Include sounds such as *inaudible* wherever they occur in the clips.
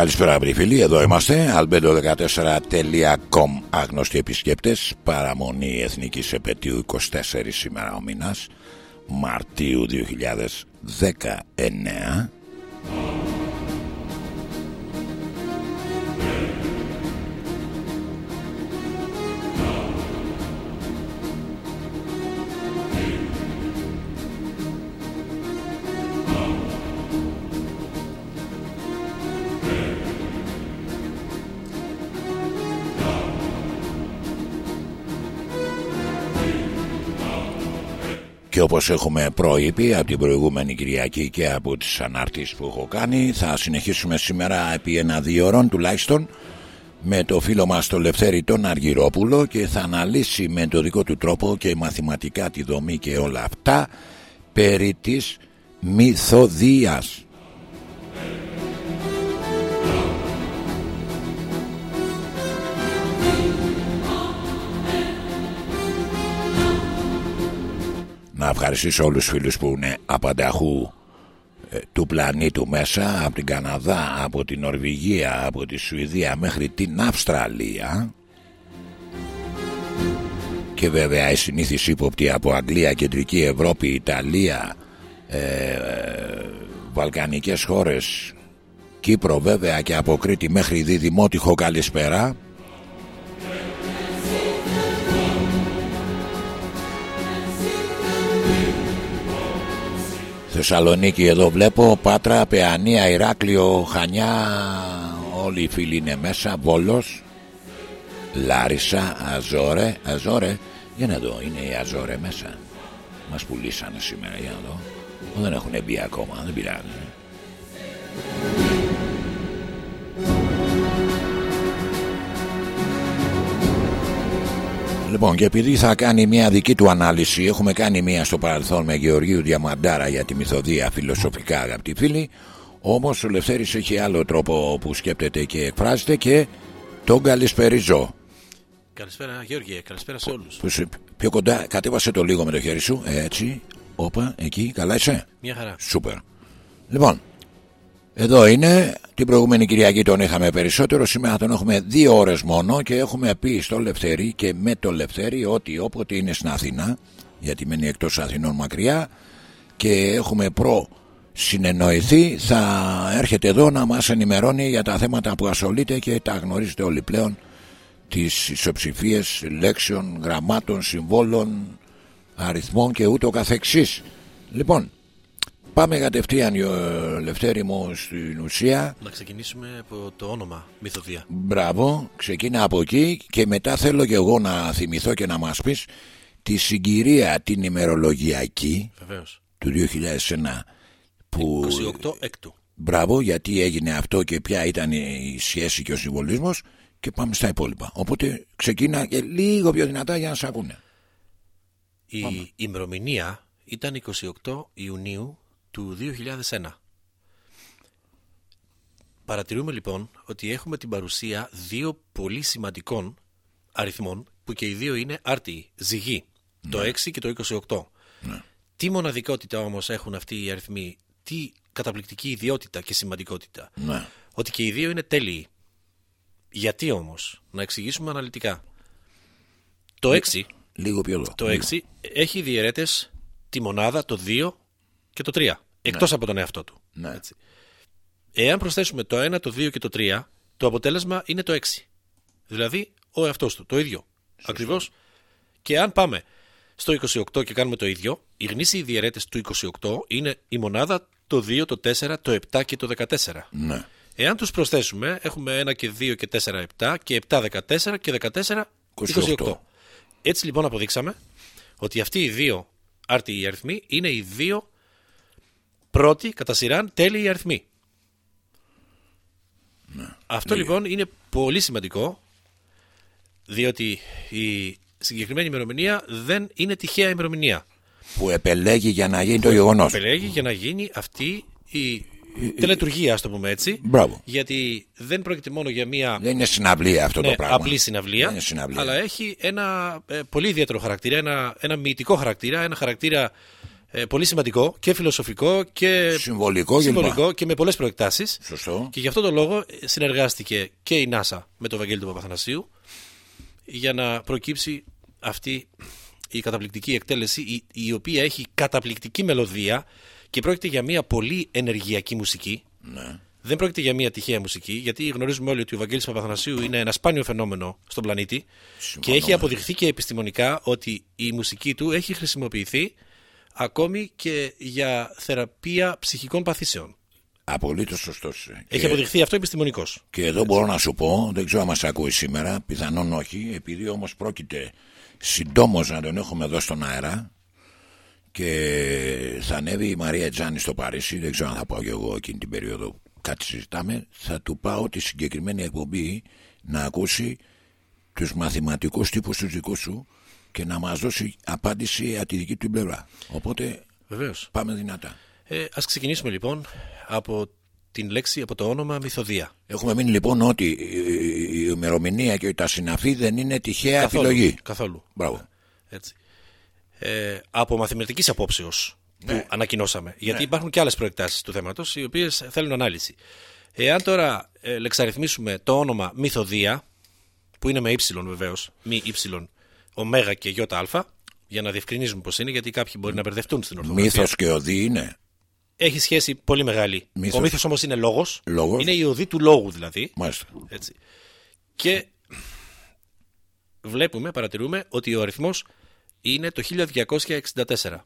Καλησπέρα αγαπητοί φίλοι, εδώ είμαστε. Albedo14.com Άγνωστοι επισκέπτες. Παραμονή Εθνικής Επαιτίου 24 σήμερα ο μήνας Μαρτίου 2019 Και όπως έχουμε προείπει από την προηγούμενη Κυριακή και από τις ανάρτησεις που έχω κάνει θα συνεχίσουμε σήμερα επί ένα-δύο ώρων τουλάχιστον με το φίλο μας το Λευθέρη τον Αργυρόπουλο και θα αναλύσει με το δικό του τρόπο και μαθηματικά τη δομή και όλα αυτά περί της μυθοδίας. Να ευχαριστήσω όλους τους φίλους που είναι απανταχού ε, του πλανήτου μέσα από την Καναδά, από την Νορβηγία, από τη Σουηδία μέχρι την Αυστραλία. Και βέβαια η συνήθις ύποπτη από Αγγλία, Κεντρική Ευρώπη, Ιταλία, ε, Βαλκανικές χώρες, Κύπρο βέβαια και από Κρήτη μέχρι Διδημότυχο καλησπέρα Θεσσαλονίκη εδώ βλέπω Πάτρα, Παιανία, Ηράκλειο, Χανιά Όλοι οι φίλοι είναι μέσα Βόλος Λάρισα, Αζόρε Αζόρε, για να δω είναι η Αζόρε μέσα. Μας πουλήσανε σήμερα για να δω. Δεν έχουν μπει ακόμα, δεν πειράζει Λοιπόν, και επειδή θα κάνει μια δική του ανάλυση, έχουμε κάνει μια στο παρελθόν με Γεωργίου Διαμαντάρα για τη μυθοδία φιλοσοφικά, αγαπητοί φίλοι. Όμως ο Λευθέρη έχει άλλο τρόπο που σκέπτεται και εκφράζεται και τον καλησπεριζώ. Καλησπέρα, Γεωργία, καλησπέρα σε όλους. Πιο κοντά, κατέβασε το λίγο με το χέρι σου, έτσι. Όπα, εκεί, καλά είσαι; Μια χαρά. Σούπερ. Λοιπόν, εδώ είναι. Την προηγούμενη Κυριακή τον είχαμε περισσότερο. Σήμερα τον έχουμε δύο ώρες μόνο και έχουμε πει στο Λευθέρη και με το Λευθέρη ότι όποτε είναι στην Αθήνα, γιατί μένει εκτός Αθηνών μακριά και έχουμε προ συνεννοηθεί, θα έρχεται εδώ να μας ενημερώνει για τα θέματα που ασχολείται και τα γνωρίζετε όλοι πλέον τις ισοψηφίες λέξεων, γραμμάτων, συμβόλων, αριθμών και ούτω καθεξής. Λοιπόν, Πάμε κατευθείαν, Λευτέρη μου, στην ουσία. Να ξεκινήσουμε από το όνομα Μυθοδία. Μπράβο, ξεκινά από εκεί και μετά θέλω και εγώ να θυμηθώ και να μας πεις τη συγκυρία την ημερολογιακή Βεβαίως. του 2001 που... 28 έκτου. Μπράβο, γιατί έγινε αυτό και ποια ήταν η σχέση και ο συμβολισμός και πάμε στα υπόλοιπα. Οπότε ξεκίνα και λίγο πιο δυνατά για να σε ακούνε. Η ημερομηνία ήταν 28 Ιουνίου του 2001. Παρατηρούμε λοιπόν ότι έχουμε την παρουσία δύο πολύ σημαντικών αριθμών που και οι δύο είναι άρτιοι, ζυγοί, το 6 και το 28. Ναι. Τι μοναδικότητα όμως έχουν αυτοί οι αριθμοί, τι καταπληκτική ιδιότητα και σημαντικότητα; Ναι. Ότι και οι δύο είναι τέλειοι. Γιατί όμως, να εξηγήσουμε αναλυτικά. Το 6, Λίγο πιο εδώ. το λίγο. 6 έχει διαιρέτες τη μονάδα, το 2 και το 3. Εκτός από τον εαυτό του. Ναι. Έτσι. Εάν προσθέσουμε το 1, το 2 και το 3, το αποτέλεσμα είναι το 6. Δηλαδή ο εαυτός του, το ίδιο. Ακριβώς. Και αν πάμε στο 28 και κάνουμε το ίδιο, οι γνήσιοι διαιρέτες του 28 είναι η μονάδα, το 2, το 4, το 7 και το 14. Ναι. Εάν τους προσθέσουμε, έχουμε 1 και 2 και 4, 7 και 7, 14 και 14, 28. 28. Έτσι λοιπόν αποδείξαμε ότι αυτοί οι δύο άρτιοι αριθμοί είναι οι δύο πρώτοι κατά σειράν τέλειοι αριθμοί. Αυτό λοιπόν είναι πολύ σημαντικό διότι η συγκεκριμένη ημερομηνία δεν είναι τυχαία ημερομηνία. Που επελέγει για να γίνει το γεγονός. Επελέγει για να γίνει αυτή η τελετουργία, ας το πούμε έτσι. Μπράβο. Γιατί δεν πρόκειται μόνο για μία Δεν είναι συναυλία αυτό ναι, το πράγμα. απλή συναυλία, Δεν είναι συναυλία. αλλά έχει ένα ε, πολύ ιδιαίτερο χαρακτήρα, ένα, ένα μυητικό χαρακτήρα, ένα χαρακτήρα Ε, πολύ σημαντικό και φιλοσοφικό και Συμβολικό κλπ. συμβολικό και με πολλές προεκτάσεις. Σωστό. Και γι' αυτό τον λόγο ε, συνεργάστηκε και η NASA με τον Βαγγέλη του Παπαθανασίου για να προκύψει αυτή η καταπληκτική εκτέλεση η, η οποία έχει καταπληκτική μελωδία και πρόκειται για μια πολύ ενεργειακή μουσική. Ναι. Δεν πρόκειται για μια τυχαία μουσική, γιατί γνωρίζουμε όλοι ότι ο Βαγγέλης Παπαθανασίου είναι ένα σπάνιο φαινόμενο στον πλανήτη και έχει με. αποδειχθεί και επιστημονικά ότι η μουσική του έχει χρησιμοποιηθεί ακόμη και για θεραπεία ψυχικών παθήσεων. Απολύτως σωστός. Έχει αποδειχθεί αυτό επιστημονικώ. Και εδώ μπορώ να σου πω, δεν ξέρω αν μας ακούει σήμερα, πιθανόν όχι, επειδή όμως πρόκειται συντόμως να τον έχουμε εδώ στον αέρα και θα ανέβει η Μαρία Τζάνη στο Παρίσι, δεν ξέρω αν θα πάω και εγώ εκείνη την περίοδο, κάτι συζητάμε, θα του πάω τη συγκεκριμένη εκπομπή να ακούσει τους μαθηματικούς τύπους τους δικούς σου και να μας δώσει απάντηση από τη δική του πλευρά. Οπότε Βεβαίως. πάμε δυνατά. Ε, ας ξεκινήσουμε λοιπόν από την λέξη, από το όνομα μυθοδία. Έχουμε μείνει λοιπόν ότι η- η ημερομηνία και τα συναφή δεν είναι τυχαία Καθόλου. επιλογή. Καθόλου. Μπράβο. Έτσι. Ε, από μαθηματικής απόψεως που Ναι. ανακοινώσαμε. Γιατί υπάρχουν και άλλες προεκτάσεις του θέματος οι οποίες θέλουν ανάλυση. Εάν τώρα ε, λεξαριθμίσουμε το όνομα μυθοδία, που είναι με ύψιλον βεβαίως, μη ύψιλον, ωμέγα και γιώτα αλφα, για να διευκρινίζουμε πώς είναι, γιατί κάποιοι μπορεί να μπερδευτούν στην ορθογραφία. Μύθος και οδή είναι. Έχει σχέση πολύ μεγάλη. Μύθος. Ο μύθος όμως είναι λόγος. Λόγος. Είναι η οδή του λόγου δηλαδή. Μάλιστα. Έτσι. Και βλέπουμε, παρατηρούμε ότι ο αριθμός είναι το 1264.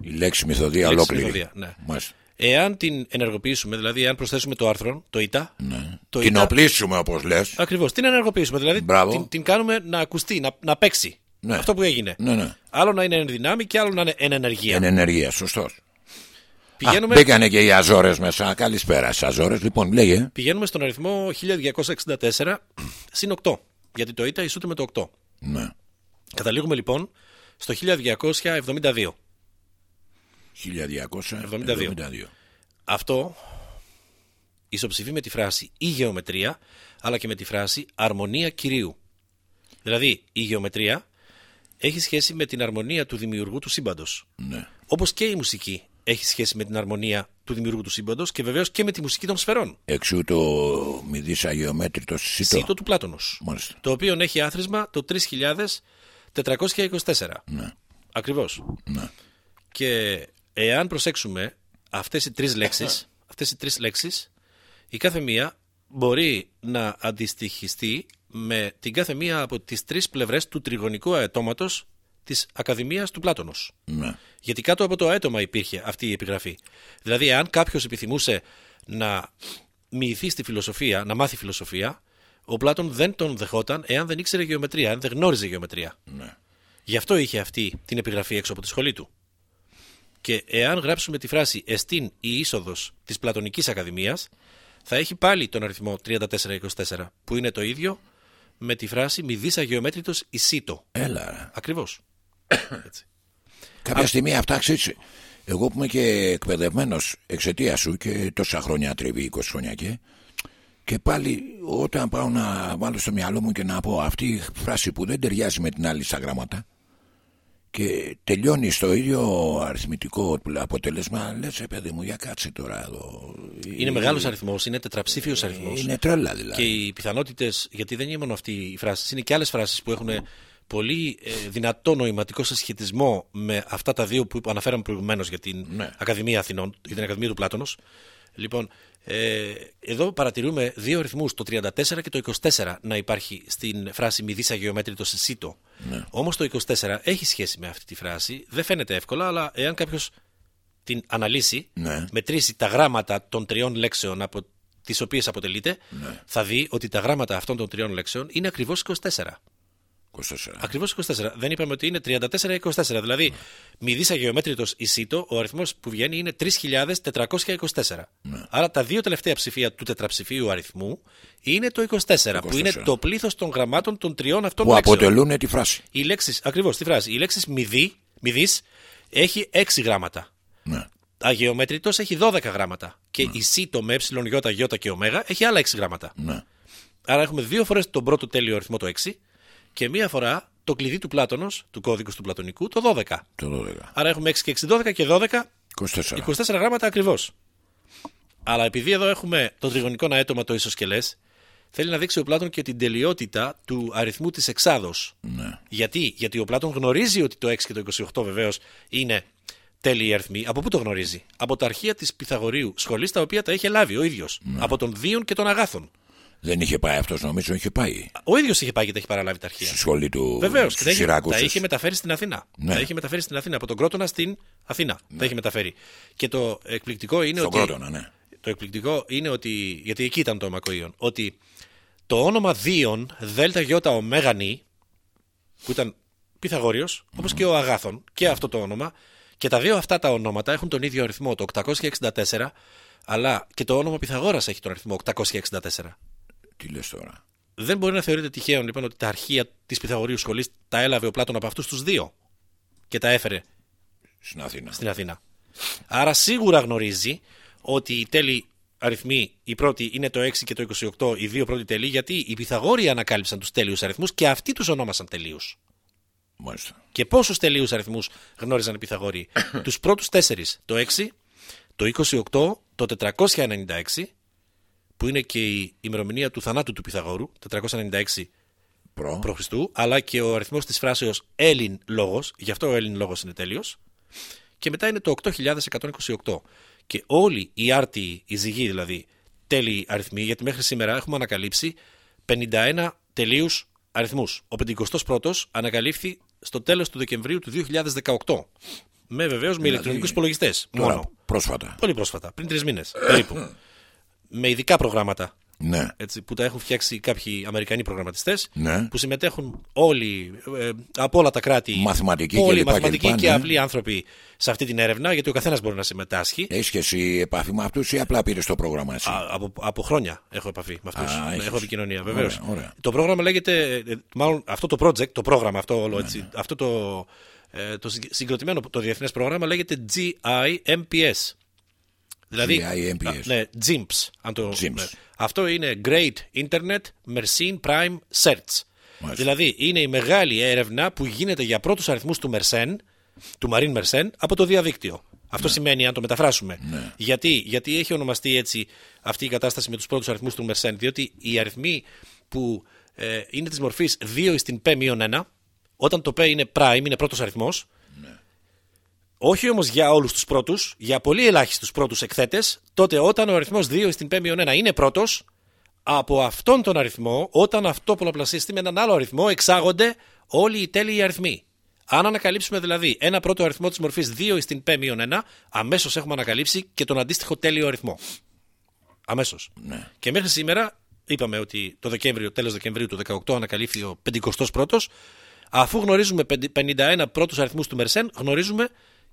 Η λέξη μυθοδία λέξη ολόκληρη. μυθοδία, ναι. Μάλιστα. Εάν την ενεργοποιήσουμε, δηλαδή αν προσθέσουμε το άρθρο, το ΙΤΑ, Ναι. το Κοινοπλήσουμε όπως λες. ακριβώς, την ενεργοποιήσουμε, δηλαδή Μπράβο. την, την κάνουμε να ακουστεί, να, να παίξει. Ναι. Αυτό που έγινε. Ναι, ναι. Άλλο να είναι εν δυνάμει και άλλο να είναι εν ενεργεία. Εν ενεργεία, σωστός. Πηγαίνουμε, Α, μπήκανε και οι Αζόρες μέσα. Καλησπέρα στις Αζόρες. Λοιπόν, λέγε. πηγαίνουμε στον αριθμό 1264 συν 8, γιατί το ΙΤΑ ισούται με το 8. Ναι. Καταλήγουμε λοιπόν στο 1272. 1272. Αυτό ισοψηφεί με τη φράση η γεωμετρία, αλλά και με τη φράση αρμονία κυρίου. Δηλαδή, η γεωμετρία έχει σχέση με την αρμονία του δημιουργού του σύμπαντος. Ναι. Όπως και η μουσική έχει σχέση με την αρμονία του δημιουργού του σύμπαντος και βεβαίως και με τη μουσική των σφαιρών. Εξού το μηδής αγιομέτρητος σιτό. Σύτο του Πλάτωνος. Μάλιστα. Το οποίο έχει άθροισμα το 3424. Ναι. Ακριβώς. Ναι. Και εάν προσέξουμε αυτές οι τρεις λέξεις, *coughs* αυτές οι τρεις λέξεις, η κάθε μία μπορεί να αντιστοιχιστεί με την κάθε μία από τις τρεις πλευρές του τριγωνικού αετώματος της Ακαδημίας του Πλάτωνος. Ναι. Γιατί κάτω από το αέτομα υπήρχε αυτή η επιγραφή. Δηλαδή, αν κάποιος επιθυμούσε να μοιηθεί στη φιλοσοφία, να μάθει φιλοσοφία, ο Πλάτων δεν τον δεχόταν εάν δεν ήξερε γεωμετρία, αν δεν γνώριζε γεωμετρία. Ναι. Γι' αυτό είχε αυτή την επιγραφή έξω από τη σχολή του. Και εάν γράψουμε τη φράση «Εστίν η είσοδος της Πλατωνικής Ακαδημίας», θα έχει πάλι τον αριθμό 3424, που είναι το ίδιο με τη φράση «Μηδής αγιομέτρητος ισίτο». Έλα. ρε. Ακριβώς. *coughs* Έτσι. Κάποια στιγμή αυτά ξέρεις, εγώ που είμαι και εκπαιδευμένος εξαιτίας σου και τόσα χρόνια τριβή, 20 χρόνια και. Και πάλι όταν πάω να βάλω στο μυαλό μου και να πω αυτή η φράση που δεν ταιριάζει με την άλλη στα γράμματα και τελειώνει στο ίδιο αριθμητικό αποτέλεσμα, λες «Ε, παιδί μου, για κάτσε τώρα εδώ. Είναι μεγάλος αριθμός, είναι τετραψήφιος αριθμός. Είναι τρέλα δηλαδή. Και οι πιθανότητες, γιατί δεν είναι μόνο αυτή η φράση, είναι και άλλες φράσεις που έχουν πολύ ε, δυνατό νοηματικό συσχετισμό με αυτά τα δύο που αναφέραμε προηγουμένως για την Ναι. Ακαδημία Αθηνών, για την Ακαδημία του Πλάτωνος. Λοιπόν, ε, εδώ παρατηρούμε δύο αριθμούς, το 34 και το 24 να υπάρχει στην φράση μηδής αγιομέτρητο συσίτο. Ναι. Όμως το 24 έχει σχέση με αυτή τη φράση, δεν φαίνεται εύκολα, αλλά εάν κάποιος την αναλύσει, Ναι. μετρήσει τα γράμματα των τριών λέξεων από τις οποίες αποτελείται, Ναι. θα δει ότι τα γράμματα αυτών των τριών λέξεων είναι ακριβώς 24. 24. Ακριβώς 24. Δεν είπαμε ότι είναι 34-24. Δηλαδή, μηδής αγιομέτρητος ισίτο, ο αριθμός που βγαίνει είναι 3.424. Ναι. Άρα τα δύο τελευταία ψηφία του τετραψηφίου αριθμού είναι το 24, που είναι 24. το πλήθος των γραμμάτων των τριών αυτών Που λέξεων. αποτελούν τη φράση. Οι λέξεις, ακριβώς τη φράση, η λέξη μηδή, μηδής έχει 6 γράμματα. Ναι. Αγιομέτρητος έχει 12 γράμματα. Και η σίτο με ε, ι, ι και ω έχει άλλα 6 γράμματα. Ναι. Άρα έχουμε δύο φορές τον πρώτο τέλειο αριθμό το 6 και μία φορά το κλειδί του Πλάτωνος, του κώδικου του Πλατωνικού, το 12. Το 12. Άρα έχουμε 6 και 6, 12 και 12, 24. 24 γράμματα ακριβώς. Αλλά επειδή εδώ έχουμε το τριγωνικό αέτομα το ισοσκελές, θέλει να δείξει ο Πλάτων και την τελειότητα του αριθμού της εξάδος. Ναι. Γιατί; Γιατί ο Πλάτων γνωρίζει ότι το 6 και το 28 βεβαίως είναι τέλειοι αριθμοί. Από πού το γνωρίζει; Από τα αρχεία της Πυθαγορείου, σχολής τα οποία τα είχε λάβει ο ίδιος. Από τον Δίων και των Αγάθων. Δεν είχε πάει αυτός, νομίζω, είχε πάει Ο ίδιος είχε πάει και τα έχει παραλάβει τα αρχεία. στη σχολή του Βεβαίως. στους Τα, είχε- τα Σιράκουσες. είχε μεταφέρει στην Αθήνα. Ναι. Τα είχε μεταφέρει στην Αθήνα. Από τον Κρότονα στην Αθήνα. Τα είχε μεταφέρει. Και το εκπληκτικό είναι Στον ότι. Κρότονα, ναι. Το εκπληκτικό είναι ότι. Γιατί εκεί ήταν το Μακοίον. Ότι το όνομα Δίων, ΔΙ Ωμέγα Νη, που ήταν Πυθαγόριος, όπως και ο Αγάθων, και αυτό το όνομα, και τα δύο αυτά τα ονόματα έχουν τον ίδιο αριθμό, το 864, αλλά και το όνομα Πυθαγόρας έχει τον αριθμό 864. Τι λες τώρα; Δεν μπορεί να θεωρείται τυχαίο λοιπόν ότι τα αρχεία της Πυθαγορείου σχολής τα έλαβε ο Πλάτων από αυτούς τους δύο και τα έφερε Στην Αθήνα. στην Αθήνα. Άρα σίγουρα γνωρίζει ότι οι τέλειοι αριθμοί, η πρώτη είναι το 6 και το 28, οι δύο πρώτοι τελείοι, γιατί οι Πυθαγόροι ανακάλυψαν τους τέλειους αριθμούς και αυτοί τους ονόμασαν τελείους. Μάλιστα. Και πόσους τελείους αριθμούς γνώριζαν οι Πυθαγόροι; *coughs* τους πρώτους τέσσερις. Το 6, το 28, το 496, που είναι και η ημερομηνία του θανάτου του Πυθαγόρου, 496 Προ. π.Χ., αλλά και ο αριθμός της φράσεως Έλλην λόγος, γι' αυτό ο Έλλην λόγος είναι τέλειος, και μετά είναι το 8128. Και όλοι οι άρτιοι, οι ζυγοί δηλαδή, τέλειοι αριθμοί, γιατί μέχρι σήμερα έχουμε ανακαλύψει 51 τελείους αριθμούς. Ο 51ος ανακαλύφθη στο τέλος του Δεκεμβρίου του 2018. Με βεβαίως με ηλεκτρονικούς υπολογιστές. Τώρα, Μόνο. πρόσφατα. Πολύ πρόσφατα, πριν τρεις μήνες περίπου. *clears throat* με ειδικά προγράμματα Ναι. έτσι, που τα έχουν φτιάξει κάποιοι Αμερικανοί προγραμματιστές, Ναι. που συμμετέχουν όλοι ε, από όλα τα κράτη. Μαθηματικοί όλοι κλπ, μαθηματικοί κλπ, και ναι. απλοί άνθρωποι σε αυτή την έρευνα, γιατί ο καθένας μπορεί να συμμετάσχει. Έχεις και εσύ επαφή με αυτούς ή απλά πήρες το πρόγραμμα εσύ; Α, από, από χρόνια έχω επαφή με αυτούς. Α, έχεις. Έχω επικοινωνία, βεβαίως. Ωραία, ωραία. Το πρόγραμμα λέγεται. ε, Μάλλον αυτό το project, το πρόγραμμα αυτό όλο έτσι. Αυτό το, ε, το συγκ- συγκροτημένο, το διεθνές πρόγραμμα λέγεται GIMPS. Δηλαδή, GIMPS. α, ναι, GIMPS. Αν το, GIMPS. ναι. Αυτό είναι Great Internet Mersenne Prime Search. Μάλιστα. Δηλαδή, είναι η μεγάλη έρευνα που γίνεται για πρώτους αριθμούς του Mersenne, του Marine Mersenne, από το διαδίκτυο. Αυτό σημαίνει, αν το μεταφράσουμε. Γιατί, γιατί έχει ονομαστεί έτσι αυτή η κατάσταση με τους πρώτους αριθμούς του Mersenne, διότι οι αριθμοί που ε, είναι της μορφής 2 στην P-1, όταν το P είναι prime, είναι πρώτος αριθμός, όχι όμως για όλους τους πρώτους, για πολύ ελάχιστους πρώτους εκθέτες, τότε όταν ο αριθμός 2 στην P-1 είναι πρώτος, από αυτόν τον αριθμό, όταν αυτό πολλαπλασιαστεί με έναν άλλο αριθμό, εξάγονται όλοι οι τέλειοι αριθμοί. Αν ανακαλύψουμε δηλαδή ένα πρώτο αριθμό της μορφής 2 στην P-1, αμέσως έχουμε ανακαλύψει και τον αντίστοιχο τέλειο αριθμό. Αμέσως. Ναι. Και μέχρι σήμερα είπαμε ότι το Δεκέμβριο, τέλος Δεκεμβρίου του 18 ανακαλύφθη ο 51ος. Αφού γνωρίζουμε 51 πρώτους αριθμούς του Μερσέν, γνωρίζουμε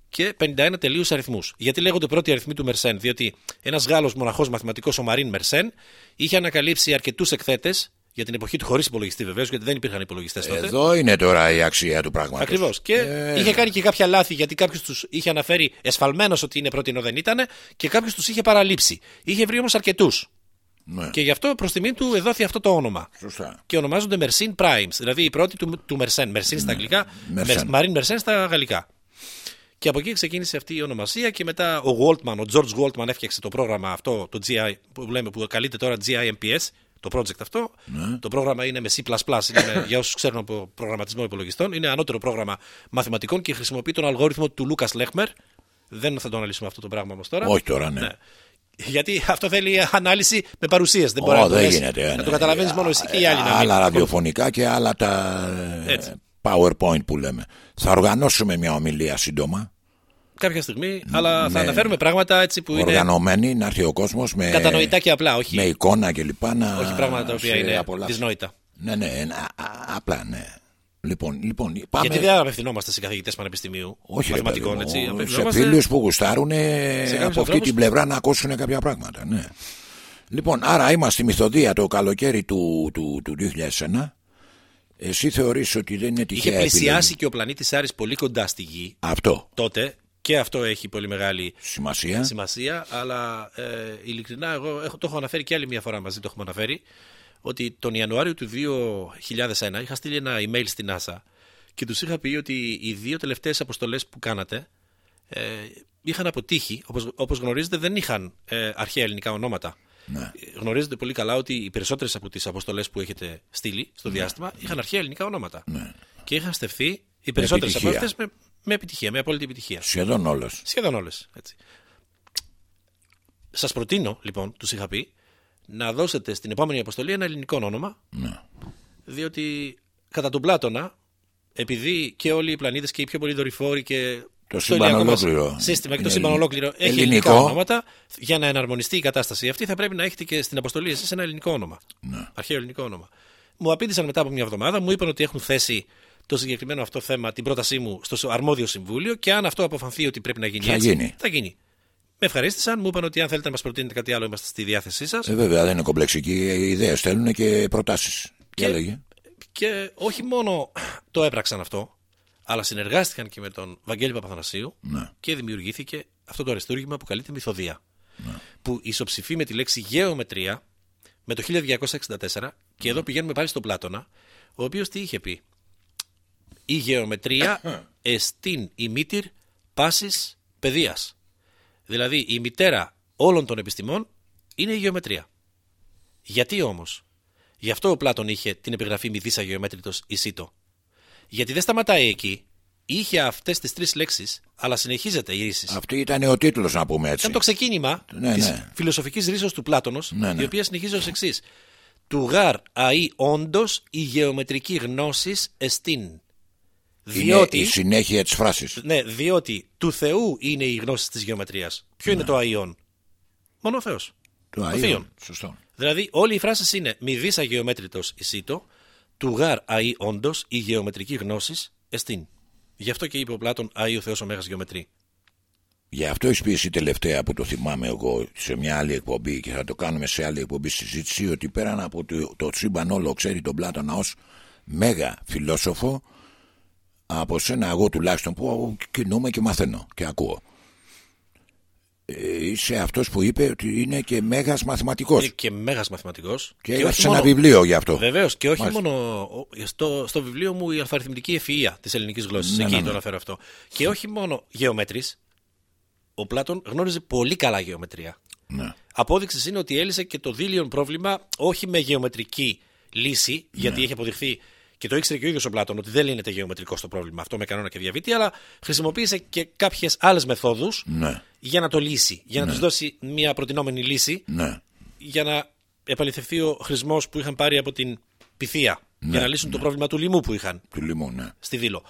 και 51 τελείους αριθμούς. Γιατί λέγονται πρώτοι αριθμοί του Μερσέν, διότι ένας Γάλλος μοναχός μαθηματικός, ο Μαρίν Μερσέν, είχε ανακαλύψει αρκετούς εκθέτες για την εποχή του χωρίς υπολογιστή βεβαίως, γιατί δεν υπήρχαν υπολογιστές τότε. Εδώ είναι τώρα η αξία του πράγματος. Ακριβώς. Και Ε, είχε κάνει και κάποια λάθη γιατί κάποιος τους είχε αναφέρει εσφαλμένος ότι είναι πρώτοι ενώ δεν ήταν και κάποιος τους είχε παραλείψει. Είχε βρει όμως αρκετούς. Ναι. Και γι' αυτό προς τιμή του εδόθη αυτό το όνομα. Σωστά. Και ονομάζονται Mersin Primes, δηλαδή οι πρώτοι του, του Mersen. Mersin στα αγγλικά, Mersenne. Marine Mersen στα γαλλικά. Και από εκεί ξεκίνησε αυτή η ονομασία και μετά ο Waltman, ο George Waltman έφτιαξε το πρόγραμμα αυτό, το GI, που, λέμε, που καλείται τώρα GIMPS, το project αυτό. Το πρόγραμμα είναι με C++, είναι με- για όσους ξέρουν από προγραμματισμό υπολογιστών, είναι ανώτερο πρόγραμμα μαθηματικών και χρησιμοποιεί τον αλγόριθμο του Λούκας Λέχμερ. Δεν θα το αναλύσουμε αυτό το πράγμα όμως τώρα. Όχι τώρα, ναι. Γιατί αυτό θέλει ανάλυση με παρουσίες. Δεν μπορεί Ω, να το, δεν λες. γίνεται. να ναι. το καταλαβαίνεις μόνο εσύ και οι άλλοι. να μην. Άλλα ραδιοφωνικά και άλλα τα ε, Έτσι. PowerPoint που λέμε. Θα οργανώσουμε μια ομιλία σύντομα. Κάποια στιγμή, αλλά θα με- αναφέρουμε πράγματα έτσι που είναι Οργανωμένη να έρθει ο κόσμος με, κατανοητά και απλά, όχι, με εικόνα κλπ. Να όχι πράγματα τα οποία σε είναι απολαύσει. δυσνόητα. Ναι, ναι, ένα- α- απλά ναι. Λοιπόν, λοιπόν πάμε. Γιατί δεν απευθυνόμαστε σε καθηγητές πανεπιστημίου Όχι, ρε μαθηματικών, παιδί μου, έτσι. σε Απευθυνόμαστε- φίλους που γουστάρουν κάποιους από αυτή ανθρώπους. την πλευρά να ακούσουν κάποια πράγματα. Ναι. Λοιπόν, άρα είμαστε στη μυθοδία το καλοκαίρι του, του, του 2001. Εσύ θεωρείς ότι δεν είναι Είχε τυχαία πλησιάσει επιλογή. και ο πλανήτης Άρης πολύ κοντά στη Γη Αυτό. τότε και αυτό έχει πολύ μεγάλη Σημασία. σημασία. Αλλά ε, ειλικρινά, εγώ έχω, το έχω αναφέρει και άλλη μια φορά μαζί, το έχουμε αναφέρει, ότι τον Ιανουάριο του 2001 είχα στείλει ένα email στην NASA και τους είχα πει ότι οι δύο τελευταίες αποστολές που κάνατε ε, είχαν αποτύχει. Όπως όπως γνωρίζετε, δεν είχαν ε, αρχαία ελληνικά ονόματα. Ναι. Γνωρίζετε πολύ καλά ότι οι περισσότερες από τις αποστολές που έχετε στείλει στο διάστημα είχαν αρχαία ελληνικά ονόματα. Ναι. Και είχαν στεφθεί οι περισσότερες από επιτυχία. αυτές με, με επιτυχία, με απόλυτη επιτυχία. Σχεδόν όλο. Σχεδόν όλες. Σας προτείνω, λοιπόν, τους είχα πει, να δώσετε στην επόμενη αποστολή ένα ελληνικό όνομα, Ναι. διότι κατά τον Πλάτωνα, επειδή και όλοι οι πλανήτες και οι πιο πολλοί δορυφόροι και Το στο σύμπαν ηλιακό μας ολόκληρο σύστημα και το είναι σύμπαν ελλη- ολόκληρο έχει ελληνικό. ελληνικά ονόματα, για να εναρμονιστεί η κατάσταση αυτή, θα πρέπει να έχετε και στην αποστολή εσείς ένα ελληνικό όνομα. Ναι. Αρχαίο ελληνικό όνομα. Μου απήντησαν μετά από μια εβδομάδα, μου είπαν ότι έχουν θέσει το συγκεκριμένο αυτό θέμα, την πρότασή μου στο αρμόδιο συμβούλιο και αν αυτό αποφανθεί ότι πρέπει να γίνει Θα έτσι, γίνει. θα γίνει. Με ευχαρίστησαν, μου είπαν ότι αν θέλετε να μας προτείνετε κάτι άλλο, είμαστε στη διάθεσή σας. Ε, βέβαια δεν είναι κομπλεξική. Οι ιδέες στέλνουν και προτάσεις. Και έλεγε. Και όχι μόνο το έπραξαν αυτό, αλλά συνεργάστηκαν και με τον Βαγγέλη Παπαθανασίου Ναι. και δημιουργήθηκε αυτό το αριστούργημα που καλείται μυθοδία. Που ισοψηφεί με τη λέξη γεωμετρία με το 1264 και εδώ πηγαίνουμε πάλι στον Πλάτωνα, ο οποίος τι είχε πει; Η γεωμετρία *coughs* εστίν η μήτυρ πάσης παιδείας. Δηλαδή η μητέρα όλων των επιστημών είναι η γεωμετρία. Γιατί όμως; Γι' αυτό ο Πλάτων είχε την επιγραφή μυθίσα γεωμέτρητος Ισίτο. Γιατί δεν σταματάει εκεί. Είχε αυτές τις τρεις λέξεις, αλλά συνεχίζεται η ρίση. Αυτή ήταν ο τίτλος, να πούμε έτσι. Ήταν το ξεκίνημα Ναι, της ναι. φιλοσοφικής ρίσος του Πλάτωνος, Ναι, ναι. η οποία συνεχίζει ως εξής. Του γαρ αΐ όντως η γεωμετρική γνώσης εστίν. Είναι Διότι, η συνέχεια της φράσης. ναι, διότι του Θεού είναι η γνώση της γεωμετρίας. Ποιο είναι το αϊόν; Μόνο ο Θεός. Το θείον. Αϊόν. Σωστό. Δηλαδή, όλη η φράση είναι μη δίσα γεωμέτρητο ισίτο, του γαρ αΐ όντως η γεωμετρική γνώση εστίν. Γι' αυτό και είπε ο Πλάτων αΐ ο Θεός ο Μέγας Γεωμετρή. Γι' αυτό έχεις πει εσύ τελευταία που το θυμάμαι εγώ σε μια άλλη εκπομπή και θα το κάνουμε σε άλλη εκπομπή συζήτηση ότι πέραν από το, το σύμπαν όλο ξέρει τον Πλάτωνα ως μέγα φιλόσοφο από σένα εγώ τουλάχιστον που κινούμαι και μαθαίνω και ακούω. Ε, είσαι αυτός που είπε ότι είναι και μέγας μαθηματικός Είναι και Μέγας Μαθηματικός. και έγραψε ένα βιβλίο γι' αυτό. Βεβαίως και όχι Μάλιστα. μόνο. ο- Στο, στο βιβλίο μου η αλφαριθμητική ευφυΐα της ελληνικής γλώσσας. Ναι, εκεί ναι, ναι. το αναφέρω αυτό. Και όχι μόνο γεωμέτρης. Ο Πλάτων γνώριζε πολύ καλά γεωμετρία. Ναι. Απόδειξης είναι ότι έλυσε και το δίλιον πρόβλημα όχι με γεωμετρική λύση, Ναι. γιατί έχει αποδειχθεί και το ήξερε και ο ίδιος ο Πλάτων ότι δεν λύνεται γεωμετρικό το πρόβλημα αυτό με κανόνα και διαβήτη, αλλά χρησιμοποίησε και κάποιες άλλες μεθόδους Ναι, για να το λύσει, για να του δώσει μια προτινόμενη λύση ναι, για να επαληθευτεί ο χρησμός που είχαν πάρει από την πυθία. Ναι, για να λύσουν το πρόβλημα του λοιμού που είχαν του λιμού, ναι. στη Δήλο.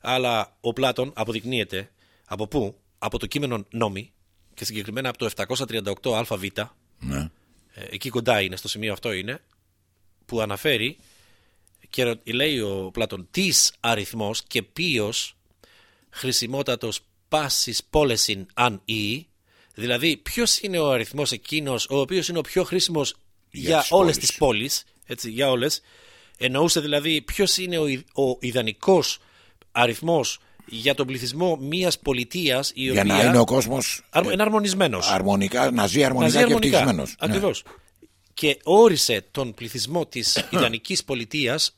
Αλλά ο Πλάτων αποδεικνύεται από πού; Από το κείμενο νόμι και συγκεκριμένα από το 738 ΑΒ, ναι. ε, εκεί κοντά είναι, στο σημείο αυτό είναι, που αναφέρει και ρω- λέει ο Πλάτων της αριθμός και ποιος χρησιμότατος πάσης πόλεσιν αν ή, δηλαδή ποιος είναι ο αριθμός εκείνος ο οποίος είναι ο πιο χρήσιμος Για για, τις όλες πόλεις. τις πόλεις, έτσι, για όλες, εννοούσε δηλαδή ποιος είναι ο, ι- ο ιδανικός αριθμός για τον πληθυσμό μιας πολιτείας η Για οποία να είναι ο κόσμος αρμο- εναρμονισμένος. αρμονικά, να ζει αρμονικά Να ζει και αρμονικά. ευτυχισμένος. Ναι. Ακριβώς. Και όρισε τον πληθυσμό της *clears throat* ιδανικής πολιτείας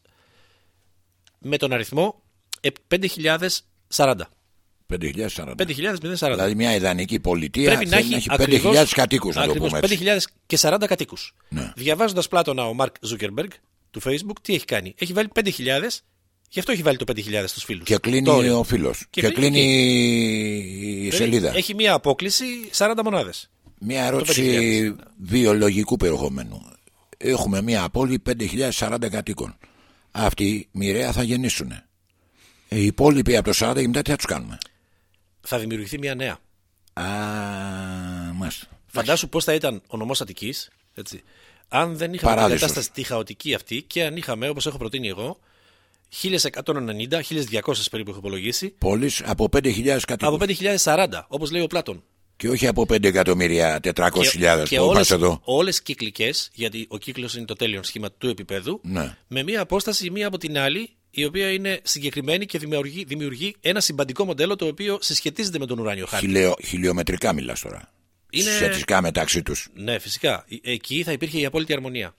με τον αριθμό ε, 5.040. 5.040. 5.040. Δηλαδή μια ιδανική πολιτεία Πρέπει να θέλει έχει να έχει 5.000 ακριβώς- κατοίκους να το ακριβώς, πούμε έτσι. 5.000 και 40 κατοίκους. Ναι. Διαβάζοντας Πλάτωνα ο Μαρκ Ζούκερμπεργκ του Facebook, τι έχει κάνει; Έχει βάλει 5.000, γι' αυτό έχει βάλει το 5.000 στους φίλους. Και κλείνει Το όριο. ο φίλος. Και, Και κλείνει κλείνει η σελίδα. Έχει μία απόκληση 40 μονάδες. Μια ερώτηση βιολογικού περιεχομένου. Έχουμε μια πόλη 5.040 κατοίκων. Αυτοί μοιραία θα γεννήσουν. Οι υπόλοιποι από το 40 και μετά τι θα τους κάνουμε. Θα δημιουργηθεί μία νέα. Α, μάλιστα. Φαντάσου πώς θα ήταν ο νομός Αττικής, έτσι. Αν δεν είχαμε την Παράδεισος. κατάσταση τη χαοτική αυτή και αν είχαμε, όπως έχω προτείνει εγώ, 1190, 1200 περίπου έχω υπολογίσει, Πόλεις από 5.000 κατοίκους. από 5.040, όπως λέει ο Πλάτων. Και όχι από 5 εκατομμύρια 400.000 και που όλες, είμαστε εδώ. όλες κυκλικές, γιατί ο κύκλος είναι το τέλειο σχήμα του επίπεδου, Ναι. με μία απόσταση η μία από την άλλη, η οποία είναι συγκεκριμένη και δημιουργεί, δημιουργεί ένα συμπαντικό μοντέλο το οποίο συσχετίζεται με τον ουράνιο χάρτη. Χιλιο, χιλιομετρικά μιλάς τώρα. Είναι- Σχετικά μεταξύ τους. Ναι, φυσικά. Ε- Εκεί θα υπήρχε η απόλυτη αρμονία.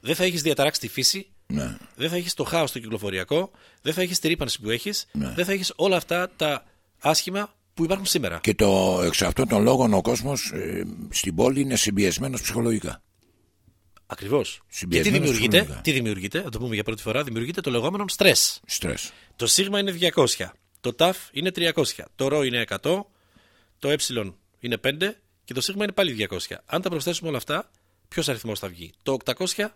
Δεν θα έχεις διαταράξει τη φύση, Ναι. δεν θα έχεις το χάος το κυκλοφοριακό, δεν θα έχεις τη ρήπανση που έχεις, Ναι. δεν θα έχεις όλα αυτά τα άσχημα που υπάρχουν σήμερα. Και το, εξ αυτών των λόγων ο κόσμος ε, στην πόλη είναι συμπιεσμένος ψυχολογικά. Ακριβώς. Και τι Συμπιεσμένος δημιουργείται, ψυχολογικά. τι δημιουργείται, θα το πούμε για πρώτη φορά, δημιουργείται το λεγόμενο στρες. Στρες. Το σίγμα είναι 200, το ταφ είναι 300, το ρο είναι 100, το ε είναι 5 και το σίγμα είναι πάλι 200. Αν τα προσθέσουμε όλα αυτά, ποιος αριθμός θα βγει; Το 805.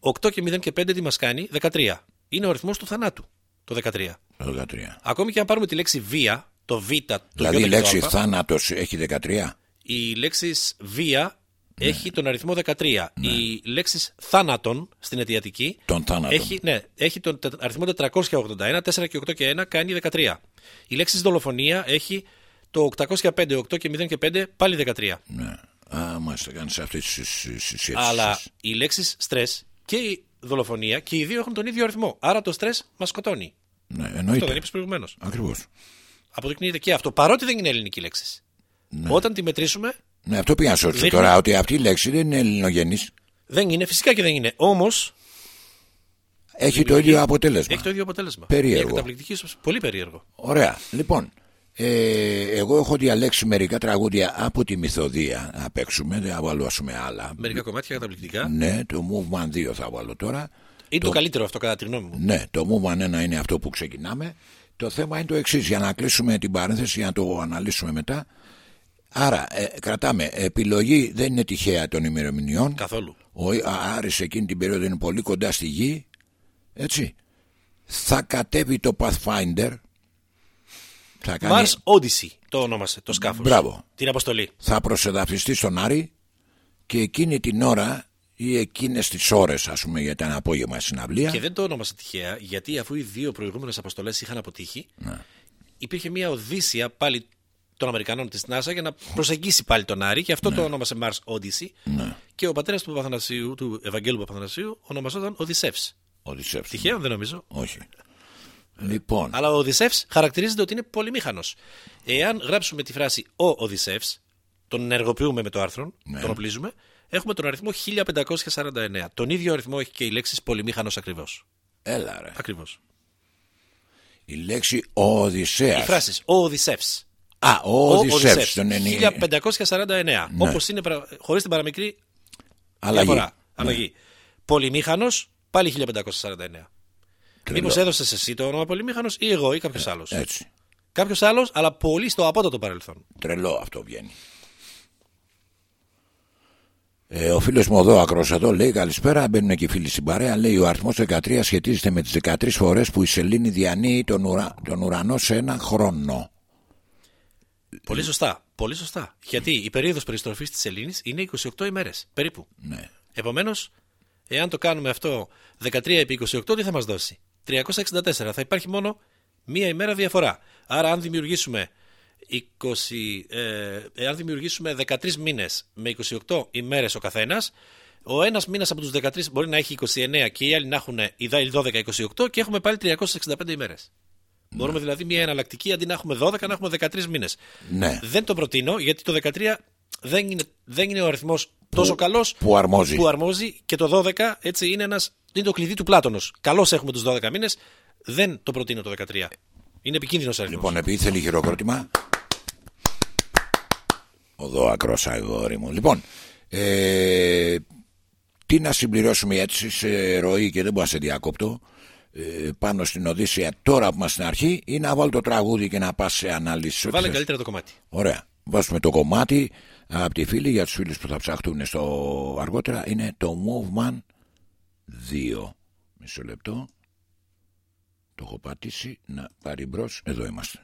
8 και 0 και 5 τι μας κάνει, 13. Είναι ο αριθμός του θανάτου. Το 13. Το 13. Ακόμη και αν πάρουμε τη λέξη βία, το β, το Δηλαδή η Ι και λέξη το α, θάνατος έχει 13. οι λέξει βία έχει τον αριθμό 13. Ναι. Οι λέξεις θάνατον στην αιτιατική Τον θάνατο. έχει, ναι, έχει τον τε- αριθμό 481, 4 και 8 και 1 κάνει 13. Η λέξη δολοφονία έχει το 805, 8 και 0 και 5 πάλι 13. Ναι. Α, μάλιστα κάνεις αυτές τις συσχέσεις. Αλλά οι λέξεις στρες και η δολοφονία και οι δύο έχουν τον ίδιο αριθμό. Άρα το στρες μας σκοτώνει. Ναι, Αυτό εννοείται. δεν είπες προηγουμένως. Ακριβώς. Αποδεικνύεται και αυτό. Παρότι δεν είναι ελληνική λέξη. Όταν τη μετρήσουμε, Ναι, αυτό πήγα να σου ρωτήσω Δείχνει- τώρα, ότι αυτή η λέξη δεν είναι ελληνογενής. δεν είναι. Φυσικά και δεν είναι. Όμως Έχει το ίδιο αποτέλεσμα. έχει το ίδιο αποτέλεσμα. Περίεργο. Είναι καταπληκτική, ίσως πολύ περίεργο. Ωραία. Λοιπόν, ε, εγώ έχω διαλέξει μερικά τραγούδια από τη μυθοδία να παίξουμε. Δεν θα βάλω ας πούμε άλλα. Μερικά κομμάτια καταπληκτικά. Ναι, το Movement 2 θα βάλω τώρα. Είναι το... καλύτερο αυτό κατά τη γνώμη μου. Ναι, το Movement 1 είναι αυτό που ξεκινάμε. Το θέμα είναι το εξής, για να κλείσουμε την παρένθεση, για να το αναλύσουμε μετά. Άρα, ε, κρατάμε, επιλογή δεν είναι τυχαία των ημερομηνιών. Καθόλου. Ο Άρης εκείνη την περίοδο είναι πολύ κοντά στη γη. Έτσι. Θα κατέβει το Pathfinder. Θα, κάνει, Mars Odyssey το ονόμασε το σκάφος. Μπράβο. Την αποστολή. θα προσεδαφιστεί στον Άρη και εκείνη την ώρα ή εκείνες τις ώρες ας πούμε για ήταν απόγευμα συναυλία Και δεν το όνομασε τυχαία, γιατί αφού οι δύο προηγούμενες αποστολές είχαν αποτύχει, Ναι. υπήρχε μια οδύσσια πάλι των Αμερικανών της NASA για να προσεγγίσει πάλι τον Άρη και αυτό Ναι. το όνομασε Mars Odyssey. Και ο πατέρας του Παπαθανασίου, του Ευαγγέλου Παπαθανασίου, ονομαζόταν Οδυσσεύς. Οδυσσεύς. Τυχαίο δεν νομίζω. όχι λοιπόν Αλλά ο Οδυσσεύς χαρακτηρίζεται ότι είναι πολυμήχανος. Εάν γράψουμε τη φράση Ο Οδυσσεύς, τον ενεργοποιούμε με το άρθρο, Ναι. τον οπλίζουμε, έχουμε τον αριθμό 1549. Τον ίδιο αριθμό έχει και η λέξη πολυμήχανος ακριβώς. έλα ρε Ακριβώς. η λέξη ο Οι Οδυσσέας φράσεις Ο Οδυσσεύς. α ο Οδυσσεύς τον εννοεί 1549. Ναι. Όπως είναι παρα... χωρίς την παραμικρή αλλαγή διαφορά. Ναι. Αλλαγή. Πολυμήχανος, πάλι 1549. Τρελό. Μήπως έδωσες εσύ το όνομα Πολυμήχανος ή εγώ ή κάποιος άλλος. έτσι Κάποιος άλλος, αλλά πολύ στο απότατο παρελθόν. τρελό αυτό βγαίνει ε, ο φίλος μου εδώ ακρός εδώ λέει καλησπέρα μπαίνουν και οι φίλοι στην παρέα λέει ο αριθμός 13 σχετίζεται με τις 13 φορές που η σελήνη διανύει τον, ουρα... τον ουρανό σε ένα χρόνο Πολύ σωστά. Πολύ σωστά. Γιατί η περίοδος περιστροφής της Ελλήνη είναι 28 ημέρες περίπου. ναι Επομένως, εάν το κάνουμε αυτό 13 επί 28, τι θα μας δώσει; 364. Θα υπάρχει μόνο μία ημέρα διαφορά. Άρα, αν δημιουργήσουμε 20, ε, εάν δημιουργήσουμε 13 μήνες με 28 ημέρες ο καθένας, ο ένας μήνας από τους 13 μπορεί να έχει 29 και οι άλλοι να έχουν οι άλλοι 12-28 και έχουμε πάλι 365 ημέρες. Μπορούμε δηλαδή μια εναλλακτική αντί να έχουμε 12 να έχουμε 13 μήνες. ναι Δεν το προτείνω γιατί το 13 δεν είναι, δεν είναι ο αριθμός τόσο καλός που αρμόζει που αρμόζει και το 12 έτσι είναι, ένας, είναι το κλειδί του Πλάτωνος. Καλώς έχουμε τους 12 μήνες, δεν το προτείνω το 13. Είναι επικίνδυνος αριθμός. Λοιπόν, επειδή θέλει χειροκρότημα. Οδό ακρός αγόρι μου. Λοιπόν, ε, τι να συμπληρώσουμε έτσι σε ροή και δεν μπορώ να σε διακόπτω ε, πάνω στην Οδύσσια τώρα που είμαστε στην αρχή ή να βάλω το τραγούδι και να πας σε ανάλυση. ό,τι Βάλε θες. καλύτερα το κομμάτι. Ωραία. Βάζουμε το κομμάτι από τη φίλη για τους φίλους που θα ψαχτούν στο αργότερα είναι το Movement 2. Μισό λεπτό. Το έχω πατήσει να πάρει μπρος. Εδώ είμαστε.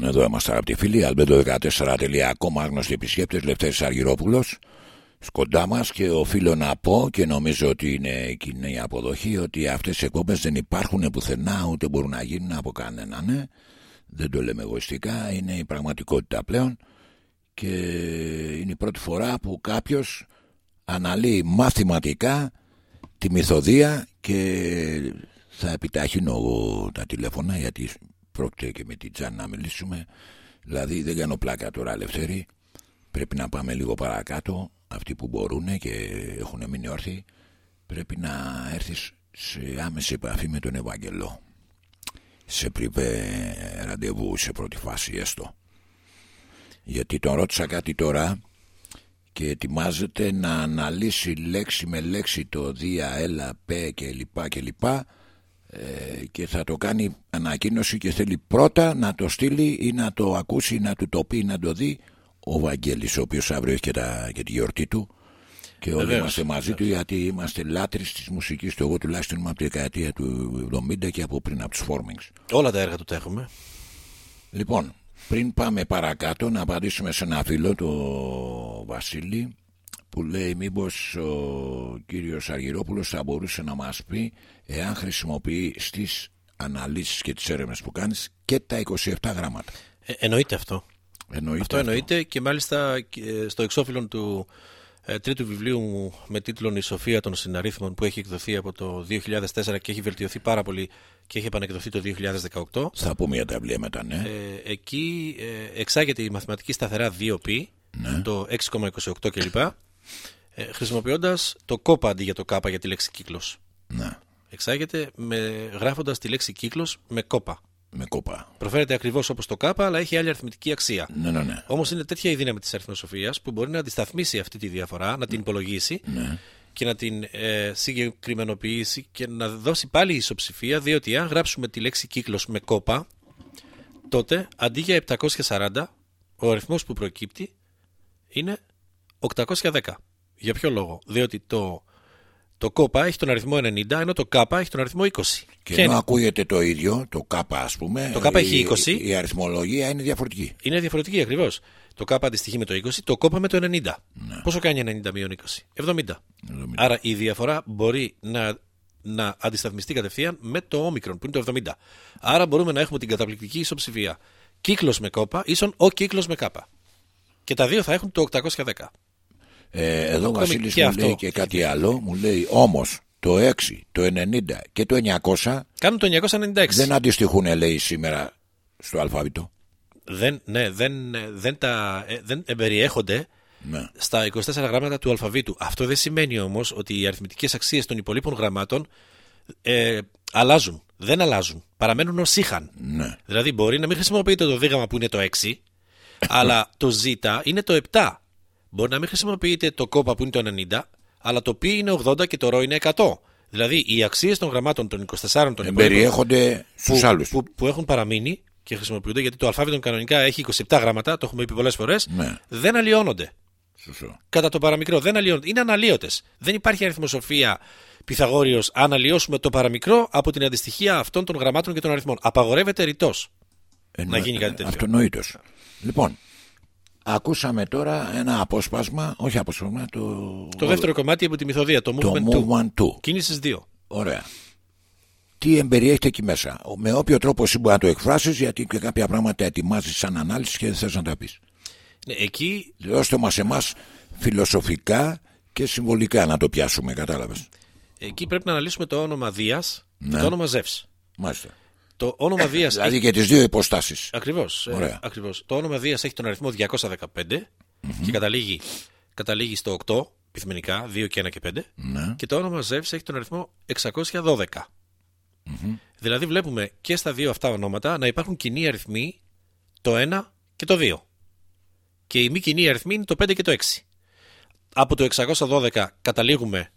Λοιπόν, εδώ είμαστε από τη φίλη αλμπέντο14.com άγνωστοι επισκέπτες Λευτέρης Αργυρόπουλος. Σκοντά μας και οφείλω να πω και νομίζω ότι είναι κοινή αποδοχή ότι αυτές οι εκπομπές δεν υπάρχουν πουθενά ούτε μπορούν να γίνουν από κανέναν. Ναι. Δεν το λέμε εγωιστικά, είναι η πραγματικότητα πλέον και είναι η πρώτη φορά που κάποιος αναλύει μαθηματικά τη μυθοδία και θα επιταχύνω εγώ τα τηλέφωνα γιατί πρόκειται και με την Τζάν να μιλήσουμε. Δηλαδή δεν κάνω πλάκα τώρα ελευθερή. Πρέπει να πάμε λίγο παρακάτω. Αυτοί που μπορούν και έχουν μείνει όρθιοι πρέπει να έρθεις σε άμεση επαφή με τον Ευαγγελό. Σε πριβέ ραντεβού σε πρώτη φάση έστω. Γιατί τον ρώτησα κάτι τώρα και ετοιμάζεται να αναλύσει λέξη με λέξη το δια, έλα, πέ και λοιπά και λοιπά ε, και θα το κάνει ανακοίνωση και θέλει πρώτα να το στείλει ή να το ακούσει ή να του το πει ή να το δει ο Βαγγέλης ο οποίος αύριο έχει και, τα, και τη γιορτή του. Και όλοι είμαστε μαζί του γιατί είμαστε λάτρεις της μουσικής του εγώ τουλάχιστον είμαι από τη δεκαετία του 70 και από πριν από τους Formings. Όλα τα έργα του τα έχουμε. Λοιπόν πριν πάμε παρακάτω να απαντήσουμε σε ένα φίλο το Βασίλη που λέει μήπως ο κύριος Αργυρόπουλος θα μπορούσε να μας πει εάν χρησιμοποιεί στις αναλύσεις και τις έρευνες που κάνεις και τα 27 γράμματα. Ε, εννοείται αυτό. Εννοείται αυτό, αυτό εννοείται και μάλιστα στο εξώφυλλο του ε, τρίτου βιβλίου μου με τίτλο «Η Σοφία των Συναρίθμων» που έχει εκδοθεί από το 2004 και έχει βελτιωθεί πάρα πολύ και έχει επανεκδοθεί το 2018. Θα πούμε για τα βιβλία μετά, ναι. Ε, εκεί ε, εξάγεται η μαθηματική σταθερά 2π, ναι. το 6,28 κλπ. Ε, χρησιμοποιώντας το κόπα αντί για το κάπα για τη λέξη κύκλος. Ναι. Εξάγεται με, γράφοντας τη λέξη κύκλος με κόπα. Με κόπα. Προφέρεται ακριβώς όπως το κάπα, αλλά έχει άλλη αριθμητική αξία. Ναι, ναι, ναι. Όμως είναι τέτοια η δύναμη της αριθμοσοφίας που μπορεί να αντισταθμίσει αυτή τη διαφορά, να την υπολογίσει ναι. και να την ε, συγκεκριμενοποιήσει και να δώσει πάλι ισοψηφία, διότι αν γράψουμε τη λέξη κύκλος με κόπα, τότε αντί για 740, ο αριθμός που προκύπτει είναι 810. Για ποιο λόγο, διότι το το κόπα έχει τον αριθμό 90, ενώ το κάπα έχει τον αριθμό 20. Και ενώ ακούγεται το ίδιο, το κάπα ας πούμε. Το κάπα έχει 20. Η, η αριθμολογία είναι διαφορετική. Είναι διαφορετική ακριβώς. Το κάπα αντιστοιχεί με το 20, το κόπα με το 90. Ναι. Πόσο κάνει 90 μείον 20? 70. 70. Άρα η διαφορά μπορεί να, να αντισταθμιστεί κατευθείαν με το όμικρον που είναι το 70. Άρα μπορούμε να έχουμε την καταπληκτική ισοψηφία. Κύκλος με κόπα ίσον ο κύκλος με κάπα. Και τα δύο θα έχουν το 810. Ε, εδώ ο Βασίλης μου αυτό. λέει και κάτι άλλο. Μου λέει όμως το 6, το 90 και το 900 Κάνουν το 996. Δεν αντιστοιχούν λέει σήμερα στο αλφάβητο. Δεν, ναι, δεν, δεν, τα, ε, δεν εμπεριέχονται ναι. στα 24 γράμματα του αλφαβήτου. Αυτό δεν σημαίνει όμως ότι οι αριθμητικές αξίες των υπολείπων γραμμάτων ε, αλλάζουν. Δεν αλλάζουν. Παραμένουν ως είχαν. Ναι. Δηλαδή μπορεί να μην χρησιμοποιείτε το δίγαμμα που είναι το 6, αλλά το ζ είναι το 7. Μπορεί να μην χρησιμοποιείτε το κόπα που είναι το 90, αλλά το π είναι 80 και το ρο είναι 100. Δηλαδή οι αξίες των γραμμάτων των 24 των Περιέχονται στους άλλους. Που, που, έχουν παραμείνει και χρησιμοποιούνται, γιατί το αλφάβητο κανονικά έχει 27 γράμματα, το έχουμε πει πολλές φορές, ναι. δεν αλλοιώνονται. Σωστό. Κατά το παραμικρό δεν αλλοιώνονται. Είναι αναλύωτες. Δεν υπάρχει αριθμοσοφία Πυθαγόριος αν αλλοιώσουμε το παραμικρό από την αντιστοιχεία αυτών των γραμμάτων και των αριθμών. Απαγορεύεται ρητός να γίνει κάτι τέτοιο. Αυτονόητο. Λοιπόν, Ακούσαμε τώρα ένα απόσπασμα, όχι απόσπασμα, το... Το δεύτερο κομμάτι από τη μυθοδία, το Movement, το movement 2. Κίνησης 2. Ωραία. Τι εμπεριέχεται εκεί μέσα; Με όποιο τρόπο εσύ μπορεί να το εκφράσεις, γιατί και κάποια πράγματα ετοιμάζεις σαν ανάλυση και δεν θες να τα πεις. Ναι, εκεί. Δώστε μας εμάς φιλοσοφικά και συμβολικά να το πιάσουμε, κατάλαβες. Εκεί πρέπει να αναλύσουμε το όνομα Δίας ναι. και το όνομα Ζεύς. Μάλιστα. Το όνομα Δία. δηλαδή έχει... και τις δύο υποστάσεις. Ακριβώς. Ε, ακριβώς. Το όνομα Δία έχει τον αριθμό 215 και καταλήγει, καταλήγει στο 8 πυθμενικά, 2 και 1 και 5. Ναι. Και το όνομα Ζεύς έχει τον αριθμό 612. Δηλαδή βλέπουμε και στα δύο αυτά ονόματα να υπάρχουν κοινοί αριθμοί το 1 και το 2. Και οι μη κοινοί αριθμοί είναι το 5 και το 6. Από το 612 καταλήγουμε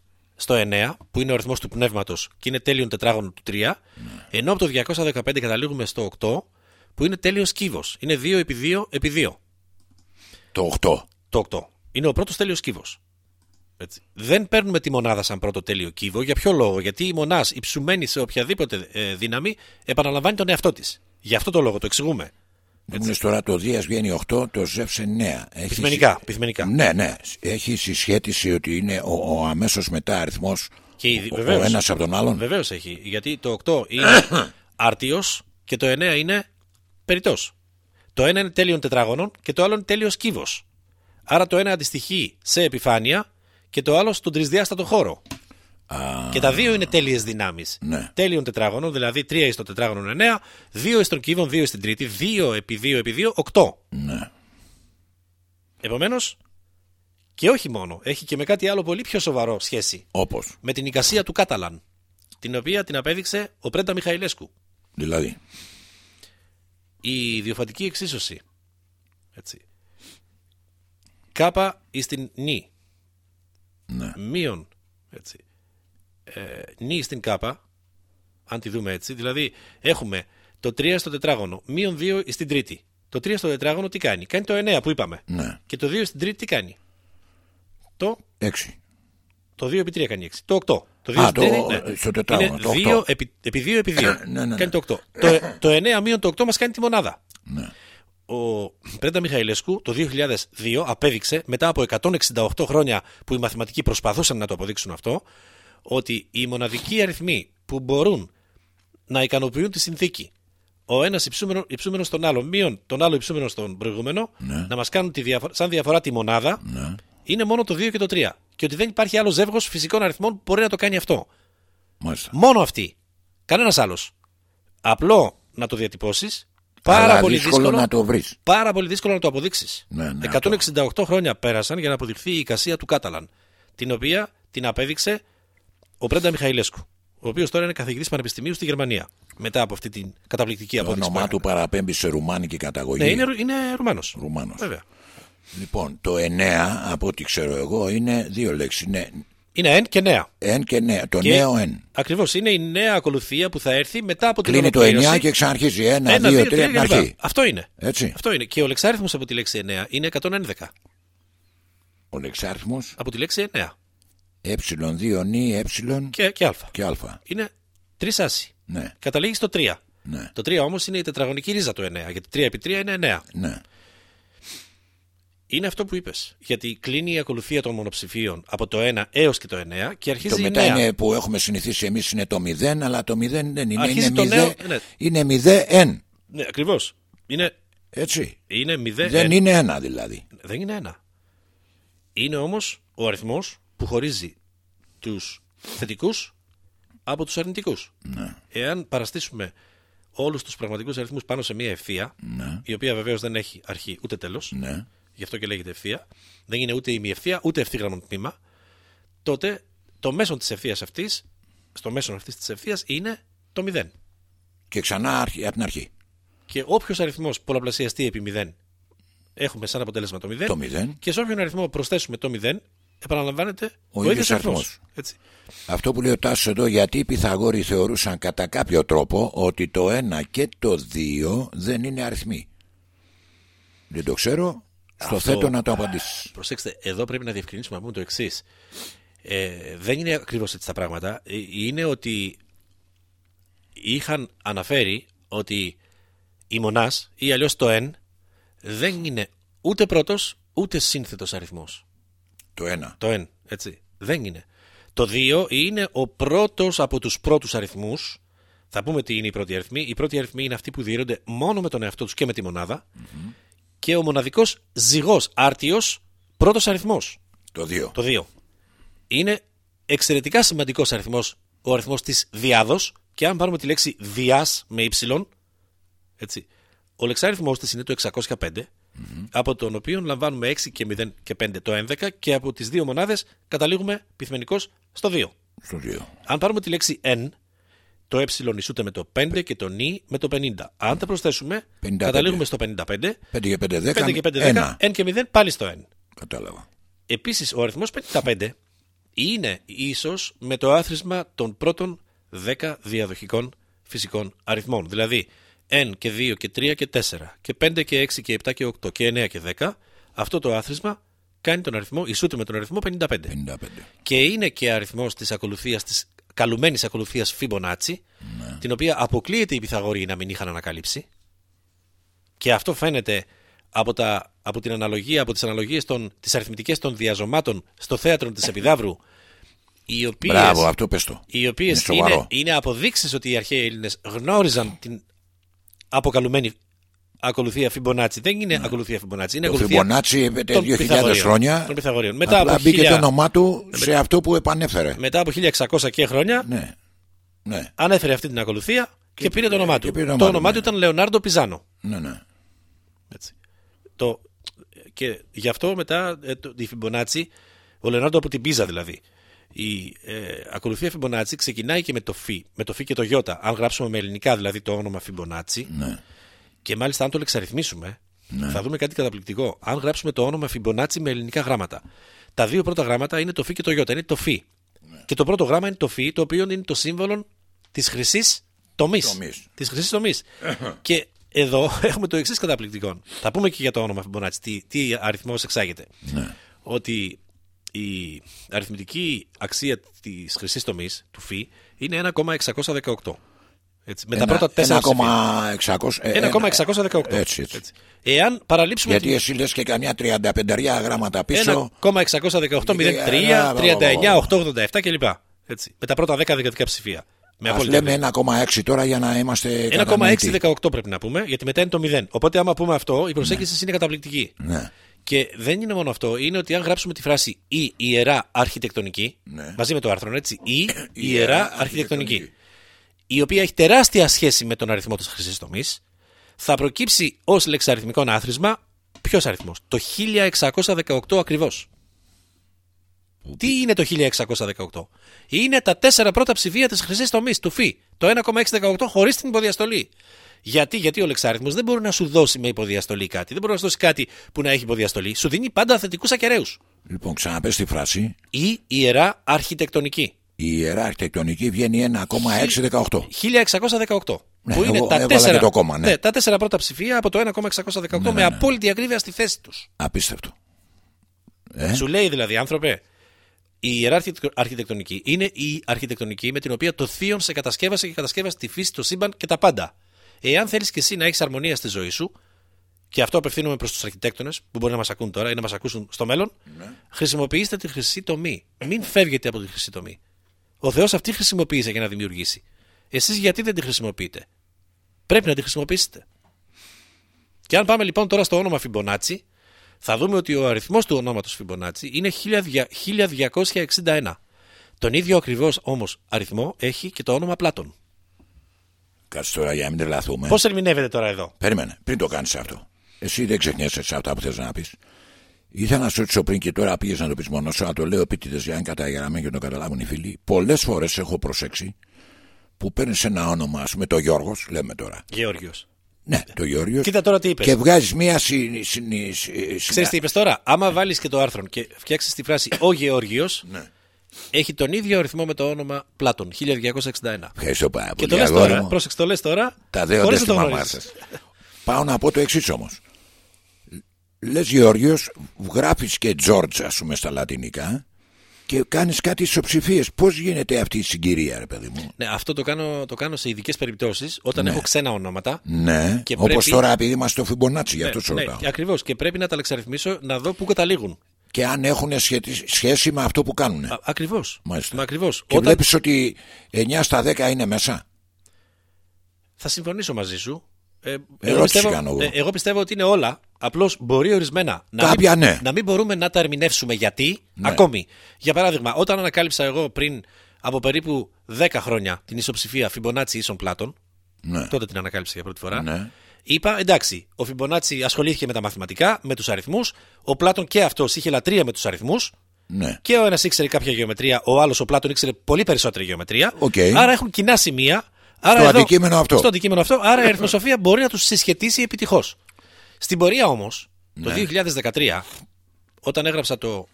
στο 9, που είναι ο αριθμό του πνεύματος και είναι τέλειον τετράγωνο του 3, ναι. ενώ από το 215 καταλήγουμε στο 8, που είναι τέλειο κύβο. Είναι 2 επί 2 επί 2. Το 8. Το 8. Είναι ο πρώτος τέλειος κύβο. Δεν παίρνουμε τη μονάδα σαν πρώτο τέλειο κύβο. Για ποιο λόγο, Γιατί η μονάδα υψουμένη σε οποιαδήποτε ε, δύναμη επαναλαμβάνει τον εαυτό της. Γι' αυτό το λόγο το εξηγούμε. Μου λες τώρα το Δίας βγαίνει 8, το Ζεύς 9. Έχει Πυθμενικά. πυθμενικά. Ναι, ναι. Έχει συσχέτιση ότι είναι ο, ο αμέσως μετά αριθμός Και η- ο, ο βεβαίως. ένας από τον άλλον. Βεβαίως έχει. Γιατί το 8 είναι *coughs* άρτιο και το 9 είναι περιττός. Το ένα είναι τέλειον τετράγωνων και το άλλο είναι τέλειο κύβο. Άρα το ένα αντιστοιχεί σε επιφάνεια και το άλλο στον τρισδιάστατο χώρο. Και τα δύο είναι τέλειες δυνάμεις. Ναι. Τέλειον τετράγωνων, δηλαδή 3 εις το τετράγωνο 9, 2 εις τον κύβον, 2 στην τρίτη, 2 επί 2 επί 2, 8. Ναι. Επομένως, και όχι μόνο, έχει και με κάτι άλλο πολύ πιο σοβαρό σχέση. Όπως; Με την εικασία του Κάταλαν, την οποία την απέδειξε ο Πρέντα Μιχαηλέσκου. Δηλαδή. η διοφατική εξίσωση. Έτσι. Κάπα εις την νη. Ναι. Μείον. Έτσι. Ε, νη στην κάπα. Αν τη δούμε έτσι. Δηλαδή έχουμε το 3 στο τετράγωνο. Μείον 2 στην τρίτη. Το 3 στο τετράγωνο τι κάνει; Κάνει το 9 που είπαμε. Ναι. Και το 2 στην τρίτη τι κάνει; Το, 6. το 2 επί 3 κάνει 6. Το 8. Το 2 Α, στην το- τρίτη, στο τετράγωνο, Είναι το 2 8. επί, επί 2 επί 2. ναι, ναι. Κάνει το 8. το, το 9 μείον το 8 μας κάνει τη μονάδα. Ναι. Ο Πρέντα Μιχαηλέσκου το 2002 απέδειξε, μετά από 168 χρόνια που οι μαθηματικοί προσπαθούσαν να το αποδείξουν αυτό, ότι οι μοναδικοί αριθμοί που μπορούν να ικανοποιούν τη συνθήκη, ο ένας υψούμενο, υψούμενος στον άλλο, μείον τον άλλο υψούμενο στον προηγούμενο, να μας κάνουν τη διαφορά, σαν διαφορά τη μονάδα, Ναι. είναι μόνο το 2 και το 3. Και ότι δεν υπάρχει άλλος ζεύγος φυσικών αριθμών που μπορεί να το κάνει αυτό. Μάλιστα. Μόνο αυτή. Κανένας άλλος. Απλό να το διατυπώσεις. Πάρα Αλλά πολύ δύσκολο δύσκολο να το βρεις. πάρα πολύ δύσκολο να το αποδείξεις. Ναι, ναι, 168 χρόνια πέρασαν για να αποδειχθεί η εικασία του Κάταλαν. Την οποία την απέδειξε ο Πρέντα Μιχαηλέσκου. Ο οποίος τώρα είναι καθηγητής πανεπιστημίου στη Γερμανία. Μετά από αυτή την καταπληκτική Το απόδειξη. όνομά που του έκανε. παραπέμπει σε ρουμάνικη καταγωγή. Ναι, είναι, Ρου- είναι Ρουμάνος. Ρουμάνος. Βέβαια. Λοιπόν, το 9, από ό,τι ξέρω εγώ, είναι δύο λέξεις. Είναι Είναι εν και νέα. εν και νέα. Το Και νέο εν. Ακριβώς. Είναι η νέα ακολουθία που θα έρθει μετά από την Κλείνει το ολοκλήρωση. 9 και ξαναρχίζει. 1, Ένα, 2, δύο, 3 τρία από την κλπ. αρχή. Αυτό είναι. Έτσι. Αυτό είναι. Και ο λεξάριθμος από τη λέξη 9 είναι 111. Ο λεξάριθμος Από τη λέξη 9. Ε2 νη ε Και, και α. και α. Είναι τρεις άσοι. Ναι, Καταλήγεις στο 3. ναι, Το 3 όμως είναι η τετραγωνική ρίζα του 9. Γιατί 3 επί 3 είναι 9. ναι. Είναι αυτό που είπες. Γιατί κλείνει η ακολουθία των μονοψηφίων από το 1 έως και το 9 και αρχίζει Το η μετά 9. είναι που έχουμε συνηθίσει εμείς είναι το 0, αλλά το 0 δεν είναι. Αρχίζει είναι το 0, νέο, ναι. είναι 0 Ναι, ακριβώς. Είναι, Έτσι. είναι 0. Δεν είναι ένα δηλαδή. Δεν είναι ένα. Είναι όμως ο αριθμός που χωρίζει τους θετικούς από τους αρνητικούς. Ναι. Εάν παραστήσουμε όλους τους πραγματικούς αριθμούς πάνω σε μία ευθεία, Ναι. η οποία βεβαίως δεν έχει αρχή ούτε τέλος, Ναι. γι' αυτό και λέγεται ευθεία, δεν είναι ούτε ημιευθεία ούτε ευθύγραμμο τμήμα, τότε το μέσο της ευθείας αυτής, στο μέσο αυτής της ευθείας είναι το 0. Και ξανά αρχι- από την αρχή. Και όποιος αριθμός πολλαπλασιαστεί επί 0, έχουμε σαν αποτέλεσμα το 0. Το 0. Και σε όποιον αριθμό προσθέσουμε το 0, επαναλαμβάνεται ο, ίδιος ίδιος αριθμός. αριθμός. Έτσι. Αυτό που λέει ο Τάσος εδώ, γιατί οι Πυθαγόροι θεωρούσαν κατά κάποιο τρόπο ότι το 1 και το 2 δεν είναι αριθμοί. Δεν το ξέρω. Στο Αυτό- θέτω να το απαντήσεις. Προσέξτε, εδώ πρέπει να διευκρινίσουμε να πούμε το εξής. Ε, δεν είναι ακριβώς έτσι τα πράγματα. Ε, Είναι ότι είχαν αναφέρει ότι η μονάς ή αλλιώς το n δεν είναι ούτε πρώτος ούτε σύνθετος αριθμός. Το 1. Το n, έτσι. Δεν είναι. Το 2 είναι ο πρώτος από τους πρώτους αριθμούς. Θα πούμε τι είναι οι πρώτοι αριθμοί. Οι πρώτοι αριθμοί είναι αυτοί που διαιρούνται μόνο με τον εαυτό τους και με τη μονάδα. Και ο μοναδικός ζυγός άρτιος πρώτος αριθμός. Το 2. Το 2. Είναι εξαιρετικά σημαντικός αριθμός ο αριθμός της διάδος και αν πάρουμε τη λέξη διάς με ύψιλον, έτσι, ο λεξάριθμός της είναι το 605, από τον οποίο λαμβάνουμε 6 και 0 και 5 το 11 και από τις δύο μονάδες καταλήγουμε πυθμενικώς στο 2. Στο 2. Αν πάρουμε τη λέξη n, το ε ισούται με το 5 και το νι με το 50. Αν τα προσθέσουμε, 55. καταλήγουμε στο 55, 5 και 5 10. 5 και 5 10, 1 και 0 πάλι στο n. Κατάλαβα. Επίσης, ο αριθμός 55 είναι ίσος με το άθροισμα των πρώτων 10 διαδοχικών φυσικών αριθμών. Δηλαδή, 1 και 2 και 3 και 4 και 5 και 6 και 7 και 8 και 9 και 10, αυτό το άθροισμα κάνει τον αριθμό, ισούται με τον αριθμό 55. 55. Και είναι και αριθμός της ακολουθίας, της καλουμένης ακολουθίας Fibonacci, την οποία αποκλείεται οι Πυθαγόρειοι να μην είχαν ανακαλύψει. Και αυτό φαίνεται από, τα, από την αναλογία, από τις αναλογίες των, τις αριθμητικές των διαζωμάτων στο θέατρο της Επιδαύρου οι οποίες, Μπράβο, αυτό πες το. οι οποίες Είναι είναι, σοβαρό. είναι αποδείξεις ότι οι αρχαίοι Έλληνες γνώριζαν την αποκαλουμένη ακολουθία Φιμπονάτσι. Δεν είναι ακολουθία Φιμπονάτσι, είναι Ναι. Το ακολουθία Φιμπονάτσι έπεται των 2.000 Πυθαγορείων. χρόνια. Των Πυθαγορείων. Μετά Απλά από, μπήκε 1000 το όνομά του σε αυτό που επανέφερε. μετά από 1600 και χρόνια Ναι. Ναι. ανέφερε αυτή την ακολουθία και, πήρε το όνομά του. και πήρε το το όνομά όνομά του, του ήταν Λεωνάρντο Πιζάνο. Ναι, ναι. Έτσι. Το, και γι' αυτό μετά ε, το, η Φιμπονάτσι, ο Λεωνάρντο από την Πίζα δηλαδή, η ε, ακολουθία Φιμπονάτσι ξεκινάει και με το φι, με το φι και το γιώτα. Αν γράψουμε με ελληνικά δηλαδή το όνομα Φιμπονάτσι, ναι. και μάλιστα αν το εξαριθμίσουμε, θα δούμε κάτι καταπληκτικό. Αν γράψουμε το όνομα Φιμπονάτσι με ελληνικά γράμματα. Τα δύο πρώτα γράμματα είναι το φι και το γιώτα, είναι το φι. Και το πρώτο γράμμα είναι το φι, το οποίο είναι το σύμβολο της χρυσής τομής. Τομής. Της χρυσής τομής. *laughs* και εδώ *laughs* έχουμε το εξής καταπληκτικό. Θα πούμε και για το όνομα Φιμπονάτσι, τι, τι αριθμός εξάγεται. ναι. Ότι η αριθμητική αξία τη χρυσή τομή, του φι, είναι 1,618. Έτσι, με τα Ένα- πρώτα τέσσερα ψηφία. 1,600. ε, ένα- 1,618. Έτσι, έτσι. Εάν παραλείψουμε Γιατί εσύ λες και καμιά 35 γράμματα πίσω. 1,618, 03, Ένα- 39, 887 κλπ. Έτσι. Με τα πρώτα 10 δικατικά ψηφία. Με Ας απόλυτα λέμε 1,6 τώρα για να είμαστε κατανοητοί. 1,618 πρέπει να πούμε, γιατί μετά είναι το 0. Οπότε, άμα πούμε αυτό, η προσέγγιση είναι καταπληκτική. Ναι. Και δεν είναι μόνο αυτό, είναι ότι αν γράψουμε τη φράση η ιερά αρχιτεκτονική, Ναι. μαζί με το άρθρο, έτσι, η ιερά αρχιτεκτονική, η οποία έχει τεράστια σχέση με τον αριθμό της χρυσής τομής, θα προκύψει ως λεξαριθμικό άθροισμα ποιος αριθμός, το 1618 ακριβώς. Τι είναι το 1618? Είναι τα τέσσερα πρώτα ψηφία της χρυσής τομής, του φι, το 1,618 χωρίς την υποδιαστολή. Γιατί, γιατί ο λεξάριθμος δεν μπορεί να σου δώσει με υποδιαστολή κάτι. Δεν μπορεί να σου δώσει κάτι που να έχει υποδιαστολή. Σου δίνει πάντα θετικούς ακεραίου. Λοιπόν, ξαναπες τη φράση. Η ιερά αρχιτεκτονική. Η ιερά αρχιτεκτονική βγαίνει 1,618. 1618. Ναι, που είναι εγώ τα έβαλα τέσσερα, και το κόμμα, ναι. τα τέσσερα πρώτα ψηφία από το 1,618 με απόλυτη ακρίβεια στη θέση τους. Απίστευτο. Ε; Σου λέει δηλαδή, άνθρωπε, η ιερά αρχιτεκ- αρχιτεκτονική είναι η αρχιτεκτονική με την οποία το Θείον σε κατασκεύασε και κατασκεύασε τη φύση, το σύμπαν και τα πάντα. Εάν θέλεις και εσύ να έχεις αρμονία στη ζωή σου, και αυτό απευθύνομαι προς τους αρχιτέκτονες που μπορεί να μας ακούν τώρα ή να μας ακούσουν στο μέλλον, χρησιμοποιήστε τη χρυσή τομή. Μην φεύγετε από τη χρυσή τομή. Ο Θεός αυτή χρησιμοποίησε για να δημιουργήσει. Εσείς γιατί δεν τη χρησιμοποιείτε; Πρέπει να τη χρησιμοποιήσετε. Και αν πάμε λοιπόν τώρα στο όνομα Φιμπονάτσι, θα δούμε ότι ο αριθμός του ονόματος Φιμπονάτσι είναι 1261. Τον ίδιο ακριβώς όμως αριθμό έχει και το όνομα Πλάτων. Κάτσε τώρα για να μην τρελαθούμε. Πώς ερμηνεύεται τώρα εδώ; Περίμενε, πριν το κάνεις αυτό. Εσύ δεν ξεχνιέσαι σε αυτά που θες να πεις. Ήθελα να σου ρωτήσω πριν και τώρα πήγες να το πεις μόνος σου, αλλά το λέω επίτηδες για να είναι καταγεγραμμένο και να το καταλάβουν οι φίλοι. Πολλές φορές έχω προσέξει που παίρνεις ένα όνομα, ας πούμε το Γιώργος, λέμε τώρα. Γεώργιος. Ναι, το Γιώργο. Κοίτα τώρα τι είπες. Και βγάζεις μία συ, συ, συ, Ξέρεις τι είπες τώρα; Άμα βάλεις και το άρθρο και φτιάξεις τη φράση Ο Γεώργιος, Ναι. Έχει τον ίδιο αριθμό με το όνομα Πλάτων, 1261. Ευχαριστώ πάρα Και πολύ. το λες αγόρι τώρα, μου. πρόσεξε το λες τώρα. Τα δέοντα χωρίς στη να το μαμά γνωρίζεις. σας. Πάω να πω το εξής όμως. Λες Γεώργιος, γράφεις και Τζόρτζ, ας πούμε, στα λατινικά και κάνεις κάτι ισοψηφίες. Πώς γίνεται αυτή η συγκυρία, ρε παιδί μου; Ναι, αυτό το κάνω, το κάνω σε ειδικές περιπτώσεις όταν Ναι. έχω ξένα ονόματα. Ναι, Και όπως πρέπει- τώρα επειδή είμαστε στο Φιμπονάτσι, γι' αυτό σου ναι, ρωτάω. ακριβώς. Και πρέπει να τα λεξαριθμίσω να δω πού καταλήγουν. Και αν έχουν σχέτη- σχέση με αυτό που κάνουν. Ακριβώς. Μάλιστα. Ακριβώς. Και βλέπεις ότι 9 στα 10 είναι μέσα; Θα συμφωνήσω μαζί σου. Ε, Ερώτηση πιστεύω, κάνω εγώ. ε, εγώ πιστεύω ότι είναι όλα. Απλώς μπορεί ορισμένα να Κάποια μην, ναι. να μην μπορούμε να τα ερμηνεύσουμε γιατί Ναι. ακόμη. Για παράδειγμα, όταν ανακάλυψα εγώ πριν από περίπου 10 χρόνια την ισοψηφία Φιμπονάτσι ίσον Πλάτων, Ναι. τότε την ανακάλυψα για πρώτη φορά. Ναι. Είπα εντάξει, ο Φιμπονάτσι ασχολήθηκε με τα μαθηματικά, με τους αριθμούς. Ο Πλάτων και αυτός είχε λατρεία με τους αριθμούς. ναι. Και ο ένας ήξερε κάποια γεωμετρία, ο άλλος ο Πλάτων ήξερε πολύ περισσότερη γεωμετρία. Οκ. Άρα έχουν κοινά σημεία. Άρα Στο εδώ- αντικείμενο αυτό. Στο αντικείμενο αυτό. Άρα η αριθμοσοφία μπορεί να τους συσχετίσει επιτυχώς. Στην πορεία όμως, το Ναι. 2013, όταν έγραψα το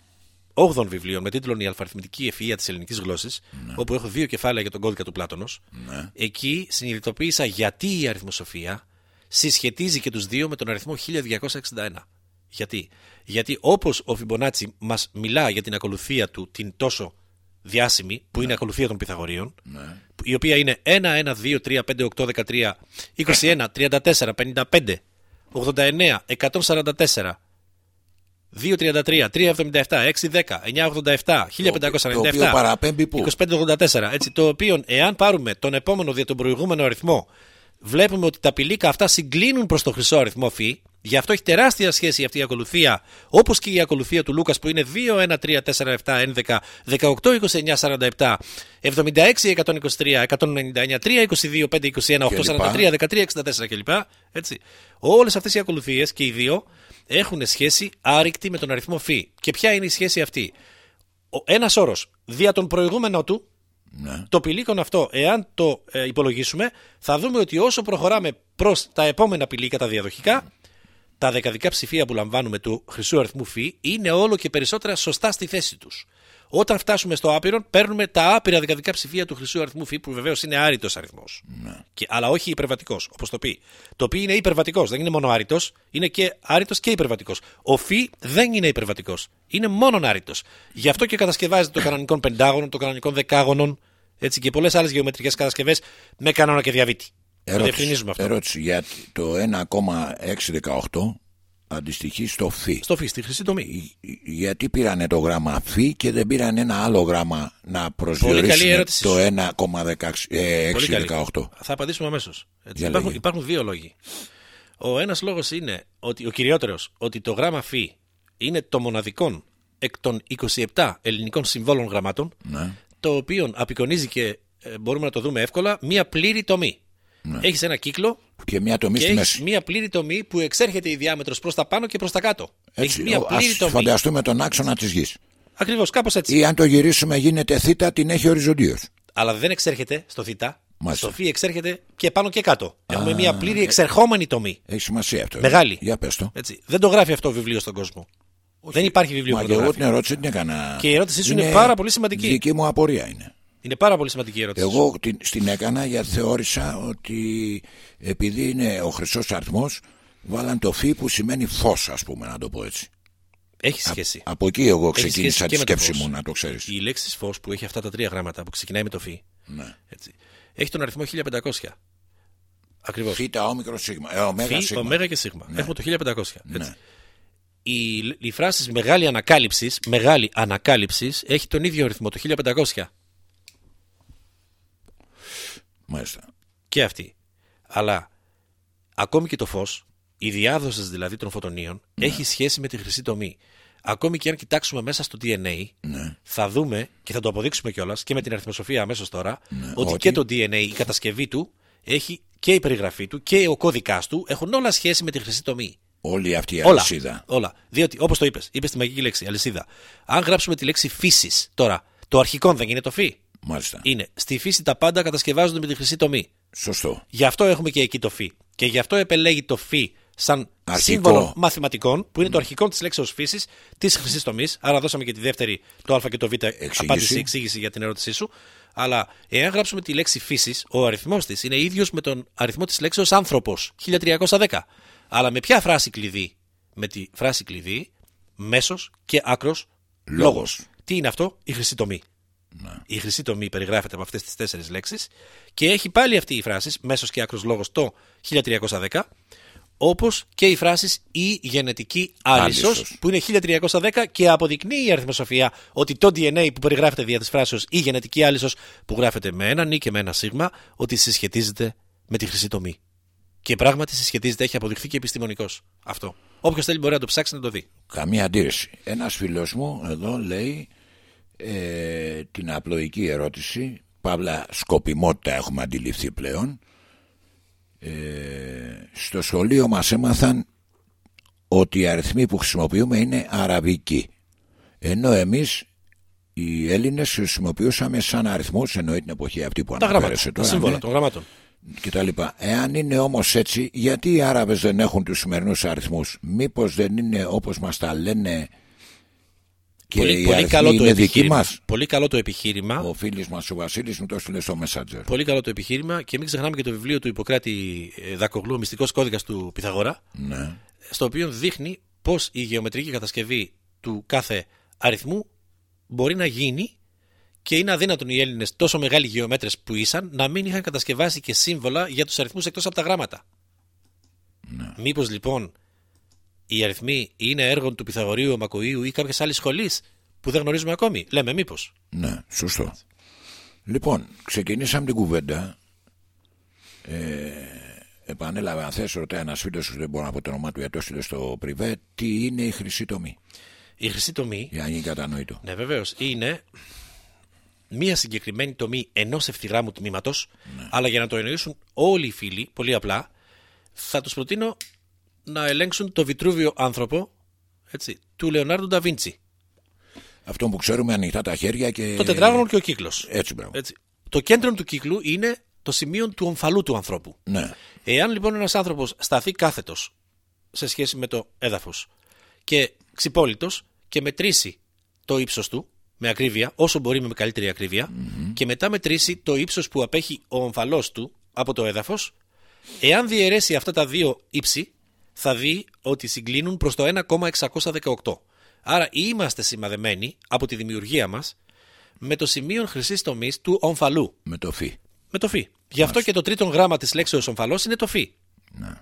8ο βιβλίο με τίτλο Η αλφαριθμητική ευφυΐα της ελληνικής γλώσσης, Ναι. όπου έχω δύο κεφάλαια για τον κώδικα του Πλάτωνος, εκεί συνειδητοποίησα γιατί η αριθμοσοφία συσχετίζει και τους δύο με τον αριθμό 1261. Γιατί, Γιατί όπως ο Φιμπονάτσι μας μιλά για την ακολουθία του, την τόσο διάσημη, που είναι η ακολουθία των Πυθαγορίων, η οποία είναι 1, 1, 2, 3, 5, 8, 13, 21, 34, 55, 89, 144, 233, 377, 610, 987, 1597. Το οποίο παραπέμπει πού; 2584. Έτσι, το οποίο, εάν πάρουμε τον επόμενο δια τον προηγούμενο αριθμό, βλέπουμε ότι τα πηλίκα αυτά συγκλίνουν προς το χρυσό αριθμό φ. Γι' αυτό έχει τεράστια σχέση αυτή η ακολουθία, όπως και η ακολουθία του Λούκας που είναι 2, 1, 3, 4, 7, 11, 18, 29, 47, 76, 123, 199, 3, 22, 5, 21, 8, 43, 13, 64 κλπ. Έτσι. Όλες αυτές οι ακολουθίες και οι δύο έχουν σχέση άρρηκτη με τον αριθμό φ. Και ποια είναι η σχέση αυτή; Ένας όρος δια τον προηγούμενο του, Ναι. το πηλίκον αυτό, εάν το ε, υπολογίσουμε, θα δούμε ότι όσο προχωράμε προς τα επόμενα πηλίκα, τα διαδοχικά, τα δεκαδικά ψηφία που λαμβάνουμε του χρυσού αριθμού φ είναι όλο και περισσότερα σωστά στη θέση τους. Όταν φτάσουμε στο άπειρο, παίρνουμε τα άπειρα δεκαδικά ψηφία του χρυσού αριθμού φ, που βεβαίως είναι άρρητος αριθμός. Αλλά όχι υπερβατικός, όπως το πει. Το πει είναι υπερβατικός, δεν είναι μόνο άρρητος, είναι και άρρητος και υπερβατικός. Ο φ δεν είναι υπερβατικός, είναι μόνο άρρητος. Γι' αυτό και κατασκευάζεται το κανονικό πεντάγωνο, το κανονικό δεκάγωνο έτσι, και πολλές άλλες γεωμετρικές κατασκευές με κανόνα και διαβήτη. Το διευκρινίζουμε αυτό. ερώτηση για το 1,618 αντιστοιχεί στο φ. Στο φ, στη χρυσή τομή. Γιατί πήρανε το γράμμα φ και δεν πήραν ένα άλλο γράμμα να προσδιορίσουν ερώτηση το σου. 1,618. Θα απαντήσουμε αμέσως. Για Υπάρχουν, λέγε. υπάρχουν δύο λόγοι. Ο ένας λόγος είναι ότι ο κυριότερος ότι το γράμμα φ είναι το μοναδικό εκ των 27 ελληνικών συμβόλων γραμμάτων, Ναι. το οποίο απεικονίζει και ε, μπορούμε να το δούμε εύκολα μία πλήρη τομή. Ναι. Έχεις ένα κύκλο Και μια τομή και στη έχεις μέση. μία πλήρη τομή που εξέρχεται η διάμετρος προς τα πάνω και προς τα κάτω. Έχεις Έτσι, μία ο- πλήρη ας τομή. φανταστούμε τον άξονα της γης. Ακριβώς, κάπως έτσι. Ή αν το γυρίσουμε γίνεται θ, την έχει οριζοντίως. Αλλά δεν εξέρχεται στο θ. Μάλιστα. Στο φ εξέρχεται και πάνω και κάτω. Έχουμε μία πλήρη εξερχόμενη τομή. Έχει σημασία αυτό. ε. Μεγάλη. Για πες το. Έτσι. Δεν το γράφει αυτό βιβλίο στον κόσμο. Δεν υπάρχει βιβλίο Μα που και το εγώ γράφει. την ερώτηση δεν την έκανα. Και η ερώτησή σου είναι πάρα πολύ σημαντική. Δική μου απορία είναι. Είναι πάρα πολύ σημαντική η ερώτηση. σου. Εγώ την, στην έκανα γιατί θεώρησα ότι επειδή είναι ο χρυσός αριθμός βάλαν το φι που σημαίνει φως ας πούμε να το πω έτσι. Έχει σχέση. Από εκεί εγώ Έχει ξεκίνησα σχέση τη και με το σκέψη φως. μου να το ξέρεις. Η λέξη φως που έχει αυτά τα τρία γράμματα που ξεκινάει με το φ. Ναι. Έτσι. Έχει τον αριθμό 1500. Ακριβώς. Φίτα, όμικρο, σίγμα. Ε, ωμέγα, Φι, σίγμα. ωμέγα και σίγμα. Έχουμε το 1500. Έτσι. Ναι. Η, η φράση μεγάλη ανακάλυψης, μεγάλη ανακάλυψης έχει τον ίδιο αριθμό, το 1500. Μάλιστα. Και αυτή. Αλλά ακόμη και το φως, η διάδοσης δηλαδή των φωτονίων, Ναι. έχει σχέση με τη χρυσή τομή. Ακόμη και αν κοιτάξουμε μέσα στο DNA, Ναι. θα δούμε και θα το αποδείξουμε κιόλας και με την αριθμοσοφία αμέσως τώρα, ότι, Ναι. ότι- και το DNA, η κατασκευή του, έχει και η περιγραφή του και ο κώδικα του έχουν όλα σχέση με τη χρυσή τομή. Όλη αυτή η Όλα. αλυσίδα. όλα. Διότι, όπως το είπες, είπες τη μαγική λέξη, αλυσίδα. Αν γράψουμε τη λέξη φύσης τώρα, το αρχικό δεν είναι το φύ. Μάλιστα. Είναι στη φύση τα πάντα κατασκευάζονται με τη χρυσή τομή. Σωστό. Γι' αυτό έχουμε και εκεί το φύ. Και γι' αυτό επελέγει το φύ σαν Αρχικό. σύμβολο μαθηματικών, που είναι το αρχικό της λέξεως φύσης της χρυσής τομής. Άρα δώσαμε και τη δεύτερη, το Α και το Β, απάντηση, εξήγηση για την ερώτησή σου. Αλλά εάν γράψουμε τη λέξη φύσης, ο αριθμός της είναι ίδιος με τον αριθμό της λέξεως άνθρωπος, 1310. Αλλά με ποια φράση κλειδί, με τη φράση κλειδί, μέσος και άκρος λόγος. Λόγος. Τι είναι αυτό, η χρυσή τομή. Η χρυσή τομή περιγράφεται από αυτές τις τέσσερις λέξεις και έχει πάλι αυτή η φράση, μέσος και άκρος λόγος το 1310, όπως και οι φράσεις η γενετική άλυσος, Άλυσος. που είναι 1310 και αποδεικνύει η αριθμοσοφία ότι το DNA που περιγράφεται δια της φράσεως η γενετική άλυσος, που γράφεται με ένα νι και με ένα σίγμα, ότι συσχετίζεται με τη χρυσή τομή. Και πράγματι συσχετίζεται, έχει αποδειχθεί και επιστημονικώ αυτό. Όποιος θέλει μπορεί να το ψάξει να το δει. Καμία αντίρρηση. Ένας φίλος μου εδώ λέει ε, την απλοϊκή ερώτηση, παύλα σκοπιμότητα έχουμε αντιληφθεί πλέον. Ε, στο σχολείο μας έμαθαν ότι οι αριθμοί που χρησιμοποιούμε είναι αραβικοί. Ενώ εμείς οι Έλληνες χρησιμοποιούσαμε σαν αριθμούς, εννοεί την εποχή αυτή που Τα γράμματα, αναφέρεσαι τα τώρα, σύμβολα ναι, των γραμμάτων. και τα λοιπά. Εάν είναι όμως έτσι, γιατί οι Άραβες δεν έχουν τους σημερινούς αριθμούς; Μήπως δεν είναι όπως μας τα λένε και Πολύ, οι πολύ, αριθμοί καλό το είναι δικοί επιχείρημα. μας. πολύ καλό το επιχείρημα. Ο φίλος μας ο Βασίλης μου το έστειλε στο Messenger. Πολύ καλό το επιχείρημα και μην ξεχνάμε και το βιβλίο του Ιπποκράτη ε, Δακογλού, ο μυστικός κώδικας του Πυθαγόρα, Ναι. στο οποίο δείχνει πώς η γεωμετρική κατασκευή του κάθε αριθμού μπορεί να γίνει και είναι αδύνατον οι Έλληνες, τόσο μεγάλοι γεωμέτρες που ήσαν, να μην είχαν κατασκευάσει και σύμβολα για τους αριθμούς εκτός από τα γράμματα. Ναι. Μήπως λοιπόν οι αριθμοί είναι έργων του Πυθαγορείου, Μακοίου ή κάποια άλλη σχολή που δεν γνωρίζουμε ακόμη. Λέμε μήπως. Ναι, σωστό. Λοιπόν, ξεκινήσαμε την κουβέντα. Ε, επανέλαβε, αν θες, ρωτάει ένας φίλος σου, δεν μπορώ να πω το όνομά του γιατί το στείλε στο πριβέ, τι είναι η χρυσή τομή. Η χρυσή τομή, Για να γίνει κατανοητό. ναι βεβαίως, είναι μία συγκεκριμένη τομή ενός ευθυγράμμου τμήματος, αλλά για να το εννοήσουν όλοι οι φίλοι, πολύ απλά, θα τους προτείνω να ελέγξουν το βιτρούβιο άνθρωπο έτσι, του Λεωνάρντο Νταβίντσι. Αυτό που ξέρουμε ανοιχτά τα χέρια και. Το τετράγωνο και ο κύκλος. Έτσι, μπράβο. Έτσι. Το κέντρο του κύκλου είναι το σημείο του ομφαλού του ανθρώπου. Ναι. Εάν λοιπόν ένας άνθρωπος σταθεί κάθετος σε σχέση με το έδαφος και ξυπόλυτος και μετρήσει το ύψος του με ακρίβεια, όσο μπορεί με καλύτερη ακρίβεια, και μετά μετρήσει το ύψος που απέχει ο ομφαλός του από το έδαφος, εάν διαιρέσει αυτά τα δύο ύψη, θα δει ότι συγκλίνουν προς το 1,618. Άρα είμαστε σημαδεμένοι από τη δημιουργία μας με το σημείο χρυσή τομής του ομφαλού. Με το φι. Με το φι. Γι' αυτό και το τρίτο γράμμα της λέξεως ομφαλός είναι το φι.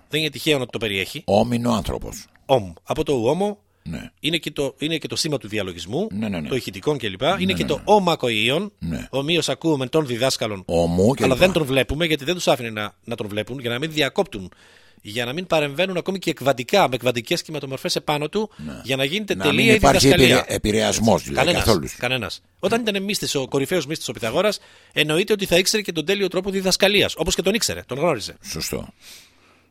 Δεν είναι τυχαίο να το περιέχει. Όμινο άνθρωπος. Ομ. Από το ουόμο Ναι. είναι και, το, είναι και το σήμα του διαλογισμού, Ναι, ναι, ναι. το ηχητικών κλπ. είναι και το ομακοϊόν. Ναι. Ομοίως ακούμε των διδάσκαλων. Ομού και αλλά λοιπά. δεν τον βλέπουμε γιατί δεν τους άφηνε να, να τον βλέπουν για να μην διακόπτουν. Για να μην παρεμβαίνουν ακόμη και εκβαντικά με εκβαντικέ κυματομορφές επάνω του για να γίνεται Ναι. Να μην τελεία η υπάρχει διδασκαλία. επηρεασμός δηλαδή Κανένας, καθόλους. Κανένας. Όταν ήταν μύστης, ο κορυφαίος μύστης ο Πυθαγόρας, εννοείται ότι θα ήξερε και τον τέλειο τρόπο διδασκαλίας. Όπως και τον ήξερε, τον γνώριζε. Σωστό.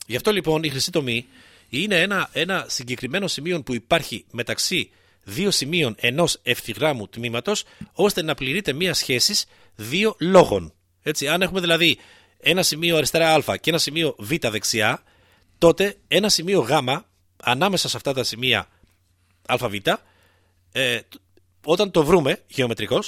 Γι' αυτό λοιπόν η χρυσή τομή είναι ένα, ένα συγκεκριμένο σημείο που υπάρχει μεταξύ δύο σημείων ενός ευθυγράμμου τμήματος, ώστε να πληρείται μία σχέση δύο λόγων. Έτσι, αν έχουμε δηλαδή ένα σημείο αριστερά Α και ένα σημείο Β δεξιά, τότε ένα σημείο Γ ανάμεσα σε αυτά τα σημεία ΑΒ, ε, τ- όταν το βρούμε γεωμετρικώ,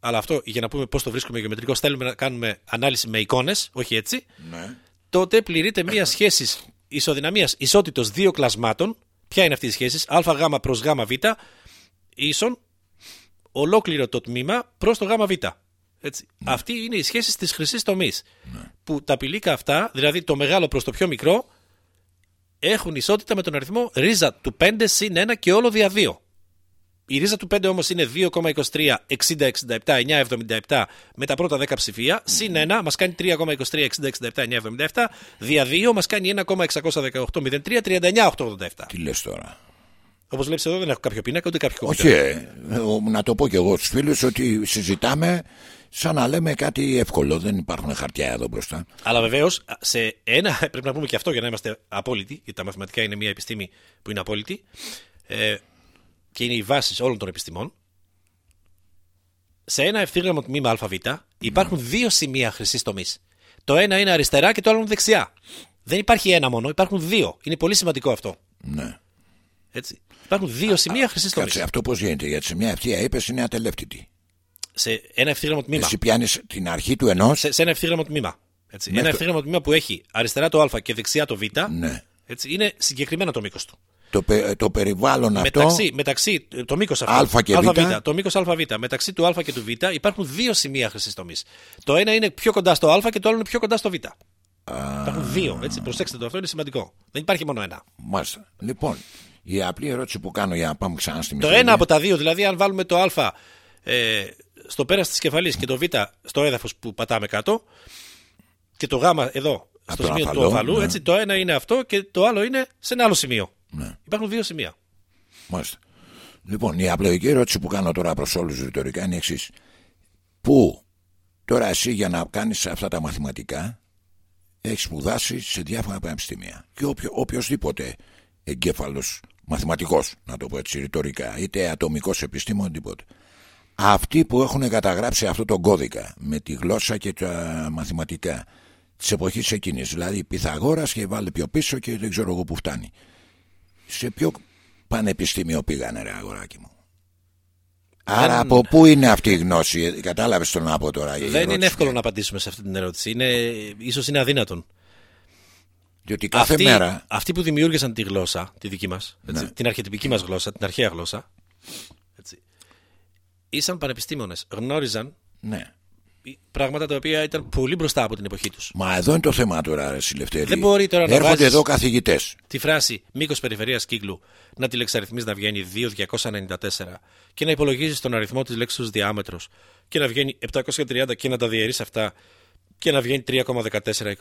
αλλά αυτό για να πούμε πώς το βρίσκουμε γεωμετρικώ, θέλουμε να κάνουμε ανάλυση με εικόνες, όχι έτσι Ναι. τότε πληρείται μία *laughs* σχέση ισοδυναμίας ισότητος δύο κλασμάτων. Ποια είναι αυτή η σχέση, ΑΓ προς ΓΒ, ίσον ολόκληρο το τμήμα προς το ΓΒ. Έτσι. Αυτή είναι η σχέση της χρυσής τομής. Που τα πηλίκα αυτά, δηλαδή το μεγάλο προς το πιο μικρό, έχουν ισότητα με τον αριθμό ρίζα του 5 συν 1 και όλο δια 2. Η ρίζα του 5 όμως είναι 2,23, 60, 67, 9, 77 με τα πρώτα 10 ψηφία. Συν 1 μας κάνει 3,23, 60, 67, 9, 77. Δια 2 μας κάνει 1,618, 03, 39, 887. Τι λε τώρα. Όπως βλέπεις εδώ δεν έχω κάποιο πίνακα ούτε κάποιο Όχι, κομπιούτερ. ε, ο- να το πω και εγώ στους φίλους ότι συζητάμε σαν να λέμε κάτι εύκολο. Δεν υπάρχουν χαρτιά εδώ μπροστά. Αλλά βεβαίως σε ένα. *laughs* Πρέπει να πούμε και αυτό για να είμαστε απόλυτοι, γιατί τα μαθηματικά είναι μια επιστήμη που είναι απόλυτη ε, και είναι η βάση όλων των επιστημών. Σε ένα ευθύγραμμο τμήμα ΑΒ υπάρχουν δύο σημεία χρυσής τομής. Το ένα είναι αριστερά και το άλλο είναι δεξιά. Δεν υπάρχει ένα μόνο, υπάρχουν δύο. Είναι πολύ σημαντικό αυτό. Ναι. Έτσι. Υπάρχουν δύο σημεία χρυσής τομής. Κάτσε, αυτό πώς γίνεται. Γιατί σε μια ευθεία είπες είναι ατελεύτητη. Σε ένα ευθύγραμμο τμήμα. Εσύ πιάνεις την αρχή του ενός. Σε, σε ένα ευθύγραμμο τμήμα. Έτσι. Μέχρι Ένα το- ευθύγραμμο τμήμα που έχει αριστερά το Α και δεξιά το Β. Ναι. Έτσι, είναι συγκεκριμένο το μήκος του. Το, πε- το περιβάλλον αυτό. Μεταξύ, μεταξύ το μήκος αυτό. Α και Β. το μήκος ΑΒ. Μεταξύ του Α και του Β υπάρχουν δύο σημεία χρυσής τομής. Το ένα είναι πιο κοντά στο Α και το άλλο είναι πιο κοντά στο Β. Υπάρχουν δύο. Έτσι. Προσέξτε το, αυτό είναι σημαντικό. Δεν υπάρχει μόνο ένα. Μάλιστα. Λοιπόν, η απλή ερώτηση που κάνω για να πάμε ξανά στη Το μυθολογία. ένα από τα δύο, δηλαδή, αν βάλουμε το Α ε, στο πέρας της κεφαλής και το Β στο έδαφος που πατάμε κάτω και το Γ εδώ στο το σημείο του αμφαλό, οβαλού, ναι. έτσι, το ένα είναι αυτό και το άλλο είναι σε ένα άλλο σημείο. Ναι. Υπάρχουν δύο σημεία. Μάλιστα. Λοιπόν, η απλοϊκή ερώτηση που κάνω τώρα προς όλους ρητορικά είναι η εξής. Πού τώρα εσύ για να κάνεις αυτά τα μαθηματικά έχεις σπουδάσει σε διάφορα πανεπιστήμια. Και όποιο, οποιοδήποτε εγκέφαλος μαθηματικός, να το πω έτσι ρητορικά, είτε ατομικός επιστήμον, τίποτε. Αυτοί που έχουν καταγράψει αυτό τον κώδικα με τη γλώσσα και τα μαθηματικά της εποχής εκείνης, δηλαδή Πυθαγόρας και βάλε πιο πίσω και δεν ξέρω εγώ που φτάνει. Σε ποιο πανεπιστήμιο πήγανε, ρε αγοράκι μου; Άρα από πού είναι αυτή η γνώση, ε, κατάλαβε τον να πω τώρα. η Δεν ερώτηση. είναι εύκολο να απαντήσουμε σε αυτή την ερώτηση. Είναι, ίσως είναι αδύνατον. Διότι κάθε αυτοί, μέρα. Ναι. αυτοί που δημιούργησαν τη γλώσσα, τη δική μας, έτσι, την αρχιετυπική μας γλώσσα, την αρχαία γλώσσα, έτσι, ήσαν πανεπιστήμονες, γνώριζαν Ναι, πράγματα τα οποία ήταν πολύ μπροστά από την εποχή τους. Μα εδώ είναι το θέμα τώρα, ρε Συλλευτέρη. Δεν μπορεί τώρα να Έρχονται βάζεις- εδώ καθηγητές. Τη φράση μήκος περιφερειας κύκλου να τη λεξαριθμεί να βγαίνει 2.294 και να υπολογίζεις τον αριθμό της λέξης ω διάμετρο και να βγαίνει 730 και να τα διαιρείς αυτά και να βγαίνει 3,14, 24,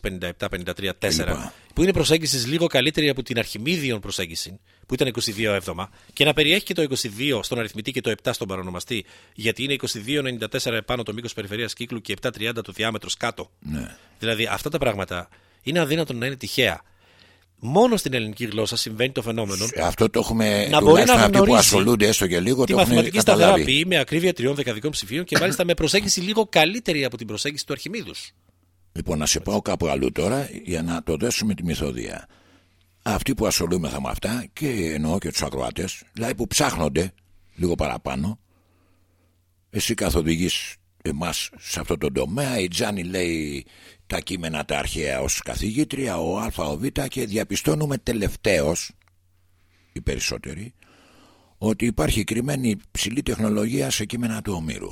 6,57, 53, 4. λοιπά. Που είναι προσέγγισης λίγο καλύτερη από την Αρχιμίδιον προσέγγιση, που ήταν 22 έβδομα, και να περιέχει και το 22 στον αριθμητή και το 7 στον παρονομαστή, γιατί είναι 22,94 επάνω το μήκος περιφερεια κύκλου και 7,30 το διάμετρος κάτω. Ναι. Δηλαδή αυτά τα πράγματα είναι αδύνατο να είναι τυχαία. Μόνο στην ελληνική γλώσσα συμβαίνει το φαινόμενο. Ε, Αυτό το έχουμε Να μπορεί τουλάχιστον να αυτοί που γνωρίζεις ασχολούνται έστω και λίγο Τη το έχουν μαθηματική σταθερά καταλάβει. ποιή με ακρίβεια τριών δεκαδικών ψηφίων και μάλιστα με προσέγγιση λίγο καλύτερη από την προσέγγιση του Αρχιμίδους. Λοιπόν, να σε πάω κάπου αλλού τώρα για να το δέσουμε τη μυθοδία. Αυτοί που ασχολούμεθα με αυτά και εννοώ και τους ακροατές, δηλαδή που ψάχνονται λίγο παραπάνω, εσύ καθοδηγείς εμάς σε αυτό το τομέα. Η Τζάνι λέει τα κείμενα τα αρχαία ως καθηγήτρια, ο Α, ο Β και διαπιστώνουμε τελευταίο, οι περισσότεροι, ότι υπάρχει κρυμμένη ψηλή τεχνολογία σε κείμενα του Ομήρου.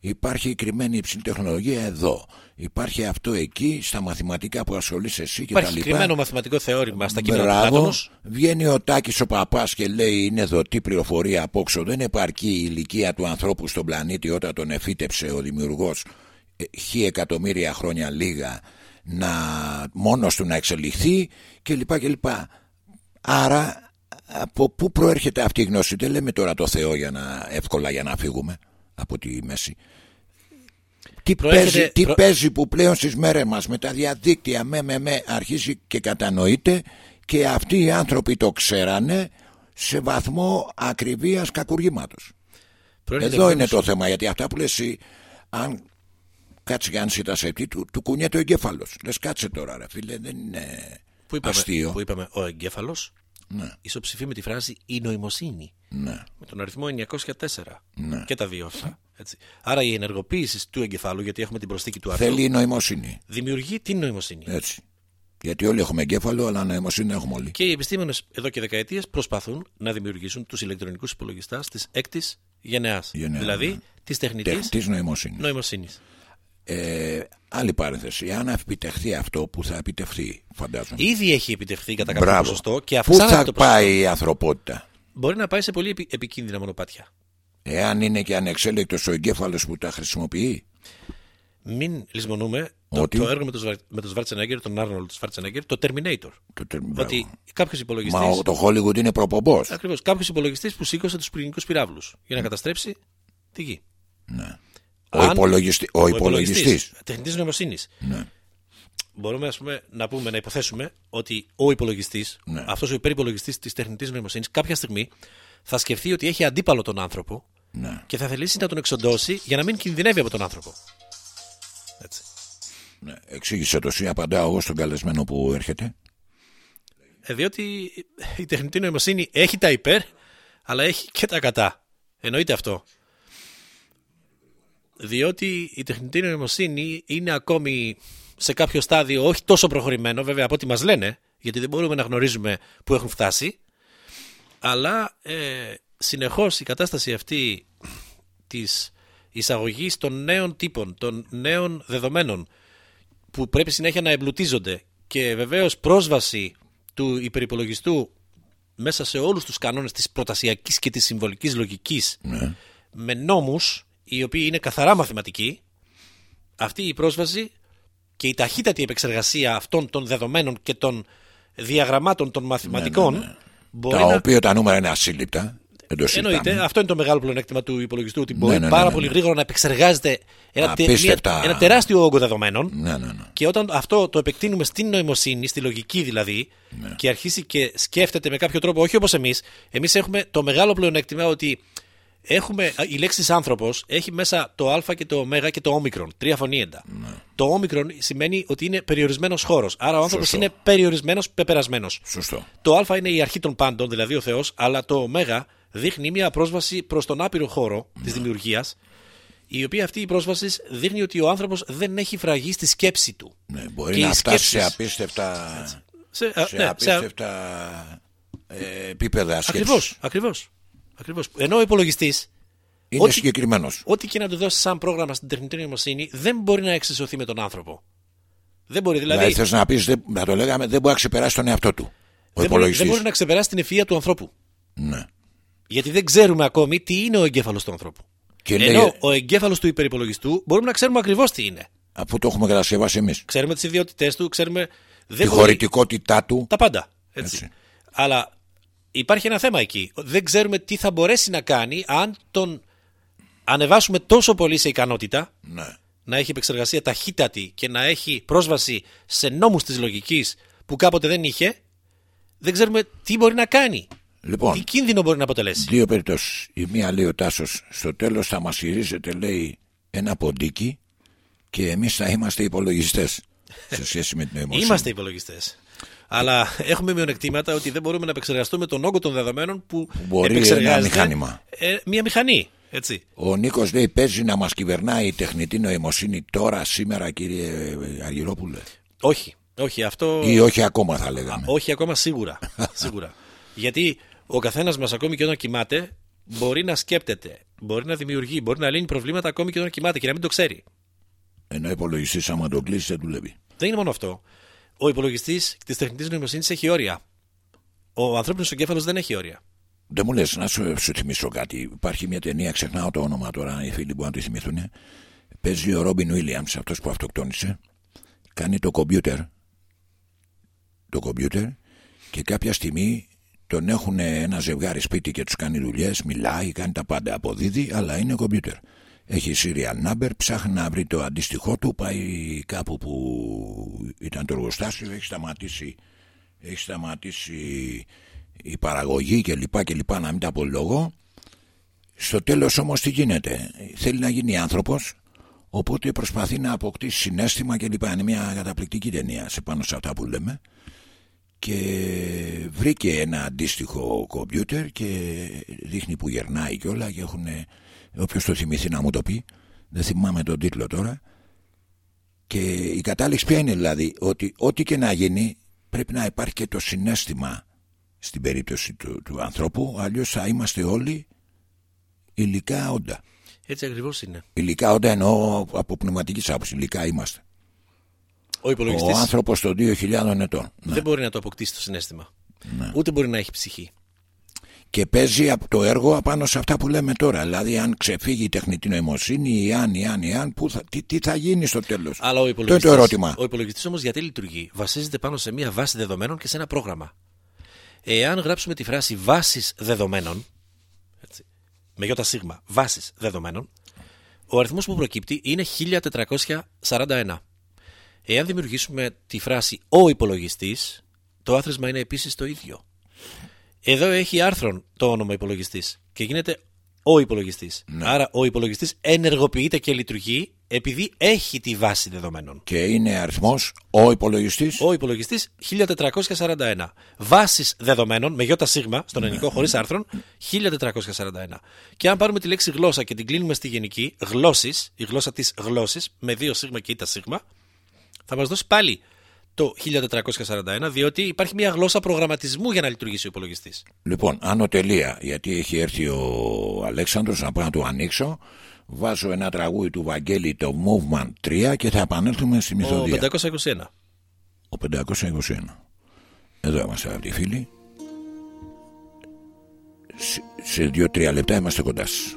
Υπάρχει κρυμμένη υψηλή τεχνολογία εδώ. Υπάρχει αυτό εκεί, στα μαθηματικά που ασχολείσαι εσύ και τα Υπάρχει λοιπά. κρυμμένο μαθηματικό θεώρημα στα κείμενα του Μπράβο. Πλάτωνος. Βγαίνει ο Τάκης ο παπάς και λέει είναι δοτή πληροφορία απόξω. Δεν επαρκεί η ηλικία του ανθρώπου στον πλανήτη όταν τον εφύτεψε ο δημιουργός ε, χι εκατομμύρια χρόνια λίγα να μόνος του να εξελιχθεί κλπ. κλπ. Άρα από πού προέρχεται αυτή η γνώση; Δεν λέμε τώρα το Θεό για να, εύκολα για να φύγουμε από τη μέση. Τι, Προέρχεται- παίζει, τι προ- παίζει που πλέον στις μέρες μας με τα διαδίκτυα με με με αρχίζει και κατανοείται και αυτοί οι άνθρωποι το ξέρανε σε βαθμό ακριβίας κακουργήματος. Προέρχεται Εδώ είναι επομένως- το θέμα γιατί αυτά που λες εσύ, αν κάτσει και αν ζητάς αυτή του, του κουνιέται ο εγκέφαλος. Λες κάτσε τώρα ρε φίλε δεν είναι που είπαμε, αστείο. που είπαμε ο εγκέφαλος Ναι, ισοψηφεί με τη φράση η νοημοσύνη. ναι, Με τον αριθμό 904. Ναι. Και τα δύο αυτά. Έτσι. Άρα η ενεργοποίηση του εγκεφάλου, γιατί έχουμε την προσθήκη του άρθρου, Θέλει νοημοσύνη. δημιουργεί την νοημοσύνη. Έτσι. Γιατί όλοι έχουμε εγκέφαλο αλλά νοημοσύνη έχουμε όλοι. Και οι επιστήμονες εδώ και δεκαετίες προσπαθούν να δημιουργήσουν τους ηλεκτρονικούς υπολογιστέ της έκτης γενεάς. Γενεάς, Δηλαδή ναι. της τεχνητής Τεχνητής νοημοσύνης. νοημοσύνης. Ε, άλλη παρένθεση. Αν επιτευχθεί αυτό που θα επιτευχθεί, φαντάζομαι. Ήδη έχει επιτευχθεί κατά κάποιο Μπράβο. ποσοστό και Πού αυξάνεται θα το ποσοστό. πάει η ανθρωπότητα, Μπορεί να πάει σε πολύ επι- επικίνδυνα μονοπάτια. εάν είναι και ανεξέλεκτος ο εγκέφαλος που τα χρησιμοποιεί; Μην λησμονούμε το, Ότι; το έργο με τον Σβαρ- με τον Σβάρτσενέγκερ, τον Άρνολτ Σβάρτσενέγκερ, το Terminator. Το τε- Ότι κάποιος υπολογιστή. Μα ο- το Hollywood είναι προπομπός. Ακριβώς. Κάποιος υπολογιστής που σήκωσε τους πυρηνικούς πυράβλους για να καταστρέψει τη γη. Ναι. Ο, Αν- υπολογιστή, ο υπολογιστής. Τεχνητής νοημοσύνης. Ναι. Μπορούμε ας πούμε, να πούμε, να υποθέσουμε ότι ο υπολογιστής, Ναι. αυτός ο υπερυπολογιστής της τεχνητής νοημοσύνης, κάποια στιγμή θα σκεφτεί ότι έχει αντίπαλο τον άνθρωπο Ναι. και θα θελήσει να τον εξοντώσει για να μην κινδυνεύει από τον άνθρωπο. Έτσι. Ναι. Εξήγησε το εσύ, απαντάω εγώ στον καλεσμένο που έρχεται. Ε, διότι η τεχνητή νοημοσύνη έχει τα υπέρ, αλλά έχει και τα κατά. Εννοείται αυτό. Διότι η τεχνητή νοημοσύνη είναι ακόμη σε κάποιο στάδιο όχι τόσο προχωρημένο, βέβαια από ό,τι μας λένε, γιατί δεν μπορούμε να γνωρίζουμε που έχουν φτάσει, αλλά ε, συνεχώς η κατάσταση αυτή της εισαγωγής των νέων τύπων, των νέων δεδομένων, που πρέπει συνέχεια να εμπλουτίζονται και βεβαίως πρόσβαση του υπερυπολογιστού μέσα σε όλους τους κανόνες της προτασιακής και της συμβολικής λογικής Ναι. με νόμους οι οποίοι είναι καθαρά μαθηματικοί αυτή η πρόσβαση και η ταχύτατη επεξεργασία αυτών των δεδομένων και των διαγραμμάτων των μαθηματικών μπορεί Ναι, Τα να οποία τα νούμερα είναι ασύλληπτα. Δεν το Εννοείται, συζητάμε. αυτό είναι το μεγάλο πλεονέκτημα του υπολογιστού, ότι μπορεί ναι, ναι, πάρα ναι, πολύ ναι. γρήγορα να επεξεργάζεται ένα, τε- μια- Απίστευτα. ένα τεράστιο όγκο δεδομένων. Ναι, ναι, ναι. Και όταν αυτό το επεκτείνουμε στην νοημοσύνη, στη λογική δηλαδή, Ναι. και αρχίσει και σκέφτεται με κάποιο τρόπο, όχι όπως εμείς, εμείς έχουμε το μεγάλο πλεονέκτημα ότι έχουμε, η λέξη άνθρωπο έχει μέσα το α και το ω και το όμικρον, τρία φωνήεντα. Το όμικρον σημαίνει ότι είναι περιορισμένος χώρος. Άρα ο άνθρωπος Σωστό. είναι περιορισμένος, πεπερασμένος. Σωστό. Το α είναι η αρχή των πάντων, δηλαδή ο Θεός, αλλά το ω δείχνει μια πρόσβαση προς τον άπειρο χώρο της δημιουργίας, η οποία αυτή η πρόσβαση δείχνει ότι ο άνθρωπος δεν έχει φραγεί στη σκέψη του. Ναι, μπορεί Και οι να φτάσει σε σκέψεις- απίστευτα, Σε, α, σε ναι, σε, απίστευτα ε, επίπεδα σκέψης. ακριβώς, ακριβώς, ακριβώς. Ενώ ο υπολογιστής Είναι Ό,τι- συγκεκριμένος. Ό,τι και να του δώσει σαν πρόγραμμα στην τεχνητή νοημοσύνη δεν μπορεί να εξισωθεί με τον άνθρωπο. Δεν μπορεί. Δηλαδή, Δηλαδή, θες να πεις, να το λέγαμε, δεν μπορεί να ξεπεράσει τον εαυτό του. Ο δεν, μπορεί, υπολογιστής. δεν μπορεί να ξεπεράσει την ευφυα του ανθρώπου. Ναι. Γιατί δεν ξέρουμε ακόμη τι είναι ο εγκέφαλος του ανθρώπου. Και Ενώ λέει, ο εγκέφαλος του υπερυπολογιστού μπορούμε να ξέρουμε ακριβώς τι είναι. αφού το έχουμε κατασκευάσει εμείς, Ξέρουμε τις ιδιότητές του, ξέρουμε. τη Δεν μπορεί- χωρητικότητά του. Τα πάντα. Έτσι. Έτσι. Αλλά υπάρχει ένα θέμα εκεί. Δεν ξέρουμε τι θα μπορέσει να κάνει αν τον ανεβάσουμε τόσο πολύ σε ικανότητα Ναι. να έχει επεξεργασία ταχύτατη και να έχει πρόσβαση σε νόμους της λογικής που κάποτε δεν είχε, δεν ξέρουμε τι μπορεί να κάνει. Λοιπόν, Τι κίνδυνο μπορεί να αποτελέσει. δύο περιπτώσεις. Η μία λέει ο Τάσος, στο τέλος θα μας χειρίζεται, λέει, ένα ποντίκι και εμείς θα είμαστε υπολογιστές. σε *laughs* σχέση με την νοημοσύνη. Είμαστε υπολογιστές. Αλλά έχουμε μειονεκτήματα ότι δεν μπορούμε να επεξεργαστούμε τον όγκο των δεδομένων που, μπορεί επεξεργάζεται ένα μηχάνημα. ε, μια μηχανή. Έτσι. Ο Νίκος λέει: Παίζει να μας κυβερνάει η τεχνητή νοημοσύνη τώρα, σήμερα, κύριε Αργυρόπουλε. Όχι. Όχι, αυτό. Ή όχι ακόμα, θα λέγαμε. Όχι ακόμα σίγουρα. *laughs* σίγουρα. Γιατί ο καθένας μας, ακόμη και όταν κοιμάται, μπορεί να σκέπτεται, μπορεί να δημιουργεί, μπορεί να λύνει προβλήματα ακόμη και όταν κοιμάται και να μην το ξέρει. Ενώ ο υπολογιστής, άμα τον κλείσει, δεν δουλεύει. Δεν είναι μόνο αυτό. Ο υπολογιστής της τεχνητής νοημοσύνης έχει όρια. Ο ανθρώπινος εγκέφαλος δεν έχει όρια. Δεν μου λες, να σου, σου θυμίσω κάτι. Υπάρχει μια ταινία, ξεχνάω το όνομα τώρα, οι φίλοι που να τη θυμηθούν. Παίζει ο Ρόμπιν Βίλιαμ, αυτός που αυτοκτόνησε. Κάνει το κομπιούτερ. Το κομπιούτερ και κάποια στιγμή τον έχουν ένα ζευγάρι σπίτι και τους κάνει δουλειές, μιλάει, κάνει τα πάντα. Αποδίδει, αλλά είναι κομπιούτερ. Έχει serial number, ψάχνει να βρει το αντίστοιχό του, πάει κάπου που ήταν το εργοστάσιο, έχει σταματήσει, έχει σταματήσει η παραγωγή και λοιπά και λοιπά να μην τα πω λόγο. Στο τέλος όμως τι γίνεται. Θέλει να γίνει άνθρωπος οπότε προσπαθεί να αποκτήσει συνέστημα και λοιπά. Είναι μια καταπληκτική ταινία σε πάνω σε αυτά που λέμε και βρήκε ένα αντίστοιχο κομπιούτερ και δείχνει που γερνάει και όλα και έχουν όποιος το θυμηθεί να μου το πει δεν θυμάμαι τον τίτλο τώρα και η κατάληξη ποια είναι δηλαδή ότι ό,τι και να γίνει πρέπει να υπάρχει και το συνέστημα στην περίπτωση του, του ανθρώπου αλλιώς θα είμαστε όλοι υλικά όντα Έτσι ακριβώς είναι. υλικά όντα εννοώ από πνευματικής άποψης υλικά είμαστε Ο υπολογιστής ο άνθρωπος των 2.000 ετών ναι. δεν μπορεί να το αποκτήσει το συνέστημα. Ναι. Ούτε μπορεί να έχει ψυχή. Και παίζει από το έργο απάνω σε αυτά που λέμε τώρα δηλαδή αν ξεφύγει η τεχνητή νοημοσύνη ή αν, ή αν, ή αν που θα, τι, τι θα γίνει στο τέλος; Αλλά ο το είναι υπολογιστή. το ερώτημα Ο υπολογιστής όμως γιατί λειτουργεί; Βασίζεται πάνω σε μια βάση δεδομένων και σε ένα πρόγραμμα. Εάν γράψουμε τη φράση βάσει δεδομένων. Έτσι, με γιώτα σίγμα, βάσει δεδομένων. Ο αριθμός που προκύπτει είναι 1441. Εάν δημιουργήσουμε τη φράση ο υπολογιστής, το άθροισμα είναι επίσης το ίδιο. Εδώ έχει άρθρον το όνομα υπολογιστής και γίνεται ο υπολογιστής. Άρα ο υπολογιστής ενεργοποιείται και λειτουργεί επειδή έχει τη βάση δεδομένων. και είναι αριθμός ο υπολογιστής; Ο υπολογιστής 1441. Βάσεις δεδομένων με γιώτα σίγμα στον ελληνικό χωρίς άρθρων 1441. Και αν πάρουμε τη λέξη γλώσσα και την κλείνουμε στη γενική, γλώσσης, η γλώσσα της γλώσσης με δύο σίγμα και ήττα σίγμα, θα μας δώσει πάλι το 1441, διότι υπάρχει μια γλώσσα προγραμματισμού για να λειτουργήσει ο υπολογιστής. Λοιπόν, άνω τελεία, γιατί έχει έρθει ο Αλέξανδρος να πάω να του ανοίξω. Βάζω ένα τραγούδι του Βαγγέλη, το Movement 3 και θα επανέλθουμε στη Ο μυθοδία. 521. Ο 521. Εδώ είμαστε αγαπητοί φίλοι. Σε- Σε δύο-τρία λεπτά είμαστε κοντά σας.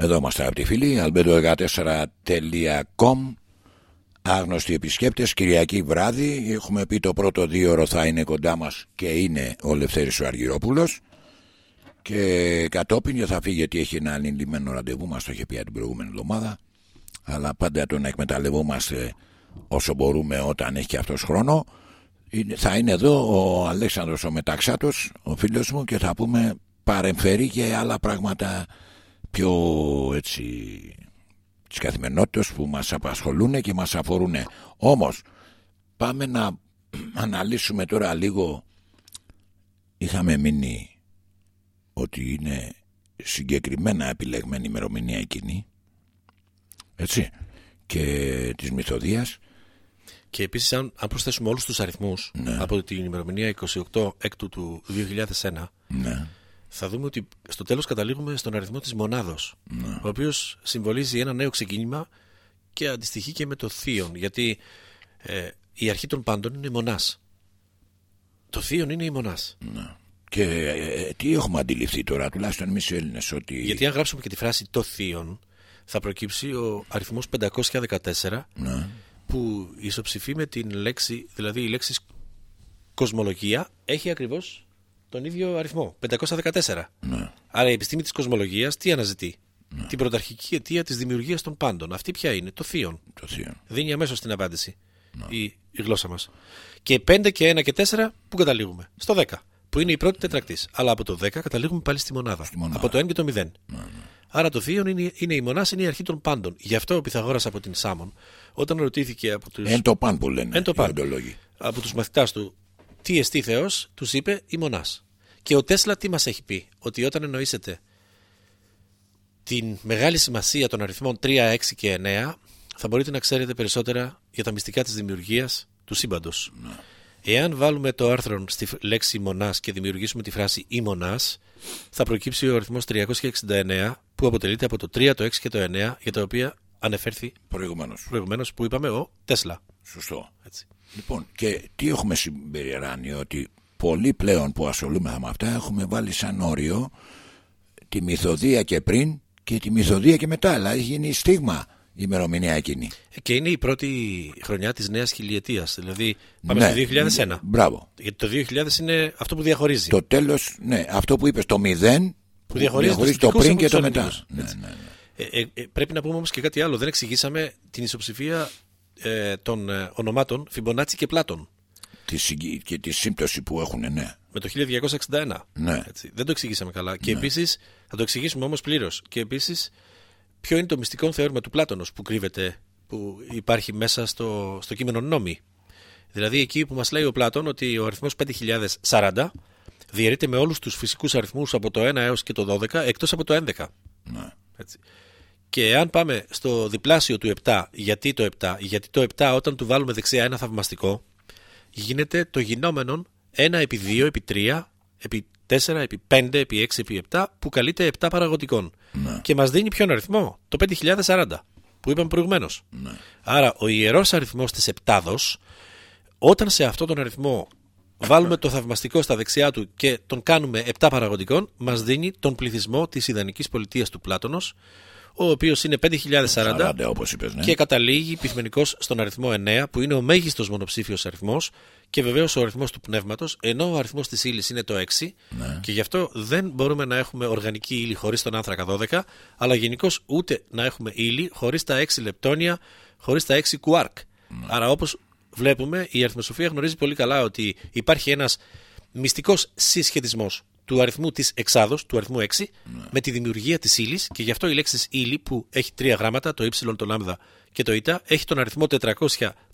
Εδώ είμαστε από τη φίλη albedo14.com Άγνωστοι επισκέπτες Κυριακή βράδυ. Έχουμε πει το πρώτο δύο ώρο θα είναι κοντά μας Και είναι ο Λευθέρης ο Αργυρόπουλος. Και κατόπιν θα φύγει γιατί έχει ένα ανηλυμένο ραντεβού Μας το είχε πει την προηγούμενη εβδομάδα. Αλλά πάντα τον εκμεταλλευόμαστε Όσο μπορούμε όταν έχει και αυτός χρόνο. Θα είναι εδώ ο Αλέξανδρος ο Μεταξάτος ο φίλος μου και θα πούμε παρεμφερεί και άλλα πράγματα πιο έτσι της καθημερινότητας που μας απασχολούν και μας αφορούν όμως πάμε να αναλύσουμε τώρα λίγο είχαμε μείνει ότι είναι συγκεκριμένα επιλεγμένη ημερομηνία εκείνη έτσι και της μυθοδίας και επίσης, αν, αν προσθέσουμε όλους τους αριθμούς ναι. από την ημερομηνία 28 έκτου του 2001, ναι. Θα δούμε ότι στο τέλος καταλήγουμε στον αριθμό της μονάδος. Ναι. Ο οποίος συμβολίζει ένα νέο ξεκίνημα και αντιστοιχεί και με το θείον. Γιατί ε, η αρχή των πάντων είναι μονάς. Το θείον είναι η μονάς. Ναι. Και ε, ε, τι έχουμε αντιληφθεί τώρα, τουλάχιστον εμείς οι Έλληνες, ότι. Γιατί αν γράψουμε και τη φράση το θείον, θα προκύψει ο αριθμός 514. Ναι που ισοψηφεί με την λέξη, δηλαδή η λέξη κοσμολογία έχει ακριβώς τον ίδιο αριθμό, 514. Ναι. Άρα η επιστήμη της κοσμολογίας τι αναζητεί; Ναι. Την πρωταρχική αιτία της δημιουργίας των πάντων. Αυτή ποια είναι, το θείον. Το θείον. Δίνει αμέσως την απάντηση ναι. η, η γλώσσα μας. Και 5 και 1 και 4 που καταλήγουμε; Στο 10 που είναι η πρώτη τετρακτής. Αλλά από το 10 καταλήγουμε πάλι στη μονάδα. Στη μονάδα. Από το 1 και το 0. Ναι, Άρα το θείον είναι, είναι η μονά, είναι η αρχή των πάντων. Γι' αυτό ο Πυθαγόρας από την Σάμον, όταν ρωτήθηκε από του. Εν το παν που λένε. Εν το παν. Από τους μαθητάς του, τι εστί Θεός, τους είπε η μονάς. Και ο Τέσλα τι μας έχει πει, ότι όταν εννοήσετε την μεγάλη σημασία των αριθμών 3, 6 και 9, θα μπορείτε να ξέρετε περισσότερα για τα μυστικά της δημιουργίας του σύμπαντος. Ναι. Εάν βάλουμε το άρθρο στη λέξη μονάς και δημιουργήσουμε τη φράση ή μονάς, θα προκύψει ο αριθμός 369 που αποτελείται από το 3, το 6 και το 9 για τα οποία ανεφέρθη προηγουμένως που είπαμε ο Τέσλα. Σωστό. Έτσι. Λοιπόν, και τι έχουμε συμπεριεράνει, ότι πολλοί πλέον που ασχολούμαι με αυτά έχουμε βάλει σαν όριο τη μυθοδία και πριν και τη μυθοδία και μετά. Δηλαδή έχει γίνει στίγμα η ημερομηνία εκείνη. Και είναι η πρώτη χρονιά της νέας χιλιετίας. Δηλαδή πάμε ναι, στο 2001. Μπράβο. Γιατί το 2000 είναι αυτό που διαχωρίζει. Το τέλος, ναι, αυτό που είπες, το 0 που διαχωρίζει, διαχωρίζει το, πριν και το μετά. Ναι, ναι, ναι. Ε, ε, ε, πρέπει να πούμε όμως και κάτι άλλο. Δεν εξηγήσαμε την ισοψηφία ε, των ε, ονομάτων Φιμπονάτσι και Πλάτων. Τη και τη σύμπτωση που έχουν, ναι. Με το 1261. Ναι. Έτσι. Δεν το εξηγήσαμε καλά. Και ναι. επίσης, θα το εξηγήσουμε όμως πλήρως. Και επίσης, ποιο είναι το μυστικό θεώρημα του Πλάτωνος που κρύβεται, που υπάρχει μέσα στο, στο κείμενο νόμι; Δηλαδή εκεί που μας λέει ο Πλάτων ότι ο αριθμός 5040 διαιρείται με όλους τους φυσικούς αριθμούς από το 1 έως και το 12 εκτός από το 11. Ναι. Έτσι. Και αν πάμε στο διπλάσιο του 7, γιατί το 7, γιατί το 7 όταν του βάλουμε δεξιά ένα θαυμαστικό, γίνεται το γινόμενο 1 επί 2 επί 3 επί 4 επί 5 επί 6 επί 7 που καλείται 7 παραγωγικών. Ναι. Και μας δίνει ποιον αριθμό, το 5040 που είπαμε προηγουμένως. Ναι. Άρα ο ιερός αριθμός της επτάδος, όταν σε αυτόν τον αριθμό βάλουμε το θαυμαστικό στα δεξιά του και τον κάνουμε 7 παραγωγικών, μας δίνει τον πληθυσμό της ιδανικής πολιτείας του Πλάτωνος, ο οποίος είναι 5.040 είπες, ναι. και καταλήγει πυθμενικό στον αριθμό 9, που είναι ο μέγιστος μονοψήφιος αριθμός και βεβαίως ο αριθμός του πνεύματος, ενώ ο αριθμός της ύλης είναι το 6, ναι. και γι' αυτό δεν μπορούμε να έχουμε οργανική ύλη χωρίς τον άνθρακα 12, αλλά γενικώς ούτε να έχουμε ύλη χωρίς τα 6 λεπτόνια, χωρίς τα 6 κουάρκ. Ναι. Άρα, όπως βλέπουμε, η αριθμοσοφία γνωρίζει πολύ καλά ότι υπάρχει ένας μυστικός συσχετισμός του αριθμού της εξάδος, του αριθμού 6, ναι. με τη δημιουργία της ύλης και γι' αυτό η λέξη ύλη που έχει τρία γράμματα, το ε, το λ και το η, έχει τον αριθμό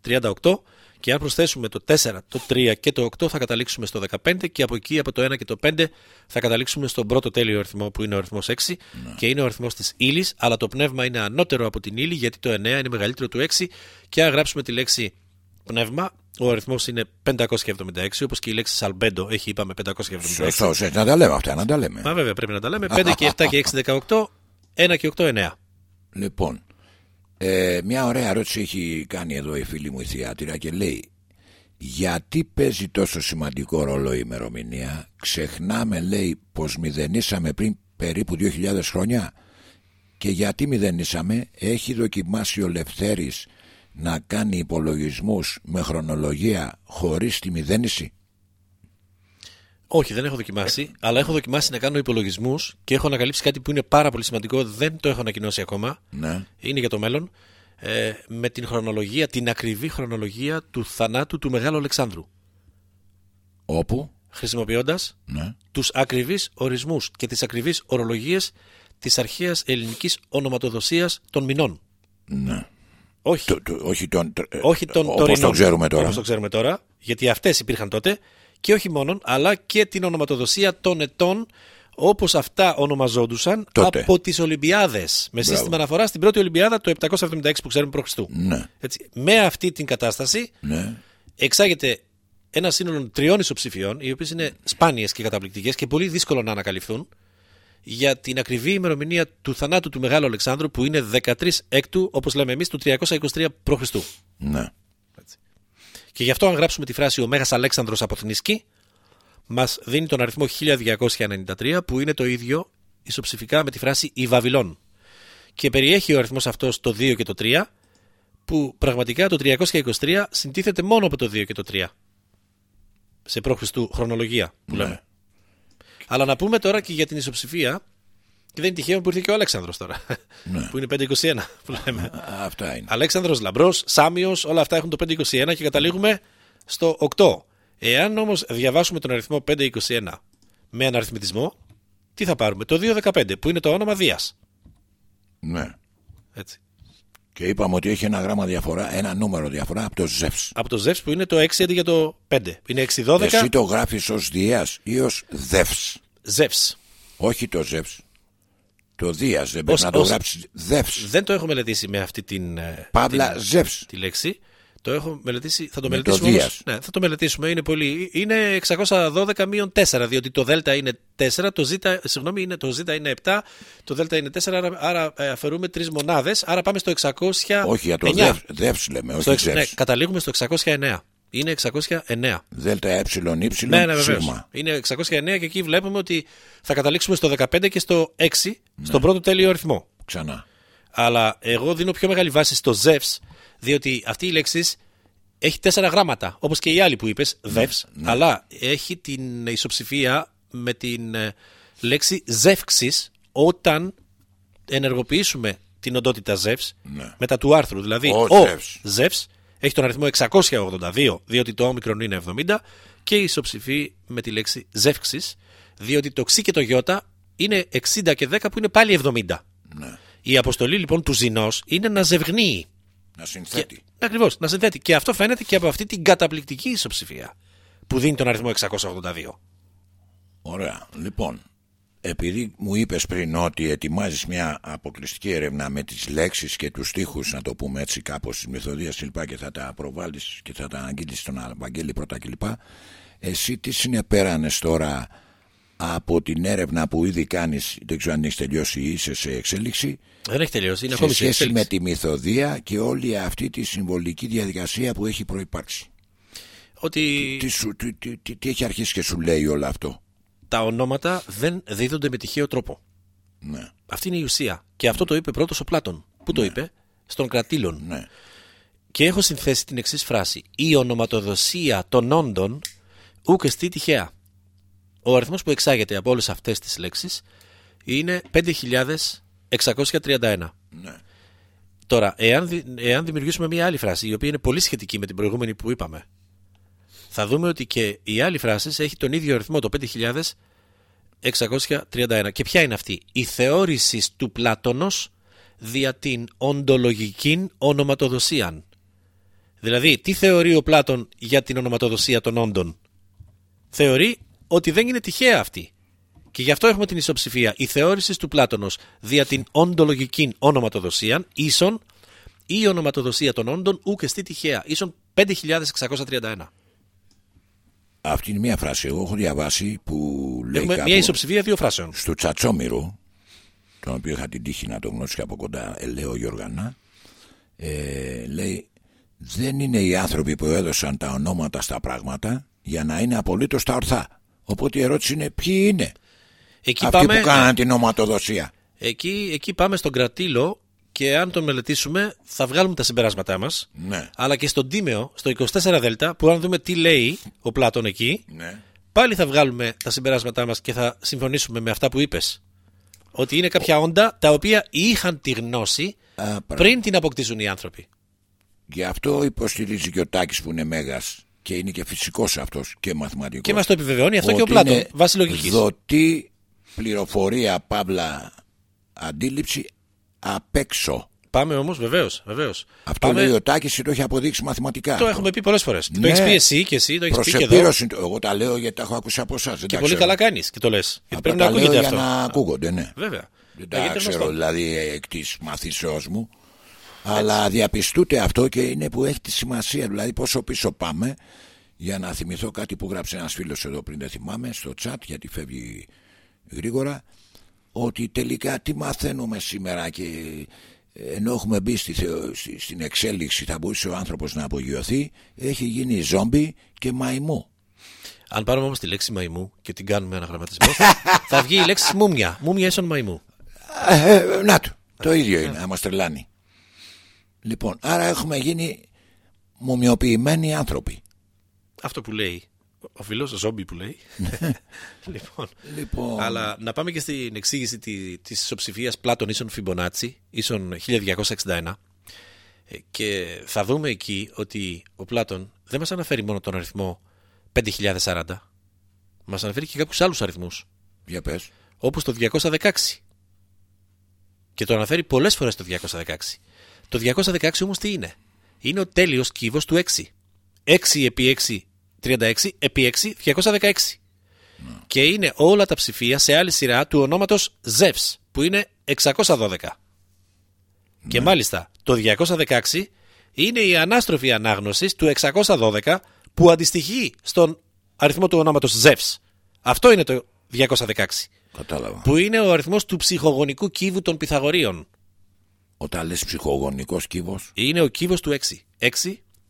438 και αν προσθέσουμε το 4, το 3 και το 8 θα καταλήξουμε στο 15 και από εκεί από το 1 και το 5 θα καταλήξουμε στον πρώτο τέλειο αριθμό που είναι ο αριθμός 6 ναι. και είναι ο αριθμός της ύλης, αλλά το πνεύμα είναι ανώτερο από την ύλη γιατί το 9 είναι μεγαλύτερο του 6 και αν γράψουμε τη λέξη πνεύμα ο αριθμός είναι 576, όπως και η λέξη σαλμπέντο έχει, είπαμε, 576. Σωστό, να τα λέμε αυτά, να τα λέμε. Μα βέβαια πρέπει να τα λέμε. 5 και 7 και 6, 18, 1 και 8, 9. Λοιπόν, ε, μια ωραία ερώτηση έχει κάνει εδώ η φίλη μου η θεάτηρα και λέει γιατί παίζει τόσο σημαντικό ρόλο η ημερομηνία; Ξεχνάμε λέει πως μηδενίσαμε πριν περίπου 2.000 χρόνια και γιατί μηδενίσαμε; Έχει δοκιμάσει ο Λευθέρης να κάνει υπολογισμούς με χρονολογία χωρίς τη μηδένιση; Όχι, δεν έχω δοκιμάσει, αλλά έχω δοκιμάσει να κάνω υπολογισμούς και έχω ανακαλύψει κάτι που είναι πάρα πολύ σημαντικό. Δεν το έχω ανακοινώσει ακόμα. Ναι. Είναι για το μέλλον. Ε, με την χρονολογία, την ακριβή χρονολογία του θανάτου του Μεγάλου Αλεξάνδρου. Όπου; Χρησιμοποιώντας Ναι. τους ακριβείς ορισμούς και τις ακριβείς ορολογίες της αρχαίας ελληνικής ονοματοδοσίας των μηνών. ναι. Όχι, Το, το, όχι τον, όχι των όπως τωρινών. το ξέρουμε τώρα. Όπως το ξέρουμε τώρα, γιατί αυτές υπήρχαν τότε και όχι μόνον, αλλά και την ονοματοδοσία των ετών όπως αυτά ονομαζόντουσαν Τότε. από τις Ολυμπιάδες με σύστημα αναφοράς στην πρώτη Ολυμπιάδα το 776 που ξέρουμε π.Χ. Ναι. Έτσι, με αυτή την κατάσταση Ναι. εξάγεται ένα σύνολο τριών ισοψηφιών, οι οποίες είναι σπάνιες και καταπληκτικές και πολύ δύσκολο να ανακαλυφθούν, για την ακριβή ημερομηνία του θανάτου του Μεγάλου Αλεξάνδρου, που είναι 13 έκτου, όπως λέμε εμείς, του 323 π.Χ. Ναι. Και γι' αυτό, αν γράψουμε τη φράση Ο Μέγας Αλέξανδρος από Θνίσκη, μας δίνει τον αριθμό 1293, που είναι το ίδιο ισοψηφικά με τη φράση Η Βαβυλών. Και περιέχει ο αριθμός αυτός το 2 και το 3, που πραγματικά το 323 συντίθεται μόνο από το 2 και το 3. Σε π.Χ. χρονολογία που λέμε. Αλλά να πούμε τώρα και για την ισοψηφία, και δεν είναι τυχαίο που ήρθε και ο Αλέξανδρος τώρα, που είναι 521 που λέμε. Α, Αυτά είναι. Αλέξανδρος Λαμπρός, Σάμιος, όλα αυτά έχουν το 521 και καταλήγουμε στο 8. Εάν όμως διαβάσουμε τον αριθμό 521 με αναριθμητισμό, τι θα πάρουμε, το 215 που είναι το όνομα Δίας. Ναι. Έτσι. Και είπαμε ότι έχει ένα γράμμα διαφορά, ένα νούμερο διαφορά από το Ζεύς. Από το Ζεύς που είναι το 6 αντί για το 5. Είναι 612 Εσύ το γράφεις ως Δίας ή ως Δεύς. Ζεύς. Όχι το Ζεύς. Το Δίας δεν πρέπει Ως- να το ως- γράψεις Δεύς. Δεν το έχω μελετήσει με αυτή την, ε, Παύλα την- Ζεύς. τη λέξη. Το έχω μελετήσει, θα το Με μελετήσουμε. το όμως. Δίας. Ναι, θα το μελετήσουμε. Είναι πολύ. Είναι 612 μείον 4, διότι το Δέλτα είναι 4, το Ζ, συγγνώμη, είναι, το Ζ είναι 7, το Δέλτα είναι 4, άρα, άρα ε, αφαιρούμε 3 μονάδες. Άρα πάμε στο 609. Όχι για το Δεύς, Δεύς λέμε, Στο όχι εξ- ναι, Ζεύς. καταλήγουμε στο 609. Είναι 609. Δέλτα ε, ε, Ναι, ναι, βεβαίως. σίγμα. Είναι 609 και εκεί βλέπουμε ότι θα καταλήξουμε στο 15 και στο 6, στον πρώτο τέλειο αριθμό. Ξανά. Αλλά εγώ δίνω πιο μεγάλη βάση στο Ζεύς, διότι αυτή η λέξη έχει τέσσερα γράμματα, όπως και οι άλλοι που είπες, Δεύς, αλλά έχει την ισοψηφία με την ε, λέξη Ζεύξης όταν ενεργοποιήσουμε την οντότητα Ζεύς Ναι. μετά του άρθρου. Δηλαδή, Ο ο, Ζεύς. Ζεύς έχει τον αριθμό 682, διότι το όμικρον είναι 70 και ισοψηφεί με τη λέξη Ζεύξης, διότι το ξ και το ι είναι 60 και 10 που είναι πάλι 70. Ναι. Η αποστολή λοιπόν του Ζηνός είναι να ζευγνύει. Να συνθέτει. Ακριβώς, να συνθέτει. Και αυτό φαίνεται και από αυτή την καταπληκτική ισοψηφία που δίνει τον αριθμό 682. Ωραία. Λοιπόν, επειδή μου είπες πριν ότι ετοιμάζεις μια αποκλειστική έρευνα με τις λέξεις και τους στίχους, να το πούμε έτσι κάπως, τη μεθοδία κλπ. και θα τα προβάλλεις και θα τα αγγείλεις στον Βαγγέλη πρώτα κλπ. Εσύ τι συνεπέρανες τώρα από την έρευνα που ήδη κάνεις, δεν ξέρω αν έχεις τελειώσει ή είσαι σε εξέλιξη, Δεν έχει τελειώσει, είναι σε ακόμη σε σχέση με εξέλιξη. τη μυθοδία και όλη αυτή τη συμβολική διαδικασία που έχει προϋπάρξει. Ότι Τι, σου, τι, τι, τι, τι έχει αρχίσει και σου λέει όλο αυτό; τα ονόματα δεν δίδονται με τυχαίο τρόπο. Ναι, Αυτή είναι η ουσία. Και αυτό το είπε πρώτος ο Πλάτων. Πού το είπε, στον Κρατήλων. ναι. Και έχω συνθέσει την εξής φράση. Η ονοματοδοσία των όντων ούκ εστί τυχαία. Ο αριθμός που εξάγεται από όλες αυτές τις λέξεις είναι 5.631. ναι. Τώρα, εάν, δη- εάν δημιουργήσουμε μια άλλη φράση, η οποία είναι πολύ σχετική με την προηγούμενη που είπαμε, θα δούμε ότι και η άλλη φράση έχει τον ίδιο αριθμό, το 5.631. Και ποια είναι αυτή, η θεώρηση του Πλάτωνος δια την οντολογική ονοματοδοσία. Δηλαδή, τι θεωρεί ο Πλάτων για την ονοματοδοσία των όντων; Θεωρεί ότι δεν είναι τυχαία αυτή. Και γι' αυτό έχουμε την ισοψηφία. Η θεώρηση του Πλάτωνος δια την οντολογική ονοματοδοσία ίσον ή η ονοματοδοσία των όντων ουκ εστί τυχαία. Ίσον 5.631. Αυτή είναι μια φράση. Εγώ έχω διαβάσει που λέει Έχουμε κάπου μια ισοψηφία δύο φράσεων. στο Τσατσόμυρο, τον οποίο είχα την τύχη να τον γνώσω και από κοντά, Ελέο Γιωργανά, ε, λέει δεν είναι οι άνθρωποι που έδωσαν τα ονόματα στα πράγματα για να είναι απολύτως τα ορθά. Οπότε η ερώτηση είναι ποιοι είναι Εκεί αυτοί πάμε, που κάναν την οματοδοσία; Εκεί, εκεί πάμε στον κρατήλο και αν τον μελετήσουμε θα βγάλουμε τα συμπεράσματά μας. Ναι. Αλλά και στον Τίμεο, στο 24 Δέλτα, που αν δούμε τι λέει ο Πλάτων εκεί, Ναι. πάλι θα βγάλουμε τα συμπεράσματά μας και θα συμφωνήσουμε με αυτά που είπες. Ότι είναι κάποια όντα τα οποία είχαν τη γνώση Α, πρα- πριν την αποκτήσουν οι άνθρωποι. Γι' αυτό υποστηρίζει και ο Τάκης που είναι μέγας και είναι και φυσικός αυτός και μαθηματικός. Και μας το επιβεβαιώνει αυτό και ο Ότι Πλάτων, είναι βάσει λογικής. Δοτή πληροφορία, παύλα, αντίληψη απ' έξω. Πάμε όμως, βεβαίως, βεβαίως. Αυτό Πάμε... λέει ο Τάκης και το έχει αποδείξει μαθηματικά. Το έχουμε πει πολλές φορές. Ναι. Το έχεις πει εσύ και εσύ, το έχεις Προς πει και εδώ. επίρρωση, εγώ τα λέω γιατί τα έχω ακούσει από εσάς. δεν Και τα πολύ ξέρω. καλά κάνεις και το λες. Γιατί Απλά πρέπει να τα λέω ακούγεται για αυτό. να ακούγονται, ναι. Βέβαια. Δεν Να τα γίνεται ξέρω γνωστό. δηλαδή εκ της μαθήσεώς μου. Αλλά διαπιστούται αυτό και είναι που έχει τη σημασία. Δηλαδή πόσο πίσω πάμε για να θυμηθώ κάτι που γράψε ένας φίλος εδώ πριν δεν θυμάμαι στο chat γιατί φεύγει γρήγορα ότι τελικά τι μαθαίνουμε σήμερα και ενώ έχουμε μπει στη θεω- στη- στην εξέλιξη θα μπορούσε ο άνθρωπος να απογειωθεί έχει γίνει ζόμπι και μαϊμού. Αν πάρουμε όμως τη λέξη μαϊμού και την κάνουμε αναγραμματισμό, θα βγει η λέξη μούμια. Μούμια ίσον μαϊμού. Ε, ε, να το, το ίδιο είναι, να μας τρελάνει. Λοιπόν, άρα έχουμε γίνει μουμιοποιημένοι άνθρωποι. Αυτό που λέει. Ο φίλος, ο ζόμπι που λέει. *laughs* λοιπόν. Λοιπόν, Αλλά να πάμε και στην εξήγηση τη της ισοψηφίας Πλάτων ίσον Φιμπονάτσι, ίσον 1261. Ε, Και θα δούμε εκεί ότι ο Πλάτων δεν μας αναφέρει μόνο τον αριθμό 5040. Μας αναφέρει και κάποιους άλλους αριθμούς. για πες. όπως το 216. Και το αναφέρει πολλές φορές το 216. Το 216 όμως τι είναι; Είναι ο τέλειος κύβος του 6. 6 επί 6, 36 επί 6, 216. Και είναι όλα τα ψηφία σε άλλη σειρά του ονόματος Ζεύς, που είναι 612. Και μάλιστα το 216 είναι η ανάστροφη ανάγνωση του 612 που αντιστοιχεί στον αριθμό του ονόματος Ζεύς. Αυτό είναι το 216 Κατάλαβα. που είναι ο αριθμός του ψυχογονικού κύβου των Πυθαγορείων. Όταν λες ψυχογονικός κύβος, Είναι ο κύβος του 6. 6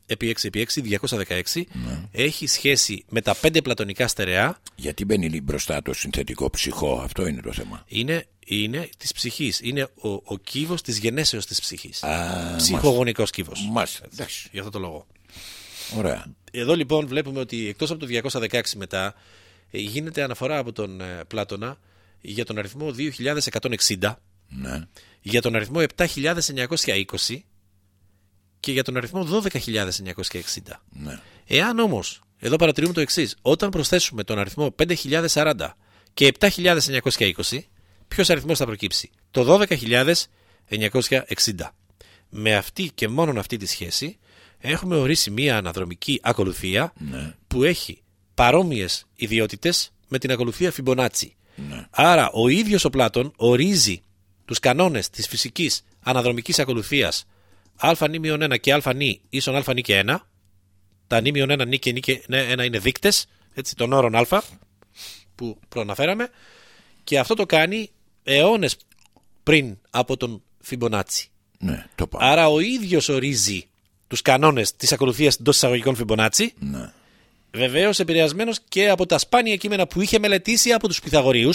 επί 6 επί 6, 216, έχει σχέση με τα πέντε πλατωνικά στερεά, γιατί μπαίνει μπροστά το συνθετικό ψυχό, αυτό είναι το θέμα. είναι, είναι της ψυχής. Είναι ο, ο κύβος της γενέσεως της ψυχής. Α, Ψυχογονικός κύβος. Μάλιστα, εντάξει, Γι' αυτό το λόγο. ωραία. Εδώ λοιπόν βλέπουμε ότι εκτός από το 216 μετά ε, γίνεται αναφορά από τον ε, Πλάτωνα για τον αριθμό 2160 Ναι. για τον αριθμό 7.920 και για τον αριθμό 12.960. Ναι. Εάν όμως, εδώ παρατηρούμε το εξής, όταν προσθέσουμε τον αριθμό 5.040 και 7.920, ποιος αριθμός θα προκύψει; Το 12.960. Με αυτή και μόνον αυτή τη σχέση έχουμε ορίσει μία αναδρομική ακολουθία Ναι. που έχει παρόμοιες ιδιότητες με την ακολουθία Φιμπονάτσι. Ναι. Άρα ο ίδιος ο Πλάτων ορίζει τους κανόνες της φυσικής αναδρομικής ακολουθίας α νη μείον 1 και α νη ίσον α νη και 1. Τα νη μείον 1 νη και νη και 1 είναι δείκτες έτσι, των όρων α που προαναφέραμε και αυτό το κάνει αιώνες πριν από τον Φιμπονάτσι. Ναι, το πάμε. Άρα ο ίδιος ορίζει τους κανόνες της ακολουθίας εντός εισαγωγικών Φιμπονάτσι Ναι. Βεβαίως επηρεασμένος και από τα σπάνια κείμενα που είχε μελετήσει από τους Πυθαγορείους,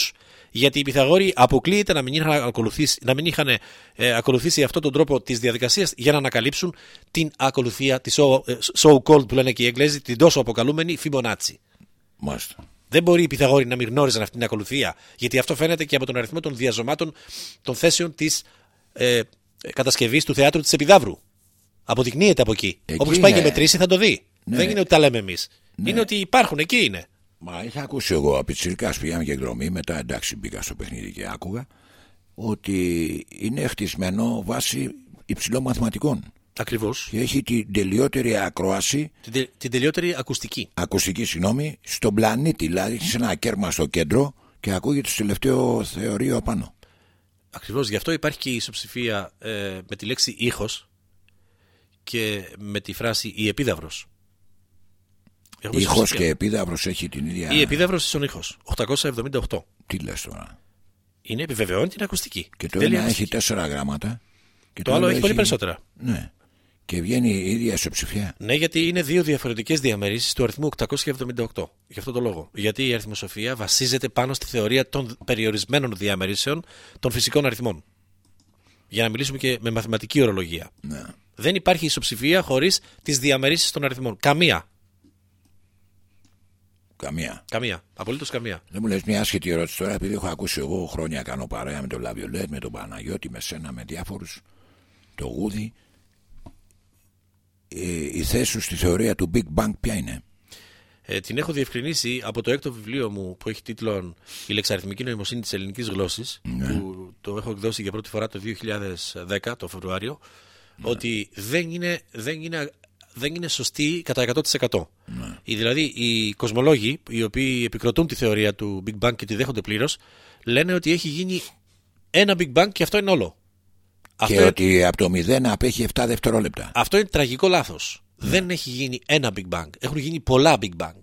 γιατί οι Πυθαγόρειοι αποκλείεται να μην είχαν ακολουθήσει, να μην είχαν, ε, ακολουθήσει αυτόν τον τρόπο της διαδικασίας για να ανακαλύψουν την ακολουθία της so-called που λένε και οι Εγγλέζοι, την τόσο αποκαλούμενη Φιμπονάτσι. Μάλιστα. Δεν μπορεί οι Πυθαγόροι να μην γνώριζαν αυτή την ακολουθία, γιατί αυτό φαίνεται και από τον αριθμό των διαζωμάτων των θέσεων της ε, κατασκευής του θεάτρου της Επιδαύρου. Αποδεικνύεται από εκεί. Εκεί Όποιο πάει είναι. και μετρήσει θα το δει. Ναι. Δεν είναι ότι τα λέμε εμείς. Είναι ότι υπάρχουν, εκεί είναι. Μα είχα ακούσει εγώ από Πιτσιρικάς πήγαμε και εκδρομή μετά εντάξει μπήκα στο παιχνίδι και άκουγα ότι είναι χτισμένο βάσει υψηλών μαθηματικών Ακριβώς. και έχει την τελειότερη ακρόαση Την, τε- την τελειότερη ακουστική. ακουστική συγγνώμη στον πλανήτη δηλαδή έχεις ένα κέρμα στο κέντρο και ακούγεται στο τελευταίο θεωρείο απάνω Ακριβώς. Γι' αυτό υπάρχει και η ισοψηφία ε, με τη λέξη ήχος και με τη φράση η επίδαυρος. Ήχος και επίδαυρος έχει την ίδια Η επίδαυρος ίσον ήχος. 878. τι λες τώρα; Είναι επιβεβαιώνει την ακουστική. και Την το τέλεια ένα έχει ακουστική. τέσσερα γράμματα και Το άλλο έχει πολύ περισσότερα. ναι Και βγαίνει η ίδια ισοψηφία. Ναι, γιατί είναι δύο διαφορετικές διαμερίσεις του αριθμού 878. Γι' αυτό το λόγο. Γιατί η αριθμοσοφία βασίζεται πάνω στη θεωρία των περιορισμένων διαμερίσεων των φυσικών αριθμών. Για να μιλήσουμε και με μαθηματική ορολογία. Ναι. Δεν υπάρχει ισοψηφία χωρίς τις διαμερίσεις των αριθμών. Καμία. Καμία. Καμία. Απολύτως καμία. Δεν μου λες μια άσχετη ερώτηση τώρα, επειδή έχω ακούσει εγώ χρόνια κάνω παρέα με τον Λαβιολέτ, με τον Παναγιώτη, με σένα, με διάφορους. Το γούδι. Ε, η θέση σου στη θεωρία του Big Bang ποια είναι; Ε, την έχω διευκρινίσει από το έκτο βιβλίο μου που έχει τίτλο Η λεξαριθμική νοημοσύνη της ελληνικής γλώσσης, που το έχω εκδώσει για πρώτη φορά το 2010, το Φεβρουάριο, ότι δεν είναι, δεν, είναι, δεν είναι σωστή κατά 100%. Οι, δηλαδή οι κοσμολόγοι, οι οποίοι επικροτούν τη θεωρία του Big Bang και τη δέχονται πλήρως, λένε ότι έχει γίνει ένα Big Bang και αυτό είναι όλο. Και Αυτό, ότι από το 0 απέχει 7 δευτερόλεπτα. αυτό είναι τραγικό λάθος. Δεν έχει γίνει ένα Big Bang. Έχουν γίνει πολλά Big Bang.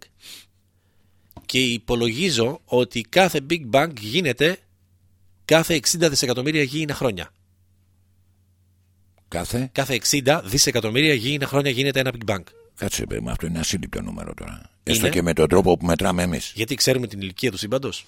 Και υπολογίζω ότι κάθε Big Bang γίνεται κάθε 60 δισεκατομμύρια γήινα χρόνια. Κάθε; Κάθε 60 δισεκατομμύρια γήινα χρόνια γίνεται ένα Big Bang. Κάτσε, παιδί μου, αυτό είναι ασύλληπτο νούμερο τώρα. Έστω Είναι. και με τον τρόπο που μετράμε εμείς. Γιατί ξέρουμε την ηλικία του σύμπαντος;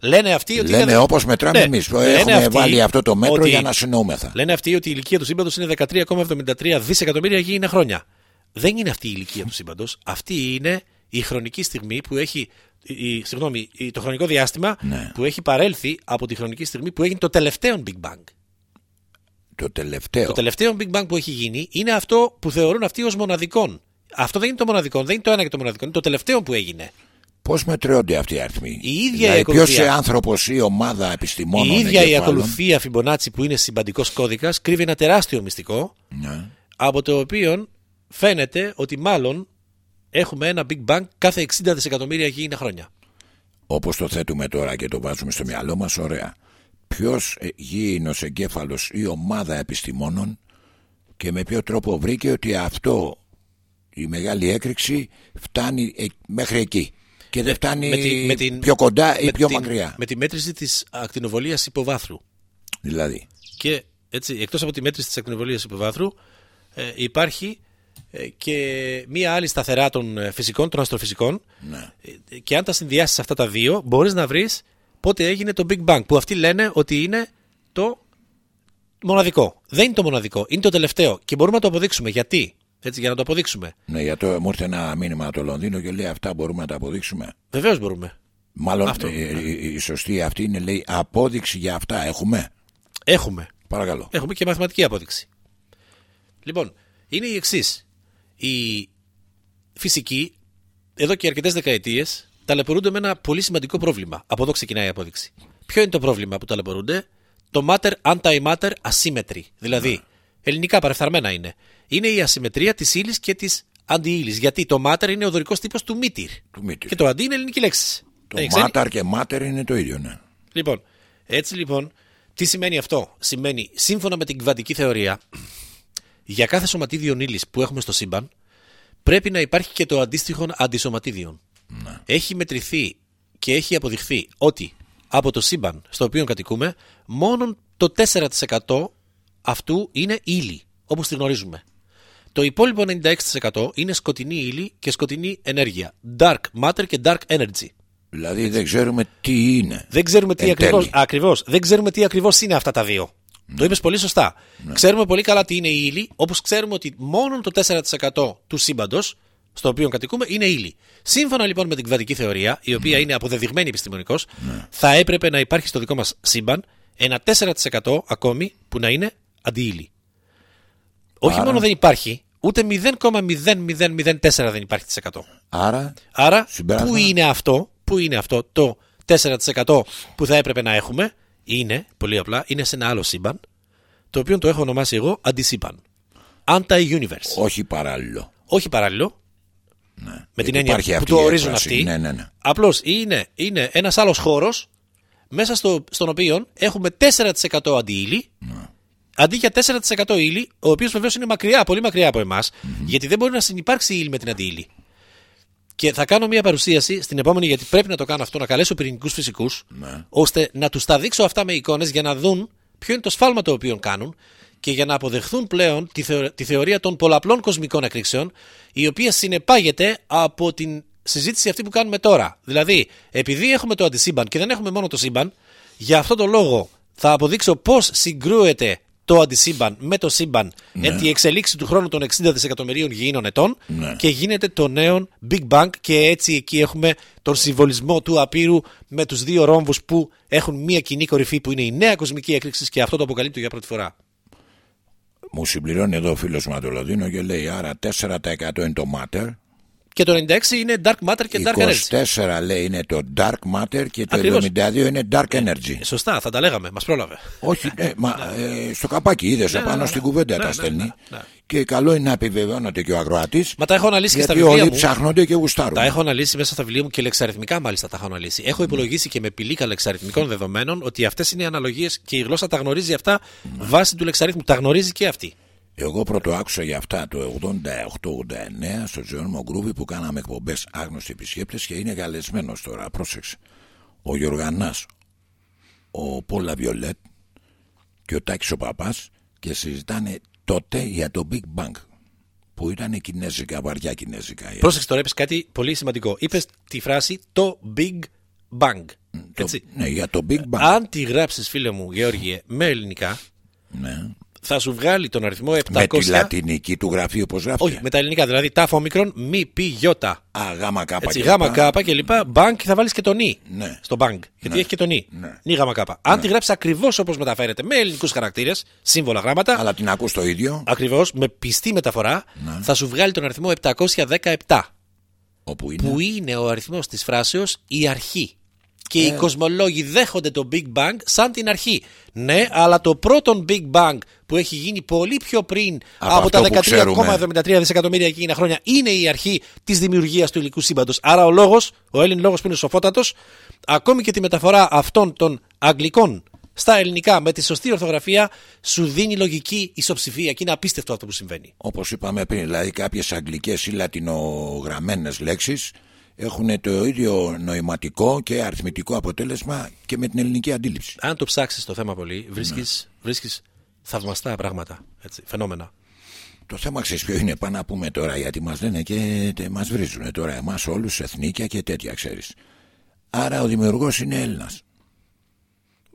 Λένε αυτοί ότι. Λένε είναι... όπως μετράμε Ναι. εμείς. Λένε Έχουμε αυτοί βάλει αυτό το μέτρο ότι- για να συνοούμεθα. Λένε αυτοί ότι η ηλικία του σύμπαντος είναι 13,73 δισεκατομμύρια γήινα χρόνια. Δεν είναι αυτή η ηλικία του σύμπαντος. Αυτή είναι η χρονική στιγμή που έχει. Η, η- συγγνώμη, η- το χρονικό διάστημα Ναι. που έχει παρέλθει από τη χρονική στιγμή που έγινε το τελευταίο Big Bang. Το τελευταίο. Το τελευταίο Big Bang που έχει γίνει είναι αυτό που θεωρούν αυτοί ως μοναδικών. Αυτό δεν είναι το μοναδικό, δεν είναι το ένα και το μοναδικό, είναι το τελευταίο που έγινε. Πώς μετριώνται αυτοί οι αριθμοί; Η ίδια η δηλαδή, ακολουθία. Ποιος άνθρωπος ή ομάδα επιστημόνων. η ίδια η εγκεφάλων- ακολουθία Φιμπονάτσι που είναι συμπαντικός κώδικας κρύβει ένα τεράστιο μυστικό Ναι. από το οποίο φαίνεται ότι μάλλον έχουμε ένα Big Bang κάθε 60 δισεκατομμύρια γήινα χρόνια. Όπως το θέτουμε τώρα και το βάζουμε στο μυαλό μας, ωραία. Ποιος γήινος εγκέφαλος ή ομάδα επιστημόνων και με ποιο τρόπο βρήκε ότι αυτό η μεγάλη έκρηξη φτάνει ε- μέχρι εκεί και δεν φτάνει με τη- με την- πιο κοντά ή με πιο την- μακριά. Με τη μέτρηση της ακτινοβολίας υποβάθρου. Δηλαδή, Και έτσι, εκτός από τη μέτρηση της ακτινοβολίας υποβάθρου ε, υπάρχει ε, και μία άλλη σταθερά των ε, φυσικών, των αστροφυσικών ναι. Ε, και αν τα συνδυάσεις αυτά τα δύο μπορείς να βρεις πότε έγινε το Big Bang που αυτοί λένε ότι είναι το μοναδικό. Δεν είναι το μοναδικό, είναι το τελευταίο και μπορούμε να το αποδείξουμε. Γιατί; Έτσι, για να το αποδείξουμε. ναι, για το μου ήρθε ένα μήνυμα από το Λονδίνο και λέει αυτά μπορούμε να τα αποδείξουμε. Βεβαίως μπορούμε. Μάλλον Αυτό. ε, η, η σωστή αυτή είναι λέει απόδειξη για αυτά έχουμε; Έχουμε. Παρακαλώ. Έχουμε και μαθηματική απόδειξη. Λοιπόν, είναι η εξής. Η φυσική, εδώ και αρκετές δεκαετίες, ταλαιπωρούνται με ένα πολύ σημαντικό πρόβλημα. Από εδώ ξεκινάει η απόδειξη. Ποιο είναι το πρόβλημα που ταλαιπωρούνται, το matter anti-matter asymmetry. Δηλαδή, ελληνικά παρεφθαρμένα είναι. Είναι η ασυμμετρία της ύλης και της αντιύλης. Γιατί το matter είναι ο δωρικός τύπος του μήτυρ. Του μύτηρ. Και το αντί είναι ελληνική λέξη. Το Δεν ξέρει- μάταρ και μάτερ είναι το ίδιο, ναι. Λοιπόν, έτσι λοιπόν, τι σημαίνει αυτό; Σημαίνει, σύμφωνα με την κβαντική θεωρία, για κάθε σωματίδιο ύλης που έχουμε στο σύμπαν, πρέπει να υπάρχει και το αντίστοιχο αντισωματίδιον. Έχει μετρηθεί και έχει αποδειχθεί ότι από το σύμπαν στο οποίο κατοικούμε, μόνο το 4% αυτού είναι ύλη, όπως τη γνωρίζουμε. Το υπόλοιπο 96% είναι σκοτεινή ύλη και σκοτεινή ενέργεια. Dark matter και dark energy. Δηλαδή δεν ξέρουμε τι είναι. Δεν ξέρουμε τι Εν ακριβώς, τέλει. ακριβώς, δεν ξέρουμε τι ακριβώς είναι αυτά τα δύο. Το είπες πολύ σωστά. Ξέρουμε πολύ καλά τι είναι η ύλη, όπως ξέρουμε ότι μόνο το 4% του σύμπαντος στο οποίο κατοικούμε είναι ύλη. Σύμφωνα λοιπόν με την κβαντική θεωρία, η οποία είναι αποδεδειγμένη επιστημονικώς, θα έπρεπε να υπάρχει στο δικό μας σύμπαν ένα 4% ακόμη που να είναι αντιύλη. Όχι Άρα- μόνο δεν υπάρχει, ούτε 0,0004 δεν υπάρχει της 100. Άρα, Άρα, Συμπέρασμα. πού είναι αυτό, πού είναι αυτό το 4% που θα έπρεπε να έχουμε, είναι, πολύ απλά, είναι σε ένα άλλο σύμπαν, το οποίο το έχω ονομάσει εγώ αντισύμπαν. Anti-universe. όχι παράλληλο. Όχι παράλληλο, Ναι. με Γιατί την έννοια υπάρχει που αυτή το η ορίζουν έκφραση. αυτοί. Ναι, ναι, ναι. Απλώς είναι, είναι ένας άλλος χώρος μέσα στο, στον οποίο έχουμε 4% αντιύλη Ναι. Αντί για 4% ύλη, ο οποίος βεβαίως είναι μακριά, πολύ μακριά από εμάς, γιατί δεν μπορεί να συνεπάρξει ύλη με την αντιύλη. Και θα κάνω μια παρουσίαση στην επόμενη, γιατί πρέπει να το κάνω αυτό, να καλέσω πυρηνικούς φυσικούς, Ναι. ώστε να τους τα δείξω αυτά με εικόνες για να δουν ποιο είναι το σφάλμα το οποίο κάνουν και για να αποδεχθούν πλέον τη, θεω- τη θεωρία των πολλαπλών κοσμικών εκρήξεων, η οποία συνεπάγεται από την συζήτηση αυτή που κάνουμε τώρα. Δηλαδή, επειδή έχουμε το αντισύμπαν και δεν έχουμε μόνο το σύμπαν, για αυτό το λόγο θα αποδείξω πώς συγκρούεται το αντισύμπαν με το σύμπαν εν τη εξελίξη του χρόνου των 60 δισεκατομμυρίων γηίνων ετών Ναι. και γίνεται το νέο Big Bang και έτσι εκεί έχουμε τον συμβολισμό του απείρου με τους δύο ρόμβους που έχουν μία κοινή κορυφή που είναι η νέα κοσμική έκρηξη και αυτό το αποκαλύπτω για πρώτη φορά. Μου συμπληρώνει εδώ ο φίλος μου από το Λονδίνο και λέει άρα 4% είναι το matter. Και το 96 είναι Dark Matter και Dark Energy. 24 λέει είναι το dark matter και το Ακριβώς. 72 είναι dark energy. Ε, Σωστά, θα τα λέγαμε, μας πρόλαβε. Όχι, ναι, μα ε, στο καπάκι είδες ναι, απάνω ναι, στην ναι. κουβέντα Ναι, τα ναι, στέλνει. ναι, ναι. Και καλό είναι να επιβεβαιώνεται και ο αγροατή. Μα τα έχω αναλύσει και στα Γιατί βιβλία όλοι μου. ψάχνονται και γουστάρουν. Τα έχω αναλύσει μέσα στα βιβλία μου και λεξαριθμικά μάλιστα τα έχω αναλύσει. Έχω υπολογίσει και με πηλίκα λεξαριθμικών δεδομένων ότι αυτές είναι οι αναλογίες και η γλώσσα τα γνωρίζει αυτά βάσει του λεξαριθμού. Τα γνωρίζει και αυτή. Εγώ πρώτο άκουσα για αυτά το 88-89 στο Τζέρομο Γκρούβι που κάναμε εκπομπές άγνωστοι επισκέπτες και είναι καλεσμένο τώρα. Πρόσεξε. Ο Γιωργανάς, ο Πόλα Βιολέτ και ο Τάκης ο Παπάς και συζητάνε τότε για το Big Bang που ήταν κινέζικα, βαριά κινέζικα. Πρόσεξε τώρα, είπες κάτι πολύ σημαντικό. Είπες τη φράση το Big Bang. Το- Έτσι. ναι, για το Big Bang. Αν τη γράψεις, φίλε μου, Γεώργιε, με ελληνικά, ναι. Θα σου βγάλει τον αριθμό 700. Με τη λατινική του γραφείου πώς γράφεται. Όχι, με τα ελληνικά. Δηλαδή τάφ ομικρον, μη πι γιώτα. Α, γάμα κάπα Έτσι, και γάμα λοιπά. κάπα και λοιπά. Bank θα βάλεις και το νι. Ναι. Στο bank. Γιατί έχει και το νι. Ναι. Νι γάμα κάπα. Αν τη γράψεις ακριβώς όπως μεταφέρεται, με ελληνικούς χαρακτήρες, σύμβολα γράμματα, Αλλά την ακούς το ίδιο ακριβώς με πιστή μεταφορά, θα σου βγάλει τον αριθμό 717. όπου είναι. Που είναι ο αριθμός της φράσεως η αρχή. Και οι κοσμολόγοι δέχονται το Big Bang σαν την αρχή. Ναι, αλλά το πρώτο Big Bang που έχει γίνει πολύ πιο πριν Από από, τα αυτό που ξέρουμε. 13,73 δισεκατομμύρια εκείνα χρόνια είναι η αρχή της δημιουργίας του υλικού σύμπαντος. Άρα ο λόγος, ο Έλλην λόγος που είναι σοφότατος, ακόμη και τη μεταφορά αυτών των αγγλικών στα ελληνικά με τη σωστή ορθογραφία σου δίνει λογική ισοψηφία και είναι απίστευτο αυτό που συμβαίνει. Όπως είπαμε πριν, δηλαδή κάποιες αγγλικές ή λατινογραμμένες λέξεις έχουν το ίδιο νοηματικό και αριθμητικό αποτέλεσμα και με την ελληνική αντίληψη. Αν το ψάξεις το θέμα πολύ, βρίσκει Ναι. βρίσκεις θαυμαστά πράγματα. Έτσι, φαινόμενα. Το θέμα ξέρεις ποιο είναι, πάνω να πούμε τώρα, γιατί μας λένε και τε- μας βρίζουν τώρα εμάς όλους εθνίκια και τέτοια, ξέρεις. Άρα ο δημιουργός είναι Έλληνας.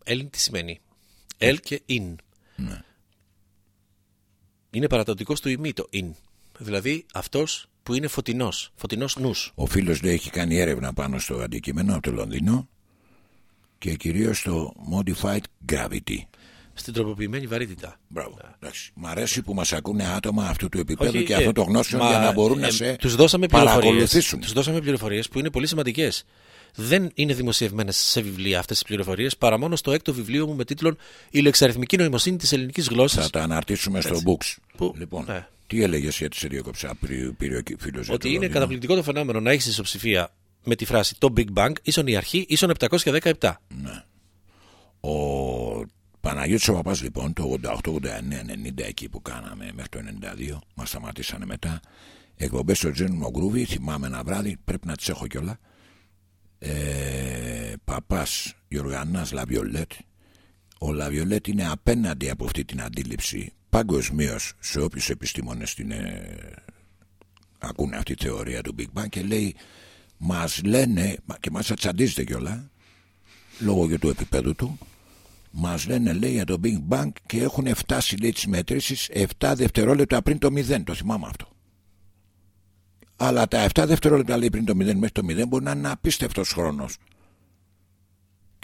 Έλλην τι σημαίνει; Ελ και in. Ναι. Είναι παρατοτικός του ημί το in. Δηλαδή αυτός που είναι φωτεινός. Φωτεινός νους. Ο φίλος λέει έχει κάνει έρευνα πάνω στο αντικείμενο από το Λονδίνο και κυρίως στο Modified Gravity. Στην τροποποιημένη βαρύτητα. Μπράβο. Εντάξει. Μ' αρέσει που μας ακούνε άτομα αυτού του επίπεδου Όχι, και ε, αυτό το γνώσιο μα, για να μπορούν να ε, σε τους δώσαμε πληροφορίες. παρακολουθήσουν. Τους δώσαμε πληροφορίες που είναι πολύ σημαντικές. Δεν είναι δημοσιευμένες σε βιβλία αυτές τις πληροφορίες παρά μόνο στο έκτο βιβλίο μου με τίτλο «Η λεξαριθμική νοημοσύνη της ελληνικής γλώσσας». Θα τα αναρτήσουμε στο Books. Που- Λοιπόν, ναι. Τι έλεγε γιατί σε διέκοψα πριν πήρε ο φίλος ότι είναι καταπληκτικό το φαινόμενο να έχεις ισοψηφία με τη φράση το Big Bang ίσον η αρχή ίσον 717. Ο Παναγιώτης ο Παπάς λοιπόν το 88, 89, 90 εκεί που κάναμε μέχρι το 92 μας σταματήσανε μετά. Εκπομπές στο Τζένιμο Γκρούβι θυμάμαι ένα βράδυ πρέπει να τις έχω κιόλα. Ε, Παπάς Γιωργανάς Λαβιολέτ. Ο Λαβιολέτ είναι απέναντι από αυτή την αντίληψη παγκοσμίως σε όποιους επιστήμονες την ε, ακούνε αυτή τη θεωρία του Big Bang και λέει μας λένε και μας ατσαντίζεται κιόλα λόγω και του επίπεδου του μας λένε λέει για το Big Bang και έχουν φτάσει λέει τις μετρήσεις 7 δευτερόλεπτα πριν το 0 το θυμάμαι αυτό. Αλλά τα 7 δευτερόλεπτα λέει πριν το 0 μέχρι το 0 μπορεί να είναι απίστευτος χρόνος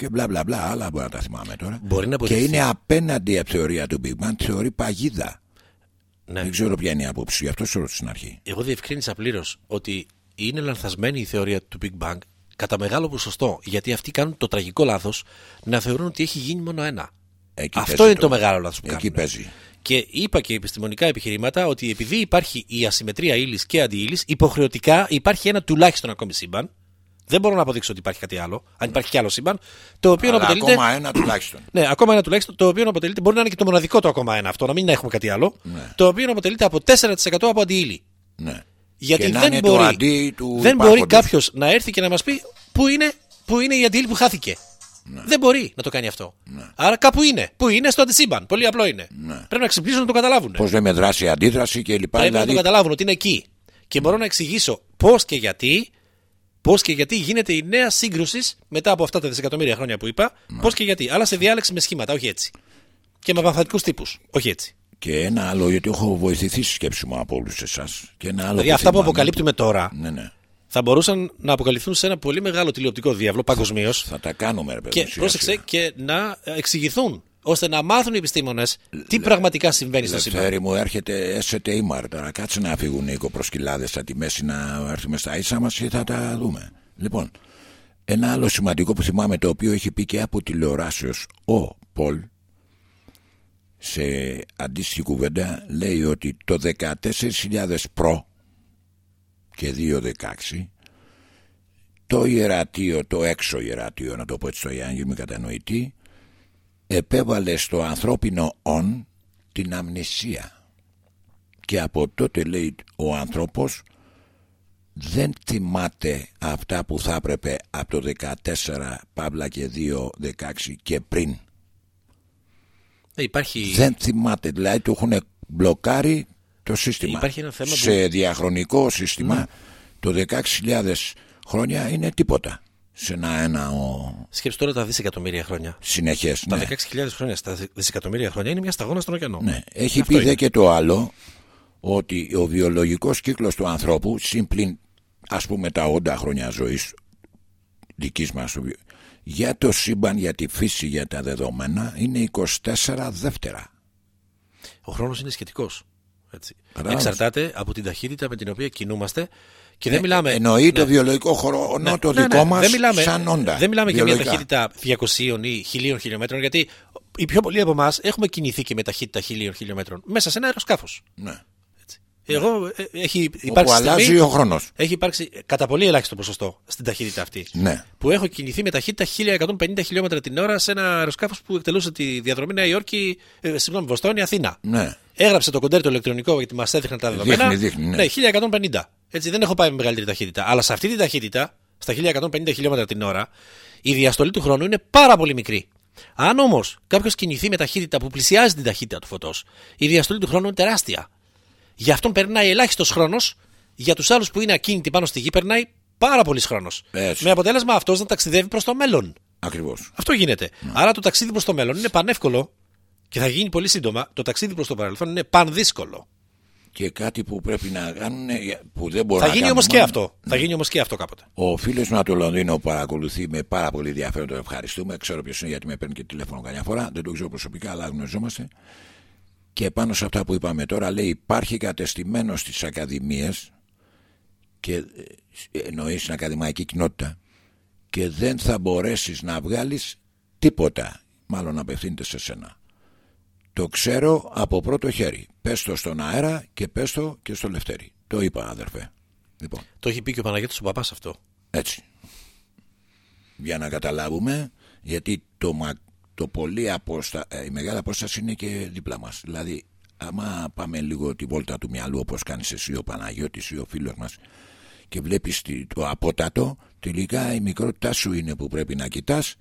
και μπλα μπλα μπλα άλλα μπορεί να τα θυμάμαι τώρα Μπορεί να και αποδειχθεί. είναι απέναντι από τη θεωρία του Big Bang θεωρεί παγίδα Ναι. δεν ξέρω ποια είναι η άποψη γι' αυτό σου ρώτησα στην αρχή Εγώ διευκρίνησα πλήρως ότι είναι λανθασμένη η θεωρία του Big Bang κατά μεγάλο ποσοστό. Γιατί αυτοί κάνουν το τραγικό λάθος να θεωρούν ότι έχει γίνει μόνο ένα. Εκεί Αυτό παίζει είναι το μεγάλο λάθος που εκεί κάνουν. παίζει Και είπα και επιστημονικά επιχειρήματα ότι επειδή υπάρχει η ασυμμετρία ύλης και αντιύλης, υποχρεωτικά υπάρχει ένα τουλάχιστον ακόμη σύμπαν. Δεν μπορώ να αποδείξω ότι υπάρχει κάτι άλλο, αν υπάρχει κι άλλο σύμπαν, το οποίο να αλλά αποτελείται. ακόμα ένα τουλάχιστον Ναι, ακόμα ένα τουλάχιστον, το οποίο να αποτελείται. Μπορεί να είναι και το μοναδικό το ακόμα ένα αυτό, να μην έχουμε κάτι άλλο. Ναι. Το οποίο να αποτελείται από 4% από αντιύλη. ναι. Γιατί και να δεν είναι μπορεί, το αντί του δεν μπορεί υπάρχοντος. κάποιος να έρθει και να μας πει πού είναι, πού είναι η αντίλη που χάθηκε; Δεν μπορεί να το κάνει αυτό. Άρα κάπου είναι. Πού είναι, στο αντισύμπαν. Πολύ απλό είναι. Πρέπει να ξυπνήσουν να το καταλάβουν. Πώς λέμε δράση, αντίδραση και λοιπά. Πρέπει να το Δηλαδή, καταλάβουν ότι είναι εκεί. Και μπορώ να εξηγήσω πώς και γιατί. Πώς και γιατί γίνεται η νέα σύγκρουση μετά από αυτά τα δισεκατομμύρια χρόνια που είπα. Πώς και γιατί. Αλλά σε διάλεξη με σχήματα, όχι έτσι. Και με παθατικού τύπους. Όχι έτσι. και ένα άλλο, γιατί έχω βοηθηθεί στη σκέψη μου από όλους εσάς. Και ένα άλλο. Δηλαδή αυτά που θυμάμαι- αποκαλύπτουμε τώρα Ναι, ναι. θα μπορούσαν να αποκαλυφθούν σε ένα πολύ μεγάλο τηλεοπτικό διάβλο παγκοσμίως. Θα τα κάνουμε, ρε παιδί. Και μου, σιγά πρόσεξε σιγά. και να εξηγηθούν. Ώστε να μάθουν οι επιστήμονες τι πραγματικά συμβαίνει στο σύμπαν. Λευτέρη μου έρχεται έσετε η Μάρταρα. Κάτσε να φύγουν οι κοπροσκυλάδες από τη μέση να έρθουμε στα ίσα μας και θα τα δούμε. Λοιπόν, ένα άλλο σημαντικό που θυμάμαι το οποίο έχει πει και από τηλεοράσεως ο Πολ σε αντίστοιχη κουβέντα λέει ότι το 14.000 προ και 2.16 το ιερατείο, το έξω ιερατείο να το πω έτσι στο Ιάννη με κατανοητή επέβαλε στο ανθρώπινο «ον» την αμνησία. Και από τότε λέει ο άνθρωπος δεν θυμάται αυτά που θα έπρεπε από το 14 παύλα και 2, 16 και πριν. Ε, υπάρχει. Δεν θυμάται, δηλαδή του έχουν μπλοκάρει το σύστημα. Υπάρχει ένα θέμα Σε διαχρονικό σύστημα το 16.000 χρόνια είναι τίποτα. Σε ένα, ένα ο... Σκέψτε τώρα τα δισεκατομμύρια χρόνια. συνεχές. Τα ναι. 16.000 χρόνια στα δισεκατομμύρια χρόνια είναι μια σταγόνα στον ωκεανό. Ναι. Έχει Αυτό πει δε είναι. και το άλλο ότι ο βιολογικός κύκλος του ανθρώπου συμπλην ας πούμε τα 80 χρόνια ζωής δικής μας ο βιο- για το σύμπαν, για τη φύση, για τα δεδομένα είναι 24 δεύτερα. Ο χρόνος είναι σχετικός. Κατάλαβες. Εξαρτάται από την ταχύτητα με την οποία κινούμαστε και δεν μιλάμε. Ε, Εννοεί το Ναι. βιολογικό χρόνο Ναι, το ναι, δικό ναι. μας δεν μιλάμε, σαν όντα. Δεν μιλάμε για μια βιολογικά. ταχύτητα 200 ή 1000 χιλιόμετρων, γιατί οι πιο πολλοί από εμάς έχουμε κινηθεί και με ταχύτητα 1000 χιλιόμετρων μέσα σε ένα αεροσκάφος. Ναι. Εγώ ε, έχει Όπου υπάρξει. αλλάζει στιγμή- ο χρόνος. Έχει υπάρξει κατά πολύ ελάχιστο ποσοστό στην ταχύτητα αυτή. Ναι. Που έχω κινηθεί με ταχύτητα 1150 χιλιόμετρα την ώρα σε ένα αεροσκάφος που εκτελούσε τη διαδρομή Νέα Υόρκη, ε, συγγνώμη, Βοστόνη, Αθήνα. Ναι. Έγραψε το κοντέρ το ηλεκτρονικό γιατί μας έδειχναν τα δεδομένα. Δείχνει, δείχνει, ναι. 1150. Έτσι δεν έχω πάει με μεγαλύτερη ταχύτητα. Αλλά σε αυτή τη ταχύτητα, στα 1150 χιλιόμετρα την ώρα, η διαστολή του χρόνου είναι πάρα πολύ μικρή. Αν όμως κάποιος κινηθεί με ταχύτητα που πλησιάζει την ταχύτητα του φωτός, η διαστολή του χρόνου είναι τεράστια. Γι' αυτόν περνάει ελάχιστος χρόνος, για τους άλλους που είναι ακίνητοι πάνω στη γη περνάει πάρα πολύς χρόνος. Έτσι. Με αποτέλεσμα αυτός να ταξιδεύει προς το μέλλον. Ακριβώς. Αυτό γίνεται. Άρα το ταξίδι προς το μέλλον είναι πανεύκολο και θα γίνει πολύ σύντομα. Το ταξίδι προς το παρελθόν είναι πανδύσκολο. Και κάτι που πρέπει να κάνουν που δεν μπορούν Θα να γίνει κάνουν όμως και μόνο- αυτό. Θα γίνει όμως και αυτό κάποτε. Ο φίλος μου από το Λονδίνο που παρακολουθεί με πάρα πολύ ενδιαφέρον, τον ευχαριστούμε. Ξέρω ποιος είναι γιατί με παίρνει και τηλέφωνο καμιά φορά. Δεν το ξέρω προσωπικά, αλλά γνωριζόμαστε. Και πάνω σε αυτά που είπαμε τώρα, λέει: Υπάρχει κατεστημένο στις ακαδημίες και ε, εννοείς στην ακαδημαϊκή κοινότητα και δεν θα μπορέσεις να βγάλεις τίποτα. Μάλλον απευθύνεται σε σένα. Το ξέρω από πρώτο χέρι. Πες το στον αέρα και πες το και στο Λευτέρι. Το είπα, αδερφέ. Λοιπόν. Το έχει πει και ο Παναγιώτης ο παπάς αυτό. Έτσι. Για να καταλάβουμε, γιατί το, μα- το πολύ απόστα, ε, η μεγάλη απόσταση είναι και δίπλα μας. Δηλαδή, άμα πάμε λίγο τη βόλτα του μυαλού, όπως κάνεις εσύ ο Παναγιώτης ή ο φίλος μας, και βλέπεις τι- το απότατο, τελικά η μικρότητά σου είναι που πρέπει να κοιτάς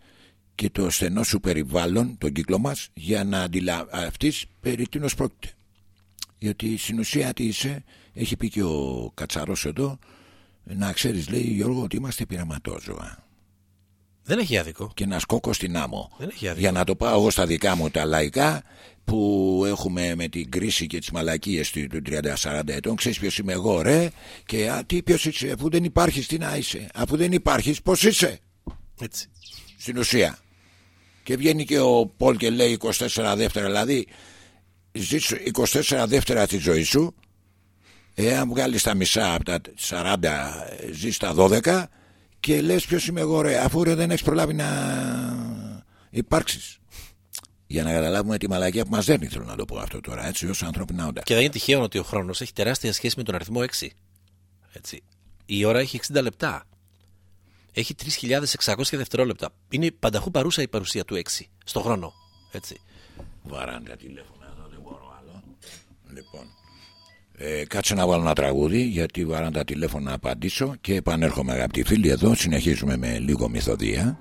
και το στενό σου περιβάλλον, τον κύκλο μας, για να αντιλαφθείς περί τίνος πρόκειται. Γιατί στην ουσία τι είσαι, έχει πει και ο Κατσαρός εδώ, να ξέρεις λέει Γιώργο ότι είμαστε πειραματόζωα Δεν έχει άδικο. και να σκόκω στην άμμο. Δεν έχει άδικο. Για να το πάω εγώ στα δικά μου τα λαϊκά που έχουμε με την κρίση και τις μαλακίες του του 30-40 ετών. Ξέρεις ποιος είμαι εγώ ρε και α, τι ποιος είσαι αφού δεν υπάρχεις τι να είσαι. Αφού δεν υπάρχεις πώς είσαι Έτσι. στην ουσία. Και βγαίνει και ο Πολ και λέει 24 δεύτερα δηλαδή ζεις 24 δεύτερα τη ζωή σου εάν βγάλεις τα μισά από τα 40 ζεις τα 12 και λες ποιος είμαι εγώ ρε αφού ρε δεν έχεις προλάβει να υπάρξεις για να καταλάβουμε τη μαλακία που μας δέρνει θέλω να το πω αυτό τώρα έτσι ως ανθρώπινα όντα Και δεν είναι τυχαίο ότι ο χρόνος έχει τεράστια σχέση με τον αριθμό 6. Έτσι. Η ώρα έχει 60 λεπτά. Έχει 3.600 δευτερόλεπτα. Είναι πανταχού παρούσα η παρουσία του 6 στον χρόνο. Έτσι. Βαράνε τα τηλέφωνα εδώ, δεν μπορώ άλλο. Λοιπόν, ε, κάτσε να βάλω ένα τραγούδι γιατί βαράνε τα τηλέφωνα να απαντήσω και επανέρχομαι αγαπητοί φίλοι εδώ. Συνεχίζουμε με λίγο μυθοδία.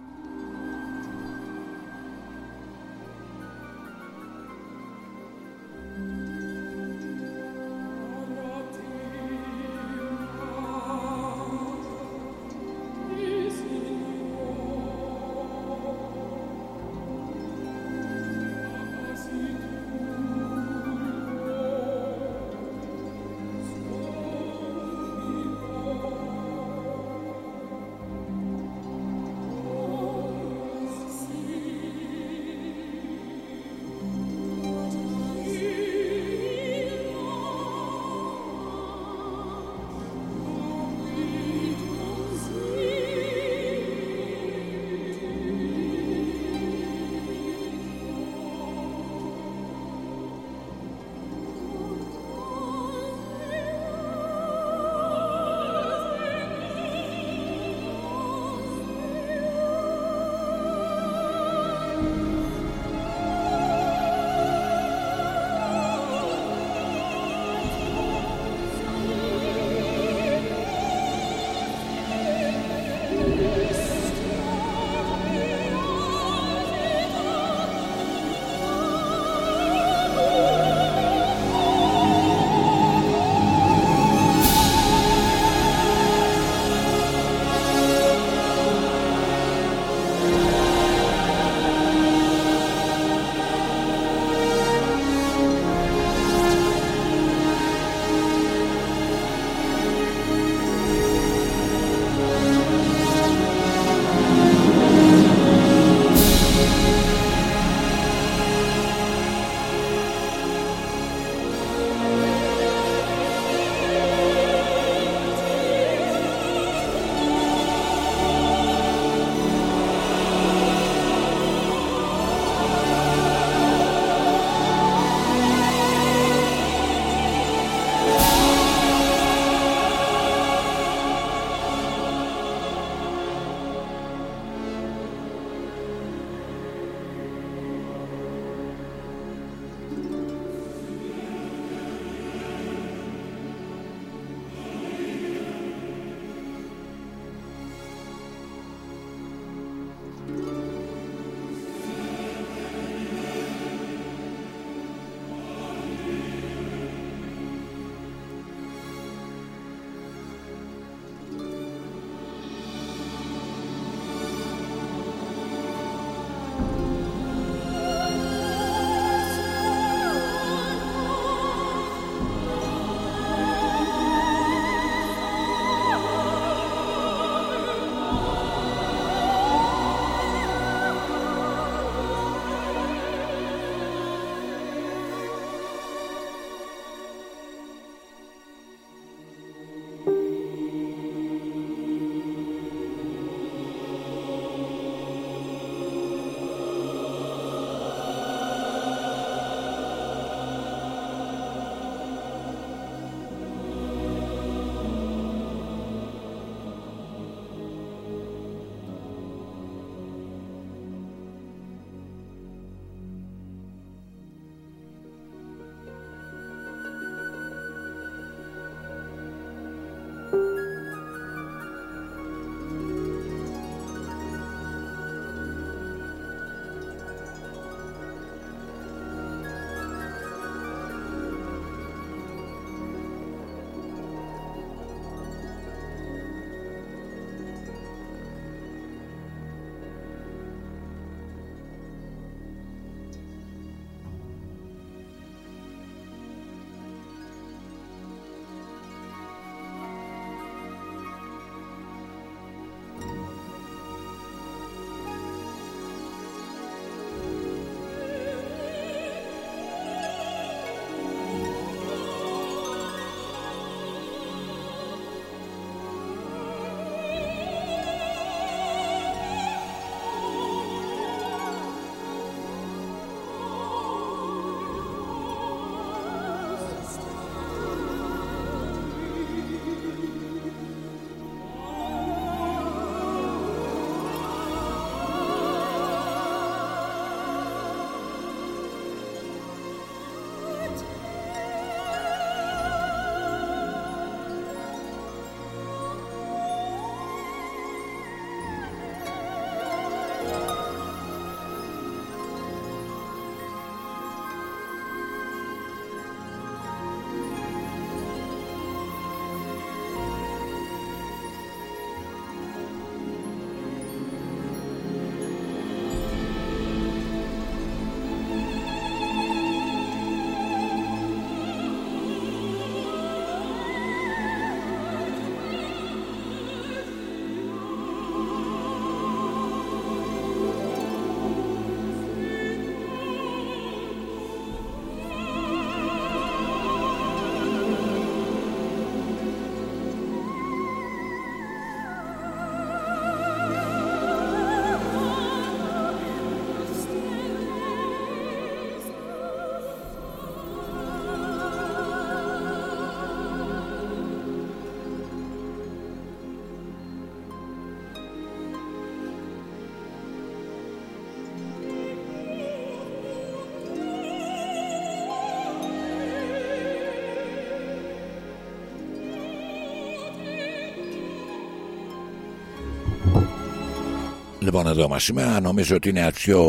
Λοιπόν, εδώ μα σήμερα. Νομίζω ότι είναι από τις πιο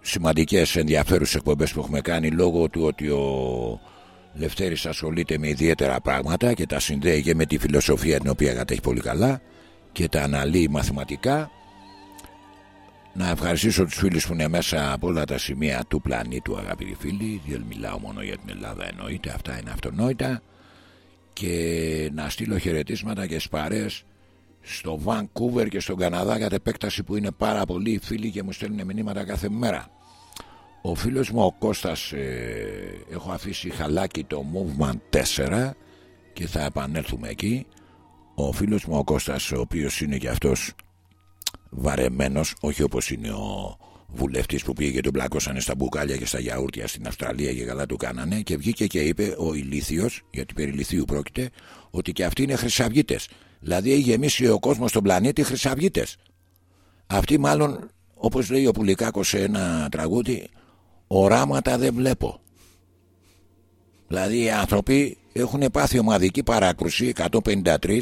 σημαντικές ενδιαφέρουσες εκπομπές που έχουμε κάνει λόγω του ότι ο Λευτέρης ασχολείται με ιδιαίτερα πράγματα και τα συνδέει και με τη φιλοσοφία την οποία κατέχει πολύ καλά και τα αναλύει μαθηματικά. Να ευχαριστήσω τους φίλους που είναι μέσα από όλα τα σημεία του πλανήτου αγαπητοί φίλοι. Δεν μιλάω μόνο για την Ελλάδα εννοείται. Αυτά είναι αυτονόητα. Και να στείλω χαιρετίσματα και σπαρές στο Vancouver και στον Καναδά για επέκταση που είναι πάρα πολλοί φίλοι και μου στέλνουν μηνύματα κάθε μέρα. Ο φίλος μου ο Κώστας ε, έχω αφήσει χαλάκι το Movement 4 και θα επανέλθουμε εκεί. Ο φίλος μου ο Κώστας ο οποίος είναι και αυτός βαρεμένος όχι όπως είναι ο βουλευτής που πήγε και τον πλάκωσανε στα μπουκάλια και στα γιαούρτια στην Αυστραλία και καλά του κάνανε και βγήκε και είπε ο ηλίθιος γιατί περί ηλίθιου πρόκειται ότι και αυτοί είναι χρυσαυγίτες Δηλαδή έχει γεμίσει ο κόσμος στον πλανήτη χρυσαυγίτες. Αυτοί μάλλον, όπως λέει ο Πουλικάκος σε ένα τραγούδι, οράματα δεν βλέπω. Δηλαδή οι άνθρωποι έχουν πάθει ομαδική παράκρουση 153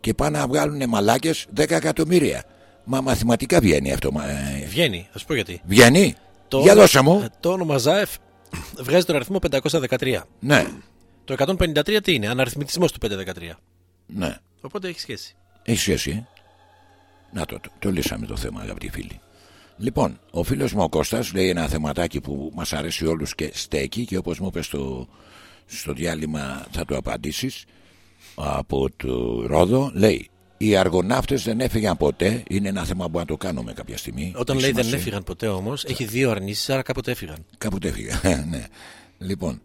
και πάνε να βγάλουν μαλάκες 10 εκατομμύρια. Μα μαθηματικά βγαίνει αυτό. Ε, βγαίνει, θα σου πω γιατί. Βγαίνει. Το Για δώσα μου. Το όνομα ΖΑΕΦ *clears throat* βγάζει τον αριθμό 513. Ναι. Το 153 τι είναι, αναριθμητισμός του 513. Ναι. Οπότε έχει σχέση. Έχει σχέση, ε; Να το, το, το λύσαμε το θέμα, αγαπητοί φίλοι. Λοιπόν, ο φίλος μου ο Κώστας λέει ένα θεματάκι που μας αρέσει όλους και στέκει και όπως μου είπες στο, στο διάλειμμα θα του απαντήσεις από το Ρόδο. Λέει: Οι αργοναύτες δεν έφυγαν ποτέ. Είναι ένα θέμα που να το κάνουμε κάποια στιγμή. Όταν λέει δεν έφυγαν ποτέ όμως, έχει δύο αρνήσεις, άρα κάποτε έφυγαν. Κάποτε έφυγαν, *laughs* ναι. Λοιπόν,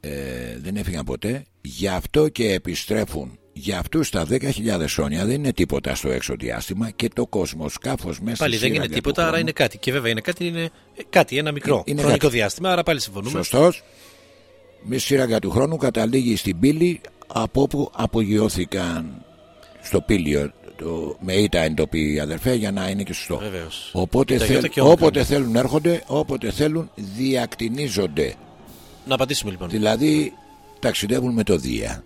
ε, δεν έφυγαν ποτέ. Γι' αυτό και επιστρέφουν για αυτούς τα 10.000 χρόνια δεν είναι τίποτα στο έξω διάστημα και το κοσμοσκάφο μέσα Πάλι δεν είναι τίποτα, άρα είναι κάτι. Και βέβαια είναι κάτι, είναι κάτι ένα μικρό είναι χρονικό κάτι. διάστημα, άρα πάλι συμφωνούμε. Σωστός. Με σύραγγα του χρόνου καταλήγει στην πύλη από όπου απογειώθηκαν στο πύλιο το, με ήττα εντοπί αδερφέ για να είναι και σωστό. Βεβαίως. Οπότε, θέλ, όποτε θέλουν έρχονται, όποτε θέλουν διακτηνίζονται. Να απαντήσουμε λοιπόν. Δηλαδή ταξιδεύουν με το Δία.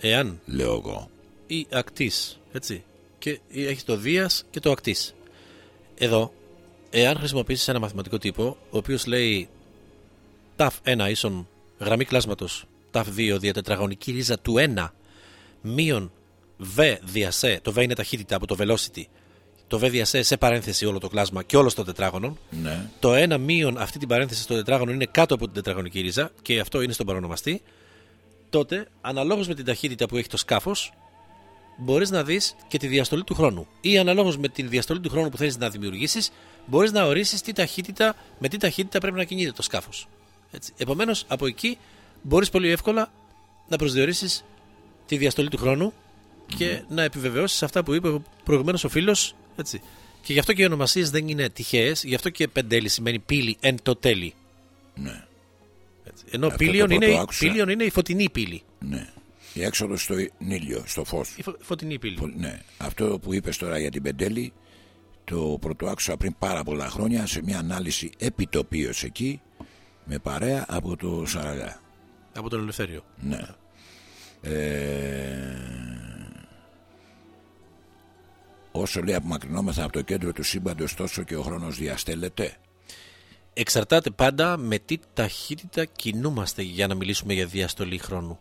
Εάν. Λέω εγώ. Ή ακτής. Έτσι. Και έχει το Δίας και το ακτής. Εδώ, εάν χρησιμοποιήσεις ένα μαθηματικό τύπο, ο οποίος λέει ταφ 1 ίσον γραμμή κλάσματος ταφ 2 δια τετραγωνική ρίζα του 1 μείον β δια σε, το β είναι ταχύτητα από το velocity, το β δια σε σε παρένθεση όλο το κλάσμα και όλο στο τετράγωνο. Ναι. Το 1 μείον αυτή την παρένθεση στο τετράγωνο είναι κάτω από την τετραγωνική ρίζα και αυτό είναι στον παρονομαστή τότε αναλόγως με την ταχύτητα που έχει το σκάφος, μπορείς να δεις και τη διαστολή του χρόνου. Ή αναλόγως με τη διαστολή του χρόνου που θέλεις να δημιουργήσεις, μπορείς να ορίσεις τι ταχύτητα, με τι ταχύτητα πρέπει να κινείται το σκάφος. Επομένως, από εκεί μπορείς πολύ εύκολα να προσδιορίσεις τη διαστολή του χρόνου και να επιβεβαιώσεις αυτά που είπε προηγουμένως ο φίλος. Και γι' αυτό και οι ονομασίες δεν είναι τυχαίες, γι' αυτό και πεντέλη σημαίνει πύλη εν το τέλει. Ναι. Ενώ πύλιον είναι, πύλιον είναι η φωτεινή πύλη. Ναι. Η έξοδο στο ήλιο, στο φως. Η φωτεινή πύλη. Ναι. Αυτό που είπες τώρα για την Πεντέλη, το πρωτοάκουσα πριν πάρα πολλά χρόνια σε μια ανάλυση επιτοπίως εκεί με παρέα από το Σαραγά. Από τον Ελευθέριο. Ναι. Ε... Όσο λέει απομακρυνόμεθα από το κέντρο του σύμπαντος τόσο και ο χρόνος διαστέλλεται εξαρτάται πάντα με τι ταχύτητα κινούμαστε για να μιλήσουμε για διαστολή χρόνου.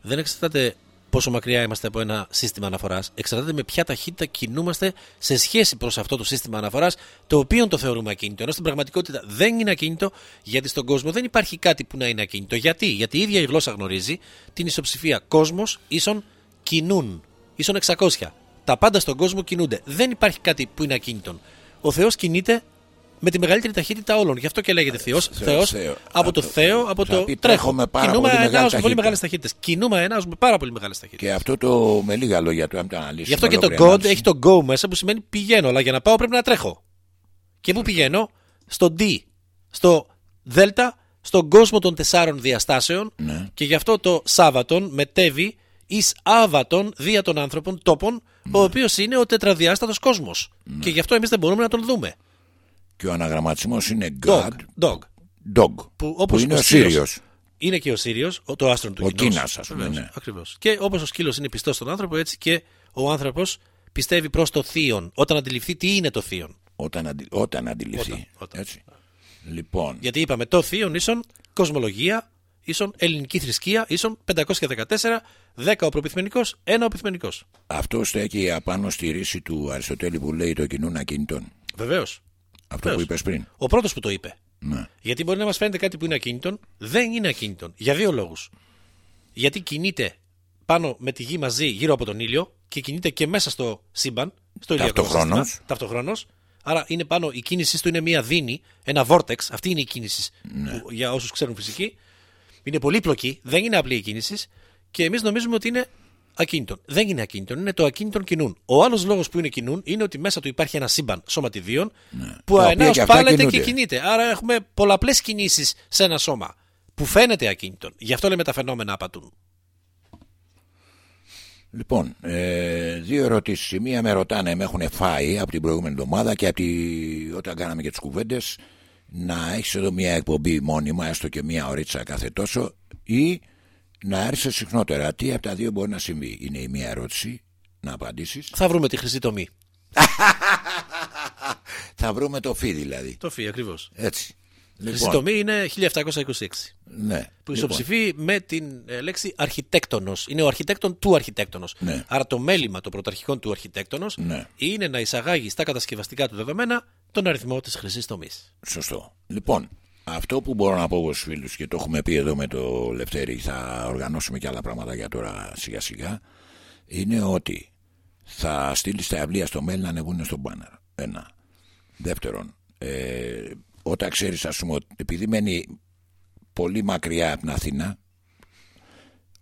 Δεν εξαρτάται πόσο μακριά είμαστε από ένα σύστημα αναφοράς. Εξαρτάται με ποια ταχύτητα κινούμαστε σε σχέση προς αυτό το σύστημα αναφοράς, το οποίο το θεωρούμε ακίνητο. Ενώ στην πραγματικότητα δεν είναι ακίνητο, γιατί στον κόσμο δεν υπάρχει κάτι που να είναι ακίνητο. Γιατί, γιατί η ίδια η γλώσσα γνωρίζει την ισοψηφία κόσμος ίσον κινούν. Ίσον 600. Τα πάντα στον κόσμο κινούνται. Δεν υπάρχει κάτι που είναι ακίνητο. Ο Θεός κινείται με τη μεγαλύτερη ταχύτητα όλων. Γι' αυτό και λέγεται Θεός. Θεός, από το Θεό, από το τρέχω. Με πάρα Κινούμε ένα με πολύ μεγάλες ταχύτητες. Κινούμε ένα με πάρα πολύ μεγάλες ταχύτητες. Και αυτό το με λίγα λόγια του, αν το αναλύσει. Γι' αυτό και το God έχει το Go μέσα που σημαίνει πηγαίνω. Αλλά για να πάω πρέπει να τρέχω. Και πού πηγαίνω, στο D, στο Δέλτα, στον κόσμο των τεσσάρων διαστάσεων. Ναι. Και γι' αυτό το Σάββατον μετέβει εις άβατον δια των άνθρωπων τόπων, ο ναι. οποίος είναι ο τετραδιάστατος κόσμος. Ναι. Και γι' αυτό εμείς δεν μπορούμε να τον δούμε. Και ο αναγραμματισμός είναι God. Dog. Dog. Που, όπως είναι ο Σύριος. Είναι και ο Σύριος, το άστρο του Ο Κίνας, ας πούμε. Ναι. Ακριβώς. Και όπως ο σκύλος είναι πιστός στον άνθρωπο, έτσι και ο άνθρωπος πιστεύει προς το θείον, όταν αντιληφθεί τι είναι το θείον. Όταν, αντι... όταν αντιληφθεί. Όταν, όταν. Έτσι. Λοιπόν, Γιατί είπαμε το θείον ίσον κοσμολογία, ίσον ελληνική θρησκεία, ίσον 514, 10 ο προπυθμενικό, 1 ο πυθμενικό. αυτός στέκει απάνω στη ρίση του Αριστοτέλη που λέει το κινούν ακινητών. Βεβαίως. Αυτό που είπες πριν. Ο πρώτος που το είπε. Ναι. Γιατί μπορεί να μας φαίνεται κάτι που είναι ακίνητον, δεν είναι ακίνητον. Για δύο λόγους. Γιατί κινείται πάνω με τη γη μαζί γύρω από τον ήλιο και κινείται και μέσα στο σύμπαν, στο ηλιακό Ταυτοχρόνως. σύστημα, ταυτοχρόνως. Άρα είναι πάνω, η κίνησής του είναι μία δίνη, ένα vortex. Αυτή είναι η κίνησης Ναι. που, για όσους ξέρουν φυσική. Είναι πολύπλοκη, δεν είναι απλή η κίνησης και εμείς νομίζουμε ότι είναι ακίνητον. Δεν είναι ακίνητον, είναι το ακίνητον κινούν. Ο άλλος λόγος που είναι κινούν είναι ότι μέσα του υπάρχει ένα σύμπαν σωματιδίων που Ναι. Τα οποία αενάω και αυτά πάλεται και κινούνται. κινείται. Άρα έχουμε πολλαπλές κινήσεις σε ένα σώμα που φαίνεται ακίνητον. Γι' αυτό λέμε τα φαινόμενα απατούν. Λοιπόν, ε, δύο ερωτήσεις. Η μία με ρωτάνε, με έχουν φάει από την προηγούμενη εβδομάδα και από τη... όταν κάναμε και τις κουβέντες να έχεις εδώ μια εκπομπή μόνιμα, έστω και μια ωρίτσα κάθε τόσο, ή να έρθεις συχνότερα. Τι από τα δύο μπορεί να συμβεί, είναι η μία ερώτηση να απαντήσεις. Θα βρούμε τη χρυσή τομή. *laughs* Θα βρούμε το φι δηλαδή. Το φύ, ακριβώς. Έτσι. Χρυσή Λοιπόν, τομή είναι 1726. ναι. Που Λοιπόν, ισοψηφεί με την ε, λέξη αρχιτέκτονος. Είναι ο αρχιτέκτον του αρχιτέκτονος. Ναι. Άρα το μέλημα των πρωταρχικών του αρχιτέκτονος Ναι. είναι να εισαγάγει στα κατασκευαστικά του δεδομένα τον αριθμό της χρυσής τομής. Σωστό. Λοιπόν, αυτό που μπορώ να πω εγώ στους φίλους και το έχουμε πει εδώ με το Λευτέρη, θα οργανώσουμε και άλλα πράγματα για τώρα σιγά σιγά, είναι ότι θα στείλει τα αυλία στο mail να ανεβούν στο banner. Ένα. Δεύτερον, ε, όταν ξέρεις ας πούμε ότι επειδή μένει πολύ μακριά από την Αθήνα,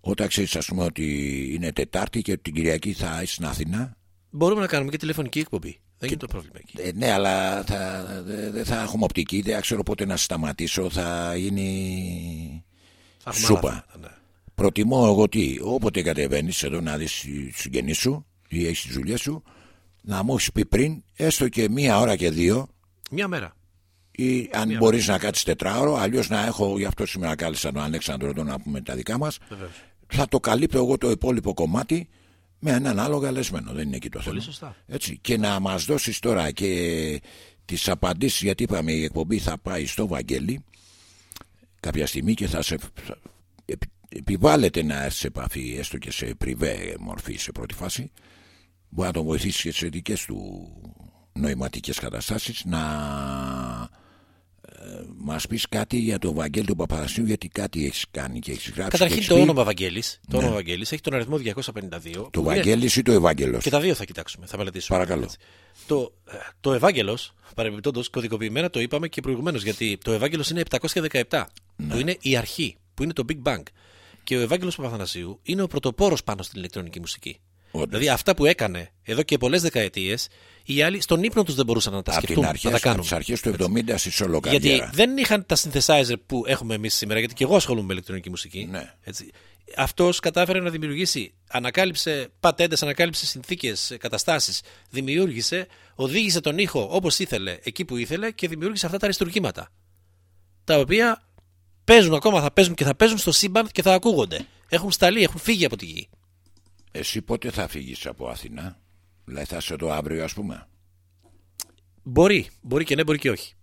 όταν ξέρεις ας πούμε ότι είναι Τετάρτη και την Κυριακή θα είσαι στην Αθήνα, Μπορούμε να κάνουμε και τηλεφωνική εκπομπή. Δεν είναι το πρόβλημα εκεί. ε, ναι, αλλά θα, δε- δεν θα έχουμε οπτική, δεν ξέρω πότε να σταματήσω, θα γίνει Θα έχουμε σούπα. άλλα θέματα, ναι. Προτιμώ εγώ τι, όποτε κατεβαίνεις εδώ να δεις τους συγγενείς σου ή έχεις τις δουλειές σου, να μου έχεις πει πριν, έστω και μία ώρα και δύο, Μια μέρα. ή αν μπορείς να κάτσεις τετράωρο, αλλιώς να έχω, γι' αυτό σήμερα κάλεσα τον Αλέξανδρο εδώ να πούμε τα δικά μας, Βεβαίως. θα το καλύπτω εγώ το υπόλοιπο κομμάτι με έναν άλλο καλεσμένο. Δεν είναι εκεί το θέμα. σωστά. Έτσι. Και να μας δώσεις τώρα και τις απαντήσεις, γιατί είπαμε η εκπομπή θα πάει στο Βαγγέλη κάποια στιγμή και θα σε θα- επι- επιβάλλεται να έρθεις σε επαφή έστω και σε πριβέ μορφή σε πρώτη φάση μπορεί να τον βοηθήσεις και σε δικές του νοηματικές καταστάσεις να ε, μας πεις κάτι για το Βαγγέλη του Παπαδασίου γιατί κάτι έχεις κάνει και έχεις γράψει και Καταρχήν έχεις το πει. όνομα Βαγγέλης, το όνομα Βαγγέλης έχει τον αριθμό 252. Το που είναι- Βαγγέλης ή το Ευάγγελος; Και τα δύο θα κοιτάξουμε, θα μελετήσουμε. Παρακαλώ. Έτσι. Το, ε, το Ευάγγελος, παρεμπιπτόντως, κωδικοποιημένα το είπαμε και προηγουμένως, γιατί το Ευάγγελος είναι 717, Ναι. που είναι η αρχή, που είναι το Big Bang. Και ο Ευάγγελος Παπαθανασίου είναι ο πρωτοπόρος πάνω στην ηλεκτρονική μουσική. Όντως. Δηλαδή αυτά που έκανε εδώ και πολλές δεκαετίες, οι άλλοι στον ύπνο τους δεν μπορούσαν να τα από, σκεφτούν, την αρχές, να τα από κάνουν. τις αρχές του 70 στη solo Γιατί καριέρα. δεν είχαν τα synthesizer που έχουμε εμείς σήμερα, γιατί και εγώ ασχολούμαι με ηλεκτρονική μουσική. Ναι. Έτσι. Αυτός κατάφερε να δημιουργήσει, ανακάλυψε πατέντες, ανακάλυψε συνθήκες, καταστάσεις, δημιούργησε, οδήγησε τον ήχο όπως ήθελε, εκεί που ήθελε και δημιούργησε αυτά τα αριστουργήματα. Τα οποία παίζουν ακόμα, θα παίζουν και θα παίζουν στο σύμπαν και θα ακούγονται. Έχουν σταλεί, έχουν φύγει από τη γη. Εσύ πότε θα φύγεις από Αθήνα; Δηλαδή θα είσαι εδώ αύριο ας πούμε Μπορεί, μπορεί και ναι, μπορεί και όχι.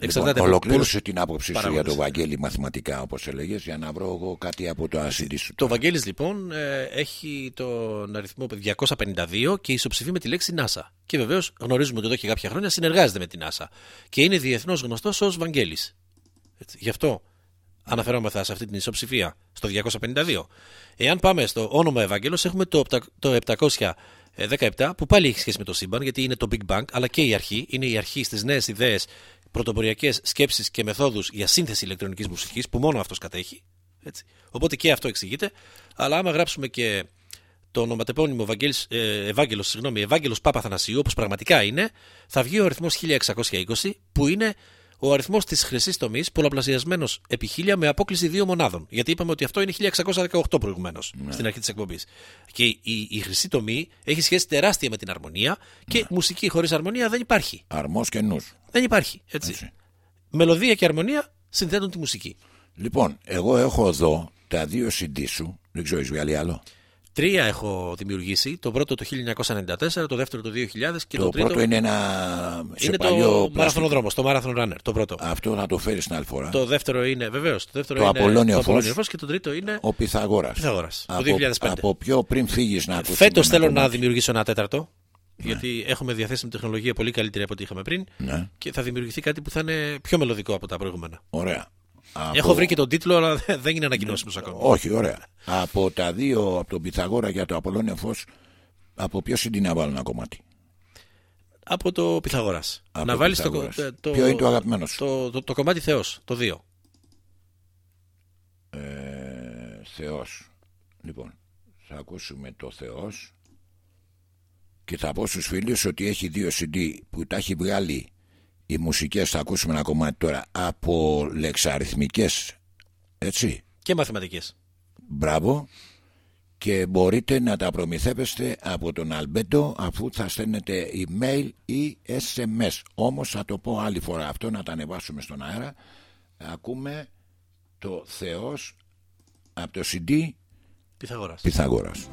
Εξαρτάται λοιπόν, από Ολοκλήρωσε την άποψή σου για παράγοντες. το Βαγγέλη μαθηματικά όπως έλεγες Για να βρω εγώ κάτι από το ασυντή σου Το Βαγγέλης λοιπόν ε, έχει τον αριθμό 252 και ισοψηφεί με τη λέξη NASA. Και βεβαίως γνωρίζουμε ότι εδώ και κάποια χρόνια συνεργάζεται με την NASA. Και είναι διεθνώς γνωστός ως Βαγγέλης. Έτσι, Γι' αυτό αναφερόμεθα σε αυτή την ισοψηφία, στο 252. Εάν πάμε στο όνομα Ευάγγελος έχουμε το, επτα- το 717 που πάλι έχει σχέση με το σύμπαν γιατί είναι το Big Bang αλλά και η αρχή. Είναι η αρχή στις νέες ιδέες, πρωτοποριακές σκέψεις και μεθόδους για σύνθεση ηλεκτρονικής μουσικής που μόνο αυτός κατέχει. Έτσι. Οπότε και αυτό εξηγείται. Αλλά άμα γράψουμε και το ονοματεπώνυμο Ευαγγέλης, ε, Ευάγγελος, συγγνώμη, Ευάγγελος Πάπα Θανασίου, όπως πραγματικά είναι, θα βγει ο αριθμός 1620, που είναι ο αριθμός της χρυσής τομής πολλαπλασιασμένος επί χίλια με απόκληση δύο μονάδων. Γιατί είπαμε ότι αυτό είναι 1618 προηγουμένως στην αρχή της εκπομπής. Και η, η χρυσή τομή έχει σχέση τεράστια με την αρμονία και μουσική χωρίς αρμονία δεν υπάρχει. Αρμός και νους Δεν υπάρχει. Έτσι. Έτσι. Μελωδία και αρμονία συνθέτουν τη μουσική. Λοιπόν εγώ έχω εδώ τα δύο CD σου Δεν ξέρω έχεις βγάλει άλλο; Τρία έχω δημιουργήσει. Το πρώτο το 1994, το δεύτερο το 2000 και το, το τρίτο. πρώτο είναι ένα σε είναι παλιό το πλαστικό. μαραθωνοδρόμο, το Marathon Runner. Το πρώτο. Αυτό θα το φέρεις την άλλη φορά. Το δεύτερο είναι, βεβαίως. Το, δεύτερο Το είναι Απολλώνιο το Φως. Απολλώνιο Φως και το τρίτο είναι Ο Πυθαγόρας. Πυθαγόρας, το Από, 2005. από πιο πριν φύγεις να ακούσεις. Φέτος ένα θέλω να κομμάτι. δημιουργήσω ένα τέταρτο. Γιατί έχουμε διαθέσιμη τεχνολογία πολύ καλύτερη από ό,τι είχαμε πριν. Ναι, Και θα δημιουργηθεί κάτι που θα είναι πιο μελωδικό από τα προηγούμενα. ωραία. Από- Έχω βρει και τον τίτλο, αλλά *laughs* δεν είναι ανακοινώσιμος ακόμα. Όχι, ωραία. από τα δύο, από τον Πυθαγόρα και το Απολλώνιο Φως, από ποιο CD να βάλω ένα κομμάτι; Από το Πυθαγόρας. Από Να βάλεις το, Πυθαγόρας. το, Ποιο είναι το αγαπημένος σου; το, το, το κομμάτι Θεός, το 2. Ε, Θεός. Λοιπόν, θα ακούσουμε το Θεός και θα πω στους φίλους ότι έχει δύο CD που τα έχει βγάλει οι μουσικές, θα ακούσουμε ένα κομμάτι τώρα, από λεξαριθμικές, έτσι, Και μαθηματικές. μπράβο, και μπορείτε να τα προμηθεύεστε από τον Αλμπέντο αφού θα στέλνετε email ή SMS. Όμως θα το πω άλλη φορά αυτό να τα ανεβάσουμε στον αέρα. Ακούμε το Θεός από το CD Πυθαγόρας. Πυθαγόρας.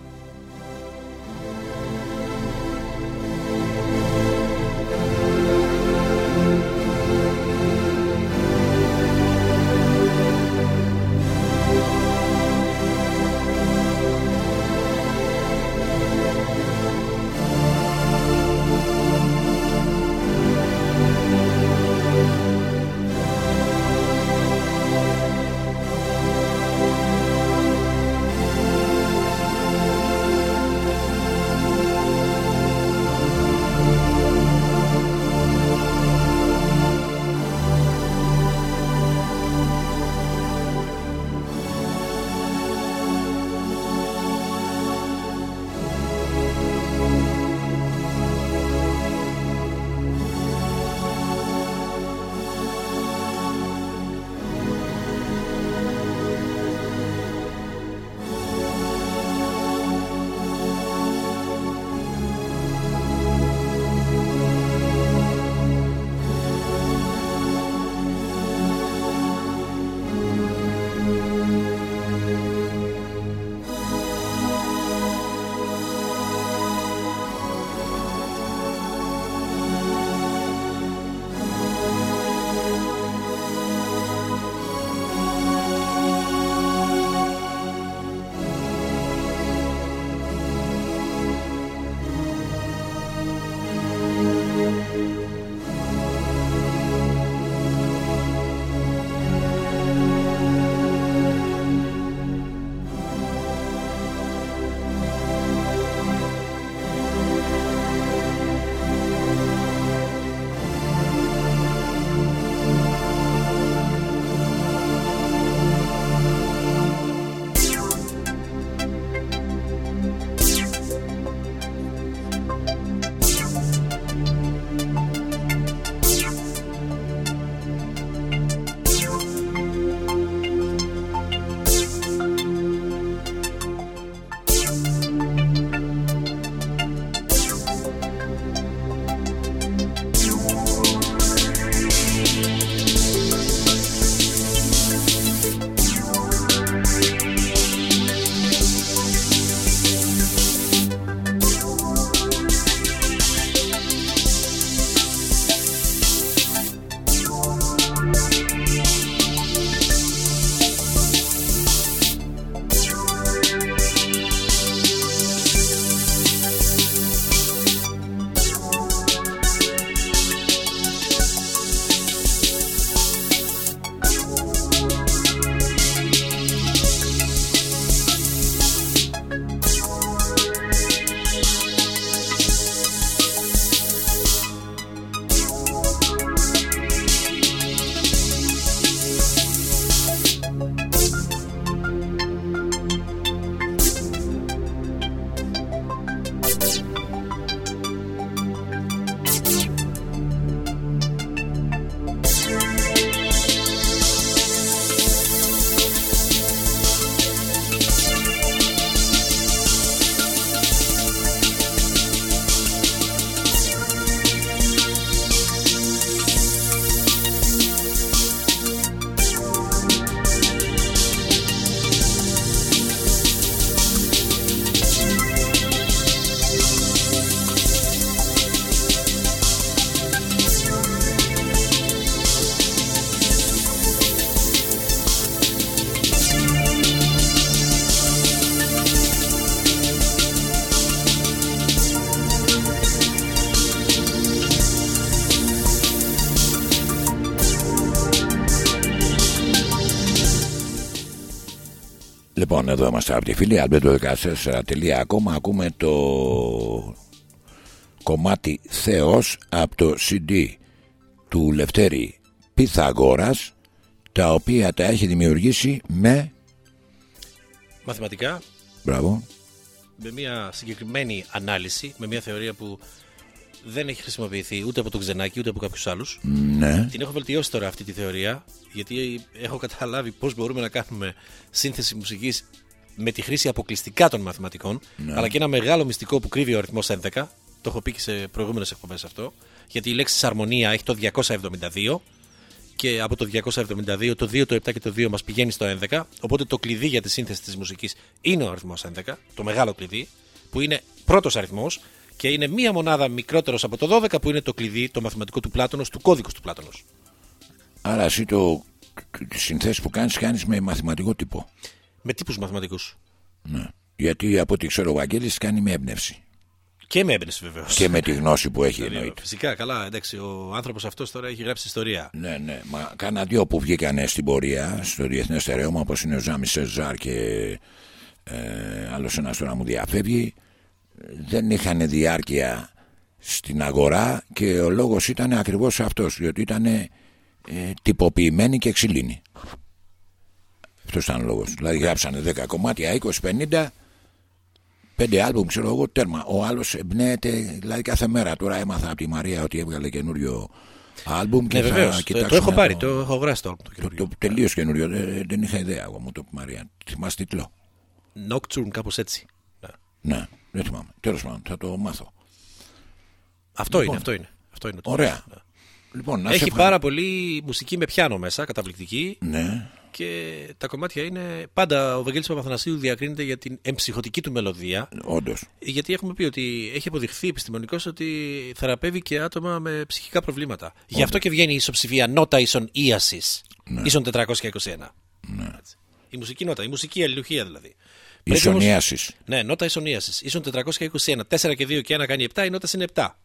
Λοιπόν, εδώ είμαστε από τη φίλη albedo14.com Ακούμε το κομμάτι Θεός από το CD του Λευτέρη Πυθαγόρας τα οποία τα έχει δημιουργήσει με Μαθηματικά. Μπράβο. Με μια συγκεκριμένη ανάλυση, με μια θεωρία που δεν έχει χρησιμοποιηθεί ούτε από τον Ξενάκη ούτε από κάποιους άλλους. Ναι Την έχω βελτιώσει τώρα αυτή τη θεωρία, γιατί έχω καταλάβει πώς μπορούμε να κάνουμε σύνθεση μουσικής με τη χρήση αποκλειστικά των μαθηματικών, αλλά και ένα μεγάλο μυστικό που κρύβει ο αριθμός 11. Το έχω πει και σε προηγούμενες εκπομπές αυτό. Γιατί η λέξη αρμονία έχει το 272 και από το 272 το 2, το 7 και το 2 μας πηγαίνει στο 11. Οπότε το κλειδί για τη σύνθεση της μουσικής είναι ο αριθμός 11, το μεγάλο κλειδί, που είναι πρώτος αριθμός και είναι μία μονάδα μικρότερος από το 12 που είναι το κλειδί, το μαθηματικό του Πλάτωνος, του κώδικου του Πλάτωνος. Άρα εσύ το, τις συνθέσεις που κάνεις κάνεις με μαθηματικό τύπο Με τύπους μαθηματικούς. ναι. Γιατί από ό,τι ξέρω ο Βαγγέλης κάνει με έμπνευση Και με έμπνευση βεβαίως. Και με τη γνώση που έχει εννοείται Φυσικά, καλά, εντάξει, ο άνθρωπος αυτός τώρα έχει γράψει ιστορία. Ναι, ναι. Μα κάνα δύο που βγήκαν στην πορεία στο διεθνές στερεώμα όπως είναι ο Ζάμι Σεζάρ και ε, άλλος ένας τώρα μου διαφεύγει. Δεν είχαν διάρκεια στην αγορά και ο λόγος ήταν ακριβώς αυτός. Διότι ήταν ε, τυποποιημένοι και ξυλίνοι. Αυτός ήταν ο λόγος. Δηλαδή γράψανε 10 κομμάτια, 20-50 πέντε άλμπουμ, ξέρω εγώ, τέρμα. Ο άλλος εμπνέεται, δηλαδή κάθε μέρα. Τώρα έμαθα από τη Μαρία ότι έβγαλε καινούριο άλμπουμ και Ναι, θα βεβαίως. Το, κοιτάξω το έχω να πάρει, το έχω αγοράσει το άλμπουμ το το, καινούριο. το τελείως καινούριο. Δεν, δεν είχα ιδέα εγώ μου το πει η Μαρία. Θυμάσαι τίτλο; Nocturne, κάπως έτσι. Ναι. Ναι, δεν θυμάμαι. Τέλος πάντων, θα το μάθω. Αυτό είναι, αυτό είναι. Αυτό είναι το Ωραία. Λοιπόν, να σε Έχει ευχα- πάρα πολύ μουσική με πιάνο μέσα, καταπληκτική. Ναι, Και τα κομμάτια είναι. Πάντα ο Βαγγέλης Παπαθανασίου διακρίνεται για την εμψυχωτική του μελωδία. όντως. Γιατί έχουμε πει ότι έχει αποδειχθεί επιστημονικώς ότι θεραπεύει και άτομα με ψυχικά προβλήματα. Γι' αυτό και βγαίνει η ισοψηφία νότα ίσον ίασης ίσον 421. Έτσι. Η μουσική νότα, η μουσική αλληλουχία δηλαδή. Πρέπει όμως- Ισονίασης. Ναι, νότα ίσον ίασης ίσον 421. 4 και 2 και 1 κάνει 7, η νότα είναι 7.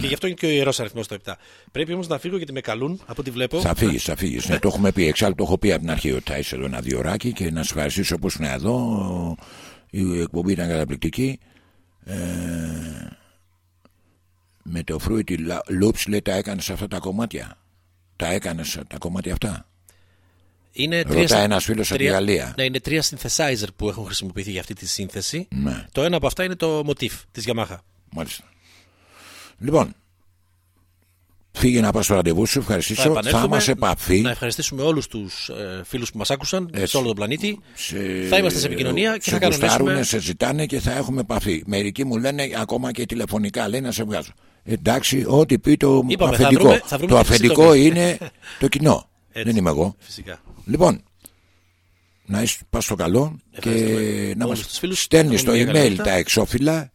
Και γι' αυτό είναι και ο ιερός αριθμός το 7. Πρέπει όμως να φύγω γιατί με καλούν από ό,τι βλέπω. Θα φύγεις, θα φύγεις. Ναι, το έχουμε πει. Εξάλλου το έχω πει από την αρχή ότι θα είσαι εδώ ένα δύο και να σα ευχαριστήσω που ήσουν εδώ. Η εκπομπή ήταν καταπληκτική. Ε, με το Fruity Loops λέει τα έκανες αυτά τα κομμάτια. Τα έκανες τα κομμάτια αυτά. Είναι Ρωτάει τρία- ένας φίλος από τη τρία- Γαλλία. Ναι, είναι τρία synthesizer που έχουν χρησιμοποιηθεί για αυτή τη σύνθεση. Ναι, Το ένα από αυτά είναι το motif της Yamaha. μάλιστα. Λοιπόν, φύγε να πας στο ραντεβού σου. Ευχαριστήσω. Θα, επανέλθουμε. είμαστε επαφή. Να ευχαριστήσουμε όλους τους ε, φίλους που μας άκουσαν Έτσι. σε όλο τον πλανήτη. Σε- Θα είμαστε σε επικοινωνία και σε θα κανονίσουμε. γουστάρουνε, σε ζητάνε και θα έχουμε επαφή. Μερικοί μου λένε ακόμα και τηλεφωνικά λέει να σε βγάζω. Εντάξει, ό,τι πει το Είπαμε, θα αφεντικό. βρούμε- θα βρούμε το και τις αφεντικό συντομίες. είναι το κοινό. *laughs* Έτσι. Δεν είμαι εγώ. Φυσικά. Λοιπόν, να είσαι πας στο καλό και Ευχαριστούμε να όλους μας τους φίλους. στέλνεις Θα στο πούμε μια καλή email νύχτα. τα εξώφυλλα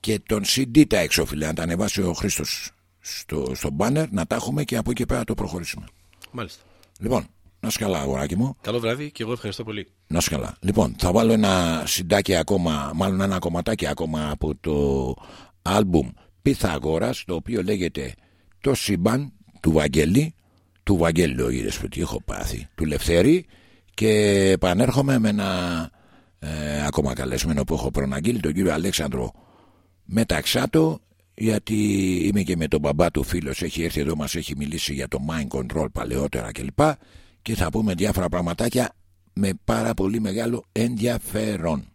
και τον CD τα εξώφυλλα. Να τα ανεβάσει ο Χρήστος στο, στο banner, να τα έχουμε και από εκεί πέρα το προχωρήσουμε. Μάλιστα. Λοιπόν, να είσαι καλά, αγοράκι μου. Καλό βράδυ και εγώ ευχαριστώ πολύ. Να είσαι καλά. Λοιπόν, θα βάλω ένα συντάκι ακόμα, μάλλον ένα κομματάκι ακόμα από το άλμπουμ Πυθαγόρας, το οποίο λέγεται Το σύμπαν του Βαγγέλη, του Βαγγέλη ο είδες που τι έχω πάθει, του Λευθέρη και επανέρχομαι με ένα ε, ακόμα καλεσμένο που έχω προναγγείλει, τον κύριο Αλέξανδρο Μεταξάτο, γιατί είμαι και με τον μπαμπά του φίλος, έχει έρθει εδώ, μας έχει μιλήσει για το mind control παλαιότερα κλπ. Και θα πούμε διάφορα πραγματάκια με πάρα πολύ μεγάλο ενδιαφέρον.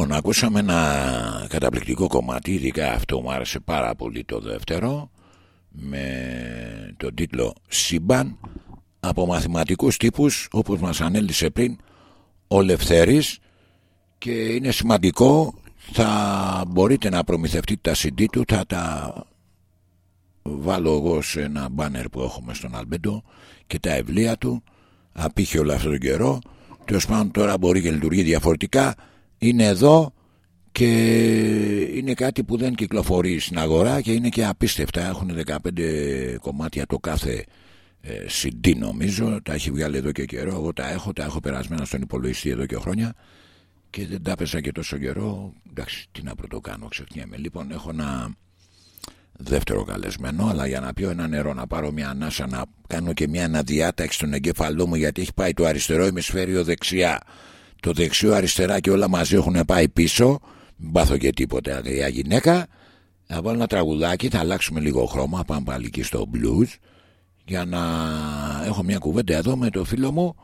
Λοιπόν, ακούσαμε ένα καταπληκτικό κομμάτι, ειδικά αυτό μου άρεσε πάρα πολύ το δεύτερο, με τον τίτλο «Σύμπαν» από μαθηματικούς τύπους, όπως μας ανέλησε πριν, ο Λευθέρης και είναι σημαντικό, θα μπορείτε να προμηθευτείτε τα CD του, θα τα βάλω εγώ σε ένα μπάνερ που έχουμε στον Αλμπέντο και τα ευλία του, απήχε όλο αυτόν τον καιρό, τέλος πάντων τώρα μπορεί και λειτουργεί διαφορετικά, είναι εδώ και είναι κάτι που δεν κυκλοφορεί στην αγορά και είναι και απίστευτα. Έχουν 15 κομμάτια το κάθε ε, CD νομίζω. Τα έχει βγάλει εδώ και καιρό. Εγώ τα έχω, τα έχω περασμένα στον υπολογιστή εδώ και χρόνια και δεν τα έπαιζα και τόσο καιρό. Εντάξει, τι να πρωτοκάνω, ξεχνιέμαι. Λοιπόν, έχω ένα δεύτερο καλεσμένο, αλλά για να πιω ένα νερό, να πάρω μια ανάσα, να κάνω και μια αναδιάταξη στον εγκέφαλό μου, γιατί έχει πάει το αριστερό ημισφαίριο δεξιά το δεξιό αριστερά και όλα μαζί έχουν πάει πίσω. Μην πάθω και τίποτα για γυναίκα. Θα βάλω ένα τραγουδάκι θα αλλάξουμε λίγο χρώμα πάμε πάλι εκεί στο blues. Για να έχω μια κουβέντα εδώ με το φίλο μου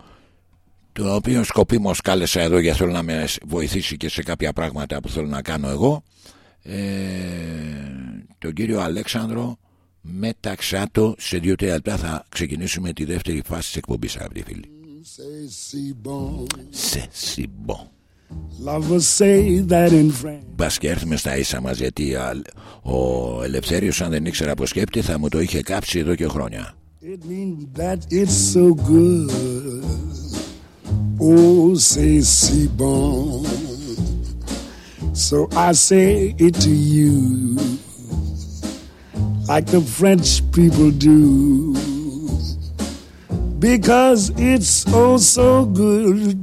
το οποίο σκοπίμως κάλεσα εδώ για θέλω να με βοηθήσει και σε κάποια πράγματα που θέλω να κάνω εγώ. Ε, τον κύριο Αλέξανδρο μεταξά το σε δύο-τρία λεπτά θα ξεκινήσουμε τη δεύτερη φάση της εκπομπής αγαπητοί φίλοι σε σύμπον. Λοβά. Μπας και έρθουμε στα ίσα μας γιατί ο Ελευθέριος, αν δεν ήξερα πώ σκέπτη, θα μου το είχε κάψει εδώ και χρόνια. Είναι τόσο κακό. Σε σύμπον. Λοιπόν, θα λέω σε εσά, όπω τα φρένα μα λένε. Because it's oh so good.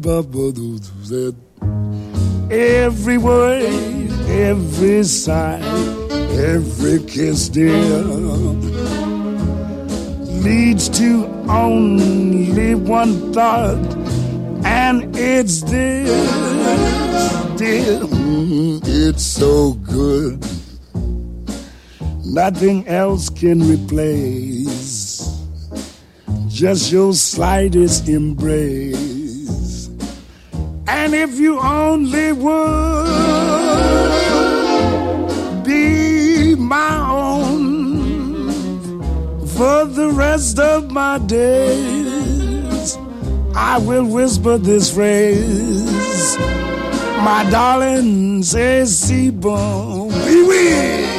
Every word, every sigh, every kiss, dear, leads to only one thought, and it's this, dear. It's so good. Nothing else can replace just your slightest embrace. And if you only would be my own for the rest of my days, I will whisper this phrase. My darling says, see, bon, oui.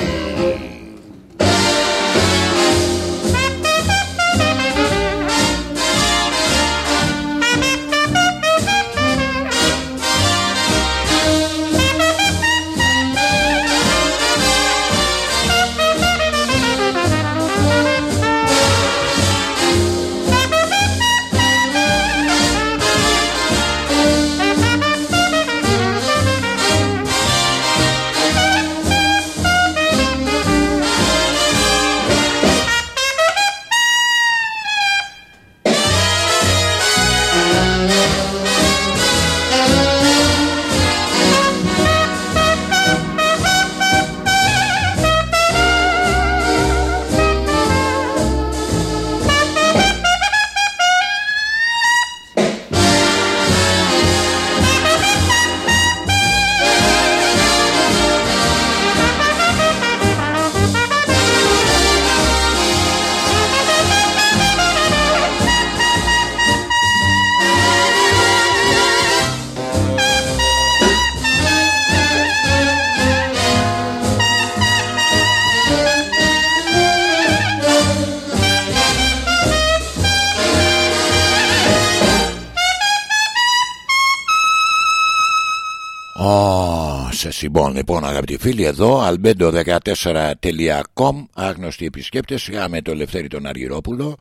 Λοιπόν, λοιπόν αγαπητοί φίλοι εδώ albedo14.com άγνωστοι επισκέπτες με το Λευτέρη τον Αργυρόπουλο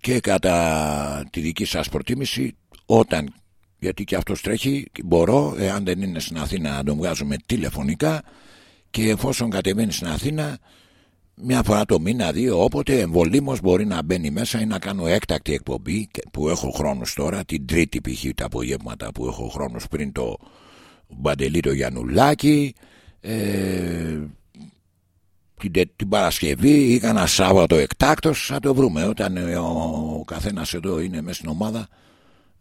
και κατά τη δική σας προτίμηση όταν γιατί και αυτός τρέχει μπορώ εάν δεν είναι στην Αθήνα να τον βγάζουμε τηλεφωνικά και εφόσον κατεβαίνει στην Αθήνα μια φορά το μήνα, δύο, όποτε εμβολήμως μπορεί να μπαίνει μέσα ή να κάνω έκτακτη εκπομπή που έχω χρόνους τώρα, την τρίτη π.χ. τα απογεύματα που έχω χρόνους πριν το Μπαντελή το Γιαννουλάκη ε, την, την Παρασκευή ή κανένα Σάββατο εκτάκτος θα το βρούμε. Όταν ε, ο καθένας εδώ είναι μέσα στην ομάδα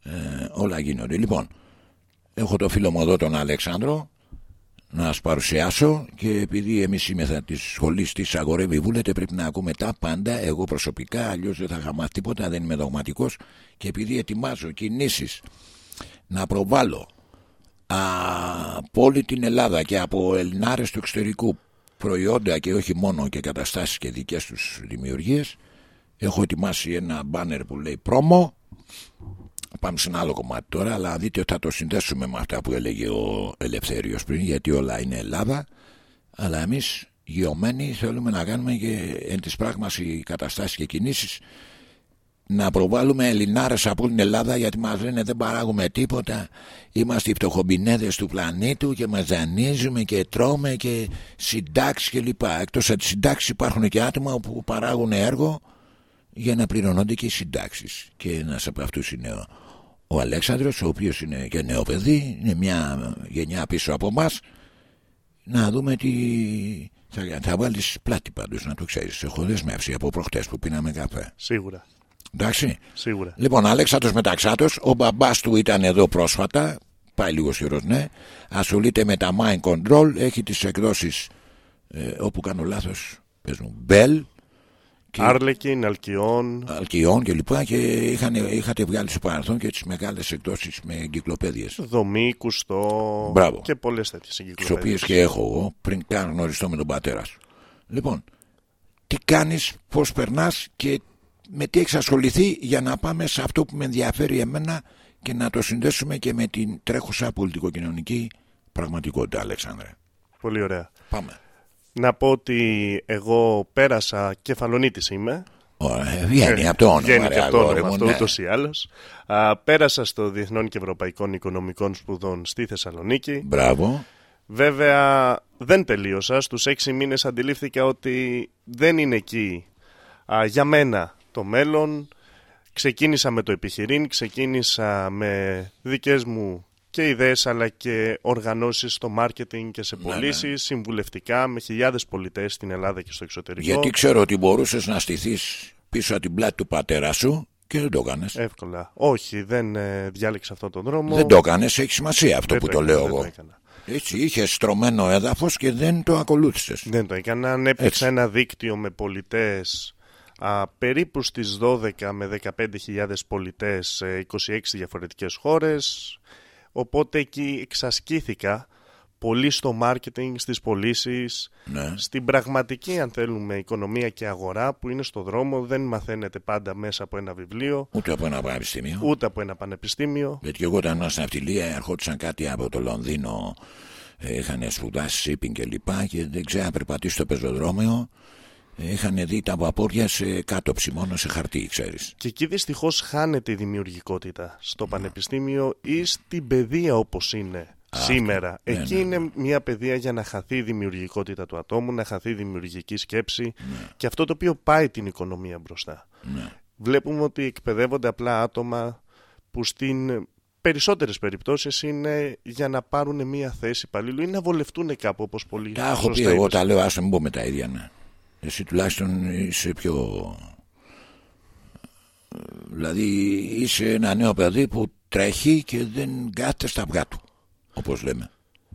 ε, όλα γίνονται. Λοιπόν έχω το φίλο μου εδώ τον Αλεξάνδρο να σας παρουσιάσω και επειδή εμείς είμαστε της σχολής της Αγορεύει Βούλετε πρέπει να ακούμε τα πάντα. Εγώ προσωπικά αλλιώς δεν θα είχα μάθει τίποτα δεν είμαι δογματικός και επειδή ετοιμάζω κινήσεις να προβάλλω από όλη την Ελλάδα και από Ελληνάρες του εξωτερικού προϊόντα και όχι μόνο και καταστάσεις και δικές τους δημιουργίες έχω ετοιμάσει ένα μπάνερ που λέει πρόμο πάμε σε ένα άλλο κομμάτι τώρα αλλά δείτε ότι θα το συνδέσουμε με αυτά που έλεγε ο Ελευθέριος πριν γιατί όλα είναι Ελλάδα. Αλλά εμείς γιωμένοι θέλουμε να κάνουμε και εν της πράγμας οι καταστάσεις και κινήσεις να προβάλλουμε Ελληνάρες από την Ελλάδα γιατί μας λένε δεν παράγουμε τίποτα. Είμαστε οι φτωχομπινέδες του πλανήτου και μας δανείζουμε και τρώμε και συντάξεις και λοιπά. Εκτός από τις συντάξεις υπάρχουν και άτομα που παράγουν έργο για να πληρώνονται και οι συντάξεις. Και ένας από αυτούς είναι ο, ο Αλέξανδρος ο οποίος είναι και νέο παιδί είναι μια γενιά πίσω από μας. Να δούμε τι θα, θα βάλεις πλάτη πάντως να το ξέρεις. Έχω δεσμεύσει από προχτές που πίναμε καφέ. Σίγουρα. Εντάξει. Σίγουρα. Λοιπόν, Αλέξανδρος Μεταξάτος, ο μπαμπάς του ήταν εδώ πρόσφατα, πάει λίγο καιρός, ναι. Ασχολείται με τα mind control, έχει τις εκδόσεις, ε, όπου κάνω λάθος, πες μου, Bell, και... Άρλεκιν, Αλκιόν. Αλκιόν και λοιπά και είχαν, είχατε βγάλει στο παρελθόν και τις μεγάλες εκδόσεις με εγκυκλοπαίδειες. Δομή, κουστό Μπράβο. και πολλές τέτοιες εγκυκλοπαίδειες. Τις οποίες και έχω εγώ πριν καν γνωριστώ με τον πατέρα σου. Λοιπόν, τι κάνεις, πώς περνάς και με τι έχεις ασχοληθεί για να πάμε σε αυτό που με ενδιαφέρει εμένα και να το συνδέσουμε και με την τρέχουσα πολιτικοκοινωνική πραγματικότητα, Αλέξανδρε. Πολύ ωραία. Πάμε. Να πω ότι εγώ πέρασα κεφαλονίτης είμαι. Ωραία, βγαίνει από το όνομα. Βγαίνει και από το όνομα αυτό ναι. ούτως ή άλλως. πέρασα στο Διεθνών και Ευρωπαϊκών Οικονομικών Σπουδών στη Θεσσαλονίκη. Μπράβο. Βέβαια δεν τελείωσα. Στους έξι μήνες αντιλήφθηκα ότι δεν είναι εκεί για μένα το μέλλον. Ξεκίνησα με το επιχειρήν, ξεκίνησα με δικές μου και ιδέες αλλά και οργανώσεις στο μάρκετινγκ και σε Ναι, πωλήσεις, ναι. συμβουλευτικά με χιλιάδες πολιτές στην Ελλάδα και στο εξωτερικό. Γιατί ξέρω ότι μπορούσες να στηθείς πίσω από την πλάτη του πατέρα σου και δεν το έκανες. Εύκολα. Όχι, δεν ε, διάλεξα αυτόν τον δρόμο. Δεν το έκανες, έχει σημασία αυτό Δεν που το το, έκανα, λέω δεν το εγώ. έκανα. Έτσι, είχες στρωμένο έδαφος και δεν το ακολούθησες. Δεν το έκανα. Ανέπτυξα Έτσι. ένα δίκτυο με πολιτές α, περίπου στις 12 με 15.000 πολιτές σε 26 διαφορετικές χώρες. Οπότε εκεί εξασκήθηκα πολύ στο μάρκετινγκ, στις πωλήσεις, Ναι. στην πραγματική αν θέλουμε οικονομία και αγορά που είναι στο δρόμο. Δεν μαθαίνετε πάντα μέσα από ένα βιβλίο, Ούτε από ένα πανεπιστήμιο. ούτε από ένα πανεπιστήμιο. Γιατί και εγώ όταν ήμουν στην ναυτιλία ερχόντουσαν κάτι από το Λονδίνο. ε, Είχαν σπουδάσει shipping και λοιπά και δεν ξέρω να περπατήσει στο πεζοδρόμιο. Ε, Είχαν δει τα βαπόρια σε κάτωψη μόνο σε χαρτί, ξέρεις. Και εκεί δυστυχώς χάνεται η δημιουργικότητα στο πανεπιστήμιο ή στην παιδεία όπως είναι σήμερα. ναι, εκεί ναι, είναι μια παιδεία για να χαθεί η δημιουργικότητα του ατόμου, να χαθεί η δημιουργική σκέψη και αυτό το οποίο πάει την οικονομία μπροστά. Ναι. Βλέπουμε ότι εκπαιδεύονται απλά άτομα που στην περισσότερες περιπτώσεις είναι για να πάρουν μια θέση υπαλλήλου ή να βολευτούν κάπου όπως πολύ Τα έχω πει σωστά εγώ, είπες. τα λέω, άστα μην πω με τα ίδια, ναι. Εσύ τουλάχιστον είσαι πιο... Δηλαδή είσαι ένα νέο παιδί που τρέχει και δεν κάθεται στα αυγά του, όπως λέμε.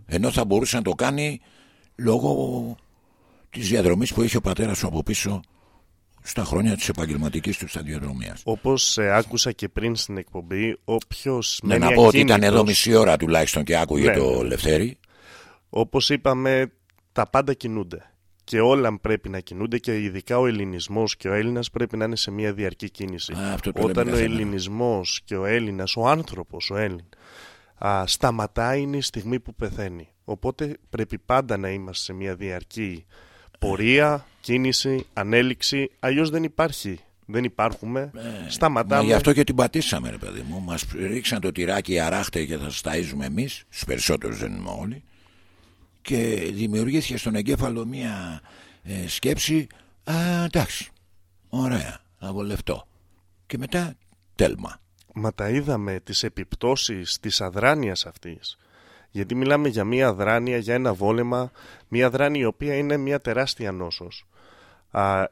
Ενώ θα μπορούσε να το κάνει λόγω της διαδρομής που έχει ο πατέρας σου από πίσω στα χρόνια της επαγγελματικής του σταδιοδρομίας. Όπως ε, άκουσα και πριν στην εκπομπή, όποιος Ναι, μένει να πω ότι ήταν ακίνητος- εδώ μισή ώρα τουλάχιστον και άκουγε Ναι, το ναι, ναι. Λευτέρη. Όπως είπαμε, τα πάντα κινούνται. Και όλα πρέπει να κινούνται και ειδικά ο ελληνισμός και ο Έλληνας πρέπει να είναι σε μια διαρκή κίνηση. Α, αυτό το λέμε Όταν ο κάθε μέρα. ελληνισμός και ο Έλληνας, ο άνθρωπος, ο Έλλην, α, σταματάει είναι η στιγμή που πεθαίνει. Οπότε πρέπει πάντα να είμαστε σε μια διαρκή πορεία, κίνηση, ανέλυξη. Αλλιώς δεν υπάρχει. Δεν υπάρχουμε. Μα Σταματάμε. γι' αυτό και την πατήσαμε, ρε παιδί μου. Μας ρίξαν το τυράκι αράχτες και θα σα ταΐζουμε εμείς. Στους περισσότερους δεν είμαι όλοι. Και δημιουργήθηκε στον εγκέφαλο μία ε, σκέψη. Α, εντάξει. Ωραία. Θα βολευτώ. Και μετά τέλμα. Μα τα είδαμε τις επιπτώσεις της αδράνειας αυτής. Γιατί μιλάμε για μια αδράνεια, για ένα βόλεμα, μια αδράνεια η οποία είναι μια τεράστια νόσος. Α,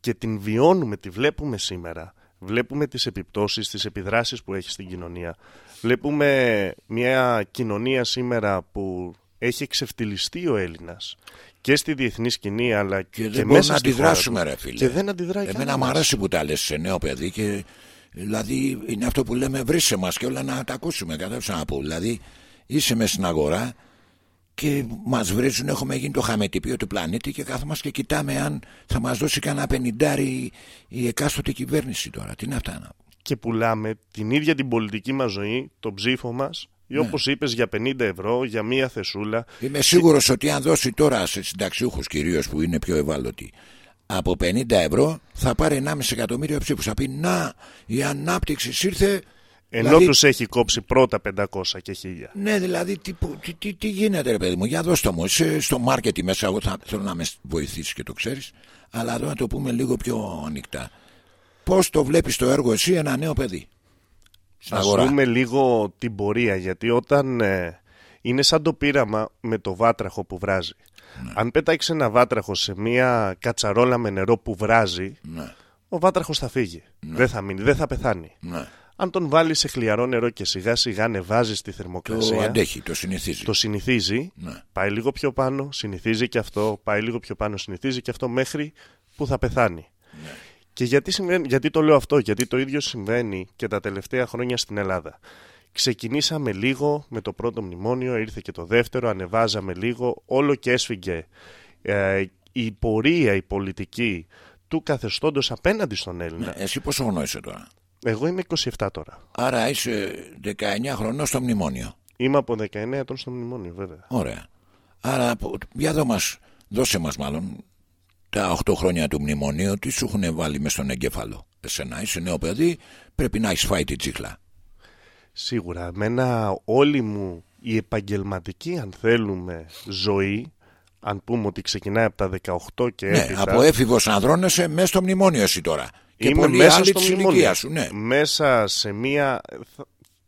και την βιώνουμε, τη βλέπουμε σήμερα. Βλέπουμε τις επιπτώσεις, τις επιδράσεις που έχει στην κοινωνία. Βλέπουμε μια κοινωνία σήμερα που έχει εξευτελιστεί ο Έλληνας και στη διεθνή σκηνή αλλά και, Και και δεν μπορούμε μέσα να στη αντιδράσουμε, χώρα ρε του. φίλε. Και δεν αντιδράει Εμένα κανένας. μου αρέσει που τα λες σε νέο παιδί και δηλαδή είναι αυτό που λέμε βρίσκε μας και όλα να τα ακούσουμε κατάψα να πω δηλαδή είσαι μέσα στην αγορά και μας βρίζουν έχουμε γίνει το χαμετυπίο του πλανήτη και κάθομαστε και κοιτάμε αν θα μας δώσει κανένα πενιντάρι η εκάστοτε κυβέρνηση τώρα τι είναι αυτά να πω. και πουλάμε την ίδια την πολιτική μας ζωή, τον ψήφο μας, ή Ναι. όπως είπες για 50 ευρώ, για μία θεσούλα. Είμαι σίγουρος ότι αν δώσει τώρα σε συνταξιούχους κυρίως που είναι πιο ευάλωτοι από 50 ευρώ θα πάρει 1,5 εκατομμύριο ψήφους. Θα πει να η ανάπτυξη ήρθε. Ενώ δηλαδή, τους έχει κόψει πρώτα 500 και 1000. Ναι, δηλαδή τι, που- τι, τι, τι γίνεται ρε παιδί μου. Για δώσ' το μου. Είσαι στο μάρκετ μέσα. Εγώ θα, θέλω να με βοηθήσεις και το ξέρεις. Αλλά εδώ να το πούμε λίγο πιο ανοιχτά. Πώς το βλέπεις το έργο εσύ ένα νέο παιδί; Στην Ας αγορά. δούμε λίγο την πορεία, γιατί όταν ε, είναι σαν το πείραμα με το βάτραχο που βράζει. Ναι. Αν πετάξεις ένα βάτραχο σε μία κατσαρόλα με νερό που βράζει, Ναι, ο βάτραχος θα φύγει. Δεν θα μείνει, δεν θα πεθάνει. ναι. Αν τον βάλεις σε χλιαρό νερό και σιγά σιγά ανεβάζει τη Το θερμοκρασία, αντέχει, το συνηθίζει. το συνηθίζει, Ναι. πάει λίγο πιο πάνω, συνηθίζει και αυτό, πάει λίγο πιο πάνω, συνηθίζει και αυτό μέχρι που θα πεθάνει. Ναι. Και γιατί, συμβαίνει, γιατί το λέω αυτό, γιατί το ίδιο συμβαίνει και τα τελευταία χρόνια στην Ελλάδα. Ξεκινήσαμε λίγο με το πρώτο μνημόνιο, ήρθε και το δεύτερο, ανεβάζαμε λίγο, όλο και έσφυγε ε, η πορεία, η πολιτική του καθεστώντος απέναντι στον Έλληνα. Ναι, Εσύ πόσο χρόνο είσαι τώρα; Εγώ είμαι 27 τώρα. Άρα είσαι 19 χρονών στο μνημόνιο. Είμαι από 19 ετών στο μνημόνιο βέβαια. Ωραία. Άρα από- για δω μας, δώσε μας μάλλον τα 8 χρόνια του μνημονίου τι σου έχουν βάλει μες στον εγκέφαλο. Εσένα είσαι νέο παιδί, πρέπει να έχεις φάει την τσίχλα. Σίγουρα. Εμένα όλη μου η επαγγελματική αν θέλουμε ζωή αν πούμε ότι ξεκινάει από τα 18 και Ναι, έπειτα από έφηβος ανδρώνεσαι μέσα στο μνημόνιο εσύ τώρα. Και είμαι πολλοί μέσα άλλοι στο της μνημόνιο. ηλικίας σου. Ναι. Μέσα σε μία... θα-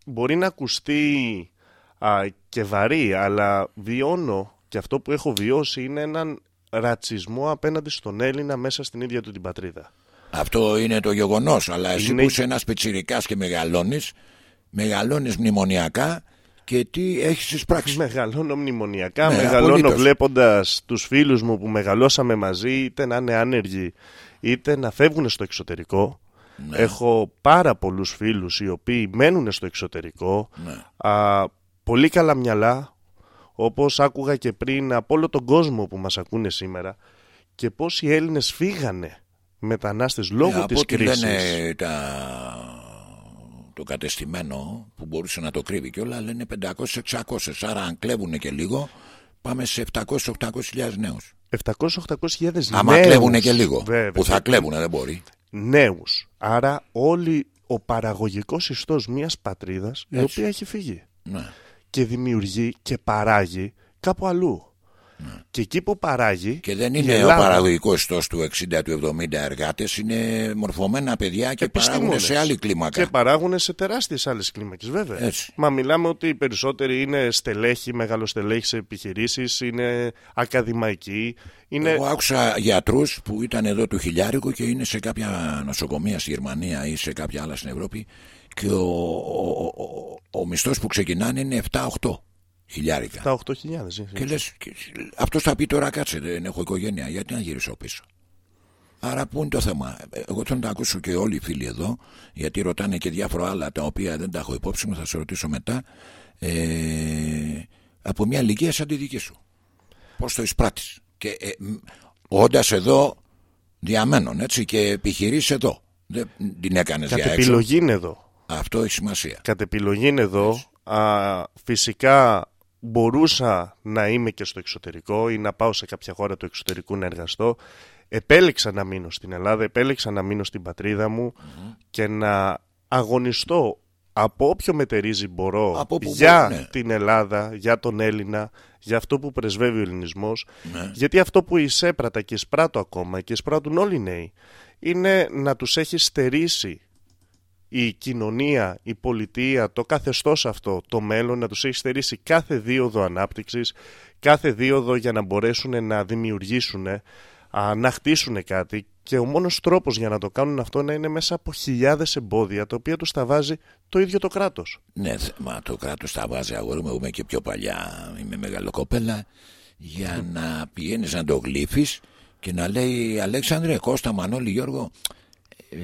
Μπορεί να ακουστεί α, και βαρύ αλλά βιώνω και αυτό που έχω βιώσει είναι έναν ρατσισμό απέναντι στον Έλληνα μέσα στην ίδια του την πατρίδα. Αυτό είναι το γεγονός. Αλλά εσύ Είναι- που είσαι ένας πιτσιρικάς και μεγαλώνεις, μεγαλώνεις μνημονιακά και τι έχεις εισπράξει. Μεγαλώνω μνημονιακά, Ναι, μεγαλώνω απολύτως. βλέποντας τους φίλους μου που μεγαλώσαμε μαζί είτε να είναι άνεργοι είτε να φεύγουν στο εξωτερικό. Ναι. Έχω πάρα πολλούς φίλους οι οποίοι μένουν στο εξωτερικό. Ναι. Α, πολύ καλά μυαλά, όπως άκουγα και πριν από όλο τον κόσμο που μας ακούνε σήμερα και πώς οι Έλληνες φύγανε μετανάστες λόγω Ε, από της ό,τι κρίσης. λένε τα... το κατεστημένο που μπορούσε να το κρύβει και όλα λένε 500-600 άρα αν κλέβουν και λίγο πάμε σε 700-800 χιλιάδες νέους 700-800 άμα νέους, κλέβουν και λίγο βέβαια, που θα και κλέβουν δεν μπορεί νέους. Άρα όλοι ο παραγωγικός ιστός μιας πατρίδας η Έτσι. οποία έχει φύγει ναι. Και δημιουργεί και παράγει κάπου αλλού. Και εκεί που παράγει και δεν η είναι Ελλάδα- ο παραγωγικός ιστός του 60 του 70 εργάτες είναι μορφωμένα παιδιά και παράγουν επιστήμονες. σε άλλη κλίμακα Και παράγουν σε τεράστιες άλλες κλίμακες βέβαια. Έτσι. Μα μιλάμε ότι οι περισσότεροι είναι στελέχοι, μεγαλοστελέχοι σε επιχειρήσεις, είναι ακαδημαϊκοί. Είναι... Εγώ άκουσα γιατρούς που ήταν εδώ του χιλιάρικου και είναι σε κάποια νοσοκομεία στη Γερμανία ή σε κάποια άλλα στην Ευρώπη και ο, ο, ο, ο μισθός που ξεκινάνε είναι 7-8 χιλιάρικα. Τα 8.000. Και λες, αυτός θα πει τώρα κάτσε, δεν έχω οικογένεια, γιατί να γυρίσω πίσω. Άρα πού είναι το θέμα; Εγώ θέλω να τα ακούσω και όλοι οι φίλοι εδώ, γιατί ρωτάνε και διάφορα άλλα τα οποία δεν τα έχω υπόψη μου, θα σε ρωτήσω μετά. Ε, από μια ηλικία σαν τη δική σου. Πώς το εισπράττεις; Και ε, όντας εδώ διαμένων, έτσι, και επιχειρείς εδώ. Δεν την έκανες Κατ' για έξω. επιλογή είναι εδώ. Αυτό έχει σημασία. Κατ' επιλογή είναι εδώ. Α, φυσικά μπορούσα να είμαι και στο εξωτερικό ή να πάω σε κάποια χώρα του εξωτερικού να εργαστώ. Επέλεξα να μείνω στην Ελλάδα, επέλεξα να μείνω στην πατρίδα μου και να αγωνιστώ από όποιο μετερίζει μπορώ Από όπου για μπορεί, ναι. την Ελλάδα, για τον Έλληνα, για αυτό που πρεσβεύει ο ελληνισμός. Ναι. Γιατί αυτό που εισέπρατα και εισπράττω ακόμα και εισπράττουν όλοι οι νέοι είναι να τους έχει στερήσει η κοινωνία, η πολιτεία, το καθεστώς αυτό, το μέλλον να τους έχει στερήσει κάθε δίωδο ανάπτυξης, κάθε δίωδο για να μπορέσουν να δημιουργήσουν α, να χτίσουν κάτι και ο μόνος τρόπος για να το κάνουν αυτό να είναι μέσα από χιλιάδες εμπόδια τα οποία τους τα βάζει το ίδιο το κράτος. Ναι, μα το κράτος τα βάζει αγόρι μου, είμαι και πιο παλιά, είμαι μεγαλοκοπέλα, για να πηγαίνεις να το γλύφεις και να λέει Αλέξανδρε, Κώστα, Μανώλη, Γιώργο, ε,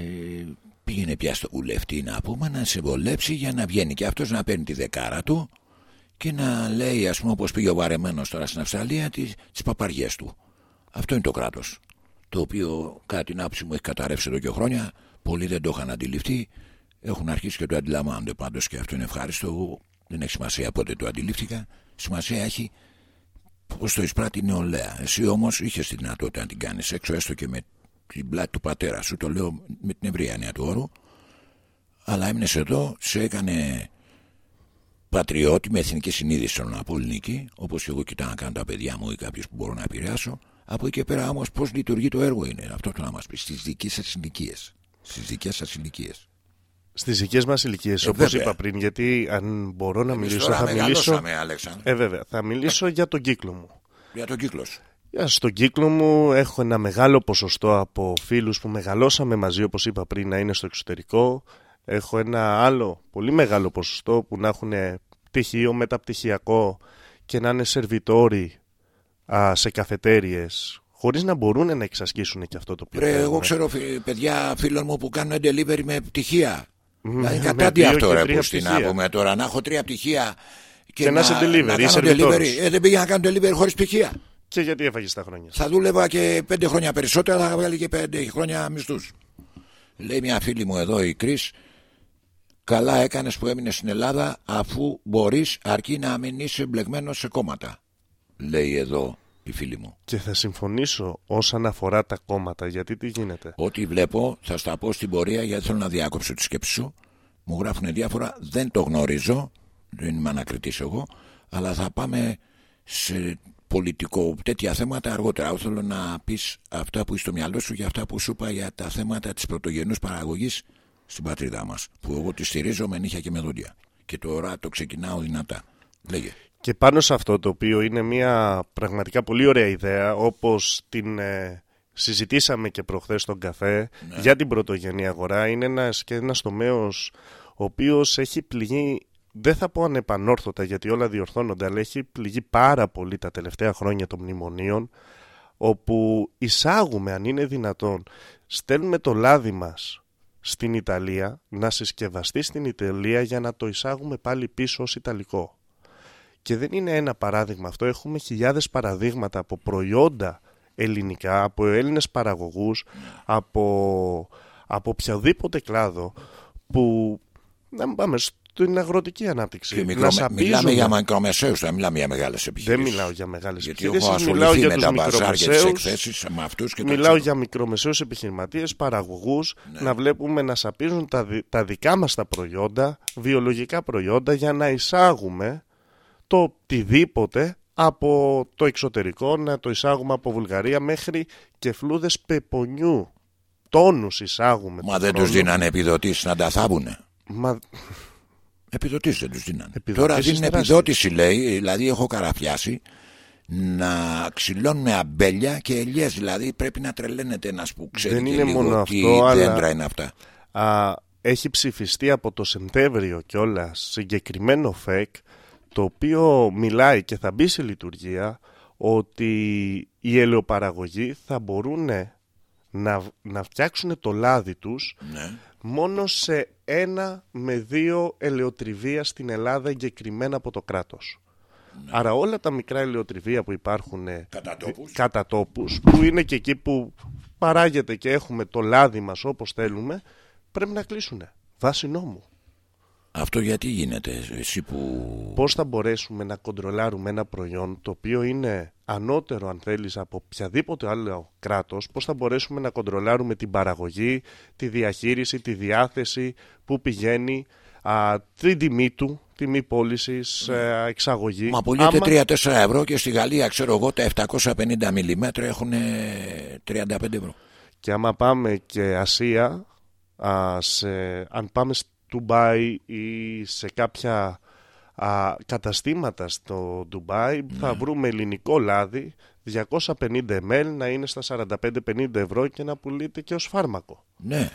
πήγαινε πια στο βουλευτή να πούμε να σε βολέψει για να βγαίνει και αυτός να παίρνει τη δεκάρα του και να λέει ας πούμε όπως πήγε ο βαρεμένος τώρα στην Αυστραλία τις, τις παπαριές του. Αυτό είναι το κράτος το οποίο κατά την άποψη μου έχει καταρρεύσει εδώ και χρόνια πολλοί δεν το είχαν αντιληφθεί έχουν αρχίσει και το αντιλαμβάνονται πάντως και αυτό είναι ευχάριστο δεν έχει σημασία πότε το αντιλήφθηκα σημασία έχει πως το εισπράττει η νεολαία εσύ όμως είχες τη δυνατότητα να την κάνεις έξω έστω και με την πλάτη του πατέρα σου το λέω με την ευρία έννοια του όρου αλλά έμεινες εδώ σε έκανε πατριώτη με εθνική συνείδηση στον Απολυνική όπως και εγώ κοιτάω να κάνω τα παιδιά μου ή κάποιος που μπορώ να επηρεάσω από εκεί και πέρα όμως πώς λειτουργεί το έργο είναι αυτό το να μας πεις στις δικές σας ηλικίες. Στις δικές σας ηλικίες. Στις δικές μας ηλικίες, Ε, όπως βέβαια. είπα πριν, γιατί αν μπορώ να Εμείς μιλήσω, τώρα θα μιλήσω. μεγαλώσαμε, Αλέξανδρε, Ε, βέβαια, θα μιλήσω για τον κύκλο μου. για τον κύκλο σου. Για Στον κύκλο μου έχω ένα μεγάλο ποσοστό από φίλους που μεγαλώσαμε μαζί, όπως είπα πριν, να είναι στο εξωτερικό. Έχω ένα άλλο πολύ μεγάλο ποσοστό που να έχουν πτυχίο, μεταπτυχιακό και να είναι σερβιτόροι α, σε καφετέριες, χωρίς να μπορούν να εξασκήσουν και αυτό το οποίο Ρε, εγώ θέλουν. ξέρω φι- παιδιά φίλων μου που κάνουν delivery με πτυχία. Δηλαδή με κατάντι δύο αυτό και ρε τρία που στην πτυχία. να πούμε τώρα να έχω τρία πτυχία και, Και να είσαι delivery, να είσαι κάνω delivery. servitors. Ε, δεν πήγα να κάνω delivery χωρίς πτυχία. Και γιατί έφαγες τα χρόνια. Θα δούλευα και πέντε χρόνια περισσότερα, θα βγάλει και πέντε χρόνια μισθούς. Λέει μια φίλη μου εδώ, η Κρι, καλά έκανες που έμεινες στην Ελλάδα αφού μπορείς αρκεί να μην είσαι εμπλεγμένο σε κόμματα. Λέει εδώ η φίλη μου. Και θα συμφωνήσω όσον αφορά τα κόμματα, γιατί τι γίνεται; Ό,τι βλέπω θα στα πω στην πορεία γιατί θέλω να διάκοψω τη σκέψη σου. Μου γράφουν διάφορα, δεν το γνωρίζω, δεν είμαι ανακριτής εγώ, αλλά θα πάμε σε πολιτικό τέτοια θέματα αργότερα. Εγώ θέλω να πεις αυτά που είσαι στο μυαλό σου για αυτά που σου είπα για τα θέματα της πρωτογενούς παραγωγής στην πατρίδα μας. Που εγώ τη στηρίζω με νύχια και με δόντια. Και τώρα το ξεκινάω δυνατά. Λέγε. Και πάνω σε αυτό το οποίο είναι μια πραγματικά πολύ ωραία ιδέα όπως την ε, συζητήσαμε και προχθές στον καφέ για την πρωτογενή αγορά είναι ένας και ένας τομέος ο οποίος έχει πληγεί δεν θα πω ανεπανόρθωτα γιατί όλα διορθώνονται αλλά έχει πληγεί πάρα πολύ τα τελευταία χρόνια των μνημονίων όπου εισάγουμε αν είναι δυνατόν στέλνουμε το λάδι μας στην Ιταλία να συσκευαστεί στην Ιταλία για να το εισάγουμε πάλι πίσω ως Ιταλικό. Και δεν είναι ένα παράδειγμα αυτό. Έχουμε χιλιάδες παραδείγματα από προϊόντα ελληνικά, από Έλληνες παραγωγούς, από, από οποιοδήποτε κλάδο που, να μην πάμε στην αγροτική ανάπτυξη. Και να μικρό, σαπίζουμε. μιλάμε για μικρομεσαίους, δεν μιλάμε για μεγάλες Δεν επιχειρήσεις. μιλάω για μεγάλες Γιατί επιχειρήσεις, έχω μιλάω ασχοληθεί για με τους τα μπαζάρ και τις μικρομεσαίους. εκθέσεις με αυτούς και τα Μιλάω ξέρω. για μικρομεσαίους επιχειρηματίες, παραγωγούς, Ναι. να βλέπουμε να σαπίζουν τα, δι- τα δικά μας τα προϊόντα, βιολογικά προϊόντα, για να εισάγουμε το οτιδήποτε από το εξωτερικό, να το εισάγουμε από Βουλγαρία μέχρι και φλούδες πεπονιού. Τόνους εισάγουμε. Μα του δεν τους χρόνου. δίνανε επιδοτήσεις να τα θάβουνε. Μα Επιδοτήσεις δεν τους δίνανε. Επιδοτήσεις Τώρα δίνουν τεράστιες. επιδότηση λέει, δηλαδή έχω καραφιάσει να ξυλώνουν αμπέλια και ελιές. Δηλαδή πρέπει να τρελαίνεται ένας που ξέρει Δεν και είναι λίγο μόνο τι αυτό, αλλά- δέντρα είναι αυτά. α, έχει ψηφιστεί από το Σεπτέμβριο κιόλα συγκεκριμένο ΦΕΚ το οποίο μιλάει και θα μπει σε λειτουργία ότι οι ελαιοπαραγωγοί θα μπορούν να, να φτιάξουν το λάδι τους Ναι. Μόνο σε ένα με δύο ελαιοτριβία στην Ελλάδα εγκεκριμένα από το κράτος. Άρα όλα τα μικρά ελαιοτριβία που υπάρχουν ε, Κατά τόπους. κατά τόπους, που είναι και εκεί που παράγεται και έχουμε το λάδι μας όπως θέλουμε, πρέπει να κλείσουν. Βάσει νόμου. Αυτό γιατί γίνεται εσύ που... Πώς θα μπορέσουμε να κοντρολάρουμε ένα προϊόν το οποίο είναι ανώτερο αν θέλεις από οποιαδήποτε άλλο κράτος, πώς θα μπορέσουμε να κοντρολάρουμε την παραγωγή, τη διαχείριση, τη διάθεση, που πηγαίνει, α, την τιμή του, τιμή πώλησης, ε, εξαγωγή. Μα πουλείται Άμα- 3-4 ευρώ και στη Γαλλία ξέρω εγώ τα 750 μιλιμέτρα έχουν 35 ευρώ. Και άμα πάμε και Ασία, α, σε, αν πάμε στο Ντουμπάι ή σε κάποια α, καταστήματα στο Ντουμπάι θα βρούμε ελληνικό λάδι 250 ml να είναι στα 45-50 ευρώ και να πουλείται και ως φάρμακο. Ναι,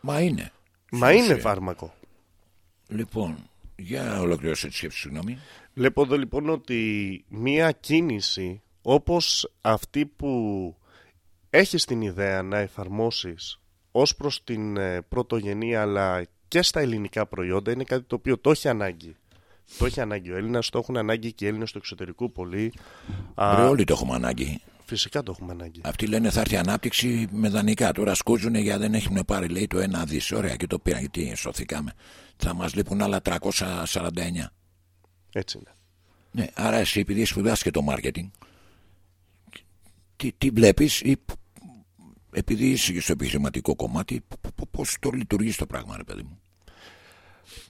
μα είναι. Μα Στην είναι ουσία. φάρμακο. Λοιπόν, για ολοκληρώσω τη σκέψη, συγγνώμη. Βλέπω εδώ λοιπόν ότι μία κίνηση όπως αυτή που έχεις την ιδέα να εφαρμόσεις ως προς την ε, πρωτογενή αλλά και στα ελληνικά προϊόντα είναι κάτι το οποίο το έχει ανάγκη. Το έχει ανάγκη ο Έλληνας, το έχουν ανάγκη και οι Έλληνες του εξωτερικού πολύ. Α, Ρε, όλοι το έχουμε ανάγκη. φυσικά το έχουμε ανάγκη. Αυτοί λένε θα έρθει ανάπτυξη με δανεικά. Τώρα σκούζουν γιατί δεν έχουν πάρει, λέει, το ένα δις. Ωραία, και το πήραν γιατί σωθήκαμε. Θα μας λείπουν άλλα 349. Έτσι είναι. Ναι, άρα εσύ επειδή σπουδάσει και το marketing, τι, τι βλέπεις ή π- επειδή είσαι και στο επιχειρηματικό κομμάτι, πώς το λειτουργείς το πράγμα, ρε παιδί μου;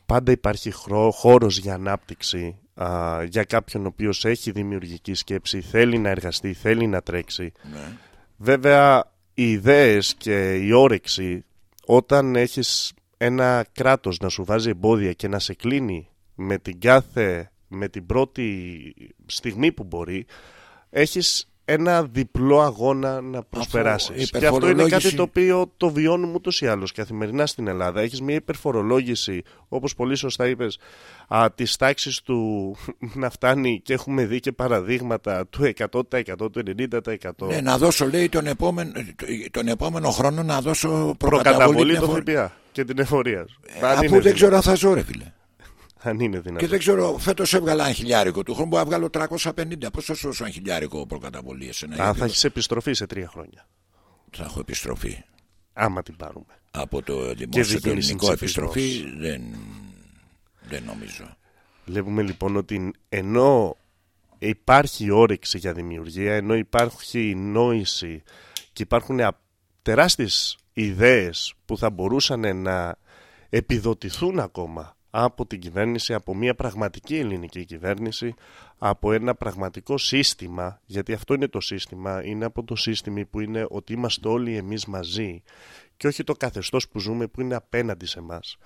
Πάντα υπάρχει χρό, χώρος για ανάπτυξη α, για κάποιον ο οποίος έχει δημιουργική σκέψη, θέλει να εργαστεί, θέλει να τρέξει. Ναι. Βέβαια, οι ιδέες και η όρεξη, όταν έχεις ένα κράτος να σου βάζει εμπόδια και να σε κλείνει με την κάθε, με την πρώτη στιγμή που μπορεί, έχεις ένα διπλό αγώνα να προσπεράσεις. η Και αυτό είναι κάτι υπερφορολόγηση- το οποίο το βιώνουμε ούτως ή άλλως καθημερινά στην Ελλάδα. Έχεις μια υπερφορολόγηση, όπως πολύ σωστά είπες, α, της τάξης του *laughs* να φτάνει και έχουμε δει και παραδείγματα του 100%, του 90%. Ναι, να δώσω, λέει, τον επόμενο, τον επόμενο χρόνο να δώσω προκαταβολή. προκαταβολή την το εφορ- ΦΠΑ και την εφορίας. Ε, Αφού δεν ξέρω αν θα ζω, ρε φίλε. Αν είναι δυνατόν. Και δεν ξέρω, φέτος έβγαλα ένα χιλιάρικο. Του χρόνου μπορώ να βγάλω 350. Πώς θα σου δώσω ένα χιλιάρικο προκαταβολή, εσένα, Αν γιατί θα έχεις επιστροφή σε τρία χρόνια. θα έχω επιστροφή. Άμα την πάρουμε. Από το δημόσιο δική το ελληνικό της επιστροφή δεν, δεν νομίζω. Βλέπουμε λοιπόν ότι ενώ υπάρχει όρεξη για δημιουργία, ενώ υπάρχει νόηση και υπάρχουν α- τεράστιες ιδέες που θα μπορούσαν να επιδοτηθούν ακόμα από την κυβέρνηση, από μια πραγματική ελληνική κυβέρνηση, από ένα πραγματικό σύστημα, γιατί αυτό είναι το σύστημα, είναι από το σύστημα που είναι ότι είμαστε όλοι εμείς μαζί και όχι το καθεστώς που ζούμε που είναι απέναντι σε μας.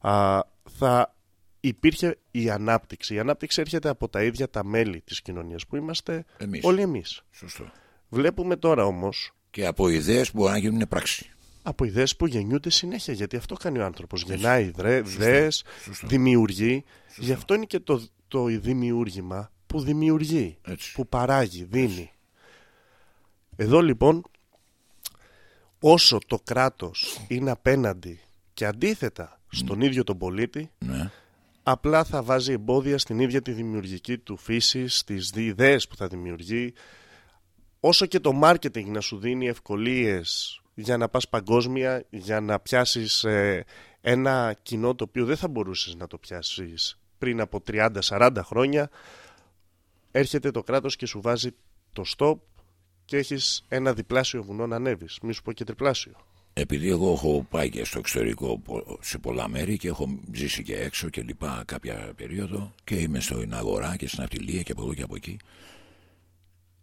Α, θα υπήρχε η ανάπτυξη. Η ανάπτυξη έρχεται από τα ίδια τα μέλη της κοινωνίας που είμαστε Εμείς. όλοι εμείς. Σωστό. Βλέπουμε τώρα όμως Και από ιδέες που μπορεί να γίνουν πράξη. Από ιδέες που γεννιούνται συνέχεια γιατί αυτό κάνει ο άνθρωπος. Γεννάει ιδρε- ιδέες, Σωστό. δημιουργεί. Γι' αυτό είναι και το, το δημιούργημα που δημιουργεί, Έτσι. που παράγει, δίνει. Εδώ λοιπόν όσο το κράτος είναι απέναντι και αντίθετα στον ίδιο τον πολίτη Ναι. απλά θα βάζει εμπόδια στην ίδια τη δημιουργική του φύση, στις δι- ιδέες που θα δημιουργεί. Όσο και το marketing να σου δίνει ευκολίες για να πας παγκόσμια, για να πιάσεις ε, ένα κοινό το οποίο δεν θα μπορούσες να το πιάσεις πριν από 30-40 χρόνια, έρχεται το κράτος και σου βάζει το stop και έχεις ένα διπλάσιο βουνό να ανέβεις. Μη σου πω και τριπλάσιο. Επειδή εγώ έχω πάει και στο εξωτερικό πο- σε πολλά μέρη και έχω ζήσει και έξω και λοιπά κάποια περίοδο και είμαι στην αγορά και στην αυτιλία και από εδώ και από εκεί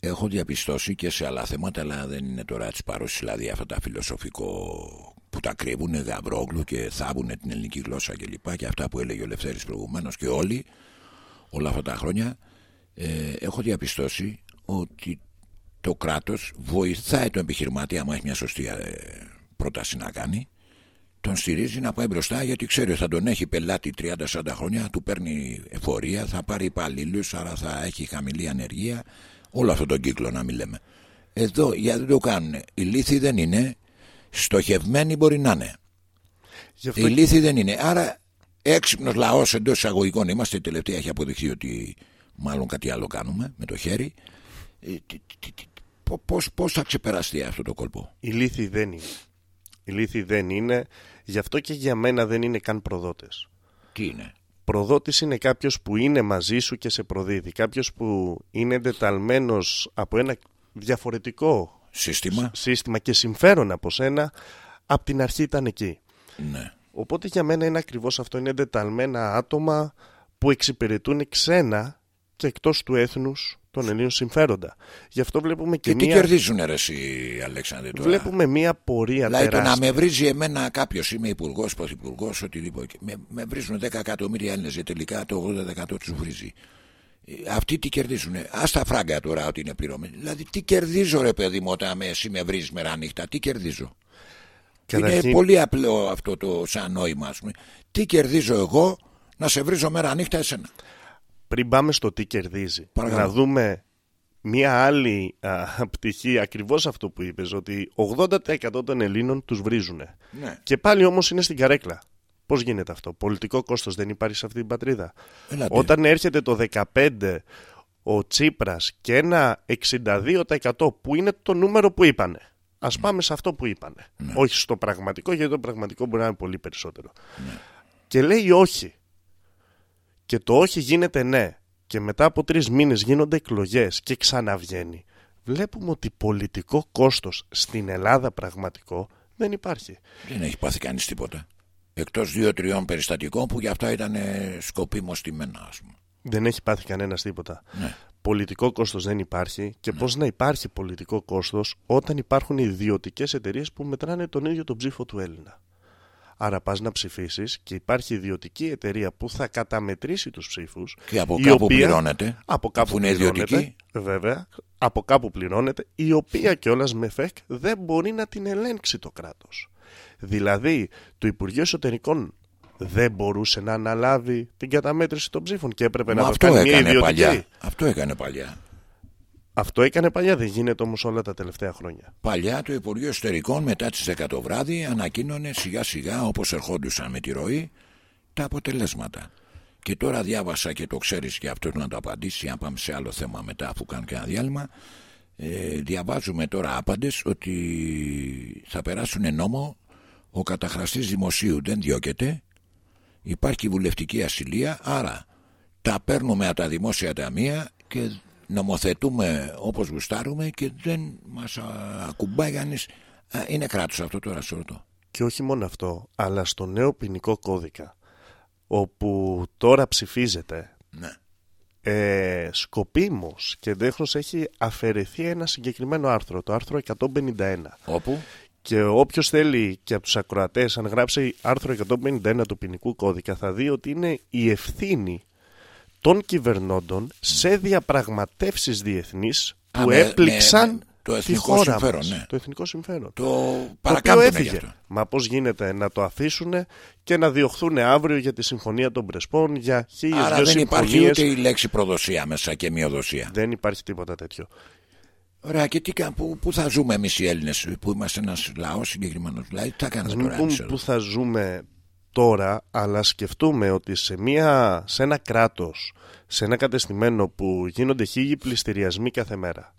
έχω διαπιστώσει και σε άλλα θέματα αλλά δεν είναι τώρα της παρόσης δηλαδή αυτά τα φιλοσοφικό που τα κρύβουν γαβρόγλου και θάβουν την ελληνική γλώσσα και λοιπά και αυτά που έλεγε ο Λευθέρης προηγουμένως και όλοι όλα αυτά τα χρόνια ε, έχω διαπιστώσει ότι το κράτος βοηθάει τον επιχειρηματή άμα έχει μια σωστή ε, πρόταση να κάνει τον στηρίζει να πάει μπροστά γιατί ξέρει ότι θα τον έχει πελάτη 30-40 χρόνια του παίρνει εφορία, θα πάρει υπαλλήλους, άρα θα έχει χαμηλή ανεργία όλο αυτόν τον κύκλο να μην λέμε εδώ γιατί δεν το κάνουν οι λύθοι δεν είναι στοχευμένοι μπορεί να είναι Γι' αυτό οι λύθοι δεν είναι άρα έξυπνος λαός εντός εισαγωγικών είμαστε τελευταία έχει αποδειχθεί ότι μάλλον κάτι άλλο κάνουμε με το χέρι ε, τι- τι- τι- πο- πώς, πώς θα ξεπεραστεί αυτό το κόλπο; Η λύθη δεν είναι. Η λύθη δεν είναι. Γι' αυτό και για μένα δεν είναι καν προδότες. τι είναι; Προδότης είναι κάποιος που είναι μαζί σου και σε προδίδει. Κάποιος που είναι εντεταλμένος από ένα διαφορετικό σύστημα σύστημα και συμφέρον από σένα, από την αρχή ήταν εκεί. ναι Οπότε για μένα είναι ακριβώς αυτό. Είναι εντεταλμένα άτομα που εξυπηρετούν ξένα και εκτός του έθνους των Ελλήνων συμφέροντα. Γι' αυτό βλέπουμε και, Και τι μία... κερδίζουν ρε εσύ Αλέξανδρε τώρα; Βλέπουμε μία πορεία Δηλαδή το να τεράστια. με βρίζει εμένα κάποιος, είμαι υπουργός, πρωθυπουργός, οτιδήποτε. Με, με βρίζουν 10 εκατομμύρια Έλληνες και τελικά το 80% τους βρίζει. Ε, Αυτοί τι κερδίζουν. Α τα φράγκα τώρα ότι είναι πληρωμένοι. Δηλαδή τι κερδίζω ρε παιδί μου όταν με, εσύ με βρίζεις μέρα νύχτα; Τι κερδίζω; Είναι Καταρχήν- πολύ απλό αυτό το σαν νόημα. Ας πούμε. Τι κερδίζω εγώ να σε βρίζω μέρα νύχτα εσένα; Πριν πάμε στο τι κερδίζει, Παρακαλώ. να δούμε μία άλλη α, πτυχή, ακριβώς αυτό που είπες, ότι 80% των Ελλήνων τους βρίζουν. Ναι. Και πάλι όμως είναι στην καρέκλα. Πώς γίνεται αυτό, πολιτικό κόστος δεν υπάρχει σε αυτή την πατρίδα; Έλατε. Όταν έρχεται το 15 ο Τσίπρας και ένα 62% που είναι το νούμερο που είπανε. Ας πάμε σε αυτό που είπανε. Όχι στο πραγματικό, γιατί το πραγματικό μπορεί να είναι πολύ περισσότερο. Και λέει όχι. Και το όχι γίνεται ναι. Και μετά από τρεις μήνες γίνονται εκλογές και ξαναβγαίνει. Βλέπουμε ότι πολιτικό κόστος στην Ελλάδα πραγματικό δεν υπάρχει. Δεν έχει πάθει κανείς τίποτα. Εκτός δύο-τριών περιστατικών που για αυτά ήταν σκοπίμω τιμένα, ας πούμε. Δεν έχει πάθει κανένας τίποτα. Ναι. Πολιτικό κόστος δεν υπάρχει και πώς να υπάρχει πολιτικό κόστος όταν υπάρχουν ιδιωτικές εταιρείες που μετράνε τον ίδιο τον ψήφο του Έλληνα. Άρα πας να ψηφίσεις και υπάρχει ιδιωτική εταιρεία που θα καταμετρήσει τους ψήφους Και από η κάπου οποία- πληρώνεται. Από κάπου Αφού είναι πληρώνεται, ιδιωτική. Βέβαια, από κάπου πληρώνεται, η οποία κιόλας με ΦΕΚ δεν μπορεί να την ελέγξει το κράτος. Δηλαδή, το Υπουργείο Εσωτερικών δεν μπορούσε να αναλάβει την καταμέτρηση των ψήφων και έπρεπε Μα να το αυτό κάνει μια έκανε ιδιωτική. παλιά. Αυτό έκανε παλιά. Αυτό έκανε παλιά, δεν γίνεται όμως όλα τα τελευταία χρόνια. Παλιά το Υπουργείο Εσωτερικών μετά τις 10 το βράδυ ανακοίνωνε σιγά σιγά όπως ερχόντουσαν με τη ροή τα αποτελέσματα. Και τώρα διάβασα και το ξέρεις και αυτό να το απαντήσει αν πάμε σε άλλο θέμα μετά αφού κάνω και ένα διάλειμμα ε, διαβάζουμε τώρα άπαντες ότι θα περάσουν νόμο ο καταχραστής δημοσίου δεν διώκεται υπάρχει βουλευτική ασυλία άρα τα παίρνουμε από τα δημόσια ταμεία και νομοθετούμε όπως γουστάρουμε και δεν μας α, ακουμπάει κανείς. Α, Είναι κράτος αυτό τώρα σε ρωτώ. Και όχι μόνο αυτό, αλλά στο νέο ποινικό κώδικα, όπου τώρα ψηφίζεται, Ναι. ε, σκοπίμως και δέχνος έχει αφαιρεθεί ένα συγκεκριμένο άρθρο, το άρθρο 151. Όπου; Και όποιος θέλει και από τους ακροατές, αν γράψει άρθρο 151 του ποινικού κώδικα, θα δει ότι είναι η ευθύνη των κυβερνώντων σε διαπραγματεύσεις διεθνείς Α, που με- έπληξαν με- το τη εθνικό χώρα συμφέρον, μας. ναι. Το εθνικό συμφέρον. το Το οποίο παρακάμπτουν γι' έφυγε. αυτό. Μα πώς γίνεται να το αφήσουν και να διωχθούν αύριο για τη συμφωνία των Πρεσπών, για χίλιες Άρα δυο δεν υπάρχει συμφωνίες. ούτε η λέξη προδοσία μέσα και μειοδοσία. Δεν υπάρχει τίποτα τέτοιο. Ωραία, και τι, κα- πού, πού θα ζούμε εμείς οι Έλληνες που είμαστε ένας λαός συγκεκριμένος. Δηλαδή, τι θα Ας κάνουμε μην τώρα πούμε εμείς εδώ. που θα ζούμε τώρα, αλλά σκεφτούμε ότι σε, μια, σε ένα κράτος, σε ένα κατεστημένο που γίνονται χίλιοι πληστηριασμοί κάθε μέρα,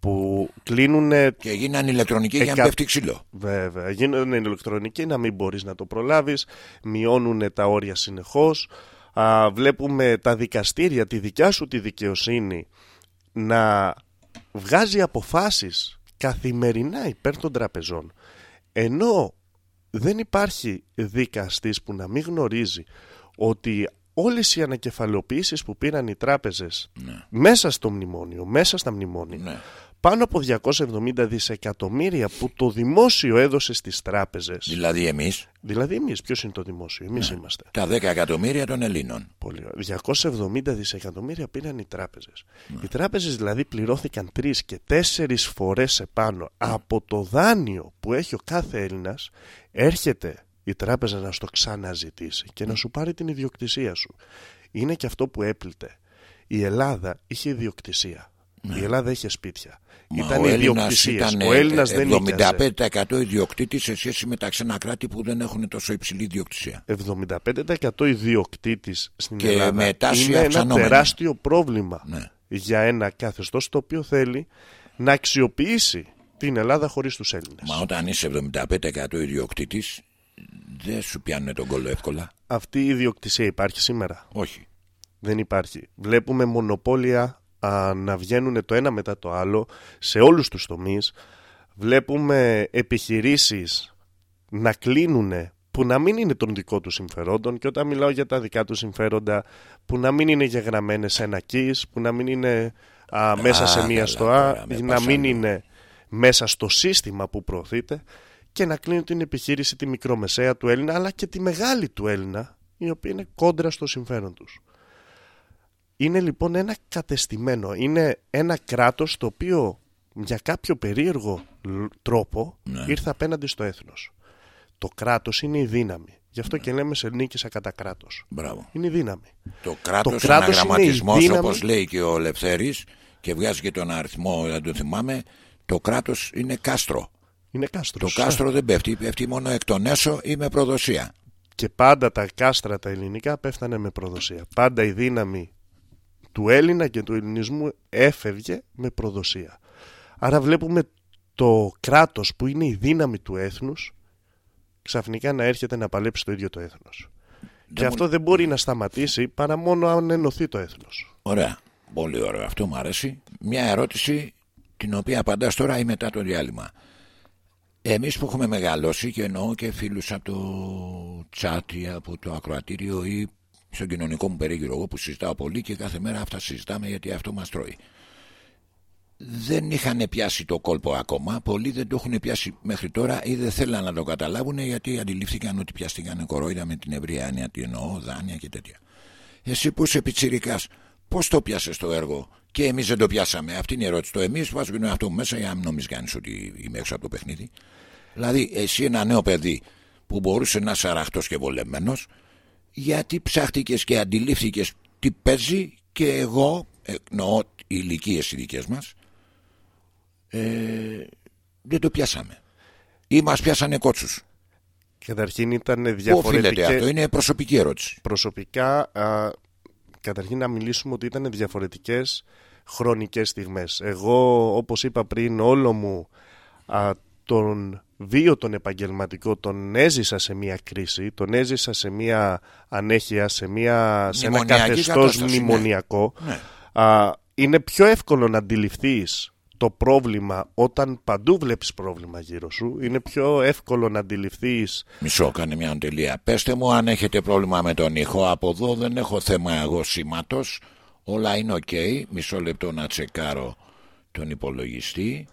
που κλείνουν Και γίνανε ηλεκτρονικοί για να Εκα- πέφτει ξύλο. Βέβαια, γίνονται ηλεκτρονικοί να μην μπορείς να το προλάβεις, μειώνουν τα όρια συνεχώς, α, βλέπουμε τα δικαστήρια, τη δικιά σου τη δικαιοσύνη να βγάζει αποφάσεις καθημερινά υπέρ των τραπεζών, ενώ δεν υπάρχει δικαστής που να μην γνωρίζει ότι όλες οι ανακεφαλαιοποιήσεις που πήραν οι τράπεζες μέσα στο μνημόνιο, μέσα στα μνημόνια, Ναι. Πάνω από 270 δισεκατομμύρια που το δημόσιο έδωσε στις τράπεζες. Δηλαδή εμείς Δηλαδή εμείς, ποιος είναι το δημόσιο, εμείς είμαστε. τα 10 εκατομμύρια των Ελλήνων. Πολύ ωραία. 270 δισεκατομμύρια πήραν οι τράπεζες. Οι τράπεζες δηλαδή πληρώθηκαν τρεις και τέσσερις φορές επάνω από το δάνειο που έχει ο κάθε Έλληνας έρχεται η τράπεζα να στο ξαναζητήσει και να σου πάρει την ιδιοκτησία σου. Είναι και αυτό που έπλητε. Η Ελλάδα είχε ιδιοκτησία. Η Ελλάδα είχε σπίτια. Μα ήταν ο Έλληνας ιδιοκτησίες. ήταν Ο Έλληνας δεν νίκιαζε. 75% ιδιοκτήτης σε σχέση με τα ξένα κράτη που δεν έχουν τόσο υψηλή ιδιοκτησία. 75% ιδιοκτήτης στην Και Ελλάδα με τάση είναι ένα αυξανόμενη. τεράστιο πρόβλημα Ναι. για ένα καθεστώς το οποίο θέλει να αξιοποιήσει την Ελλάδα χωρίς τους Έλληνες. Μα όταν είσαι 75% ιδιοκτήτης, δεν σου πιάνουν τον κόλλο εύκολα. Αυτή η ιδιοκτησία υπάρχει σήμερα; Όχι. Δεν υπάρχει. Βλέπουμε μονοπόλια α, να βγαίνουν το ένα μετά το άλλο σε όλους τους τομείς. Βλέπουμε επιχειρήσεις να κλείνουν που να μην είναι των δικών τους συμφερόντων και όταν μιλάω για τα δικά τους συμφέροντα που να μην είναι γεγραμμένες σε ένα κις, που να μην είναι α, μέσα σε μία στοά, να μην είναι μέσα στο σύστημα που προωθείται και να κλείνει την επιχείρηση τη μικρομεσαία του Έλληνα αλλά και τη μεγάλη του Έλληνα η οποία είναι κόντρα στο συμφέρον τους. Είναι λοιπόν ένα κατεστημένο, είναι ένα κράτος το οποίο για κάποιο περίεργο τρόπο ναι. ήρθε απέναντι στο έθνος. Το κράτος είναι η δύναμη. Γι' αυτό ναι. και λέμε σε νίκησα κατά κράτος. Είναι η δύναμη. Το κράτος είναι αναγραμματισμό, όπως λέει και ο Λευθέρης, και βγάζει και τον αριθμό, δεν το θυμάμαι. Το κράτος είναι κάστρο. Είναι κάστρος. Το κάστρο δεν πέφτει, πέφτει μόνο εκ των έσω ή με προδοσία. Και πάντα τα κάστρα τα ελληνικά πέφτανε με προδοσία. Πάντα η δύναμη του Έλληνα και του ελληνισμού έφευγε με προδοσία. Άρα βλέπουμε το κράτος που είναι η δύναμη του έθνους ξαφνικά να έρχεται να παλέψει το ίδιο το έθνος. και αυτό δεν μπορεί να σταματήσει παρά μόνο αν ενωθεί το έθνος. Ωραία. Πολύ ωραίο. Αυτό μου αρέσει. Μια ερώτηση την οποία απαντάς τώρα ή μετά το διάλειμμα. Εμείς που έχουμε μεγαλώσει και εννοώ και φίλους από το chat ή από το ακροατήριο ή στον κοινωνικό μου περίγυρο εγώ που συζητάω πολύ και κάθε μέρα αυτά συζητάμε γιατί αυτό μας τρώει δεν είχαν πιάσει το κόλπο ακόμα. Πολλοί δεν το έχουν πιάσει μέχρι τώρα ή δεν θέλαν να το καταλάβουν γιατί αντιλήφθηκαν ότι πιάστηκαν κορόιδα με την ευρία έννοια. Τι εννοώ, δάνεια και τέτοια. Εσύ που είσαι πιτσυρικά, πώς το πιάσες το έργο και εμείς δεν το πιάσαμε; Αυτή είναι η ερώτηση. Το εμείς βάζουμε αυτό μέσα για να μην νομίζεις κανείς ότι είμαι έξω από το παιχνίδι. Δηλαδή, εσύ ένα νέο παιδί που μπορούσε να είσαι αραχτός και βολεμένος, γιατί ψάχτηκες και αντιλήφθηκες τι παίζει και εγώ, εννοώ οι ηλικίες οι δικές μας, ε, δεν το πιάσαμε. Ή μας πιάσανε κότσους. Καταρχήν ήταν διαφορετικά. αυτό, είναι προσωπική ερώτηση. Προσωπικά, α, καταρχήν να μιλήσουμε ότι ήταν διαφορετικές χρονικές στιγμές. Εγώ, όπως είπα πριν, όλο μου α, τον βίο τον επαγγελματικό τον έζησα σε μια κρίση, τον έζησα σε μια ανέχεια, σε, μια, σε ένα καθεστώς ναι. μνημονιακό. Ναι. Α, είναι πιο εύκολο να αντιληφθείς το πρόβλημα όταν παντού βλέπεις πρόβλημα γύρω σου είναι πιο εύκολο να αντιληφθείς Μισό κάνει μια τελεία Πεςτε μου αν έχετε πρόβλημα με τον ήχο Από εδώ δεν έχω θέμα εγώ σήματος Όλα είναι οκ Μισό λεπτό να τσεκάρω τον υπολογιστή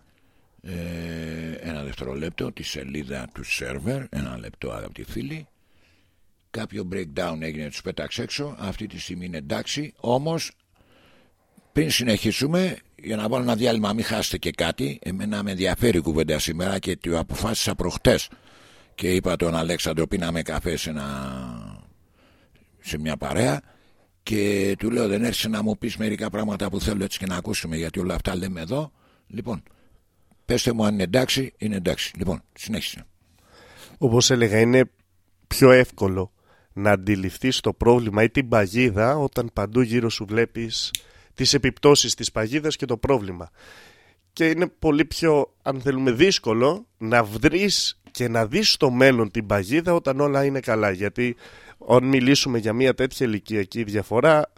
ε, Ένα δευτερόλεπτο Τη σελίδα του σερβερ Ένα λεπτό αγαπητοί φίλοι Κάποιο breakdown έγινε τους πέταξε έξω Αυτή τη στιγμή είναι εντάξει Όμως πριν συνεχίσουμε για να βάλω ένα διάλειμμα, μην χάσετε και κάτι. Εμένα με ενδιαφέρει η κουβέντα σήμερα και το αποφάσισα προχτές. Και είπα τον Αλέξανδρο πίναμε καφέ σε, σε μια παρέα και του λέω δεν έρχεσαι να μου πεις μερικά πράγματα που θέλω έτσι και να ακούσουμε γιατί όλα αυτά λέμε εδώ. Λοιπόν, πέστε μου αν είναι εντάξει, είναι εντάξει. Λοιπόν, συνέχισε. Όπως έλεγα, είναι πιο εύκολο να αντιληφθείς το πρόβλημα ή την παγίδα όταν παντού γύρω σου βλέπεις τις επιπτώσεις της παγίδας και το πρόβλημα. Και είναι πολύ πιο, αν θέλουμε, δύσκολο να βρεις και να δεις στο μέλλον την παγίδα όταν όλα είναι καλά. Γιατί αν μιλήσουμε για μια τέτοια ηλικιακή διαφορά,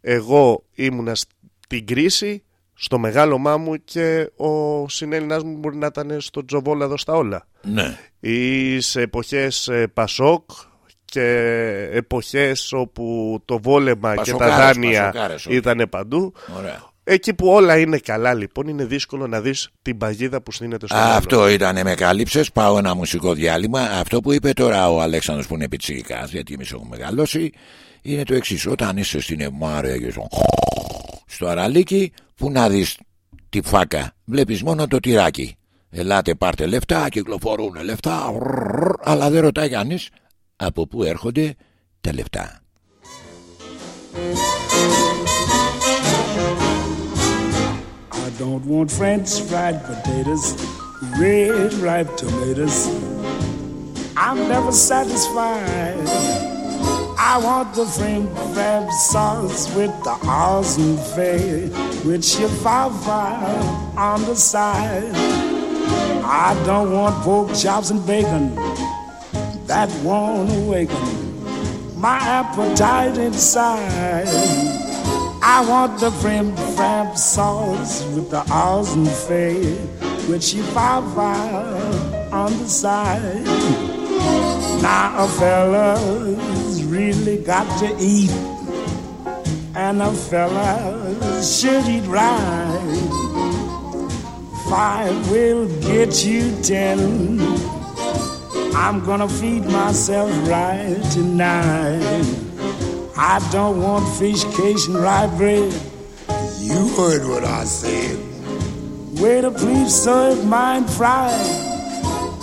εγώ ήμουνα στην κρίση, στο μεγάλο μου και ο συνέλληνάς μου μπορεί να ήταν στο τζοβόλαδο στα όλα. Ναι. Ή σε εποχές ε, Πασόκ, και εποχές όπου το βόλεμα και τα δάνεια ήταν παντού. Εκεί που όλα είναι καλά λοιπόν είναι δύσκολο να δεις την παγίδα που στείνεται στο μέλλον. Αυτό ήταν με κάλυψες, πάω ένα μουσικό διάλειμμα. Αυτό που είπε τώρα ο Αλέξανδρος που είναι πιτσιρικάς, γιατί εμείς έχουμε μεγαλώσει, είναι το εξής. Όταν είσαι στην Εμάρια και στο, στο Αραλίκι, που να δεις τη φάκα, βλέπεις μόνο το τυράκι. Ελάτε πάρτε λεφτά, κυκλοφορούν λεφτά, αλλά δεν ρωτάει κανείς από πού έρχονται τα λεφτά. I don't want French fried potatoes, red ripe tomatoes. I'm never satisfied. I want the French fried sauce with the awesome fade, with chihuahua on the side. I don't want pork chops and bacon that won't awaken my appetite inside. I want the frim fram sauce with the awesome fade with chihuahua on the side. Now a fella's really got to eat, and a fella should eat right. Five will get you ten. I'm gonna feed myself right tonight. I don't want fish cakes and rye bread. You heard what I said. Waiter, please serve mine fried.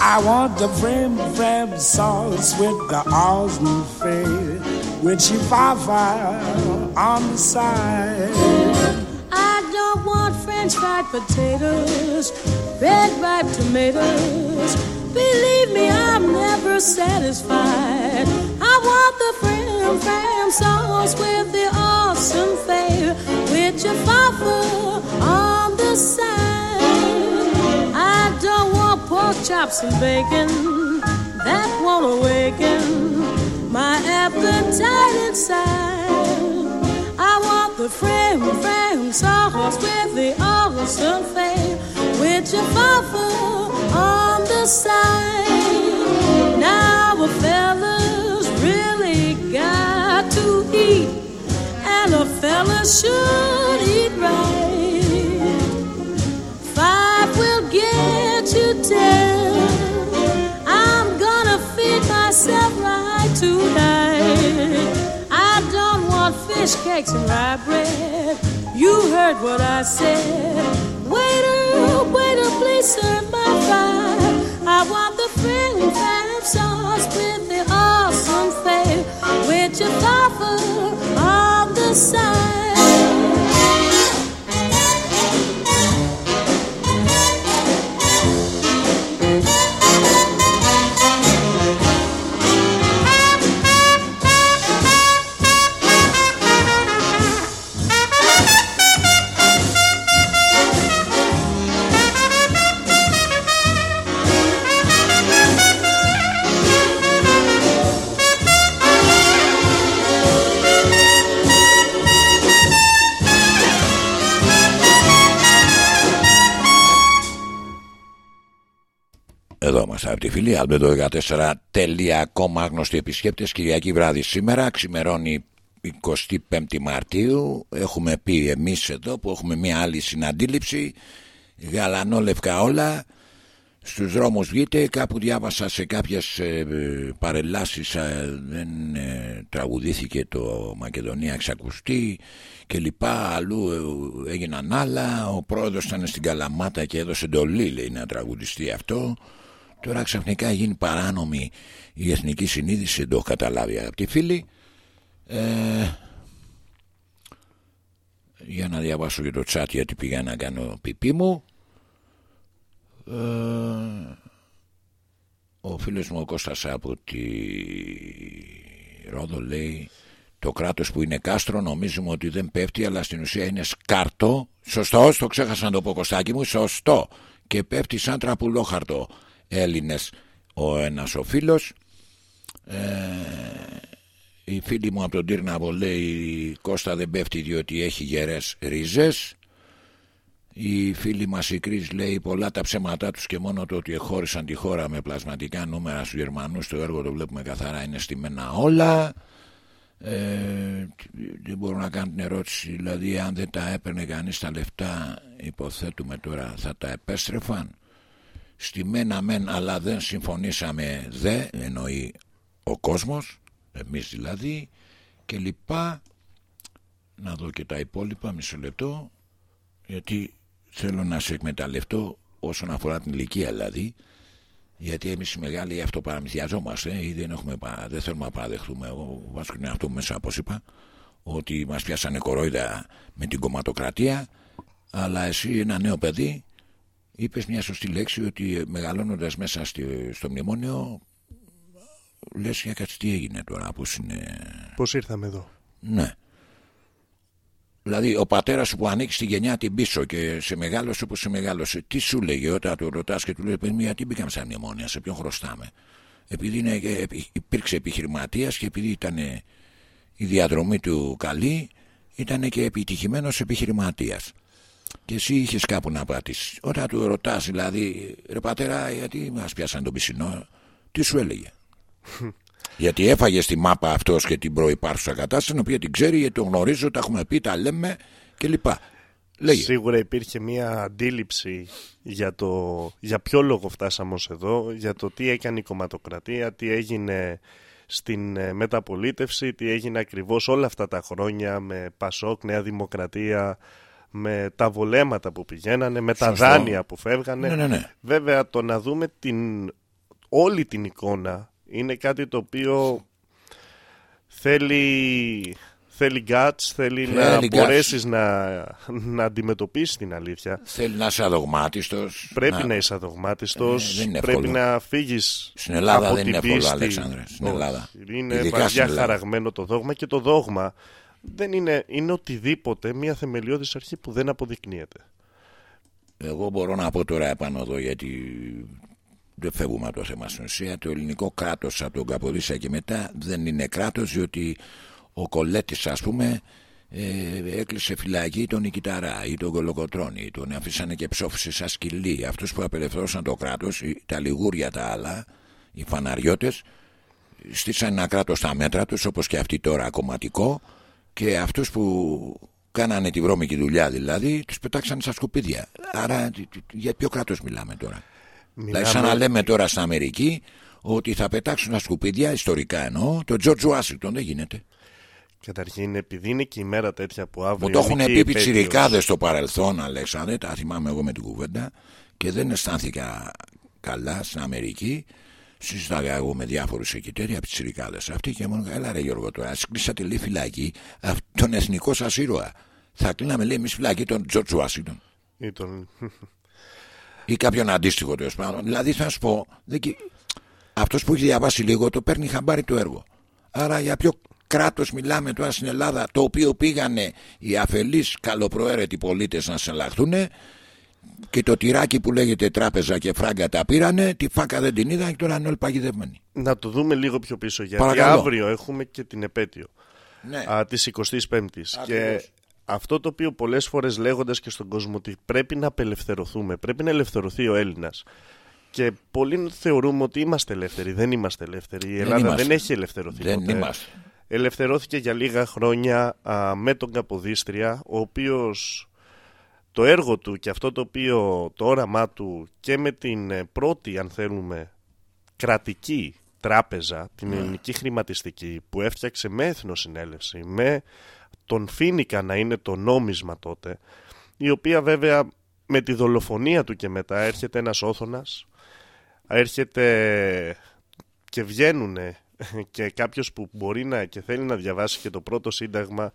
I want the brim brim sauce with the awesome fare with chihuahua on the side. I don't want french fried potatoes, red ripe tomatoes. Believe me, I'm never satisfied. I want the frim fram sauce with the awesome fare with chihuahua on the side. Chops and bacon. That won't awaken my appetite inside. I want the frame, frame sauce with the awesome fame with your papa on the side. Now a fella's really got to eat, and a fella should eat fish cakes and rye bread. You heard what I said. Waiter, waiter, please serve my fry. I want the French fat sauce with the awesome fare with your papa on the side. Είμαστε από τη φίλη Albedo14.com άγνωστοι επισκέπτες Κυριακή βράδυ σήμερα ξημερώνει 25η Μαρτίου. Έχουμε πει εμείς εδώ που έχουμε μια άλλη συναντήληψη γαλανόλευκα όλα στους δρόμους βγείτε κάπου διάβασα σε κάποιες ε, παρελάσεις ε, δεν ε, τραγουδήθηκε το Μακεδονία εξακουστή και λοιπά αλλού ε, έγιναν άλλα. Ο πρόεδρος ήταν στην Καλαμάτα και έδωσε εντολή λέει να τραγουδιστεί αυτό Τώρα ξαφνικά γίνει παράνομη η εθνική συνείδηση, δεν το έχω καταλάβει αγαπητοί φίλοι. Ε, για να διαβάσω και το chat γιατί πήγα να κάνω πιπί μου. Ε, ο φίλος μου ο Κώστας από τη Ρόδο λέει το κράτος που είναι κάστρο νομίζουμε ότι δεν πέφτει αλλά στην ουσία είναι σκάρτο. Σωστό, το ξέχασα να το πω Κωστάκι μου, σωστό. Και πέφτει σαν τραπουλόχαρτο. Έλληνες ο ένας ο φίλος. Ε, η φίλη μου από τον Τύρναβο λέει Κώστα δεν πέφτει διότι έχει γερές ρίζες η φίλη μας η Κρίς λέει πολλά τα ψέματά τους και μόνο το ότι εχώρισαν τη χώρα με πλασματικά νούμερα στους Γερμανούς το έργο το βλέπουμε καθαρά είναι στημένα όλα ε, δεν μπορώ να κάνω την ερώτηση δηλαδή αν δεν τα έπαιρνε κανείς τα λεφτά υποθέτουμε τώρα θα τα επέστρεφαν στημένα μεν αλλά δεν συμφωνήσαμε δε εννοεί ο κόσμος εμείς δηλαδή και λοιπά. Να δω και τα υπόλοιπα μισό λεπτό γιατί θέλω να σε εκμεταλλευτώ όσον αφορά την ηλικία δηλαδή. Γιατί εμείς οι μεγάλοι αυτοπαραμυθιαζόμαστε ή δεν, έχουμε, δεν θέλουμε να παραδεχτούμε εγώ βάζω και αυτό μέσα όπως είπα ότι μας πιάσανε κορόιδα με την κομματοκρατία. Αλλά εσύ ένα νέο παιδί είπες μια σωστή λέξη ότι μεγαλώνοντας μέσα στο μνημόνιο λες για κάτι τι έγινε τώρα πώς είναι... Πώς ήρθαμε εδώ. Ναι. Δηλαδή ο πατέρας σου που ανήκει στη γενιά την πίσω και σε μεγάλωσε όπως σε μεγάλωσε τι σου λέγε όταν το ρωτάς και του λέει παιδί γιατί μπήκαμε στα μνημόνια σε ποιον χρωστάμε; Επειδή είναι, υπήρξε επιχειρηματίας και επειδή ήταν η διαδρομή του καλή ήταν και επιτυχημένος επιχειρηματίας και εσύ είχες κάπου να πατήσεις. Όταν του ρωτάς, δηλαδή, ρε πατέρα, γιατί μας πιάσαν τον πισινό, τι σου έλεγε; *laughs* Γιατί έφαγες στη μάπα αυτός και την προπάρχουσα κατάσταση, την οποία την ξέρει, γιατί το γνωρίζω, τα έχουμε πει, τα λέμε κλπ. Λέγε. Σίγουρα υπήρχε μια αντίληψη για, το, για ποιο λόγο φτάσαμε ως εδώ, για το τι έκανε η κομματοκρατία, τι έγινε στην ε, μεταπολίτευση, τι έγινε ακριβώς όλα αυτά τα χρόνια με Πασόκ, Νέα Δημοκρατία, με τα βολέματα που πηγαίνανε, με τα Σωστό. δάνεια που φεύγανε. Ναι, ναι, ναι. Βέβαια το να δούμε την, όλη την εικόνα είναι κάτι το οποίο θέλει, θέλει guts, θέλει, να Θέλει guts. μπορέσεις να, να αντιμετωπίσεις την αλήθεια. Θέλει να είσαι αδογμάτιστος. Πρέπει να, είσαι αδογμάτιστος, Ε, δεν είναι πρέπει εύκολο. να φύγεις Στην Ελλάδα από δεν την είναι εύκολο, πίστη. Αλέξανδρε, στην Όχι. Ελλάδα. Είναι Ειδικά στην βαριά Ελλάδα. χαραγμένο το δόγμα και το δόγμα δεν είναι, είναι οτιδήποτε μια θεμελιώδης αρχή που δεν αποδεικνύεται. Εγώ μπορώ να πω τώρα επάνω εδώ γιατί δεν φεύγουμε από το θέμα στην ουσία. Το ελληνικό κράτος από τον Καποδίσια και μετά δεν είναι κράτος διότι ο Κολέτης ας πούμε ε, έκλεισε φυλακή τον Νικηταρά ή τον Κολοκοτρώνη τον αφήσανε και ψόφισε σαν σκυλί αυτούς που απελευθέρωσαν το κράτος οι- τα λιγούρια τα άλλα οι φαναριώτες στήσαν ένα κράτος στα μέτρα τους όπως και αυτοί τώρα κομματικό και αυτούς που κάνανε τη βρώμικη δουλειά δηλαδή τους πετάξαν στα σκουπίδια άρα τι- τι- για ποιο κράτος μιλάμε τώρα; Δηλαδή σαν να λέμε τώρα στην Αμερική ότι θα πετάξουν στα σκουπίδια ιστορικά εννοώ το George Washington δεν γίνεται Καταρχήν, επειδή είναι και η μέρα τέτοια που αύριο. μου το έχουν είναι και πει η οι επέτειος- πιτσιρικάδες στο παρελθόν Αλέξανδρε τα θυμάμαι εγώ με την κουβέντα και δεν αισθάνθηκα καλά στην Αμερική συζητάγα εγώ με διάφορους εκεί τέτοια πιτσιρικάδες αυτοί και μου έλεγαν έλα ρε Γιώργο τώρα ας κλείσατε λέει φυλακή αυ- τον εθνικό σας ήρωα θα κλείναμε λέει εμείς φυλακή τον George Washington ή τον- ή κάποιον αντίστοιχο τέλος πάντων. Δηλαδή θα σου πω, αυτός που έχει διαβάσει λίγο το παίρνει χαμπάρι το έργο. Άρα για ποιο κράτος μιλάμε τώρα στην Ελλάδα, το οποίο πήγανε οι αφελείς καλοπροαίρετοι πολίτες να συλλαχθούν και το τυράκι που λέγεται τράπεζα και φράγκα τα πήρανε, τη φάκα δεν την είδαν και τώρα είναι όλοι παγιδευμένοι. Να το δούμε λίγο πιο πίσω, γιατί Παρακαλώ. αύριο έχουμε και την επέτειο Ναι. α, της 25ης. Και Ακριβώς. αυτό το οποίο πολλές φορές λέγοντας και στον κόσμο ότι πρέπει να απελευθερωθούμε, πρέπει να ελευθερωθεί ο Έλληνας. Και πολλοί θεωρούμε ότι είμαστε ελεύθεροι. Δεν είμαστε ελεύθεροι. Η Ελλάδα είμαστε. δεν έχει ελευθερωθεί Δεν ποτέ. είμαστε. Ελευθερώθηκε για λίγα χρόνια α, με τον Καποδίστρια, ο οποίος το έργο του και αυτό το οποίο το όραμά του και με την ε, πρώτη αν θέλουμε κρατική τράπεζα, την ελληνική χρηματιστική που έφτιαξε με εθνοσυνέλευση, με τον Φίνικα να είναι το νόμισμα τότε, η οποία βέβαια με τη δολοφονία του και μετά έρχεται ένας όθωνας, έρχεται και βγαίνουν *laughs* και κάποιος που μπορεί να και θέλει να διαβάσει και το πρώτο σύνταγμα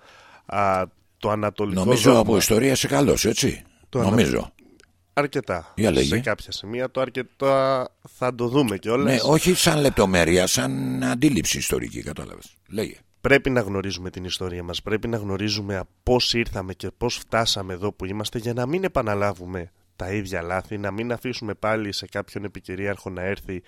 α, το ανατολικό Νομίζω δόγμα. από ιστορία σε καλό, έτσι. Το Νομίζω. Αρκετά. Για λέγε. Σε κάποια σημεία το αρκετά θα το δούμε κιόλας. Ναι, όχι σαν λεπτομέρεια, σαν αντίληψη ιστορική, κατάλαβες. Λέγε. Πρέπει να γνωρίζουμε την ιστορία μας. Πρέπει να γνωρίζουμε πώς ήρθαμε και πώς φτάσαμε εδώ που είμαστε για να μην επαναλάβουμε τα ίδια λάθη, να μην αφήσουμε πάλι σε κάποιον επικυρίαρχο να έρθει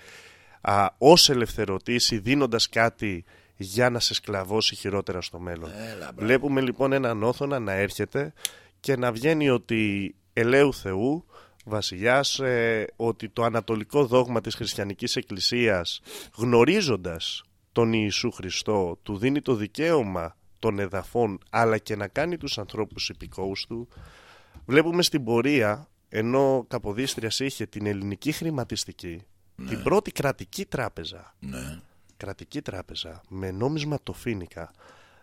α, ως ελευθερωτής ή δίνοντας κάτι για να σε σκλαβώσει χειρότερα στο μέλλον. Βλέπουμε λοιπόν έναν όθωνα να έρχεται και να βγαίνει ότι ελέου Θεού βασιλιάς ε, ότι το ανατολικό δόγμα της χριστιανικής εκκλησίας γνωρίζοντας τον Ιησού Χριστό του δίνει το δικαίωμα των εδαφών αλλά και να κάνει τους ανθρώπους υπηκόους του βλέπουμε στην πορεία ενώ ο Καποδίστριας είχε την ελληνική χρηματιστική την πρώτη κρατική τράπεζα Ναι. Κρατική τράπεζα με νόμισμα το Φίνικα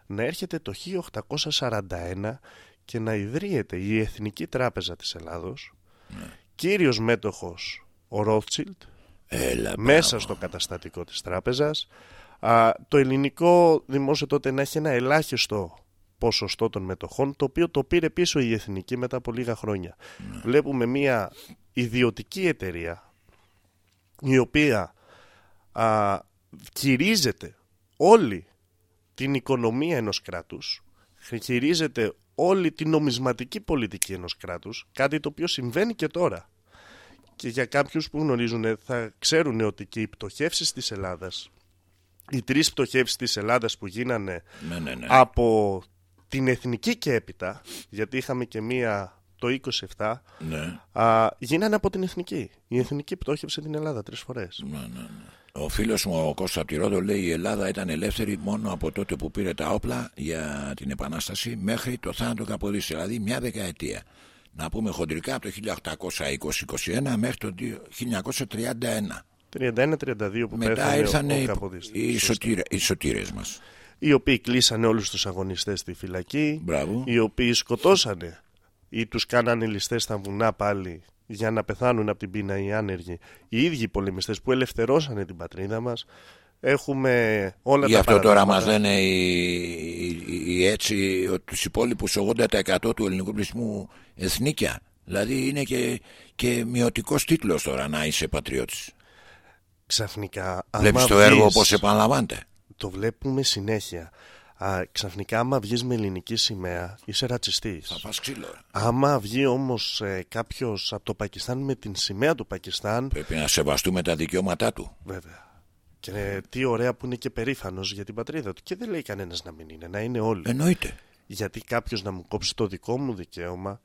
να έρχεται το 1841 και να ιδρύεται η Εθνική Τράπεζα της Ελλάδος κύριος μέτοχος ο Ρόθτσιλτ Έλα, μέσα στο καταστατικό της τράπεζας. Α, το ελληνικό δημόσιο τότε να έχει ένα ελάχιστο ποσοστό των μετοχών το οποίο το πήρε πίσω η Εθνική μετά από λίγα χρόνια. Βλέπουμε μια ιδιωτική εταιρεία η οποία α, χειρίζεται όλη την οικονομία ενός κράτους, χειρίζεται όλη την νομισματική πολιτική ενός κράτους, κάτι το οποίο συμβαίνει και τώρα. Και για κάποιους που γνωρίζουν θα ξέρουν ότι και οι πτωχεύσεις της Ελλάδας, οι τρεις πτωχεύσεις της Ελλάδας που γίνανε Ναι, ναι, ναι. από την εθνική και έπειτα, γιατί είχαμε και μία το 27, ναι. α, γίνανε από την εθνική. Η εθνική πτώχευσε την Ελλάδα τρεις φορές. Ναι, ναι, ναι. Ο φίλος μου ο Κώστας από τη Ρόδο λέει η Ελλάδα ήταν ελεύθερη μόνο από τότε που πήρε τα όπλα για την Επανάσταση μέχρι το θάνατο Καποδίστρια, δηλαδή μια δεκαετία. Να πούμε χοντρικά από το 1820-21 μέχρι το 1931. 31-32 που Μετά πέθανε ήρθαν ο, ο οι, Καποδίστρης. οι, Σωστά. σωτήρε, οι σωτήρες μας. οι οποίοι κλείσανε όλους τους αγωνιστές στη φυλακή, Μπράβο. οι οποίοι σκοτώσανε ή τους κάνανε ληστές στα βουνά πάλι για να πεθάνουν από την πείνα οι άνεργοι, οι ίδιοι πολεμιστές που ελευθερώσανε την πατρίδα μας. Έχουμε όλα Γι' τα αυτό τώρα παραδείγματα. μας λένε οι, οι, οι έτσι ο- τους υπόλοιπους 80% του ελληνικού πληθυσμού εθνίκια. Δηλαδή είναι και, και μειωτικός τίτλος τώρα να είσαι πατριώτης. Ξαφνικά, Βλέπεις άμα το έργο βγεις- πώς επαναλαμβάνεται. Το βλέπουμε συνέχεια. Α, ξαφνικά, άμα βγεις με ελληνική σημαία, είσαι ρατσιστής. Θα φας ξύλο. Άμα βγει όμως ε, κάποιος από το Πακιστάν με την σημαία του Πακιστάν, Πρέπει να σεβαστούμε τα δικαιώματά του. βέβαια. Και τι ωραία που είναι και περήφανος για την πατρίδα του. Και δεν λέει κανένας να μην είναι, να είναι όλοι. Εννοείται. Γιατί κάποιος να μου κόψει το δικό μου δικαίωμα,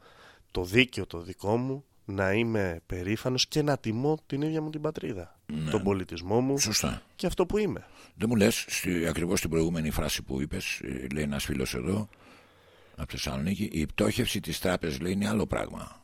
το δίκαιο το δικό μου, να είμαι περήφανος και να τιμώ την ίδια μου την πατρίδα. Τον πολιτισμό μου Σωστά. και αυτό που είμαι. Δεν μου λες, στη, ακριβώς την προηγούμενη φράση που είπες, ε, λέει ένας φίλος εδώ, από Θεσσαλονίκη, η πτώχευση της τράπεζας λέει είναι άλλο πράγμα.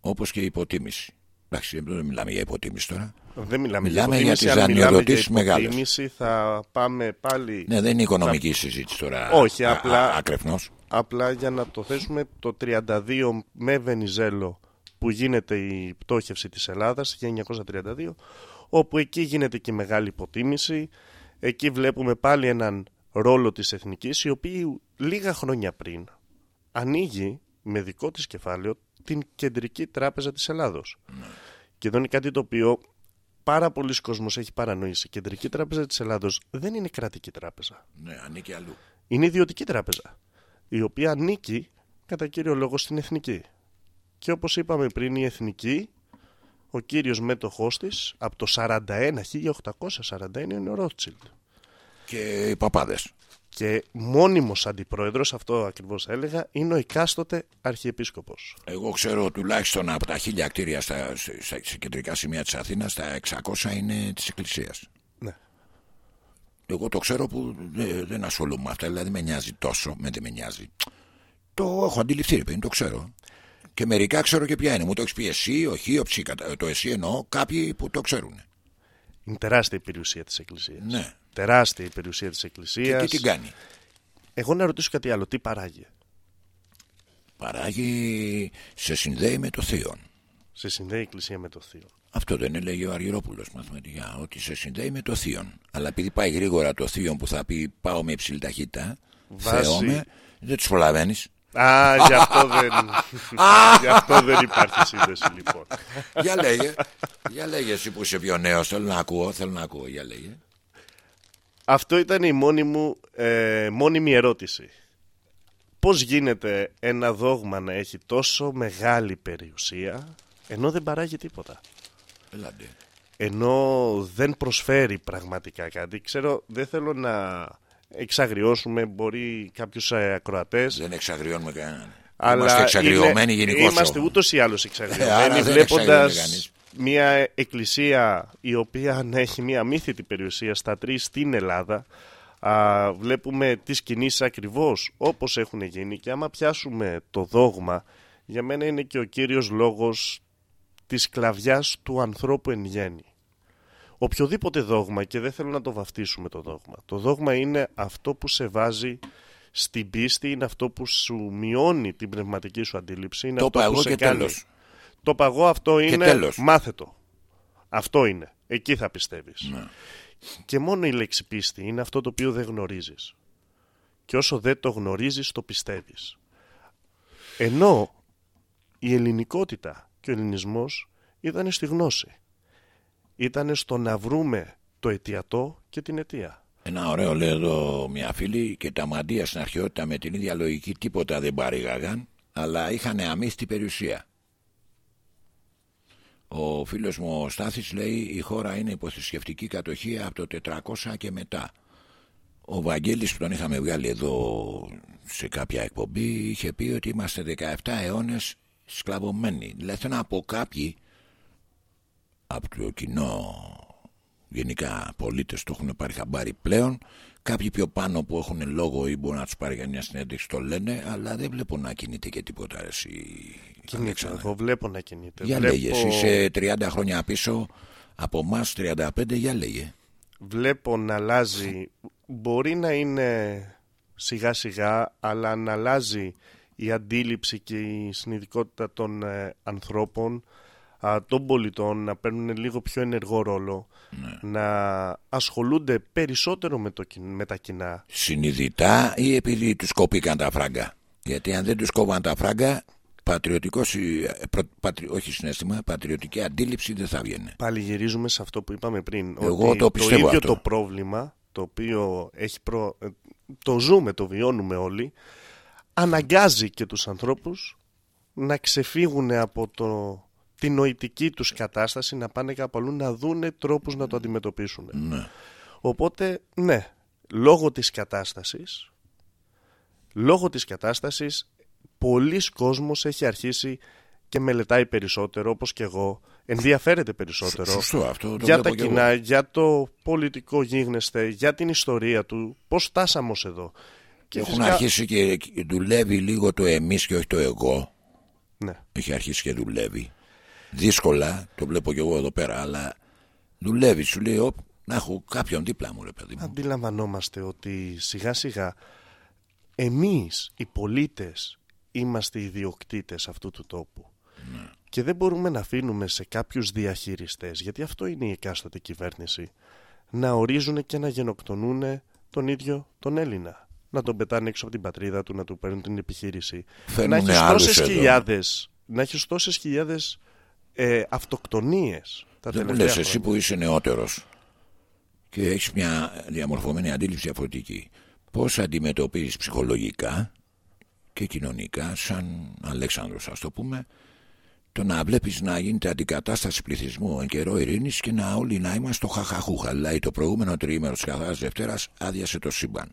Όπως και η υποτίμηση. Εντάξει, δεν μιλάμε για υποτίμηση τώρα. Δεν μιλάμε, Μιλάμε για για υποτίμηση, τις αν μιλάμε για δανειοδοτήσεις μεγάλες. υποτίμηση θα πάμε πάλι Ναι, δεν είναι οικονομική συζήτηση τώρα. Όχι, α- απλά- α- Ακρεφνώς. Απλά για να το θέσουμε το 32 με Βενιζέλο που γίνεται η πτώχευση της Ελλάδας 1932 όπου εκεί γίνεται και η μεγάλη υποτίμηση. Εκεί βλέπουμε πάλι έναν ρόλο της εθνικής η οποία λίγα χρόνια πριν ανοίγει με δικό της κεφάλαιο την κεντρική τράπεζα της Ελλάδος. Και εδώ είναι κάτι το οποίο πάρα πολλοί κόσμος έχει παρανοήσει. Η κεντρική τράπεζα της Ελλάδος δεν είναι κρατική τράπεζα. Ναι, ανήκει αλλού. είναι ιδιωτική τράπεζα, η οποία ανήκει κατά κύριο λόγο στην εθνική. Και όπως είπαμε πριν, η εθνική, ο κύριος μέτοχός της, από το 41, 1841 είναι ο Ρότσιλντ. Και οι παπάδες. Και μόνιμος αντιπρόεδρος, αυτό ακριβώς έλεγα, είναι ο εκάστοτε αρχιεπίσκοπος. Εγώ ξέρω τουλάχιστον από τα χίλια κτίρια στα, σε, σε- σε κεντρικά σημεία της Αθήνας, τα 600 είναι της Εκκλησίας. Ναι. Εγώ το ξέρω που δε- δεν ασχολούμαι με αυτά, δηλαδή με νοιάζει τόσο, με δεν με νοιάζει. Το έχω αντιληφθεί, ρε παιδί, το ξέρω. Και μερικά ξέρω και ποια είναι. Μου το έχεις πει εσύ, όχι, ο ψή, κατα- το εσύ εννοώ, κάποιοι που το ξέρουν. Είναι τεράστια η περιουσία της Εκκλησίας. Ναι. Τεράστια η περιουσία της Και Εκκλησίας. τι την κάνει; Εγώ να ρωτήσω κάτι άλλο. Τι παράγει; Παράγει, σε συνδέει με το Θείο. Σε συνδέει η Εκκλησία με το Θείο. Αυτό δεν έλεγε ο Αργυρόπουλος μαθηματικά, ότι σε συνδέει με το Θείο. Αλλά επειδή πάει γρήγορα το Θείο που θα πει πάω με υψηλή ταχύτητα, Βάζει- Θεώμε, δεν τους προλαβαίνεις. Α, γι' αυτό δεν, γι αυτό δεν υπάρχει σύνδεση λοιπόν. για λέγε, για λέγε εσύ που είσαι πιο νέος, θέλω να ακούω, θέλω να ακούω, για λέγε. Αυτό ήταν η μόνη μου, ε, μόνιμη ερώτηση. Πώς γίνεται ένα δόγμα να έχει τόσο μεγάλη περιουσία ενώ δεν παράγει τίποτα; Ελάτε. Ενώ δεν προσφέρει πραγματικά κάτι. Ξέρω, δεν θέλω να εξαγριώσουμε, μπορεί κάποιους ε, ακροατές. Δεν εξαγριώνουμε κανέναν. Αλλά Είμαστε εξαγριωμένοι είναι- γενικώς. Είμαστε ούτως ή άλλως Ε, *laughs* άρα εξαγριωμένοι δεν εξαγριώνεται βλέποντας κανείς. μια εκκλησία η οποία αν έχει μια μύθιτη περιουσία στα τρεις στην Ελλάδα α, βλέπουμε τις κινήσεις ακριβώς όπως έχουν γίνει και άμα πιάσουμε το δόγμα για μένα είναι και ο κύριος λόγος της σκλαβιάς του ανθρώπου εν γέννη. Οποιοδήποτε δόγμα και δεν θέλω να το βαφτίσουμε το δόγμα. Το δόγμα είναι αυτό που σε βάζει στην πίστη, είναι αυτό που σου μειώνει την πνευματική σου αντίληψη. Είναι Το αυτό είπα που εγώ σε και κάνει. τέλος. Το παγό αυτό είναι τέλος. μάθε το. Αυτό είναι. Εκεί θα πιστεύεις. Ναι. Και μόνο η λέξη πίστη είναι αυτό το οποίο δεν γνωρίζεις. Και όσο δεν το γνωρίζεις το πιστεύεις. Ενώ η ελληνικότητα και ο ελληνισμός ήταν στη γνώση. Ήταν στο να βρούμε το αιτιατό και την αιτία. Ένα ωραίο λέει εδώ μια φίλη και τα μαντία στην αρχαιότητα με την ίδια λογική τίποτα δεν παρήγαγαν, αλλά είχαν αμύστη περιουσία. Ο φίλος μου ο Στάθης λέει η χώρα είναι υποθυσκευτική κατοχή από το 400 και μετά. Ο Βαγγέλης που τον είχαμε βγάλει εδώ σε κάποια εκπομπή είχε πει ότι είμαστε 17 αιώνες σκλαβωμένοι. Δηλαδή θέλω να πω κάποιοι από το κοινό γενικά πολίτες το έχουν πάρει χαμπάρι πλέον. Κάποιοι πιο πάνω που έχουν λόγο ή μπορεί να τους πάρει για μια συνέντευξη το λένε, αλλά δεν βλέπω να κινείται και τίποτα. Αρέσει, Κινείται, εγώ βλέπω να κινείται. Για βλέπω... λέγε, εσύ είσαι 30 χρόνια πίσω από εμάς 35, για λέγε. Βλέπω να αλλάζει, μπορεί να είναι σιγά σιγά, αλλά να αλλάζει η αντίληψη και η συνειδητικότητα των ε, ανθρώπων, α, των πολιτών, να παίρνουν λίγο πιο ενεργό ρόλο, να ασχολούνται περισσότερο με, το, κιν- με τα κοινά. Συνειδητά ή επειδή τους κόπηκαν τα φράγκα; Γιατί αν δεν τους κόβαν τα φράγκα, πατριωτικός, ε, προ- πατρι- όχι συνέστημα, πατριωτική αντίληψη δεν θα βγαίνει. Πάλι γυρίζουμε σε αυτό που είπαμε πριν. Εγώ ότι το πιστεύω ίδιο αυτό. το πρόβλημα, το οποίο έχει προ... ε, το ζούμε, το βιώνουμε όλοι, αναγκάζει και τους ανθρώπους να ξεφύγουν από το... την νοητική τους κατάσταση, να πάνε κάπου αλλού, να δούνε τρόπους να το αντιμετωπίσουν. Ναι. Οπότε, ναι, λόγω της κατάστασης, λόγω της κατάστασης, πολλοί κόσμος έχει αρχίσει και μελετάει περισσότερο, όπως και εγώ, ενδιαφέρεται περισσότερο Σωστό αυτό. Το για βλέπω τα κι εγώ. κοινά, για το πολιτικό γίγνεσθε, για την ιστορία του, πώς φτάσαμε ως εδώ. Και Έχουν φυσικά- αρχίσει και δουλεύει λίγο το εμείς και όχι το εγώ. Ναι. Έχει αρχίσει και δουλεύει. Δύσκολα, το βλέπω κι εγώ εδώ πέρα, αλλά δουλεύει. Σου λέει, «Οπ, να έχω κάποιον δίπλα μου, ρε παιδί μου. Αντιλαμβανόμαστε ότι σιγά σιγά εμείς οι πολίτες είμαστε οι ιδιοκτήτες αυτού του τόπου. Ναι. Και δεν μπορούμε να αφήνουμε σε κάποιους διαχειριστές, γιατί αυτό είναι η εκάστοτε κυβέρνηση, να ορίζουν και να γενοκτονούν τον ίδιο τον Έλληνα. Να τον πετάνε έξω από την πατρίδα του, να του παίρνουν την επιχείρηση. Φέρνουνε να έχεις άλλους τόσες εδώ. χιλιάδες, να έχεις τόσες χιλιάδες ε, αυτοκτονίες τα Δεν μου τελευταία λες εσύ χρόνια. που είσαι νεότερος και έχεις μια διαμορφωμένη αντίληψη διαφορετική. Πώς αντιμετωπίζεις ψυχολογικά και κοινωνικά σαν Αλέξανδρος ας το πούμε το να βλέπεις να γίνεται αντικατάσταση πληθυσμού εν καιρό ειρήνης και να όλοι να είμαστε στο χαχαχούχα. Δηλαδή το προηγούμενο τριήμερο της καθαράς Δευτέρας άδειασε το σύμπαν.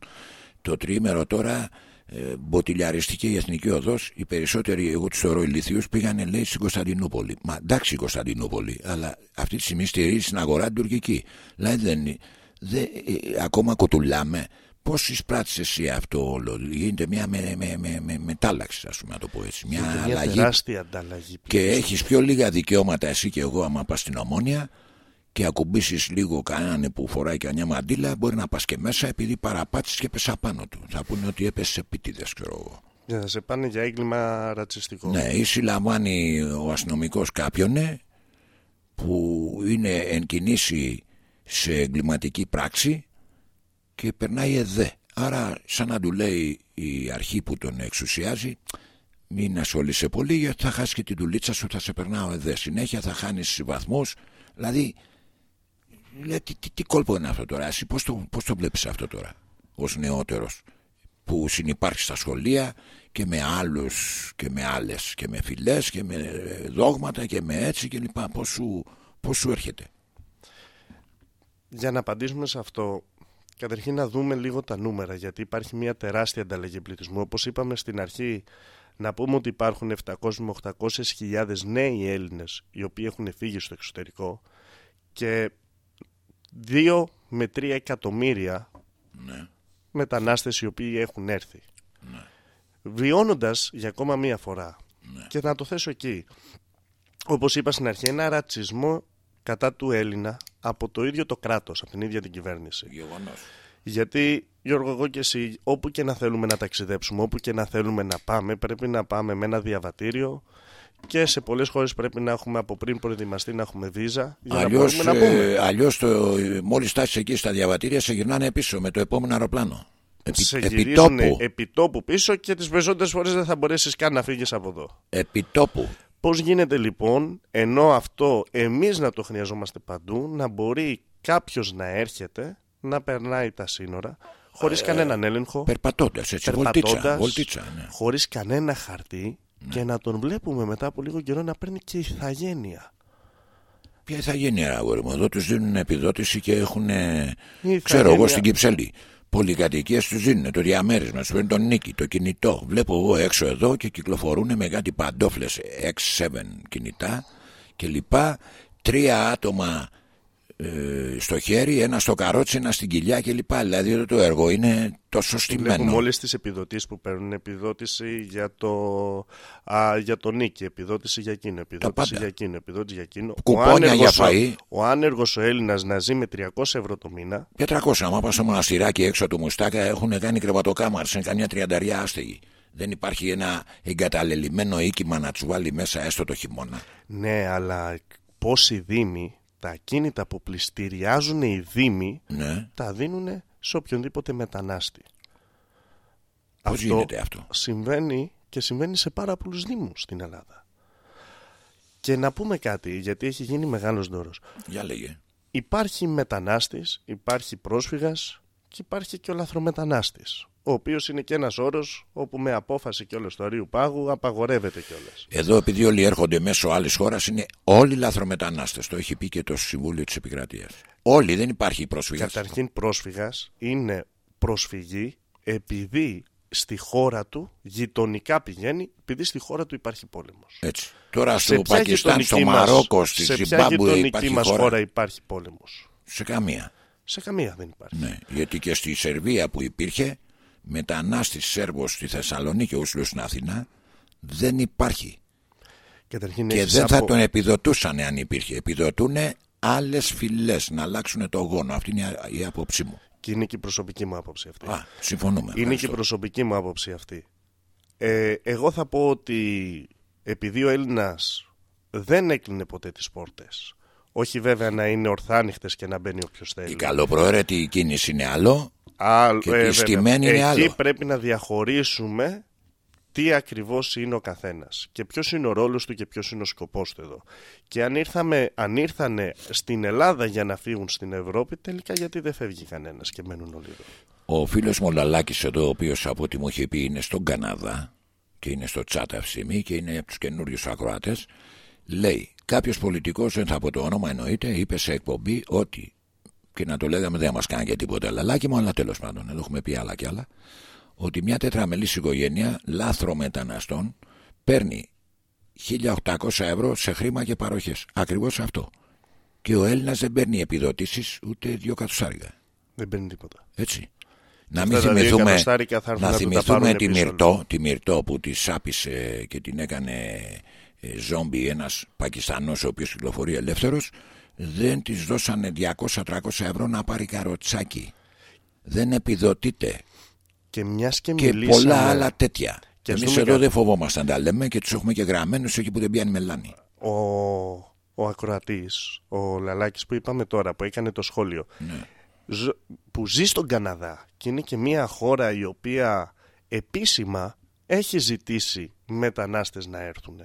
Το τριήμερο τώρα ε, μποτιλιαριστηκε η Εθνική Οδός. Οι περισσότεροι, εγώ τους θεωρώ ηλίθιους, πήγανε λέει στην Κωνσταντινούπολη. Μα εντάξει η Κωνσταντινούπολη, αλλά αυτή τη στιγμή στηρίζει στην αγορά την τουρκική. Δηλαδή δεν, δεν, ε, ακόμα κοτουλάμε. Πώς εισπράττεις εσύ αυτό όλο; Γίνεται μια με, με, με, με, μετάλλαξη, ας πούμε να το πω έτσι. Μια Είναι μια αλλαγή τεράστια ανταλλαγή. και πληθυσμού. έχεις πιο λίγα δικαιώματα εσύ και εγώ άμα πας στην ομόνια και ακουμπήσεις λίγο κανέναν που φοράει κανένα μαντίλα μπορεί να πας και μέσα επειδή παραπάτησες και πέσα πάνω του. Θα πούνε ότι έπεσε επίτηδες ξέρω εγώ. Για να σε πάνε για έγκλημα ρατσιστικό. Ναι, ή συλλαμβάνει ο αστυνομικός κάποιον ναι, που είναι εν κινήσει σε εγκληματική πράξη και περνάει εδέ. Άρα σαν να του λέει η αρχή που τον εξουσιάζει μην ασχολείσαι πολύ γιατί θα χάσεις και την δουλίτσα σου θα σε περνάω εδέ. Συνέχεια θα χάνεις βαθμούς. Δηλαδή, λέει, τι, τι, τι κόλπο είναι αυτό τώρα. Εσύ πώς το, πώς το βλέπεις αυτό τώρα ως νεότερος που συνυπάρχει στα σχολεία και με άλλους και με άλλες και με φυλές και με δόγματα και με έτσι και λοιπά. Πώς σου, πώς σου έρχεται; Για να απαντήσουμε σε αυτό, καταρχήν να δούμε λίγο τα νούμερα, γιατί υπάρχει μια τεράστια ανταλλαγή πληθυσμού. Όπως είπαμε στην αρχή, να πούμε ότι υπάρχουν 700 με 800 χιλιάδες νέοι Έλληνες οι οποίοι έχουν φύγει στο εξωτερικό και 2 με 3 εκατομμύρια Ναι. μετανάστες οι οποίοι έχουν έρθει. Βιώνοντας για ακόμα μία φορά και να το θέσω εκεί, όπως είπα στην αρχή, ένα ρατσισμό κατά του Έλληνα από το ίδιο το κράτος, από την ίδια την κυβέρνηση. Γεγονός. Γιατί, Γιώργο, εγώ και εσύ, όπου και να θέλουμε να ταξιδέψουμε, όπου και να θέλουμε να πάμε, πρέπει να πάμε με ένα διαβατήριο και σε πολλές χώρες πρέπει να έχουμε από πριν προετοιμαστεί να έχουμε βίζα για Αλλιώς, να μπορούμε να πούμε. ε, αλλιώς το, μόλις φτάσεις εκεί στα διαβατήρια σε γυρνάνε πίσω με το επόμενο αεροπλάνο. Επί, σε επιτόπου. γυρίζουν επιτόπου πίσω και τις περισσότερες φορές δεν θα μπορέσεις καν να φύγεις από εδώ. επιτόπου. Πώς γίνεται λοιπόν, ενώ αυτό εμείς να το χρειαζόμαστε παντού, να μπορεί κάποιος να έρχεται, να περνάει τα σύνορα, χωρίς κανέναν έλεγχο, Περπατώντας έτσι. Βολτίτσα. περπατώντας, Βολτίτσα ναι. χωρίς κανένα χαρτί και να τον βλέπουμε μετά από λίγο καιρό να παίρνει και ηθαγένεια. Ποια θα γίνει αγόρι μου. Εδώ τους δίνουν επιδότηση και έχουν. Η Ξέρω εγώ ηθαγένεια- στην Κυψέλη. Πολυκατοικίες τους δίνουν το διαμέρισμα, σου παίρνουν τον νίκη, το κινητό. Βλέπω εγώ έξω εδώ και κυκλοφορούν με κάτι παντόφλες X7 κινητά και λοιπά. Τρία άτομα ε, στο χέρι, ένα στο καρότσι, ένα στην κοιλιά κλπ. Δηλαδή το έργο είναι τόσο Βλέπουμε στημένο. όλες τις επιδοτήσεις που παίρνουν επιδότηση για το, α, για το νίκη, επιδότηση για εκείνο, επιδότηση πάντα. για εκείνο, επιδότηση για εκείνο. Κουπόνια για ο- φαΐ. Ο άνεργος ο Έλληνας να ζει με 300 ευρώ το μήνα Για 300, άμα πας στο μοναστηράκι έξω του Μουστάκα έχουν κάνει κρεβατοκάμαρε, είναι καμιά τριανταριά άστεγη. Δεν υπάρχει ένα εγκαταλελειμμένο οίκημα να τους βάλει μέσα έστω το χειμώνα. Ναι, αλλά πόσοι δήμοι τα ακίνητα που πληστηριάζουν οι δήμοι Ναι. τα δίνουν σε οποιονδήποτε μετανάστη. Πώς γίνεται αυτό; Συμβαίνει και συμβαίνει σε πάρα πολλούς δήμους στην Ελλάδα. Και να πούμε κάτι, γιατί έχει γίνει μεγάλος δώρος. Για λέγε. Υπάρχει μετανάστης, υπάρχει πρόσφυγας και υπάρχει και ο λαθρομετανάστης. Ο οποίος είναι και ένας όρος όπου με απόφαση και όλος του Αρίου Πάγου απαγορεύεται κιόλας. Εδώ, επειδή όλοι έρχονται μέσω άλλης χώρας, είναι όλοι λαθρομετανάστες. Το έχει πει και το Συμβούλιο της Επικρατείας. Όλοι, δεν υπάρχει πρόσφυγας. Καταρχήν πρόσφυγας είναι προσφυγή επειδή στη χώρα του γειτονικά πηγαίνει, επειδή στη χώρα του υπάρχει πόλεμος. Έτσι. Τώρα Σε στο ποια Πακιστάν, στο γειτονική μας- Μαρόκο, στη σε ποια Ζιμπάμπουε γειτονική υπάρχει μας χώρα. χώρα υπάρχει πόλεμος; Σε καμία. Σε καμία δεν υπάρχει. Ναι, γιατί και στη Σερβία που υπήρχε μετανάστης Σέρβος στη Θεσσαλονίκη όσο στην Αθηνά δεν υπάρχει. Καταρχήν Και έχεις δεν θα από- τον επιδοτούσαν αν υπήρχε. Επιδοτούν άλλες φυλές να αλλάξουν το γόνο. Αυτή είναι η άποψή μου. Και είναι και η προσωπική μου άποψη αυτή. Α, συμφωνούμε. Είναι και Ευχαριστώ. η προσωπική μου άποψη αυτή. Ε, εγώ θα πω ότι επειδή ο Έλληνας δεν έκλεινε ποτέ τις πόρτες, όχι βέβαια να είναι ορθάνυχτες και να μπαίνει όποιος θέλει. Η καλοπροαίρετη κίνηση είναι άλλο. Α, και ε, τη βέβαια. στημένη είναι Εκεί άλλο. πρέπει να διαχωρίσουμε τι ακριβώς είναι ο καθένας και ποιος είναι ο ρόλος του και ποιος είναι ο σκοπός του εδώ. Και αν, ήρθαμε, αν ήρθανε στην Ελλάδα για να φύγουν στην Ευρώπη, τελικά γιατί δεν φεύγει κανένας και μένουν όλοι εδώ. Ο φίλος μου ο Λαλάκης εδώ, ο οποίος από ό,τι μου είχε πει είναι στον Καναδά και είναι στο chat αυτή τη στιγμή και είναι από τους καινούριους ακροάτες, λέει κάποιος πολιτικός, δεν θα πω το όνομα εννοείται, είπε σε εκπομπή ότι και να το λέγαμε δεν μας κάνει και τίποτα Λαλάκη μου, αλλά τέλος πάντων, εδώ έχουμε πει άλλα κι άλλα, ότι μια τετραμελής οικογένεια λάθρο μεταναστών παίρνει 1800 ευρώ σε χρήμα και παροχές. Ακριβώς αυτό. Και ο Έλληνας δεν παίρνει επιδοτήσεις ούτε δύο κατοστάρια. Δεν παίρνει τίποτα. Έτσι. Να Αυτά μην τα δύο θυμηθούμε, εκατοστάρικα θα έρθουν να να του τα θυμηθούμε πάρουν τη, πίσω Μυρτό, τη Μυρτό που τη σάπισε και την έκανε ε, ζόμπι ένας Πακιστανός ο οποίος κυκλοφορεί ελεύθερος δεν της δώσανε 200-300 ευρώ να πάρει καροτσάκι δεν επιδοτείται Και μιας και, και μιλήσαμε... πολλά άλλα τέτοια Και ας εμείς δούμε εδώ κάτι. δεν φοβόμαστε να τα λέμε και τους έχουμε και γραμμένους εκεί που δεν πιάνει μελάνη ο, ο ακροατής, ο Λαλάκης που είπαμε τώρα, που έκανε το σχόλιο, Ναι. ζ- που ζει στον Καναδά και είναι και μια χώρα η οποία επίσημα έχει ζητήσει μετανάστες να έρθουν.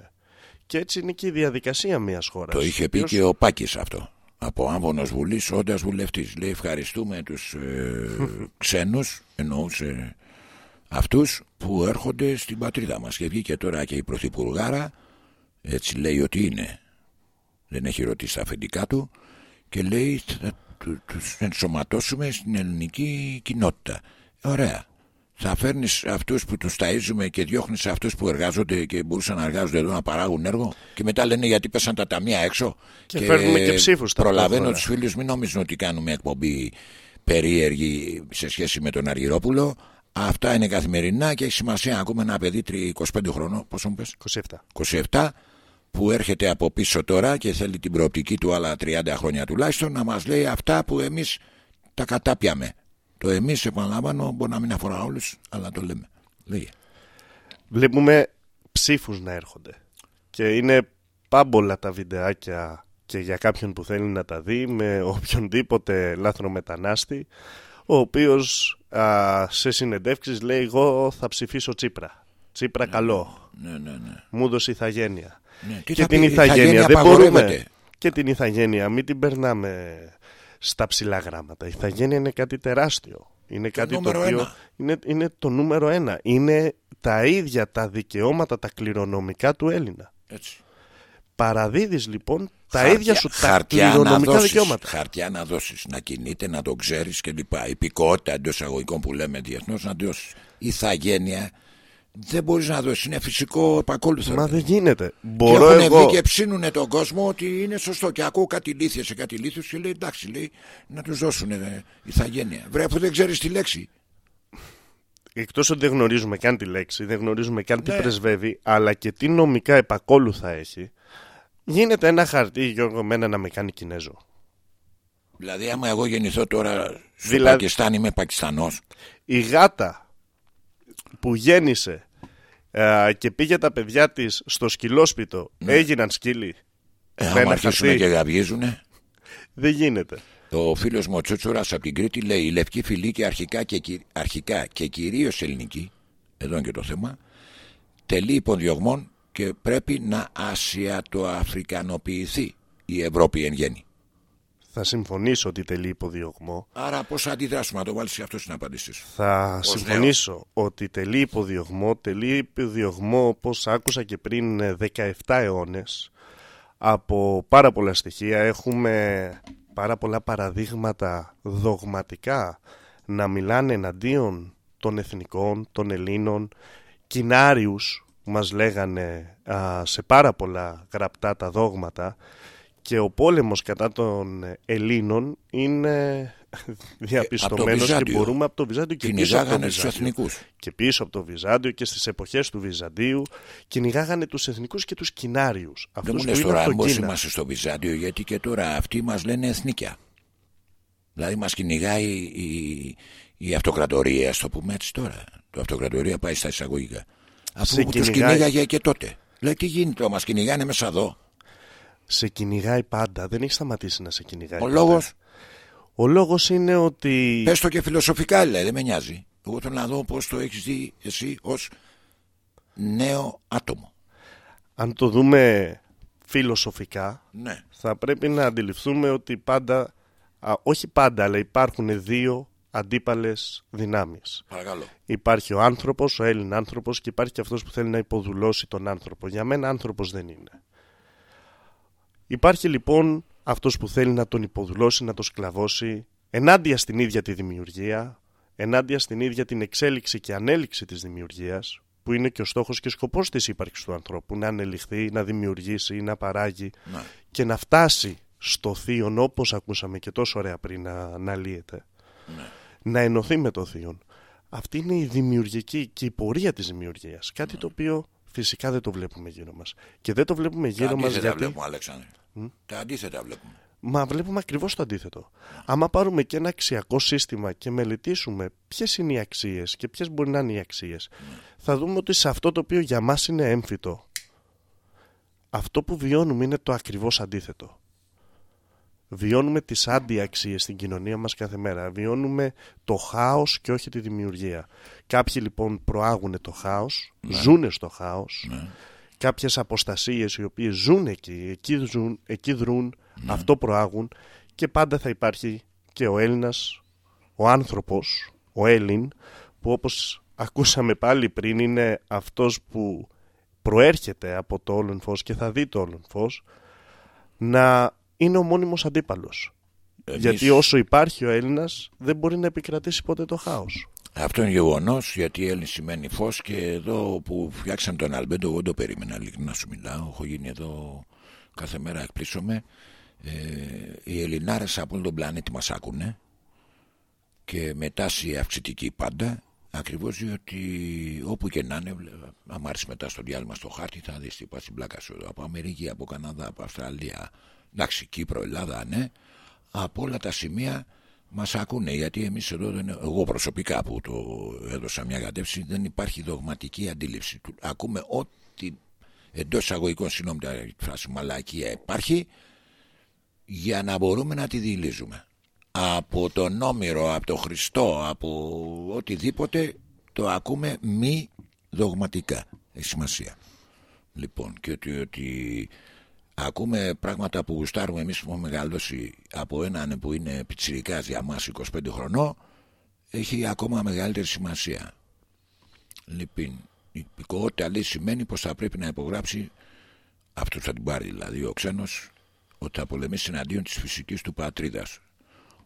Και έτσι είναι και η διαδικασία μιας χώρας. Το είχε πει Ποιος- και ο Πάκης αυτό. Από άμβονος βουλής όντας βουλευτής. Λέει ευχαριστούμε τους ε, *laughs* ξένους, εννοούσε αυτούς που έρχονται στην πατρίδα μας. Και βγήκε τώρα και η Πρωθυπουργάρα, έτσι λέει ότι είναι. Δεν έχει ρωτήσει τα αφεντικά του και λέει θα του- τους ενσωματώσουμε στην ελληνική κοινότητα. Ωραία. Θα φέρνεις αυτούς που τους ταΐζουμε και διώχνεις αυτούς που εργάζονται και μπορούσαν να εργάζονται εδώ να παράγουν έργο; Και μετά λένε γιατί πέσαν τα ταμεία έξω; Και φέρνουμε και ψήφους Προλαβαίνω ταυτόχρονα. τους φίλους, μην νομίζουν ότι κάνουμε εκπομπή περίεργη σε σχέση με τον Αργυρόπουλο. Αυτά είναι καθημερινά και έχει σημασία να ακούμε ένα παιδί τρι- 25 χρονών. Πόσο μου πες; 27. 27 που έρχεται από πίσω τώρα και θέλει την προοπτική του άλλα 30 χρόνια τουλάχιστον να μας λέει αυτά που εμείς τα κατάπιαμε. Το εμείς επαναλαμβάνω μπορεί να μην αφορά όλους αλλά το λέμε. Λέγε. Βλέπουμε ψήφους να έρχονται. Και είναι πάμπολα τα βιντεάκια και για κάποιον που θέλει να τα δει με οποιονδήποτε λάθρο μετανάστη ο οποίος α, σε συνεντεύξεις λέει εγώ θα ψηφίσω Τσίπρα. Τσίπρα καλό. Ναι, ναι, ναι. Μου έδωσε ηθαγένεια. Ναι, τι Και θα την πει, ηθαγένεια ηθαγένεια δεν απαγορεύεται. μπορούμε. Και την ηθαγένεια μην την περνάμε στα ψηλά γράμματα. Η ηθαγένεια είναι κάτι τεράστιο. Είναι κάτι το νούμερο οποίο ένα. είναι, είναι το νούμερο ένα. Είναι τα ίδια τα δικαιώματα, τα κληρονομικά του Έλληνα. Έτσι. Παραδίδεις λοιπόν τα Χαρτιά- ίδια σου τα χαρτιά να κληρονομικά δώσεις, δικαιώματα. Χαρτιά να δώσεις, να κινείται, να το ξέρεις και λοιπά. Υπηκότητα εντός αγωγικών που λέμε διεθνώς να δώσεις. Ηθαγένεια Δεν μπορείς να δώσει. Είναι φυσικό επακόλουθο. Μα δεν γίνεται. Και Μπορώ έχουν εγώ. βγει και ψήνουν τον κόσμο ότι είναι σωστό. Και ακούω κάτι λύθια σε κάτι λύθιο και λέει εντάξει, λέει, να τους δώσουν ε, ηθαγένεια. Βρε, αφού δεν ξέρεις τη λέξη. Εκτός ότι δεν γνωρίζουμε καν τη λέξη, δεν γνωρίζουμε καν τι Ναι. πρεσβεύει, αλλά και τι νομικά επακόλουθα έχει, γίνεται ένα χαρτί, Γιώργο, μένα να με κάνει Κινέζο. Δηλαδή, άμα εγώ γεννηθώ τώρα στο Δηλαδή- Πακιστάν, είμαι Πακιστανός. Η γάτα που γέννησε ε, και πήγε τα παιδιά της στο σκυλόσπιτο έγιναν σκύλοι. Ε, Με άμα ένα αρχίσουν χαρτί. και γαβγίζουνε. Δεν γίνεται. Ο φίλος μου ο Τσούτσουρα από την Κρήτη λέει: Η λευκή φυλή και αρχικά και, κυ- αρχικά και κυρίως ελληνική, εδώ είναι και το θέμα, τελεί υποδιωγμών και πρέπει να ασιατοαφρικανοποιηθεί η Ευρώπη εν γέννη. Θα συμφωνήσω ότι τελεί υποδιωγμό. Άρα, πώς θα αντιδράσουμε, να το βάλεις αυτό στην απάντησή σου. Θα Ως συμφωνήσω ότι τελεί υποδιωγμό, τελεί υποδιωγμό όπως άκουσα και πριν ε, 17 αιώνες από πάρα πολλά στοιχεία. Έχουμε πάρα πολλά παραδείγματα δογματικά να μιλάνε εναντίον των εθνικών, των Ελλήνων, κοινάριους μας λέγανε α, σε πάρα πολλά γραπτά τα δόγματα και ο πόλεμος κατά των Ελλήνων είναι διαπιστωμένος και Βυζάντιο. μπορούμε από το Βυζάντιο και πίσω από το Κυνηγάγανε τους Βυζάντιο. εθνικούς. Και πίσω από το Βυζάντιο και στις εποχές του Βυζαντίου κυνηγάγανε τους εθνικούς και τους κοινάριους. Δεν Αυτούς μου που λες είναι τώρα, από αν τον πώς Κίνα. είμαστε στο Βυζάντιο, γιατί και τώρα αυτοί μας λένε εθνικιά. Δηλαδή, μας κυνηγάει η, η αυτοκρατορία, ας το πούμε έτσι τώρα. Το αυτοκρατορία πάει στα εισαγωγικά. Αφού Σε τους κυνηγάει- κυνήγαγε και τότε. Λέει, τι γίνεται, μα κυνηγάνε μέσα εδώ. Σε κυνηγάει πάντα, δεν έχει σταματήσει να σε κυνηγάει. Ο ποτέ. λόγος, Ο λόγος είναι ότι πες το και φιλοσοφικά, λέει, δεν με νοιάζει. Εγώ θέλω να δω πώς το έχεις δει εσύ ως νέο άτομο. αν το δούμε φιλοσοφικά Ναι. θα πρέπει να αντιληφθούμε ότι πάντα, α, όχι πάντα, αλλά υπάρχουν δύο αντίπαλες δυνάμεις. Παρακαλώ. Υπάρχει ο άνθρωπος, ο Έλλην άνθρωπος και υπάρχει και αυτός που θέλει να υποδουλώσει τον άνθρωπο. Για μένα άνθρωπος δεν είναι. Υπάρχει λοιπόν αυτός που θέλει να τον υποδουλώσει, να τον σκλαβώσει ενάντια στην ίδια τη δημιουργία, ενάντια στην ίδια την εξέλιξη και ανέλυξη της δημιουργίας, που είναι και ο στόχος και σκοπός της ύπαρξης του ανθρώπου, να ανελιχθεί, να δημιουργήσει, να παράγει Ναι. και να φτάσει στο θείον όπως ακούσαμε και τόσο ωραία πριν να, να λύεται. Να ενωθεί με το θείον. Αυτή είναι η δημιουργική και η πορεία της δημιουργίας. Κάτι το οποίο φυσικά δεν το βλέπουμε γύρω μας. Και δεν το βλέπουμε Τα γύρω μας αντίθετα γιατί... βλέπουμε, Αλέξανδρε. Τα αντίθετα βλέπουμε. Μα βλέπουμε ακριβώς το αντίθετο. Άμα πάρουμε και ένα αξιακό σύστημα και μελετήσουμε ποιες είναι οι αξίες και ποιες μπορεί να είναι οι αξίες, θα δούμε ότι σε αυτό το οποίο για μας είναι έμφυτο, αυτό που βιώνουμε είναι το ακριβώς αντίθετο. Βιώνουμε τις αντιαξίες στην κοινωνία μας κάθε μέρα. Βιώνουμε το χάος και όχι τη δημιουργία. Κάποιοι λοιπόν προάγουν το χάος, ζούνε στο χάος, κάποιες αποστασίες οι οποίες ζουν εκεί, εκεί, ζουν, εκεί δρούν, αυτό προάγουν και πάντα θα υπάρχει και ο Έλληνας, ο άνθρωπος, ο Έλλην, που όπως ακούσαμε πάλι πριν είναι αυτός που προέρχεται από το όλον φως και θα δει το όλον φως, να είναι ο μόνιμος αντίπαλος. Εμείς- Γιατί όσο υπάρχει ο Έλληνας δεν μπορεί να επικρατήσει ποτέ το χάος. Αυτό είναι γεγονός γιατί η Έλληνη σημαίνει φως και εδώ που φτιάξαμε τον Αλμπέντο, εγώ δεν το περίμενα ειλικρινά σου μιλάω. Έχω γίνει εδώ κάθε μέρα εκπλήσωμαι. Ε, οι Ελληνάρες από όλο τον πλανήτη μας άκουνε και με τάση αυξητική πάντα. Ακριβώς διότι όπου και να είναι, βλέ- άμα έρθεις μετά στο διάλειμμα στο χάρτη, θα δεις τι είπα στην πλάκα σου εδώ. Από Αμερική, από Καναδά, από Αυστραλία, εντάξει, Κύπρο, Ελλάδα, ναι. Από όλα τα σημεία μας ακούνε. Γιατί εμείς εδώ, δεν, εγώ προσωπικά που το έδωσα μια κατεύθυνση, δεν υπάρχει δογματική αντίληψη. του. Ακούμε ό,τι εντός εισαγωγικών, συγγνώμη τη φράση μαλακία υπάρχει για να μπορούμε να τη δηλίζουμε. Από τον Όμηρο, από τον Χριστό, από οτιδήποτε το ακούμε μη δογματικά. Έχει σημασία. Λοιπόν, και ότι, ότι ακούμε πράγματα που γουστάρουμε εμείς που έχουμε μεγαλώσει από έναν που είναι πιτσιρικάς για μας 25 χρονών έχει ακόμα μεγαλύτερη σημασία. Λοιπόν, η υπηκότητα λέει σημαίνει πως θα πρέπει να υπογράψει αυτός θα την πάρει δηλαδή ο ξένος ότι θα πολεμήσει εναντίον της φυσικής του πατρίδας.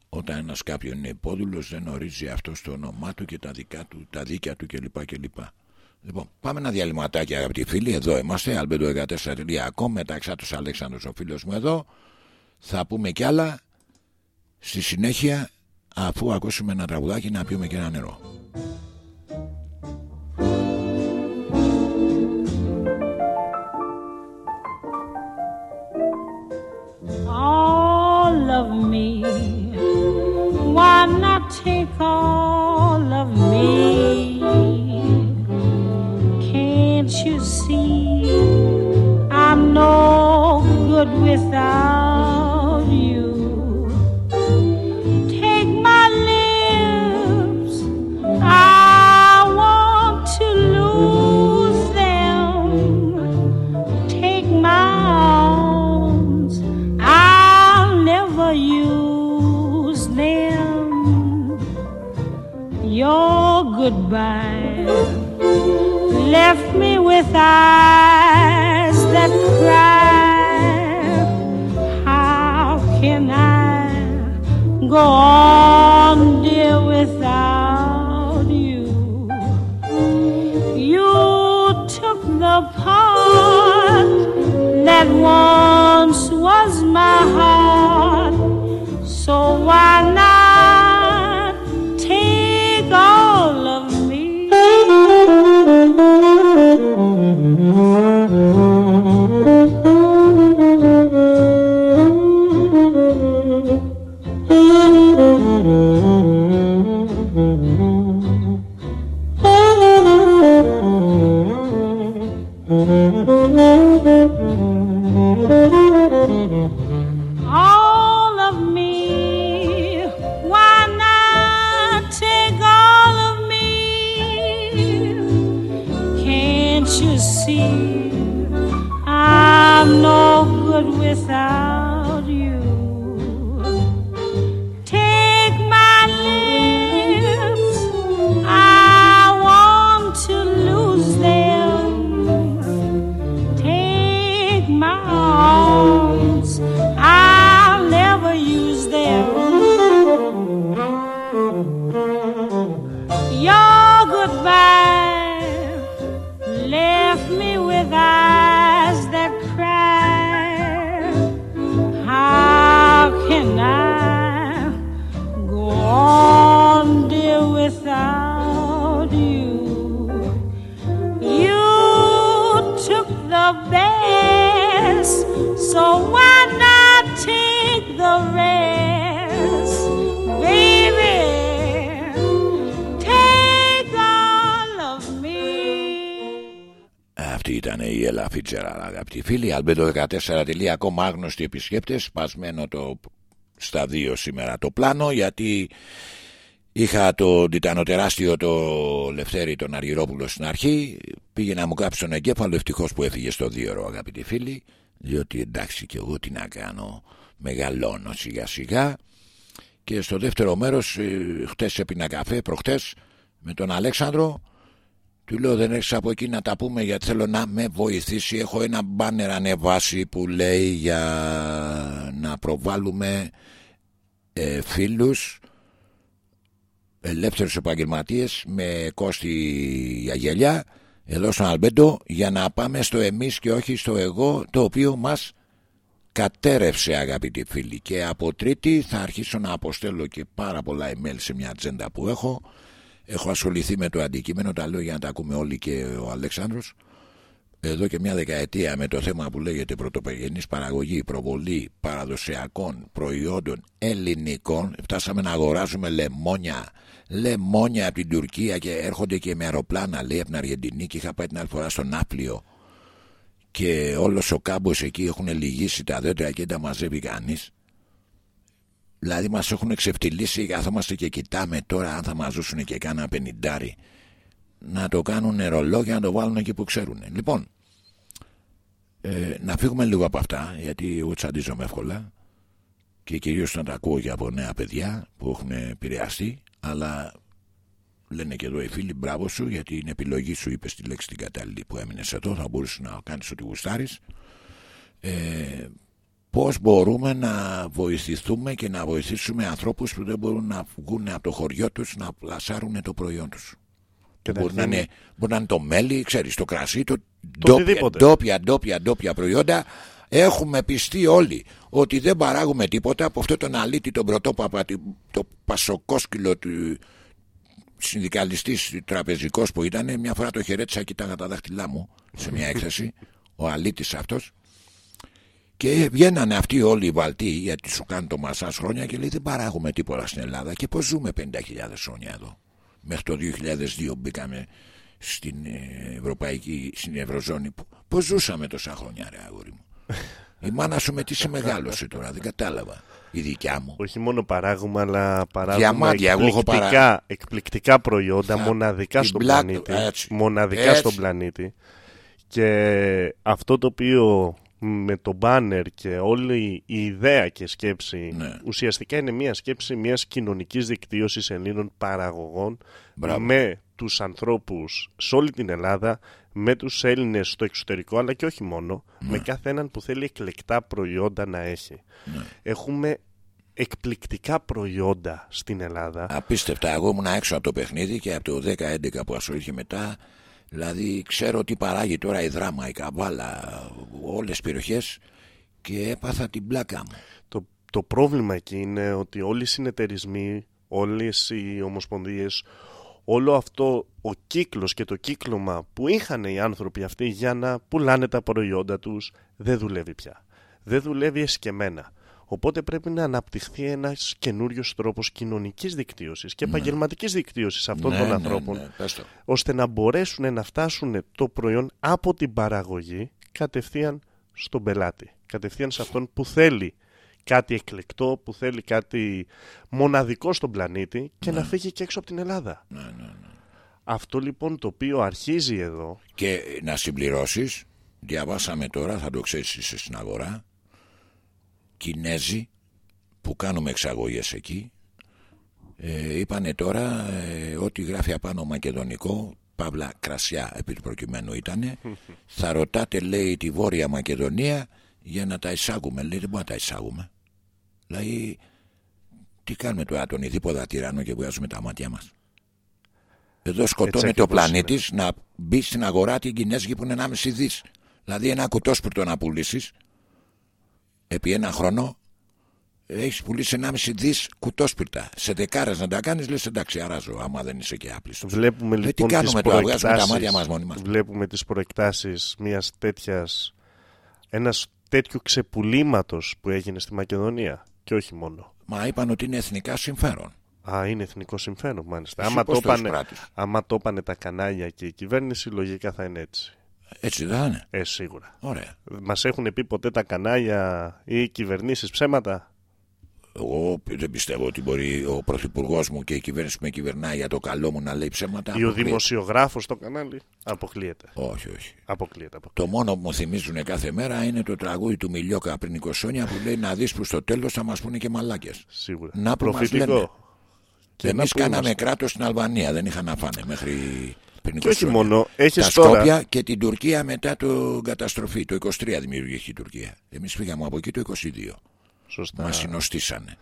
Όταν ένας κάποιον είναι υπόδουλος δεν ορίζει αυτό το όνομά του και τα, δικά του, τα δίκαια του κλπ. κλπ. Λοιπόν, πάμε ένα διαλυματάκι αγαπητοί φίλοι. Εδώ είμαστε, albedo14.com. Μεταξά του Αλέξανδρος ο φίλος μου εδώ. Θα πούμε κι άλλα στη συνέχεια αφού ακούσουμε ένα τραγουδάκι να πιούμε και ένα νερό. all of me. Why not take all of me? See I'm no good without you? Take my lips, I want to lose them. Take my arms, I'll never use them. Your goodbye left me with eyes that cry. How can I go on, dear, without you? You took the part that once was my heart. So why you. Φίλοι. Αλμπέντο14.com άγνωστοι επισκέπτες. Σπασμένο το στα δύο σήμερα το πλάνο γιατί είχα το τιτανοτεράστιο το Λευτέρη τον Αργυρόπουλο στην αρχή. Πήγε να μου κάψει τον εγκέφαλο. Ευτυχώς που έφυγε στο δύο ώρο, αγαπητοί φίλοι. Διότι εντάξει και εγώ τι να κάνω. Μεγαλώνω σιγά σιγά. Και στο δεύτερο μέρος ε, χτες έπινα καφέ προχτές με τον Αλέξανδρο του λέω δεν έχεις από εκεί να τα πούμε γιατί θέλω να με βοηθήσει. Έχω ένα μπάνερ ανεβάσει που λέει για να προβάλλουμε ε, φίλους ελεύθερους επαγγελματίες με κόστη για γελιά εδώ στον Αλμπέντο για να πάμε στο εμείς και όχι στο εγώ το οποίο μας κατέρευσε αγαπητοί φίλοι. Και από τρίτη θα αρχίσω να αποστέλω και πάρα πολλά email σε μια ατζέντα που έχω έχω ασχοληθεί με το αντικείμενο τα λέω για να τα ακούμε όλοι και ο Αλέξανδρος. Εδώ και μια δεκαετία με το θέμα που λέγεται πρωτοπαγενής παραγωγή, προβολή παραδοσιακών προϊόντων ελληνικών. Φτάσαμε να αγοράζουμε λεμόνια λεμόνια από την Τουρκία και έρχονται και με αεροπλάνα λέει από την Αργεντινή και είχα πάει την άλλη φορά στο Ναύπλιο και όλος ο κάμπος εκεί έχουν λυγίσει τα δέντρα και τα μαζεύει κανείς Δηλαδή μας έχουν εξευτελίσει Κάθομαστε και κοιτάμε τώρα Αν θα μας δώσουν και κάνα πενιντάρι Να το κάνουν νερολό Και να το βάλουν εκεί που ξέρουν Λοιπόν ε, Να φύγουμε λίγο από αυτά Γιατί εγώ τσαντίζομαι εύκολα Και κυρίως να τα ακούω και από νέα παιδιά Που έχουν επηρεαστεί Αλλά λένε και εδώ οι φίλοι μπράβο σου γιατί είναι επιλογή σου είπες τη λέξη την κατάλληλη που έμεινες εδώ. Θα μπορούσες να κάνεις ό,τι γουστάρεις. Ε, πώς μπορούμε να βοηθηθούμε και να βοηθήσουμε ανθρώπους που δεν μπορούν να βγουν από το χωριό τους να πλασάρουν το προϊόν τους Μπορεί να, είναι, μπορεί να είναι το μέλι, ξέρεις, το κρασί, το, Το ντόπια, οτιδήποτε. ντόπια, ντόπια, ντόπια προϊόντα. Έχουμε πιστεί όλοι ότι δεν παράγουμε τίποτα από αυτό τον αλήτη, τον πρωτόπαπα, τη- το πασοκόσκυλο του συνδικαλιστής τραπεζικός που ήταν. Μια φορά το χαιρέτησα, κοίταγα τα δάχτυλά μου σε μια *laughs* έκθεση. ο αλήτης αυτός. Και βγαίνανε αυτοί όλοι οι βαλτοί γιατί σου κάνουν το μασάς χρόνια και λέει δεν παράγουμε τίποτα στην Ελλάδα και πώς ζούμε 50.000 χρόνια εδώ. Μέχρι το 2002 μπήκαμε στην ε, Ευρωπαϊκή, στην Ευρωζώνη. Πώς ζούσαμε τόσα χρόνια ρε αγόρι μου. *laughs* Η μάνα σου με τι σε μεγάλωσε τώρα, δεν κατάλαβα. Η δικιά μου. Όχι μόνο παράγουμε, αλλά παράγουμε Διαμάντια, εγώ έχω εκπληκτικά, παρά- εκπληκτικά προϊόντα Θα- μοναδικά την στον black- πλανήτη. έτσι, μοναδικά έτσι. στον πλανήτη. Και αυτό το οποίο με το μπάνερ και όλη η ιδέα και σκέψη Ναι. ουσιαστικά είναι μια σκέψη μιας κοινωνικής δικτύωσης Ελλήνων παραγωγών Μπράβο. με τους ανθρώπους σε όλη την Ελλάδα, με τους Έλληνες στο εξωτερικό αλλά και όχι μόνο, Ναι. με κάθε έναν που θέλει εκλεκτά προϊόντα να έχει. Έχουμε εκπληκτικά προϊόντα στην Ελλάδα. Απίστευτα. Εγώ ήμουν έξω από το παιχνίδι και από το 10-11 που ασχολήθηκε μετά. Δηλαδή ξέρω τι παράγει τώρα η δράμα, η καβάλα, όλες τις περιοχές και έπαθα την πλάκα μου. Το, το πρόβλημα εκεί είναι ότι όλοι οι συνεταιρισμοί, όλες οι ομοσπονδίες, όλο αυτό ο κύκλος και το κύκλωμα που είχαν οι άνθρωποι αυτοί για να πουλάνε τα προϊόντα τους δεν δουλεύει πια. Δεν δουλεύει εσκεμμένα. Οπότε πρέπει να αναπτυχθεί ένας καινούριος τρόπος κοινωνικής δικτύωσης και επαγγελματικής δικτύωσης αυτών των ανθρώπων ναι, πες το. ώστε να μπορέσουν να φτάσουν το προϊόν από την παραγωγή κατευθείαν στον πελάτη. Κατευθείαν σε αυτόν που θέλει κάτι εκλεκτό, που θέλει κάτι μοναδικό στον πλανήτη και να φύγει και έξω από την Ελλάδα. Αυτό λοιπόν το οποίο αρχίζει εδώ, Και να συμπληρώσεις, διαβάσαμε τώρα, θα το ξέρεις είσαι στην αγορά, Κινέζοι που κάνουμε εξαγωγές εκεί, ε, είπανε τώρα ε, ότι γράφει απάνω μακεδονικό, παύλα κρασιά επί του προκειμένου ήτανε, *laughs* θα ρωτάτε λέει τη Βόρεια Μακεδονία για να τα εισάγουμε. Λέει δεν μπορούμε να τα εισάγουμε. Δηλαδή τι κάνουμε τώρα τον ειδήποδα τυράννο και βγάζουμε τα μάτια μας. Εδώ σκοτώνεται ο ακριβώς πλανήτη να μπει στην αγορά την Κινέζικη που είναι 1,5 δις. Δηλαδή ένα κουτόσπουρτο να πουλήσεις επί ένα χρόνο έχεις πουλήσει 1,5 δις κουτόσπιρτα. Σε δεκάρες να τα κάνεις, λες εντάξει, αράζω. Άμα δεν είσαι και άπλιστος. βλέπουμε Ε, τι λοιπόν τις κάνουμε τώρα, βγάζουμε τα προεκτάσεις, μάτια μας μόνοι μας. βλέπουμε τις προεκτάσεις μιας τέτοιας, ένας τέτοιου ξεπουλήματος που έγινε στη Μακεδονία και όχι μόνο. Μα είπαν ότι είναι εθνικά συμφέρον. Α, είναι εθνικό συμφέρον, μάλιστα. Εσύ Άμα πώς το, το πάνε, εισπράττεις; άμα το πάνε τα κανάλια και η κυβέρνηση, λογικά θα είναι έτσι. Έτσι δεν είναι. Ε, σίγουρα. Ωραία. Μας έχουν πει ποτέ τα κανάλια ή οι κυβερνήσεις ψέματα; Εγώ δεν πιστεύω ότι μπορεί ο πρωθυπουργός μου και η κυβέρνηση που με κυβερνάει για το καλό μου να λέει ψέματα. Ή ο Αποκλείεται. δημοσιογράφος στο κανάλι; Αποκλείεται. Όχι, όχι. Αποκλείεται. αποκλείεται. Το μόνο που μου θυμίζουν κάθε μέρα είναι το τραγούδι του Μιλιόκα πριν 20 χρόνια που λέει να δεις που στο τέλος θα μας πούνε και μαλάκες. Σίγουρα. Να που μας Προφητικό. Λένε. Και Εμείς να που κάναμε είμαστε. κράτος στην Αλβανία, δεν είχαν να φάνε μέχρι πριν 20 Και όχι χρόνια. μόνο, έχεις Τα τώρα- Σκόπια και την Τουρκία μετά το καταστροφή. Το 23 δημιουργήθηκε η Τουρκία. Εμείς φύγαμε από εκεί το 22. Σωστά. Μας συνοστήσανε.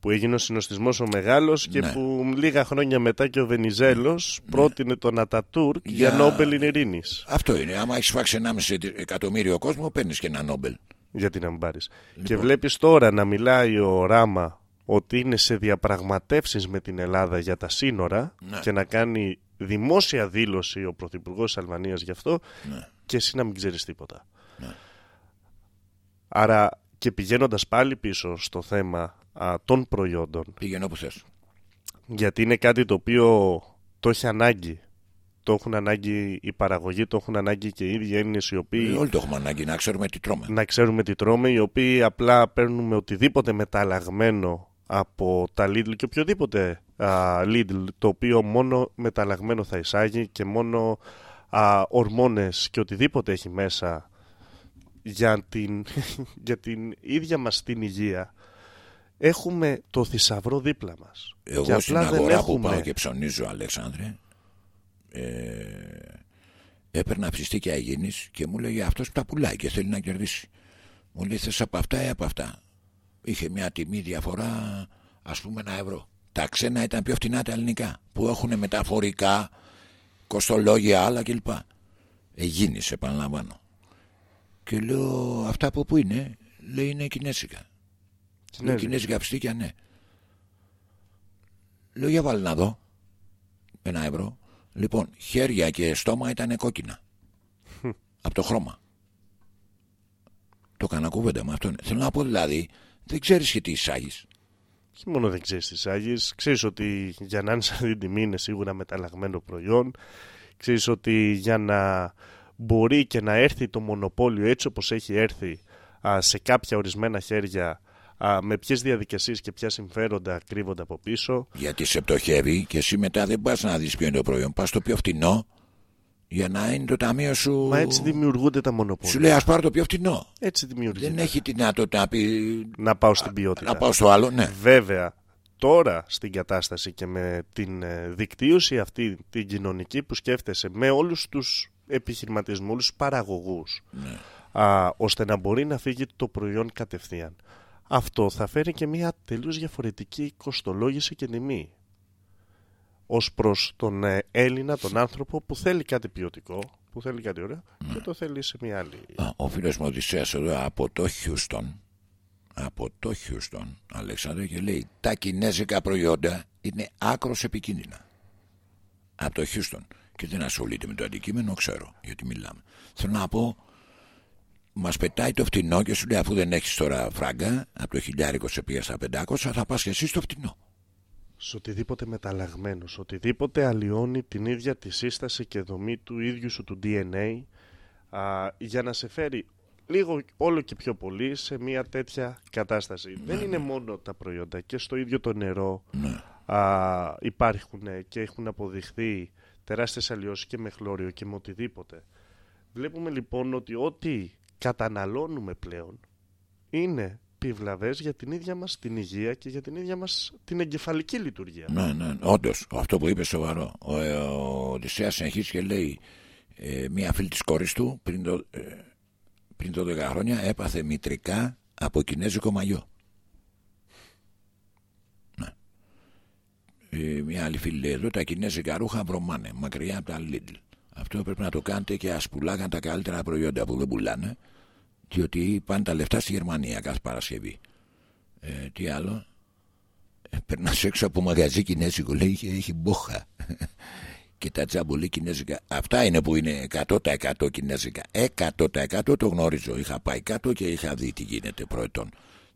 που έγινε ο συνοστισμός ο μεγάλος και Ναι. που λίγα χρόνια μετά και ο Βενιζέλος πρότεινε τον Ατατούρκ για, Για- Νόμπελ Ειρήνης. Αυτό είναι. Άμα έχεις φάξει 1,5 εκατομμύριο κόσμο, παίρνεις και ένα Νόμπελ. Γιατί να μην πάρεις. Λοιπόν. Και βλέπεις τώρα να μιλάει ο Ράμα ότι είναι σε διαπραγματεύσεις με την Ελλάδα για τα σύνορα Ναι. και να κάνει δημόσια δήλωση ο Πρωθυπουργός της Αλβανίας γι' αυτό Ναι. και εσύ να μην ξέρεις τίποτα. Άρα και πηγαίνοντας πάλι πίσω στο θέμα α, των προϊόντων Πήγαινε όπου θες. γιατί είναι κάτι το οποίο το έχει ανάγκη. Το έχουν ανάγκη η παραγωγή, το έχουν ανάγκη και οι ίδιοι Έλληνες οι οποίοι Ε, Όλοι το έχουμε ανάγκη να ξέρουμε τι τρώμε. να ξέρουμε τι τρώμε, οι οποίοι απλά παίρνουμε οτιδήποτε μεταλλαγμένο από τα Lidl και οποιοδήποτε α, Lidl το οποίο μόνο μεταλλαγμένο θα εισάγει και μόνο α, ορμόνες και οτιδήποτε έχει μέσα για την, *laughs* για την ίδια μας την υγεία έχουμε το θησαυρό δίπλα μας. και Εγώ στην απλά δεν αγορά έχουμε... που πάω και ψωνίζω, Αλέξανδρε, ε, έπαιρνα ψιστίκια υγιεινής και μου λέγε αυτός που τα πουλάει και θέλει να κερδίσει. Μου λέει θες από αυτά ή από αυτά. Είχε μια τιμή διαφορά ας πούμε ένα ευρώ. Τα ξένα ήταν πιο φτηνά τα ελληνικά που έχουν μεταφορικά κοστολόγια άλλα κλπ. Εγίνησε, επαναλαμβάνω. Και λέω, αυτά από πού είναι, λέει είναι κινέζικα. Λέω Κινέζικα. κινέζικα ψτίκια, ναι. Λέω, για βάλει να δω. Ένα ευρώ. Λοιπόν, χέρια και στόμα ήταν κόκκινα. από το χρώμα. Το έκανα κουβέντα με αυτόν. Θέλω να πω δηλαδή, δεν ξέρεις και τι εισάγεις. Όχι μόνο δεν ξέρεις τι άγιε, ξέρεις ότι για να είναι σε αυτή την τιμή είναι σίγουρα μεταλλαγμένο προϊόν. Ξέρεις ότι για να μπορεί και να έρθει το μονοπόλιο έτσι όπως έχει έρθει α, σε κάποια ορισμένα χέρια α, με ποιες διαδικασίες και ποια συμφέροντα κρύβονται από πίσω. Γιατί σε πτωχεύει και εσύ μετά δεν πας να δεις ποιο είναι το προϊόν. Πας στο πιο φτηνό για να είναι το ταμείο σου. Μα έτσι δημιουργούνται τα μονοπόλια. Σου λέει, ας πάρω το πιο φτηνό. Έτσι δημιουργείται. Δεν έχει τη δυνατότητα να πει. Να πάω στην ποιότητα. Να πάω στο άλλο, ναι. Βέβαια, τώρα στην κατάσταση και με την ε, δικτύωση αυτή την κοινωνική που σκέφτεσαι με όλους τους επιχειρηματίες, με όλους τους παραγωγούς Ναι. α, ώστε να μπορεί να φύγει το προϊόν κατευθείαν. Αυτό θα φέρει και μια τελείως διαφορετική κοστολόγηση και τιμή ως προς τον ε, Έλληνα, τον άνθρωπο που θέλει κάτι ποιοτικό, που θέλει κάτι ωραίο και το θέλει σε μια άλλη. Α, Ο φίλος μου Οδυσσέας εδώ από το Χιούστον από το Χιούστον Αλέξανδρο και λέει τα κινέζικα προϊόντα είναι άκρος επικίνδυνα από το Χιούστον και δεν ασχολείται με το αντικείμενο ξέρω γιατί μιλάμε θέλω να πω μας πετάει το φτηνό και σου λέει αφού δεν έχεις τώρα φράγκα από το χιλιάρικο σε πήγα στα 500 θα πας και εσύ στο φτηνό σε οτιδήποτε μεταλλαγμένο, σε οτιδήποτε αλλοιώνει την ίδια τη σύσταση και δομή του ίδιου σου του DNA α, για να σε φέρει λίγο όλο και πιο πολύ σε μια τέτοια κατάσταση. Δεν είναι μόνο τα προϊόντα και στο ίδιο το νερό ναι. α, υπάρχουν και έχουν αποδειχθεί τεράστιες αλλοιώσεις και με χλώριο και με οτιδήποτε. Βλέπουμε λοιπόν ότι ό,τι καταναλώνουμε πλέον είναι επιβλαβές για την ίδια μας την υγεία και για την ίδια μας την εγκεφαλική λειτουργία. Ναι, ναι, όντως. Αυτό που είπες σοβαρό. Ο, ε, ο Οδυσσέας συνεχίζει και λέει ε, μία φίλη της κόρης του πριν το, ε, πριν το 10 χρόνια έπαθε μητρικά από κινέζικο μαγιό. Ναι. Ε, μια άλλη φίλη λέει εδώ τα κινέζικα ρούχα βρωμάνε μακριά από τα Lidl. Αυτό πρέπει να το κάνετε και ας πουλάγαν τα καλύτερα προϊόντα που δεν πουλάνε διότι πάνε τα λεφτά στη Γερμανία κάθε Παρασκευή. Ε, τι άλλο, ε, περνάς έξω από μαγαζί κινέζικο λέει έχει, έχει μπόχα. *laughs* Και τα τζαμπολί κινέζικα. Αυτά είναι που είναι 100% κινέζικα. 100% το γνωρίζω. Είχα πάει κάτω και είχα δει τι γίνεται προετών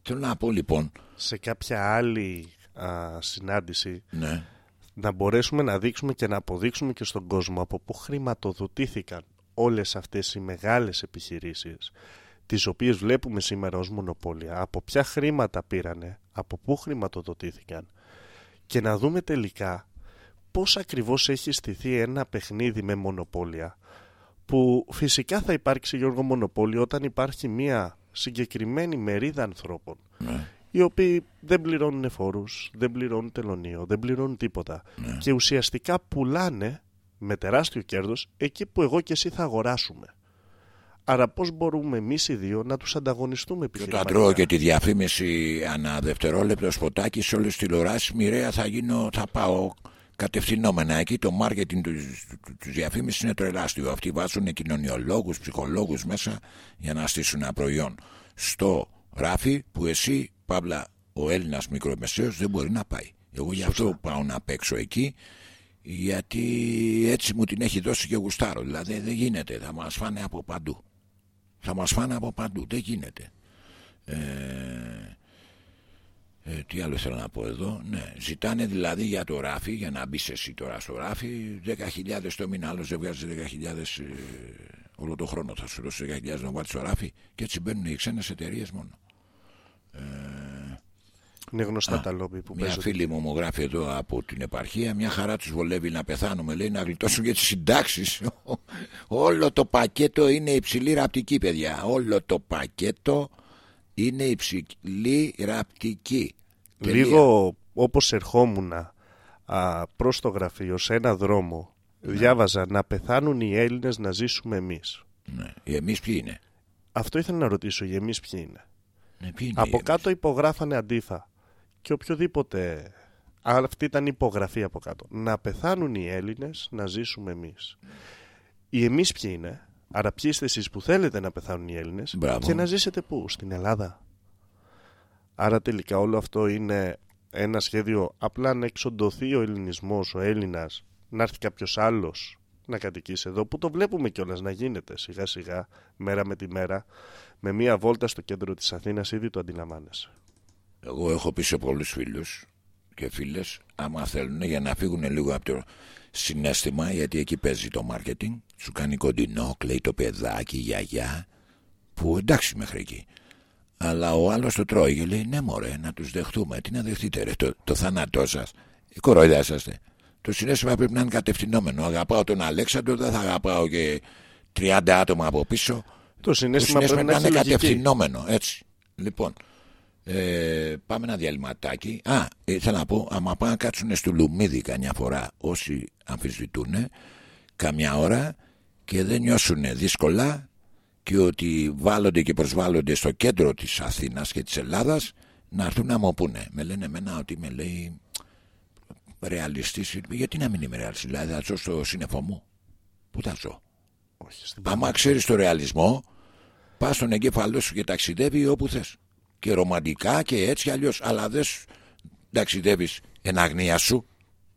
θέλω να πω λοιπόν Σε κάποια άλλη α, συνάντηση ναι, να μπορέσουμε να δείξουμε και να αποδείξουμε και στον κόσμο από πού χρηματοδοτήθηκαν όλες αυτές οι μεγάλες επιχειρήσεις τις οποίες βλέπουμε σήμερα ως μονοπόλια, από ποια χρήματα πήρανε, από πού χρηματοδοτήθηκαν και να δούμε τελικά πώς ακριβώς έχει στηθεί ένα παιχνίδι με μονοπόλια που φυσικά θα υπάρξει Γιώργο μονοπόλιο όταν υπάρχει μια συγκεκριμένη μερίδα ανθρώπων ναι, οι οποίοι δεν πληρώνουν φόρους, δεν πληρώνουν τελωνίο, δεν πληρώνουν τίποτα Ναι. και ουσιαστικά πουλάνε με τεράστιο κέρδος εκεί που εγώ και εσύ θα αγοράσουμε. Άρα πώς μπορούμε εμείς οι δύο να τους ανταγωνιστούμε και όταν επιχειρηματικά; τρώω και τη διαφήμιση ανά δευτερόλεπτο σποτάκι σε όλες τις τηλεοράσεις μοιραία θα γίνω, θα πάω κατευθυνόμενα εκεί. Το μάρκετινγκ του, του, του διαφήμισης είναι τρελάστιο αυτοί βάζουν κοινωνιολόγους, ψυχολόγους μέσα για να στήσουν ένα προϊόν. Στο ράφι που εσύ Παύλα ο Έλληνας μικρομεσαίος δεν μπορεί να πάει. Εγώ γι' αυτό πάω να παίξω εκεί γιατί έτσι μου την έχει δώσει και γουστάρω δηλαδή δεν γίνεται. Θα μας φάνε από παντού θα μας φάνε από παντού δεν γίνεται; Ε, ε, τι άλλο θέλω να πω εδώ; Ναι, ζητάνε δηλαδή για το ράφι, για να μπεις εσύ τώρα στο ράφι, 10.000 το μήνα. Άλλο δεν βγάζει 10.000 ε, όλο το χρόνο. Θα σου δώσει 10.000 να βάλει στο ράφι και έτσι μπαίνουν οι ξένες εταιρείες μόνο. Είναι γνωστά Α, τα λόμπι που Μια παίζουν. φίλη μου μου γράφει εδώ από την επαρχία, μια χαρά τους βολεύει να πεθάνουμε, λέει να γλιτώσουν για τις συντάξεις. *laughs* Όλο το πακέτο είναι υψηλή ραπτική, παιδιά. Όλο το πακέτο είναι υψηλή ραπτική. Τελεία. Λίγο όπως ερχόμουν α, προς το γραφείο σε ένα δρόμο διάβαζα να πεθάνουν οι Έλληνες να ζήσουμε εμείς. Ναι. Εμείς ποιοι είναι; Αυτό ήθελα να ρωτήσω για εμείς ποιοι είναι; Ναι, ποιοι είναι Από οι κάτω υπογράφανε αντίθα και οποιοδήποτε αυτή ήταν η υπογραφή από κάτω. Να πεθάνουν οι Έλληνες, να ζήσουμε εμείς. Οι εμείς ποιοι είναι, άρα ποιοι είστε εσείς που θέλετε να πεθάνουν οι Έλληνες Μπράβο. και να ζήσετε πού, στην Ελλάδα. Άρα τελικά όλο αυτό είναι ένα σχέδιο απλά να εξοντωθεί ο ελληνισμός, ο Έλληνας, να έρθει κάποιος άλλος να κατοικήσει εδώ, που το βλέπουμε κιόλας να γίνεται σιγά σιγά, μέρα με τη μέρα, με μία βόλτα στο κέντρο της Αθήνας ήδη το αντιλαμβάνεσαι. Εγώ έχω πει σε πολλούς φίλους και φίλες άμα θέλουν για να φύγουν λίγο από το συνέστημα γιατί εκεί παίζει το μάρκετινγκ σου κάνει κοντινό, κλαίει το παιδάκι, η γιαγιά που εντάξει μέχρι εκεί αλλά ο άλλος το τρώει και λέει ναι μωρέ να τους δεχτούμε τι να δεχτείτε ρε το, το θάνατό σας η κοροϊδά είσαστε το συνέστημα πρέπει να είναι κατευθυνόμενο αγαπάω τον Αλέξανδρο δεν θα αγαπάω και 30 άτομα από πίσω Το το συνέστημα συνέστημα πρέπει να είναι έχει λογική. κατευθυνόμενο, έτσι. Λοιπόν, ε, πάμε ένα διαλυματάκι. Α, ήθελα να πω, άμα πάνε να κάτσουν στο λουμίδι καμιά φορά όσοι αμφισβητούν, καμιά ώρα και δεν νιώσουν δύσκολα και ότι βάλλονται και προσβάλλονται στο κέντρο της Αθήνας και της Ελλάδας να έρθουν να μου πούνε. Με λένε εμένα ότι με λέει ρεαλιστής. Γιατί να μην είμαι ρεαλιστής, δηλαδή θα ζω στο σύννεφο μου. Πού θα ζω; Όχι, στην Άμα ξέρεις το ρεαλισμό, πας στον εγκέφαλό σου και ταξιδεύει όπου θες. Και ρομαντικά και έτσι αλλιώς. Αλλά δεν ταξιδεύει εν αγνία σου,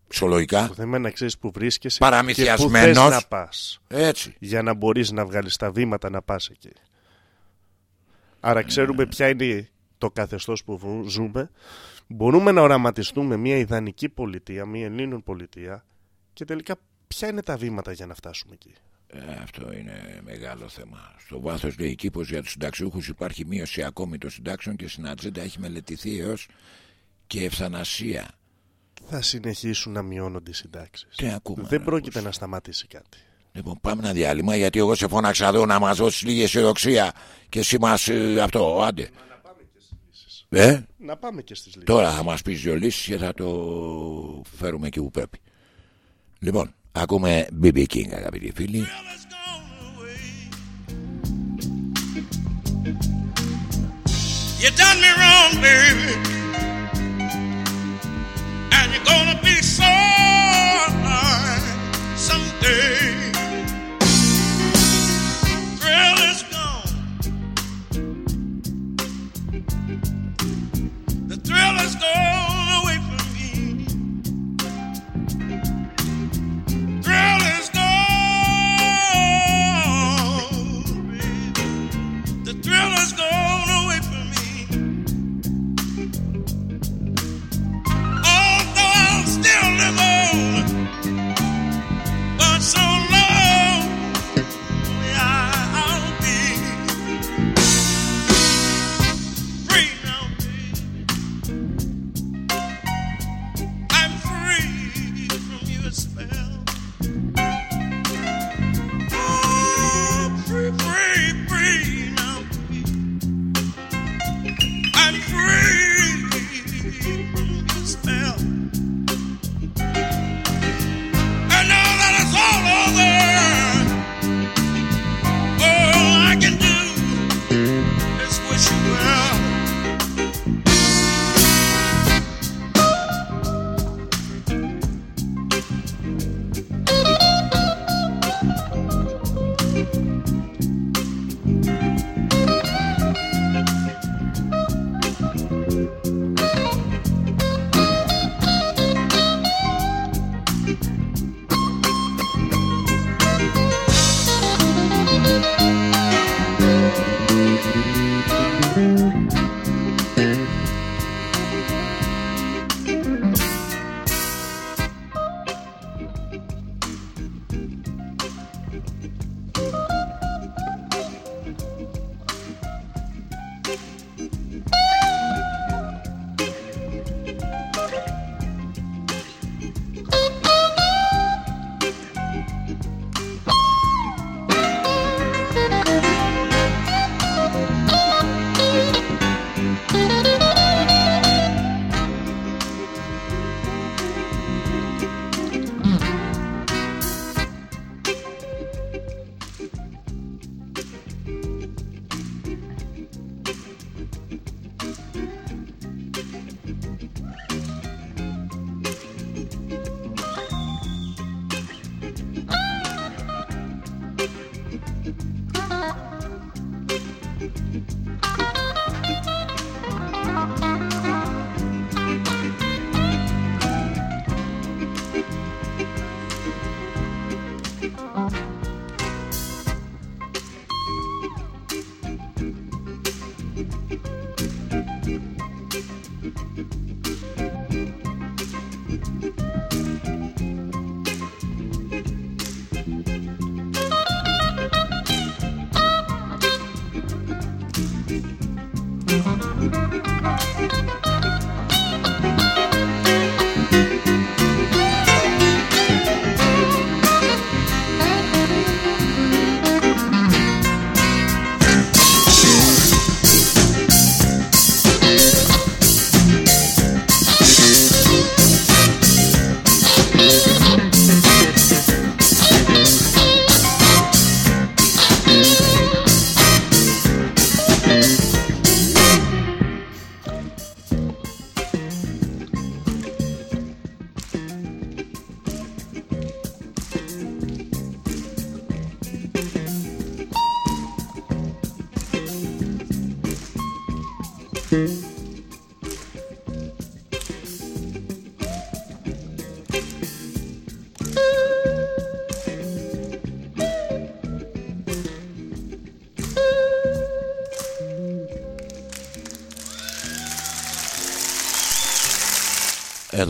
ψολογικά. Το θέμα είναι να ξέρεις που βρίσκεσαι Παραμυθιασμένος. και πού θες να πας. Έτσι. Για να μπορείς να βγάλεις τα βήματα να πας εκεί. Άρα ξέρουμε ποια είναι το καθεστώς που βου- ζούμε. Μπορούμε να οραματιστούμε μια ιδανική πολιτεία, μια Ελλήνων πολιτεία και τελικά ποια είναι τα βήματα για να φτάσουμε εκεί. Ε, αυτό είναι μεγάλο θέμα. Στο βάθος λέει εκεί πως για τους συνταξιούχους υπάρχει μείωση ακόμη των συντάξεων και στην ατζέντα έχει μελετηθεί έως και ευθανασία. Θα συνεχίσουν να μειώνονται οι συντάξεις. Τι ακούμε, Δεν ρε, πρόκειται πώς. να σταματήσει κάτι. Λοιπόν, πάμε ένα διάλειμμα γιατί εγώ σε φώναξα εδώ να μας δώσεις λίγη αισιοδοξία και εσύ μας αυτό, άντε. Ε, Να πάμε και στις λύσεις. τώρα θα μας πεις δύο λύσεις και θα το φέρουμε εκεί που πρέπει. Λοιπόν, Ah, come BB King, capito? Quindi... You done me wrong, baby. And you're gonna be so someday.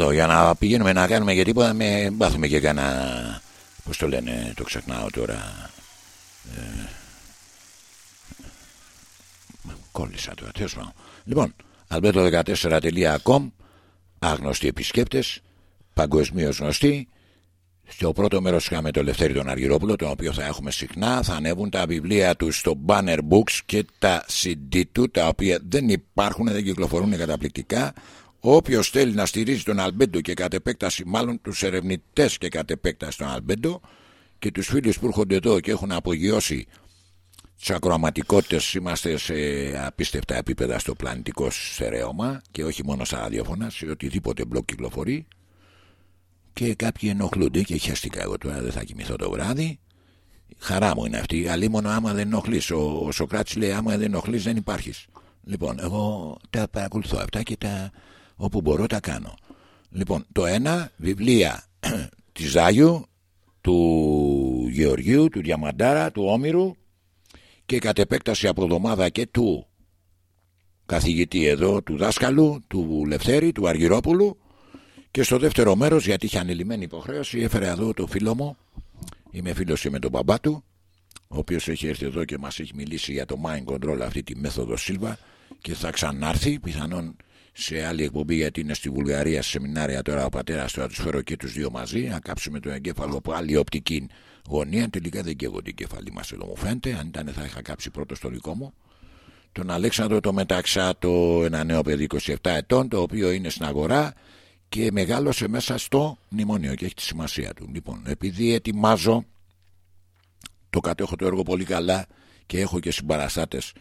Εδώ για να πηγαίνουμε να κάνουμε και τίποτα με μπάθουμε και κανένα Πώς το λένε το ξεχνάω τώρα. Ε, Κόλλησα τώρα τέλος πάντων. Λοιπόν albedo14.com Άγνωστοι επισκέπτες Παγκοσμίως γνωστοί. Στο πρώτο μέρος είχαμε το Λευτέρη τον Αργυρόπουλο τον οποίο θα έχουμε συχνά. Θα ανέβουν τα βιβλία του στο Banner Books και τα CD του τα οποία δεν υπάρχουν, δεν κυκλοφορούν καταπληκτικά Όποιος θέλει να στηρίζει τον Αλμπέντο και κατ' επέκταση, μάλλον τους ερευνητές και κατ' επέκταση τον Αλμπέντο και τους φίλους που έρχονται εδώ και έχουν απογειώσει τις ακροαματικότητες, είμαστε σε απίστευτα επίπεδα στο πλανητικό στερέωμα και όχι μόνο στα ραδιόφωνα, σε οτιδήποτε μπλοκ κυκλοφορεί. Και κάποιοι ενοχλούνται και χαίστηκα εγώ τώρα, δεν θα κοιμηθώ το βράδυ. Χαρά μου είναι αυτή. Αλλήμον άμα δεν ενοχλείς. Ο, ο Σοκράτης λέει: Άμα δεν ενοχλείς, δεν υπάρχεις. Λοιπόν, εγώ τα παρακολουθώ αυτά και τα όπου μπορώ τα κάνω. Λοιπόν, το ένα, βιβλία *clears throat* τη Ζάγιου, του Γεωργίου, του Διαμαντάρα, του Όμηρου και κατ' επέκταση από εβδομάδα και του καθηγητή εδώ, του δάσκαλου, του Λευθέρη, του Αργυρόπουλου και στο δεύτερο μέρος, γιατί είχε ανηλυμένη υποχρέωση, έφερε εδώ το φίλο μου, είμαι φίλος και με τον μπαμπά του, ο οποίος έχει έρθει εδώ και μας έχει μιλήσει για το mind control αυτή τη μέθοδο Σίλβα και θα ξανάρθει πιθανόν σε άλλη εκπομπή γιατί είναι στη Βουλγαρία σε σεμινάρια τώρα ο πατέρας του, θα τους φέρω και τους δύο μαζί. Να κάψουμε το εγκέφαλο από άλλη οπτική γωνία. Τελικά δεν καίγονται οι κεφαλοί μας εδώ μου φαίνεται. Αν ήταν θα είχα κάψει πρώτο στο δικό μου. Τον Αλέξανδρο το μεταξά το ένα νέο παιδί 27 ετών το οποίο είναι στην αγορά και μεγάλωσε μέσα στο μνημόνιο και έχει τη σημασία του. Λοιπόν, επειδή ετοιμάζω το κατέχω το έργο πολύ καλά και έχω και συμπαραστάτες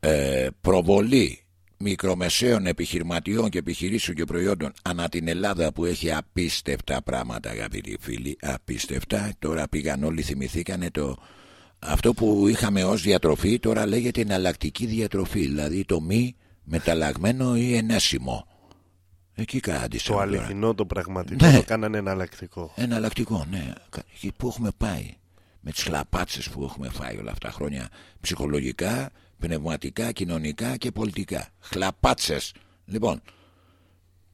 ε, προβολή μικρομεσαίων επιχειρηματιών και επιχειρήσεων και προϊόντων ανά την Ελλάδα που έχει απίστευτα πράγματα αγαπητοί φίλοι απίστευτα. Τώρα πήγαν όλοι θυμηθήκανε το αυτό που είχαμε ως διατροφή τώρα λέγεται εναλλακτική διατροφή δηλαδή το μη μεταλλαγμένο ή ενέσιμο. Εκεί κάτι Το αληθινό το πραγματικό ναι. το κάνανε εναλλακτικό. Εναλλακτικό ναι. Εκεί που έχουμε πάει με τις χλαπάτσες που έχουμε φάει όλα αυτά τα χρόνια ψυχολογικά πνευματικά, κοινωνικά και πολιτικά. Χλαπάτσες. Λοιπόν,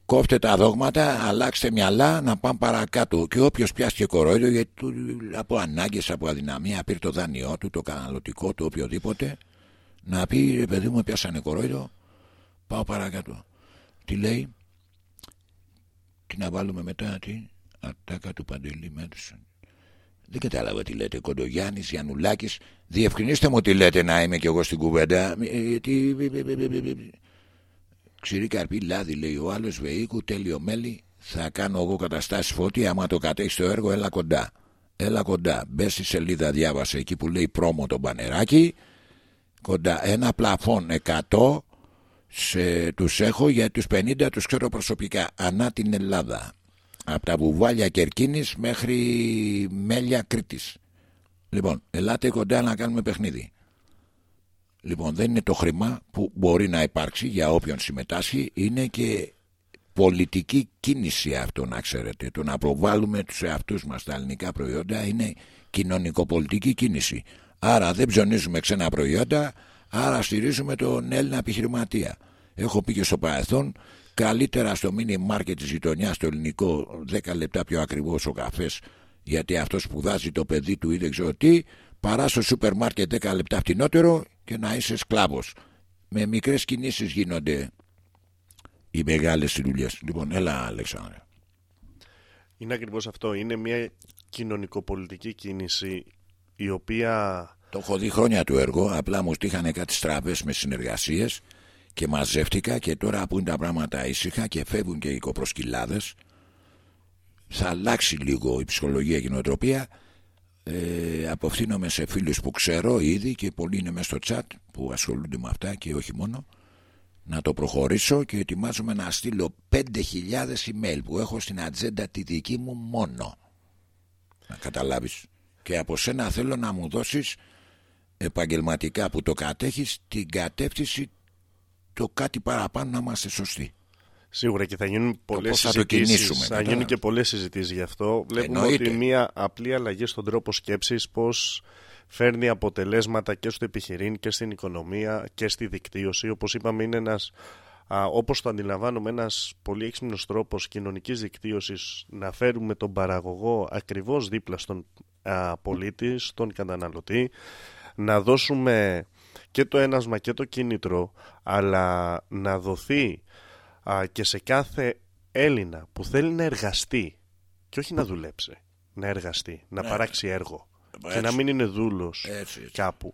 κόφτε τα δόγματα, αλλάξτε μυαλά να πάμε παρακάτω. Και όποιος πιάσει κορόιδο, γιατί από ανάγκες, από αδυναμία, πήρε το δάνειό του, το καναλωτικό του, οποιοδήποτε, να πει ρε παιδί μου, πιάσανε κορόιδο, πάω παρακάτω. Τι λέει, τι να βάλουμε μετά, τι, ατάκα του Παντελή Μέτουσον. Δεν κατάλαβα τι λέτε. Κοντογιάννη, Γιαννουλάκη. Διευκρινίστε μου τι λέτε να είμαι κι εγώ στην κουβέντα. Γιατί. Ξηρή καρπή λάδι λέει ο άλλο Βεϊκού, τέλειο μέλι. Θα κάνω εγώ καταστάσει φώτη. Άμα το κατέχει το έργο, έλα κοντά. Έλα κοντά. Μπε στη σελίδα, διάβασε εκεί που λέει πρόμο το μπανεράκι. Κοντά. Ένα πλαφόν 100 σε, τους έχω για τους 50 τους ξέρω προσωπικά ανά την Ελλάδα από τα βουβάλια Κερκίνης μέχρι μέλια Κρήτης. Λοιπόν, ελάτε κοντά να κάνουμε παιχνίδι. Λοιπόν, δεν είναι το χρήμα που μπορεί να υπάρξει για όποιον συμμετάσχει, είναι και πολιτική κίνηση αυτό να ξέρετε. Το να προβάλλουμε τους εαυτούς μας τα ελληνικά προϊόντα είναι κοινωνικοπολιτική κίνηση. Άρα δεν ψωνίζουμε ξένα προϊόντα, άρα στηρίζουμε τον Έλληνα επιχειρηματία. Έχω πει και στο παρελθόν Καλύτερα στο μίνι μάρκετ της γειτονιάς, το ελληνικό, 10 λεπτά πιο ακριβώς ο καφές, γιατί αυτός σπουδάζει το παιδί του ή δεν ξέρω τι, παρά στο σούπερ μάρκετ 10 λεπτά φτηνότερο και να είσαι σκλάβος. Με μικρές κινήσεις γίνονται οι μεγάλες δουλειές. Λοιπόν, έλα, Αλεξάνδρε. Είναι ακριβώς αυτό. Είναι μια κοινωνικοπολιτική κίνηση η οποία. Το έχω δει χρόνια του έργο. Απλά μου στήχανε κάτι στραβές με συνεργασίες και μαζεύτηκα και τώρα που είναι τα πράγματα ήσυχα και φεύγουν και οι κοπροσκυλάδες θα αλλάξει λίγο η ψυχολογία και η νοοτροπία ε, αποφθήνομαι σε φίλους που ξέρω ήδη και πολλοί είναι μέσα στο chat που ασχολούνται με αυτά και όχι μόνο. Να το προχωρήσω και ετοιμάζομαι να στείλω 5.000 email που έχω στην ατζέντα τη δική μου μόνο. Να καταλάβεις. Και από σένα θέλω να μου δώσεις επαγγελματικά που το κατέχεις την κατεύθυνση το κάτι παραπάνω να είμαστε σωστοί. Σίγουρα και θα γίνουν πολλές πώς θα το συζητήσεις. κινήσουμε Θα μετά. γίνουν και πολλές συζητήσεις γι' αυτό. Βλέπουμε Εννοείται. ότι μια απλή αλλαγή στον τρόπο σκέψης πώς φέρνει αποτελέσματα και στο επιχειρήν και στην οικονομία και στη δικτύωση. Όπως είπαμε είναι ένας, α, όπως το αντιλαμβάνομαι, ένας πολύ έξυπνος τρόπος κοινωνικής δικτύωσης να φέρουμε τον παραγωγό ακριβώς δίπλα στον α, πολίτη, στον καταναλωτή, να δώσουμε και το ένασμα και το κίνητρο, αλλά να δοθεί α, και σε κάθε Έλληνα που θέλει να εργαστεί και όχι να δουλέψει, να εργαστεί, να παράξει έργο και Ναι. Έτσι. να μην είναι δούλος Έτσι, έτσι. κάπου,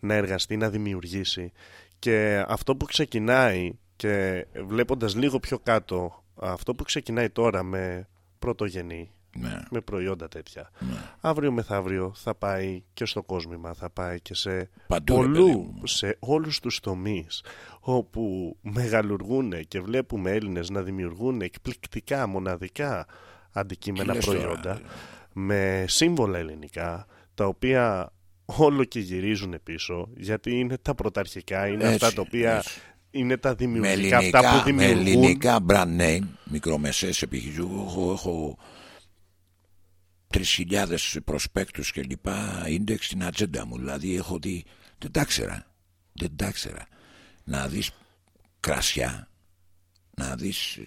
να εργαστεί, να δημιουργήσει και αυτό που ξεκινάει και βλέποντας λίγο πιο κάτω αυτό που ξεκινάει τώρα με πρωτογενή Ναι. με προϊόντα τέτοια. Αύριο μεθαύριο θα πάει και στο κόσμημα, θα πάει και σε Παντού, ρε παιδί πολλού, μου. σε όλους τους τομείς όπου μεγαλουργούν και βλέπουμε Έλληνες να δημιουργούν εκπληκτικά, μοναδικά αντικείμενα Τι λες τώρα, προϊόντα με σύμβολα ελληνικά τα οποία όλο και γυρίζουν πίσω γιατί είναι τα πρωταρχικά, είναι Έτσι, αυτά τα οποία έτσι. είναι τα Με δημιουργικά, αυτά που ελληνικά, με δημιουργούν ελληνικά brand name, μικρομεσαίες επιχειρήσεις, έχω, έχω 3.000 προσπέκτους και λοιπά, index στην ατζέντα μου. Δηλαδή έχω δει, δεν τα ξέρα, δεν τα ξέρα. Να δεις κρασιά, να δεις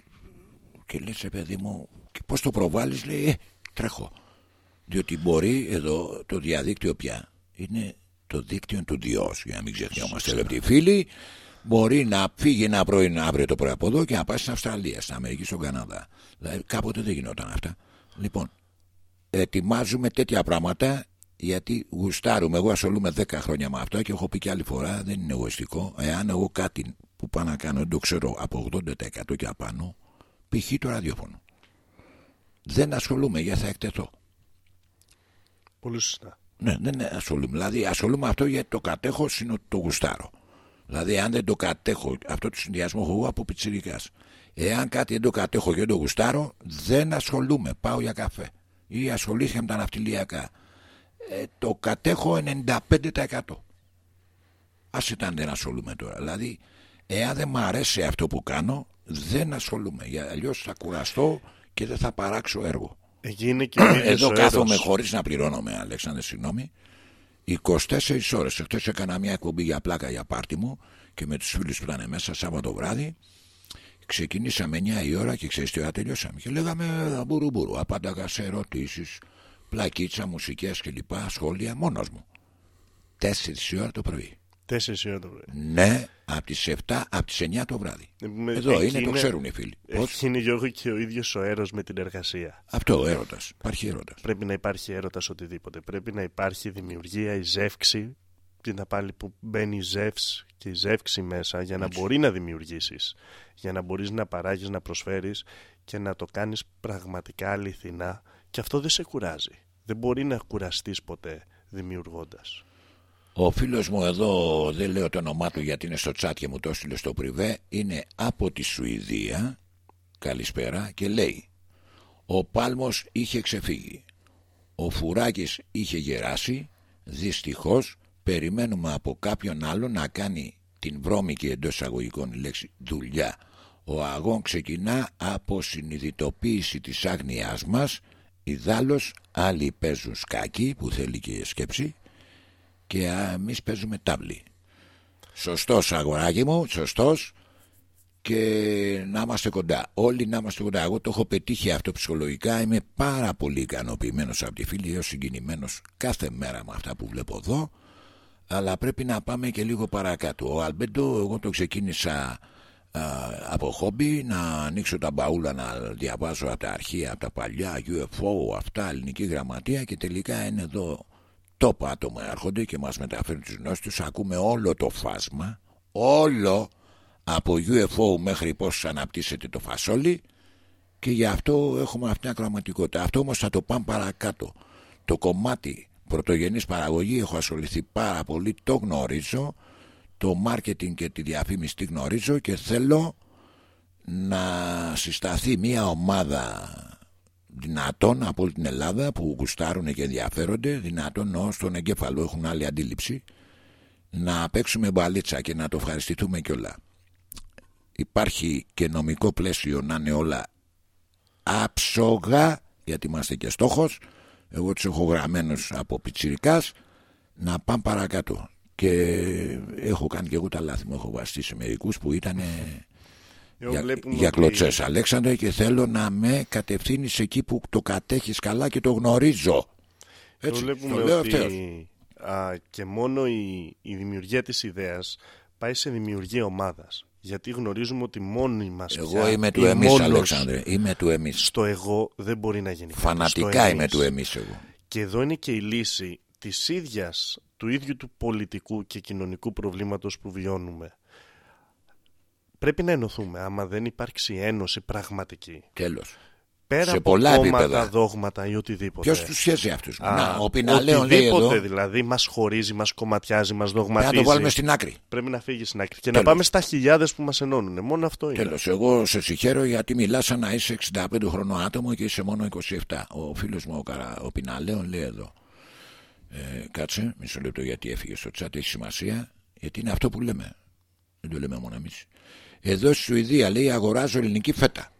και λες ρε παιδί μου, και πώς το προβάλλεις, λέει, ε, τρέχω. Διότι μπορεί εδώ το διαδίκτυο πια είναι το δίκτυο του Διός, για να μην ξεχνιόμαστε λεπτοί φίλοι, μπορεί να φύγει ένα πρωί αύριο το πρωί από εδώ και να πάει στην Αυστραλία, στην Αμερική, στον Καναδά. Δηλαδή κάποτε δεν γινόταν αυτά. Λοιπόν, ετοιμάζουμε τέτοια πράγματα γιατί γουστάρουμε. Εγώ ασχολούμαι 10 χρόνια με αυτά και έχω πει και άλλη φορά, δεν είναι εγωιστικό. Εάν εγώ κάτι που πάω να κάνω δεν το ξέρω από 80% και απάνω, π.χ. το ραδιόφωνο. Δεν ασχολούμαι γιατί θα εκτεθώ. Πολύ σωστά. Ναι, δεν ασχολούμαι. Δηλαδή ασχολούμαι αυτό γιατί το κατέχω είναι ότι το γουστάρω. Δηλαδή αν δεν το κατέχω, αυτό το συνδυασμό έχω εγώ από πιτσιρικάς. Εάν κάτι δεν το κατέχω και δεν το γουστάρω, δεν ασχολούμαι. Πάω για καφέ. Ή ασχολήθηκα με τα ναυτιλιακά. Ε, το κατέχω 95%. Ας ήταν δεν ασχολούμαι τώρα. Δηλαδή, εάν δεν μου αρέσει αυτό που κάνω, δεν ασχολούμαι. Για αλλιώς θα κουραστώ και δεν θα παράξω έργο. Εκεί είναι και *clears throat* ο ίδιος Εδώ ο κάθομαι έρος. χωρίς να πληρώνομαι, Αλέξανδρε, συγγνώμη. 24 ώρες. Χθε έκανα μια εκπομπή για πλάκα για πάρτι μου και με τους φίλους που ήταν μέσα Σάββατο βράδυ. Ξεκινήσαμε 9 η ώρα και ξέρεις τι ώρα τελειώσαμε. Και λέγαμε ε, μπουρου μπουρου. Απάνταγα σε ερωτήσεις, πλακίτσα, μουσικές κλπ. Σχόλια μόνος μου. 4 η ώρα το πρωί. Τέσσερις ώρα το πρωί. Ναι, από τις 7, από τις 9 το βράδυ. Ε, με- Εδώ εκεί είναι, το ξέρουν οι φίλοι. Πώς; Εκεί είναι Γιώργο και ο ίδιος ο έρος με την εργασία. Αυτό ο έρωτας. Υπάρχει έρωτας. Πρέπει να υπάρχει έρωτας οτιδήποτε. Πρέπει να υπάρχει δημιουργία, η ζεύξη. Και να πάλι που μπαίνει η ζεύς και η ζεύξη μέσα για να μπορεί να δημιουργήσεις. Για να μπορείς να παράγεις, να προσφέρεις και να το κάνεις πραγματικά αληθινά. Και αυτό δεν σε κουράζει. Δεν μπορεί να κουραστείς ποτέ δημιουργώντας. Ο φίλος μου εδώ, δεν λέω το όνομά του γιατί είναι στο chat και μου το έστειλε στο πριβέ, είναι από τη Σουηδία, καλησπέρα, και λέει «Ο Πάλμος είχε ξεφύγει, ο Φουράκης είχε γεράσει, δυστυχώς περιμένουμε από κάποιον άλλο να κάνει την βρώμικη εντός εισαγωγικών η λέξη δουλειά. Ο αγών ξεκινά από συνειδητοποίηση της άγνοιάς μας, ιδάλλως άλλοι παίζουν σκάκι που θέλει και σκέψη και εμείς παίζουμε τάβλη. Σωστός αγοράκι μου, σωστός και να είμαστε κοντά. Όλοι να είμαστε κοντά. Εγώ το έχω πετύχει αυτό ψυχολογικά. Είμαι πάρα πολύ ικανοποιημένος από τη φίλη έως συγκινημένος κάθε μέρα με αυτά που βλέπω εδώ. Αλλά πρέπει να πάμε και λίγο παρακάτω. Ο Αλμπέντο, εγώ το ξεκίνησα α, από χόμπι να ανοίξω τα μπαούλα να διαβάζω από τα αρχεία, από τα παλιά UFO, αυτά, ελληνική γραμματεία και τελικά είναι εδώ τόπα άτομα. Έρχονται και μας μεταφέρουν τις γνώσεις τους. Ακούμε όλο το φάσμα όλο από UFO μέχρι πώς αναπτύσσεται το φασόλι και γι' αυτό έχουμε αυτή την ακροματικότητα αυτό όμως θα το πάμε παρακάτω. Το κομμάτι πρωτογενής παραγωγή έχω ασχοληθεί πάρα πολύ το γνωρίζω το μάρκετινγκ και τη διαφήμιση τη γνωρίζω και θέλω να συσταθεί μια ομάδα δυνατών από όλη την Ελλάδα που γουστάρουν και ενδιαφέρονται, δυνατών ως στον εγκέφαλο έχουν άλλη αντίληψη, να παίξουμε μπαλίτσα και να το ευχαριστηθούμε κιόλα. υπάρχει και νομικό πλαίσιο να είναι όλα άψογα γιατί είμαστε και στόχος εγώ τους έχω γραμμένους από πιτσιρικάς να πάμε παρακάτω και έχω κάνει και εγώ τα λάθη μου έχω βαστεί σε μερικούς που ήταν Εγώ για, βλέπουμε για ότι- κλωτσές Αλέξανδρε και θέλω να με κατευθύνεις εκεί που το κατέχεις καλά και το γνωρίζω Εδώ έτσι, βλέπουμε το λέω ότι ευθέως. α, και μόνο η, η δημιουργία της ιδέας πάει σε δημιουργία ομάδας. Γιατί γνωρίζουμε ότι μόνοι μας εγώ πια είμαι του ή εμείς μόνος Αλέξανδρε είμαι του εμείς Στο εγώ δεν μπορεί να γίνει κάτι. Στο φανατικά είμαι εμείς. του εμείς εγώ Και εδώ είναι και η λύση της ίδιας, του ίδιου του πολιτικού και κοινωνικού προβλήματος που βιώνουμε. Πρέπει να ενωθούμε άμα δεν υπάρξει ένωση πραγματική. τέλος Πέρα Σε από πολλά κόμματα, επίπεδα. δόγματα ή οτιδήποτε. Ποιος τους σχέζει αυτούς; Α, Να, ο Πιναλέον λέει οτιδήποτε εδώ δηλαδή μας χωρίζει, μας κομματιάζει, μας Πρέπει δογματίζει. να το βάλουμε στην άκρη Πρέπει να φύγει στην άκρη. Και Τέλος. να πάμε στα χιλιάδες που μας ενώνουν. Μόνο αυτό είναι. Τέλος, εγώ σε συγχαίρω γιατί μιλάς σαν να είσαι 65 χρονό άτομο και είσαι μόνο 27. Ο φίλος μου ο, Καρα, ο Πιναλέον λέει εδώ. Ε, κάτσε, μισό λεπτό γιατί έφυγε στο chat, έχει σημασία. Γιατί είναι αυτό που λέμε. Δεν το λέμε μόνο εμείς. Εδώ στη Σουηδία λέει αγοράζω ελληνική φέτα.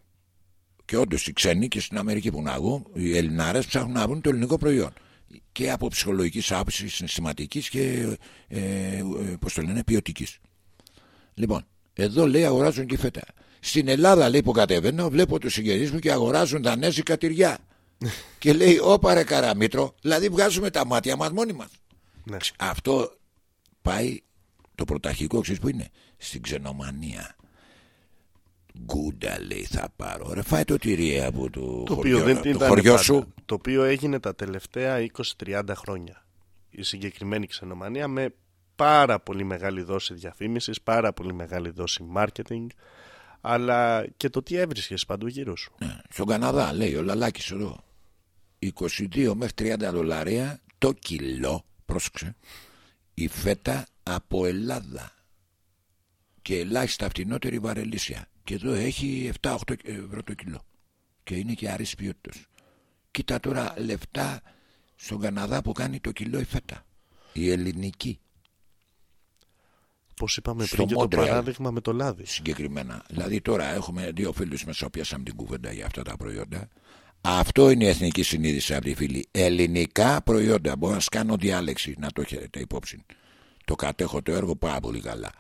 Και όντως οι ξένοι και στην Αμερική που να βγουν, οι Ελληνάρες ψάχνουν να βρουν το ελληνικό προϊόν. Και από ψυχολογικής άποψης, συναισθηματικής και ε, ε, πώς το λένε, ποιοτικής. Λοιπόν, εδώ λέει αγοράζουν και φέτα. Στην Ελλάδα λέει που κατεβαίνω, βλέπω τους συγγενείς μου και αγοράζουν δανέζικα τυριά. *laughs* και λέει, Ωπα ρε καραμίτρο, δηλαδή βγάζουμε τα μάτια μας μόνοι μας. Ναι. Αυτό πάει το πρωταρχικό, ξέρεις που είναι, στην ξενομανία. Γκούντα λέει θα πάρω. Ρε φάει το τυρί από το, Το χωριό, οποίο δεν το ήταν χωριό πάντα. σου. Το οποίο έγινε τα τελευταία 20-30 χρόνια. Η συγκεκριμένη ξενομανία με πάρα πολύ μεγάλη δόση διαφήμισης, πάρα πολύ μεγάλη δόση marketing, αλλά και το τι έβρισκες παντού γύρω σου. Ναι, στον Καναδά λέει ο Λαλάκης εδώ 22 μέχρι 30 δολάρια το κιλό πρόσεξε η φέτα από Ελλάδα και ελάχιστα φτηνότερη βαρελίσια και εδώ έχει 7-8 ευρώ το κιλό και είναι και άρης ποιότητας κοίτα τώρα λεφτά στον Καναδά που κάνει το κιλό η φέτα η ελληνική Πώς είπαμε Στο πριν και το Montreal. παράδειγμα με το λάδι. συγκεκριμένα. Δηλαδή τώρα έχουμε δύο φίλους μέσα που πιάσαμε την κουβέντα για αυτά τα προϊόντα. Αυτό είναι η εθνική συνείδηση από τη φίλη. Ελληνικά προϊόντα. Μπορώ να σας κάνω διάλεξη να το έχετε υπόψη. Το κατέχω το έργο πάρα πολύ καλά.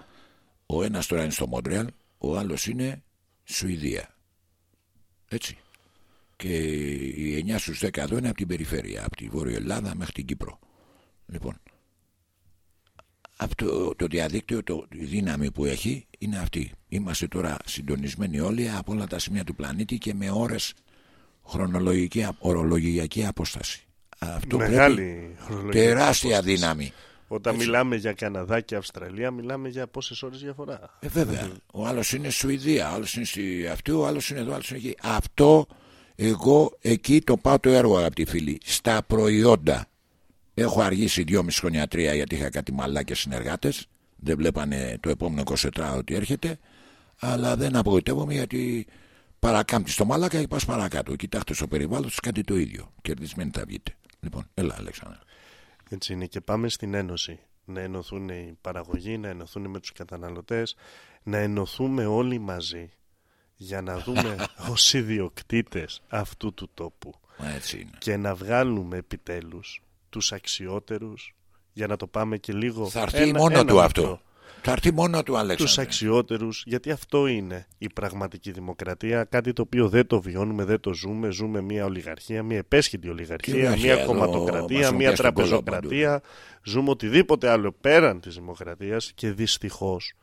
Ο ένας τώρα είναι στο Μόντρεαλ, ο άλλος είναι Σουηδία. Έτσι. Και οι 9 στους 10 εδώ είναι από την περιφέρεια, από τη Βόρεια Ελλάδα μέχρι την Κύπρο. Λοιπόν, αυτό το διαδίκτυο, το, η δύναμη που έχει είναι αυτή. Είμαστε τώρα συντονισμένοι όλοι από όλα τα σημεία του πλανήτη και με ώρες χρονολογική, ορολογιακή απόσταση. Αυτό Μεγάλη πρέπει χρονολογική τεράστια απόσταση. δύναμη. Όταν Έτσι. μιλάμε για Καναδά και Αυστραλία, μιλάμε για πόσες ώρες διαφορά. Ε, βέβαια. Ο άλλος είναι Σουηδία, ο άλλος είναι στη αυτή, ο άλλος είναι εδώ, ο άλλος είναι εκεί. Αυτό εγώ εκεί το πάω το έργο, αγαπητοί φίλοι. Στα προϊόντα. Έχω αργήσει δυόμιση χρόνια τρία γιατί είχα κάτι μαλάκια συνεργάτες. Δεν βλέπανε το επόμενο 24 ότι έρχεται. Αλλά δεν απογοητεύομαι γιατί παρακάμπτεις το μαλάκα και πας παρακάτω. Κοιτάξτε στο περιβάλλον, τους κάτι το ίδιο. Κερδισμένοι θα βγείτε. Λοιπόν, έλα, Αλέξανδρα. Έτσι είναι και πάμε στην ένωση. Να ενωθούν οι παραγωγοί, να ενωθούν με τους καταναλωτές, να ενωθούμε όλοι μαζί για να δούμε *laughs* ως ιδιοκτήτες αυτού του τόπου Μα έτσι είναι. και να βγάλουμε επιτέλους τους αξιότερους για να το πάμε και λίγο Θα έρθει ένα- μόνο ένα του μικρό. αυτό. Θα έρθει μόνο του, τους Αλέξανδρα. αξιότερους γιατί αυτό είναι η πραγματική δημοκρατία κάτι το οποίο δεν το βιώνουμε, δεν το ζούμε ζούμε μια ολιγαρχία, μια επέσχυτη ολιγαρχία Κυριαρχία μια εδώ, μας κομματοκρατία, έχουν μια πιάσει τον κόλλο τραπεζοκρατία ζούμε οτιδήποτε άλλο πέραν της δημοκρατίας και δυστυχώς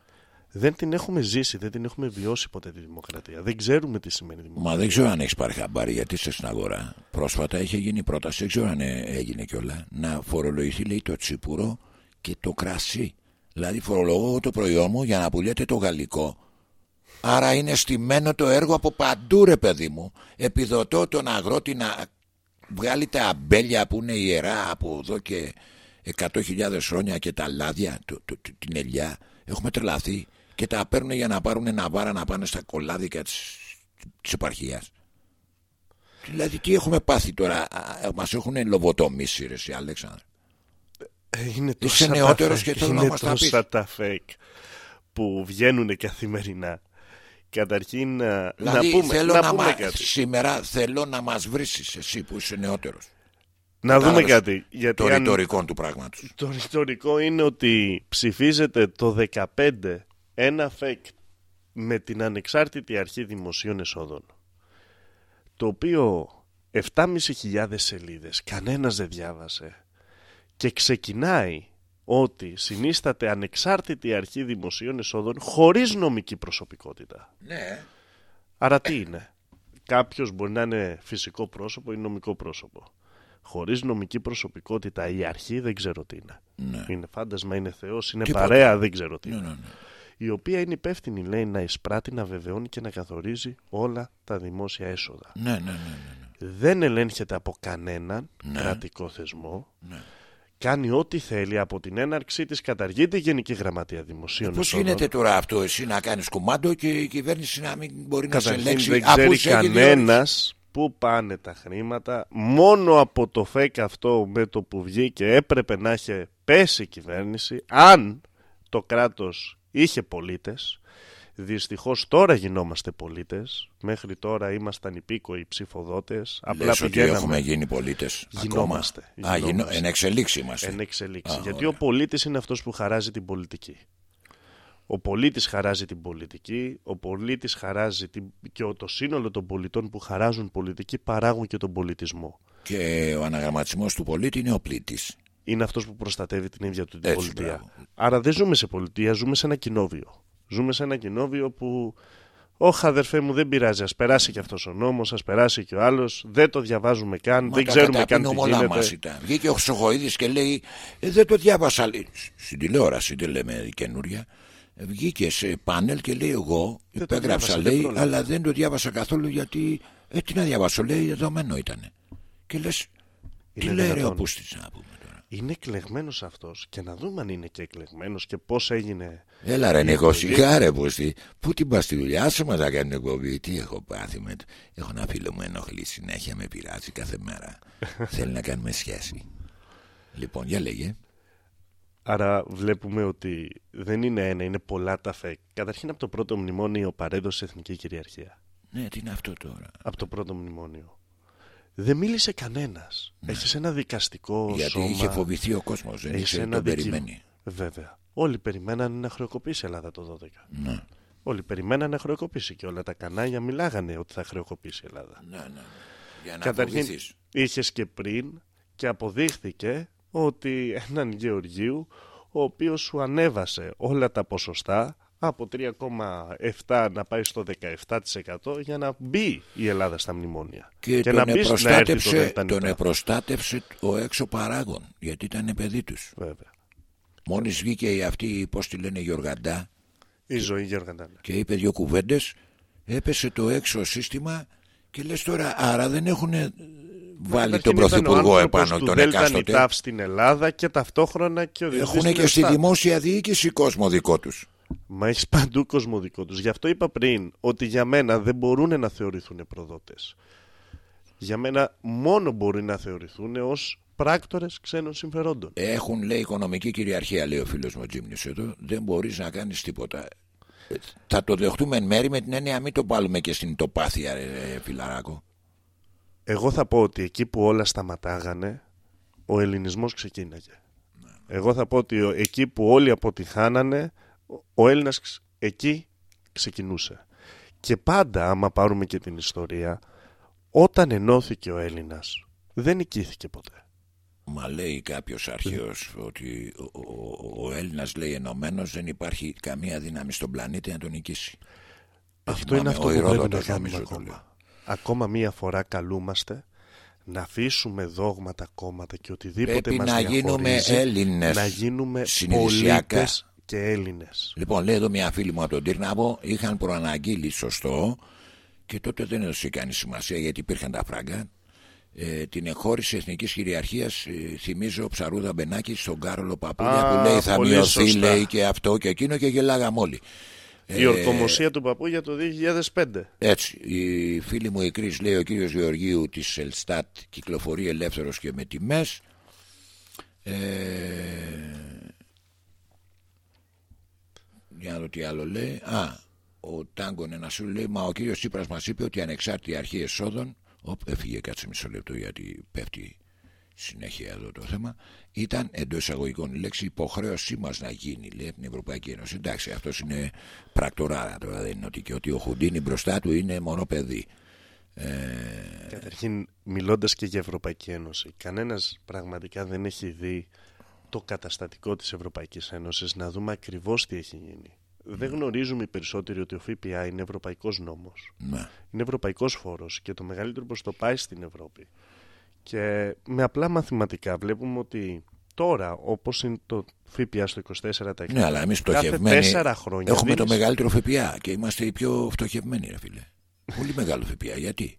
δεν την έχουμε ζήσει, δεν την έχουμε βιώσει ποτέ τη δημοκρατία δεν ξέρουμε τι σημαίνει δημοκρατία Μα δεν ξέρω αν έχεις πάρει χαμπάρι γιατί είσαι στην αγορά. Πρόσφατα είχε γίνει πρόταση, δεν ξέρω αν ε, έγινε κιόλα, να φορολογηθεί λέει το τσίπουρο και το κρασί. Δηλαδή φορολογώ εγώ το προϊόν μου για να πουλιέται το γαλλικό. Άρα είναι στημένο το έργο από παντού ρε παιδί μου. Επιδοτώ τον αγρότη να βγάλει τα αμπέλια που είναι ιερά από εδώ και 100.000 χρόνια και τα λάδια, το, το, το- την ελιά. Έχουμε τρελαθεί και τα παίρνουν για να πάρουν ένα βάρα να πάνε στα κολάδικα της, της επαρχίας. Δηλαδή τι έχουμε πάθει τώρα, Α, μας έχουν λοβοτομήσει ρε εσύ Αλέξανδρε. Ε, είναι Είσαι τόσα τα νεότερος fake, και θέλω να είναι μας τα τόσα πεις. τα fake που βγαίνουν καθημερινά Καταρχήν να, Δηλαδή να πούμε, θέλω να να πούμε μα- κάτι. σήμερα θέλω να μας βρίσεις εσύ που είσαι νεότερος. Να δούμε Κατάλαβες κάτι. Γιατί Το αν- ρητορικό του πράγματος. Το ρητορικό είναι ότι ψηφίζεται το 15 ένα φεκ με την ανεξάρτητη αρχή δημοσίων εσόδων το οποίο 7.500 σελίδες κανένας δεν διάβασε και ξεκινάει ότι συνίσταται ανεξάρτητη αρχή δημοσίων εσόδων χωρίς νομική προσωπικότητα. Ναι. Άρα τι είναι; Κάποιος μπορεί να είναι φυσικό πρόσωπο ή νομικό πρόσωπο. Χωρίς νομική προσωπικότητα η αρχή δεν ξέρω τι είναι. Ναι. Είναι φάντασμα, είναι θεός, είναι Τίποτα. παρέα, δεν ξέρω τι Ναι, είναι. ναι, ναι. Η οποία είναι υπεύθυνη, λέει, να εισπράττει, να βεβαιώνει και να καθορίζει όλα τα δημόσια έσοδα. Ναι, ναι, ναι, ναι, ναι. Δεν ελέγχεται από κανέναν Ναι. κρατικό θεσμό. Ναι. Κάνει ό,τι θέλει από την έναρξή της, καταργεί τη Γενική Γραμματεία Δημοσίων Πώς Εσόδων. γίνεται τώρα αυτό εσύ να κάνεις κουμάντο και η κυβέρνηση να μην μπορεί να σε Καταρχήν ελέγξει δεν αφού ξέρει σε έχει διορίσει. κανένας πού πάνε τα χρήματα. Μόνο από το φεκ αυτό με το που βγήκε έπρεπε να είχε πέσει η κυβέρνηση αν το κράτος είχε πολίτες. Δυστυχώς τώρα γινόμαστε πολίτες. Μέχρι τώρα ήμασταν υπήκοοι ψηφοδότες. Απλά Λες ότι πηγαίναμε έχουμε γίνει πολίτες Γινόμαστε. ακόμα. Α, γινό... Γινόμαστε. εν εξελίξη είμαστε. εν εξελίξη. Α, Γιατί ωραία. ο πολίτης είναι αυτός που χαράζει την πολιτική. Ο πολίτης χαράζει την πολιτική, ο πολίτης χαράζει την... και ο- το σύνολο των πολιτών που χαράζουν πολιτική παράγουν και τον πολιτισμό. Και ο αναγραμματισμός του πολίτη είναι ο πλήτης. Είναι αυτός που προστατεύει την ίδια του την Έτσι, πολιτεία. μπράβο. Άρα δεν ζούμε σε πολιτεία, ζούμε σε ένα κοινόβιο. Ζούμε σε ένα κοινόβιο που Όχι, αδερφέ μου, δεν πειράζει. Α περάσει και αυτός ο νόμος, ας περάσει και ο άλλος. Δεν το διαβάζουμε καν, Μα δεν τα ξέρουμε καν τι καταπίνουμε όλα γίνεται. μας ήταν. Βγήκε ο Χρυσοχοίδης και λέει ε, δεν το διάβασα λέει, στην τηλεόραση δεν λέμε καινούρια Ε, βγήκε σε πάνελ και λέει εγώ Δεν το υπέγραψα διάβασα, δεν λέει πρόλαβα. αλλά δεν το διάβασα καθόλου γιατί ε, τι να διαβάσω λέει δεδομένο ήταν και λες τι Είναι λέει ρε ο δυνατόν. Πούστης να πούμε τώρα Είναι εκλεγμένος αυτός και να δούμε αν είναι και εκλεγμένος και πώς έγινε. Έλα ρε η Νίκο, εκλογή. σιγά ρε Πούστη. Πού την πας στη δουλειά σου μας να κάνει εκπομπή. Τι έχω πάθει με το... Έχω ένα φίλο μου ενοχλεί συνέχεια, με πειράζει κάθε μέρα. *laughs* Θέλει να κάνουμε σχέση. Λοιπόν, για λέγε. Άρα βλέπουμε ότι δεν είναι ένα, είναι πολλά τα φεκ. Καταρχήν από το πρώτο μνημόνιο παρέδωσε εθνική κυριαρχία. Ναι, τι είναι αυτό τώρα; Από το πρώτο μνημόνιο. Δεν μίλησε κανένας. Έχεις ένα δικαστικό Ναι. Γιατί σώμα. είχε φοβηθεί ο κόσμος, δεν έχεις ήξερε ένα τον δικη- περιμένει. Βέβαια. Όλοι περιμέναν να χρεοκοπήσει η Ελλάδα το 12. Ναι, Όλοι περιμέναν να χρεοκοπήσει και όλα τα κανάλια μιλάγανε ότι θα χρεοκοπήσει η Ελλάδα. ναι, ναι. Για να Καταρχήν φοβηθείς. είχες και πριν και αποδείχθηκε ότι έναν Γεωργίου ο οποίος σου ανέβασε όλα τα ποσοστά από 3,7 να πάει στο 17% για να μπει η Ελλάδα στα μνημόνια. Και, να τον, μπεις να έρθει το επροστάτευσε, ΔΕΛΤΑ τον νητά. επροστάτευσε ο έξω παράγων. Γιατί ήταν παιδί τους. Βέβαια. Μόλις βγήκε η αυτή, πώς τη λένε, Γιοργαντά Η ζωή Γεωργαντάνα. και είπε δύο κουβέντες έπεσε το έξω σύστημα και λες τώρα άρα δεν έχουν βάλει τον Πρωθυπουργό επάνω τον εκάστοτε ΝΙΤΑΦ στην Ελλάδα και ταυτόχρονα και ο διευθυντής έχουν του και στη Ελστάτ. δημόσια διοίκηση κόσμο δικό τους Μα έχεις παντού κόσμο δικό τους. Γι' αυτό είπα πριν ότι για μένα δεν μπορούν να θεωρηθούν προδότες. Για μένα μόνο μπορεί να θεωρηθούν ως πράκτορες ξένων συμφερόντων. έχουν λέει οικονομική κυριαρχία λέει ο φίλος μου ο Τζίμνης εδώ δεν μπορείς να κάνεις τίποτα Ε, θα το δεχτούμε εν μέρη με την έννοια μην το βάλουμε και στην τοπάθεια ρε, ρε, φιλαράκο Εγώ θα πω ότι εκεί που όλα σταματάγανε, ο ελληνισμός ξεκίναγε. Εγώ θα πω ότι ο- εκεί που όλοι αποτυχάνανε, ο- ο Έλληνας ξ- εκεί ξεκινούσε. Και πάντα, άμα πάρουμε και την ιστορία, όταν ενώθηκε ο Έλληνας, δεν νικήθηκε ποτέ. Μα λέει κάποιος αρχαίος ότι ο, ο, ο Έλληνας λέει ενωμένος δεν υπάρχει καμία δύναμη στον πλανήτη να τον νικήσει. Αυτό θυμάμαι, είναι αυτό ο που πρέπει να Ηρόδοτος κάνουμε νομίζω το λέει. ακόμα. Ακόμα μία φορά καλούμαστε να αφήσουμε δόγματα, κόμματα και οτιδήποτε Πρέπει μας να γίνουμε διαχωρίζει, Έλληνες να γίνουμε συνειδησιακά. πολίτες και Έλληνες. Λοιπόν, λέει εδώ μια φίλη μου από τον Τύρναβο, είχαν προαναγγείλει σωστό και τότε δεν έδωσε κανείς σημασία γιατί υπήρχαν τα φράγκα. Ε, την εχώρηση εθνικής κυριαρχίας ε, θυμίζω ψαρούδα μπενάκι στον Κάρολο Παπούλια Α, που λέει θα πολύ μειωθεί σωστά. λέει και αυτό και εκείνο και γελάγαμε όλοι. Η Ε, ορκομοσία του παππού για το 2005. Έτσι, η φίλη μου η Κρίς λέει ο κύριος Γεωργίου της Ελστάτ κυκλοφορεί ελεύθερος και με τιμές. Ε, για να δω τι άλλο λέει. Α, ο Τάγκον να σου λέει Μα ο κύριος Τσίπρας μας είπε ότι η ανεξάρτητη αρχή εσόδων Οπ, έφυγε κάτσε μισό λεπτό γιατί πέφτει συνέχεια εδώ το θέμα. Ήταν εντός εισαγωγικών η λέξη υποχρέωσή μας να γίνει λέει από την Ευρωπαϊκή Ένωση. Εντάξει αυτός είναι πρακτοράρα τώρα δεν είναι ότι και ότι ο Χουντίνη μπροστά του είναι μόνο παιδί. Ε, Καταρχήν, μιλώντας και για Ευρωπαϊκή Ένωση, κανένας πραγματικά δεν έχει δει το καταστατικό της Ευρωπαϊκής Ένωσης να δούμε ακριβώς τι έχει γίνει. Δεν γνωρίζουμε οι περισσότεροι ότι ο ΦΠΑ είναι ευρωπαϊκός νόμος. ναι. Είναι ευρωπαϊκός φόρος και το μεγαλύτερο προς το πάει στην Ευρώπη. Και με απλά μαθηματικά βλέπουμε ότι τώρα όπως είναι το ΦΠΑ στο 24% ναι αλλά εμείς κάθε φτωχευμένοι τέσσερα χρόνια έχουμε το δίνεις- μεγαλύτερο ΦΠΑ και είμαστε οι πιο φτωχευμένοι ρε φίλε πολύ μεγάλο ΦΠΑ γιατί;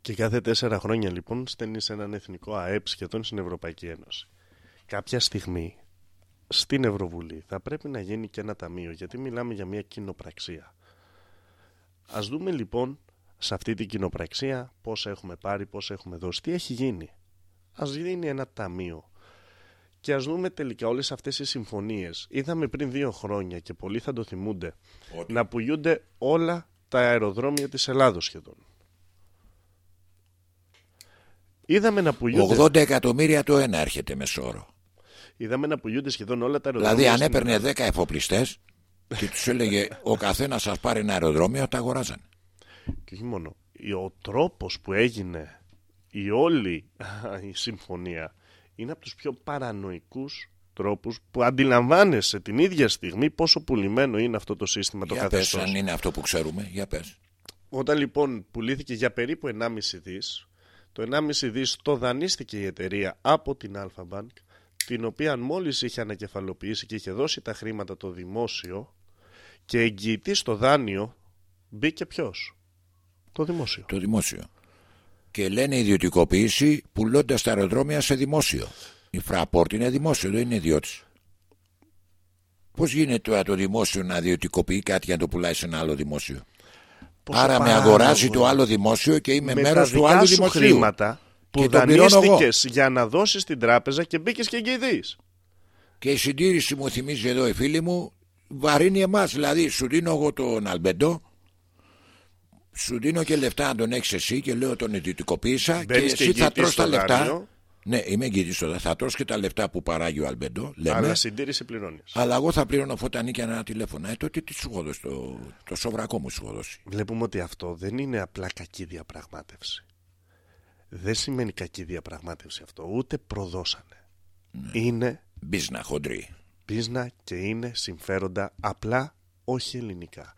Και κάθε τέσσερα χρόνια λοιπόν στέλνεις έναν εθνικό ΑΕΠ σχεδόν στην Ευρωπαϊκή Ένωση. Κάποια στιγμή στην Ευρωβουλή θα πρέπει να γίνει και ένα ταμείο γιατί μιλάμε για μια κοινοπραξία. Ας δούμε λοιπόν σε αυτή την κοινοπραξία πόσα έχουμε πάρει, πόσα έχουμε δώσει, τι έχει γίνει. Ας γίνει ένα ταμείο. Και ας δούμε τελικά όλες αυτές οι συμφωνίες. Είδαμε πριν δύο χρόνια και πολλοί θα το θυμούνται να πουλιούνται όλα τα αεροδρόμια της Ελλάδος σχεδόν. Είδαμε να πουλιούνται, 80 εκατομμύρια το ένα έρχεται μεσόρο είδαμε να πουλιούνται σχεδόν όλα τα αεροδρόμια. Δηλαδή, αν στην έπαιρνε Ελλάδα. 10 εφοπλιστές και τους έλεγε ο καθένας σα πάρει ένα αεροδρόμιο, τα αγοράζανε. Και όχι μόνο. Ο τρόπος που έγινε η όλη η συμφωνία είναι από τους πιο παρανοϊκούς τρόπους που αντιλαμβάνεσαι την ίδια στιγμή πόσο πουλημένο είναι αυτό το σύστημα, το για πες καθεστώς. αν είναι αυτό που ξέρουμε, για πες. Όταν λοιπόν πουλήθηκε για περίπου 1,5 δις, το 1,5 δις το δανείστηκε η εταιρεία από την Alpha Bank, την οποία μόλις είχε ανακεφαλοποιήσει και είχε δώσει τα χρήματα το δημόσιο και εγγυητή στο δάνειο μπήκε ποιος, το δημόσιο. Το δημόσιο. Και λένε ιδιωτικοποίηση πουλώντας τα αεροδρόμια σε δημόσιο. Η Fraport είναι δημόσιο, δεν είναι ιδιώτης. Πώς γίνεται τώρα το δημόσιο να ιδιωτικοποιεί κάτι για να το πουλάει σε ένα άλλο δημόσιο; Πόσο Άρα με παράλογο αγοράζει είναι. το άλλο δημόσιο και είμαι με μέρος τα του δικά άλλου σου δημοσίου. χρήματα που Και τον πληρώνω εγώ. δανείστηκες για να δώσεις στην τράπεζα και μπήκες και εγγυητής. Και η συντήρηση μου θυμίζει εδώ η φίλη μου βαρύνει εμάς. Δηλαδή, σου δίνω εγώ τον Αλμπεντό, σου δίνω και λεφτά να τον έχεις εσύ και λέω τον ιδιωτικοποίησα και Μπαίνεις και εσύ θα εγγυητής τρως τα στο λεφτά. δάνειο. Ναι, είμαι εγγυητής τώρα. Θα τρως και τα λεφτά που παράγει ο Αλμπεντό, λέμε. Αλλά Αλλά, συντήρηση πληρώνεις. εγώ θα πλήρωνω φωτανή και ένα τηλέφωνο. Ε, τότε τι σου έχω δώσει, το, το σοβρακό μου σου έχω δώσει. Βλέπουμε ότι αυτό δεν είναι απλά κακή διαπραγμάτευση. Δεν σημαίνει κακή διαπραγμάτευση αυτό. Ούτε προδώσανε. Ναι. Είναι Μπίζνα χοντρή. πίσνα και είναι συμφέροντα απλά όχι ελληνικά.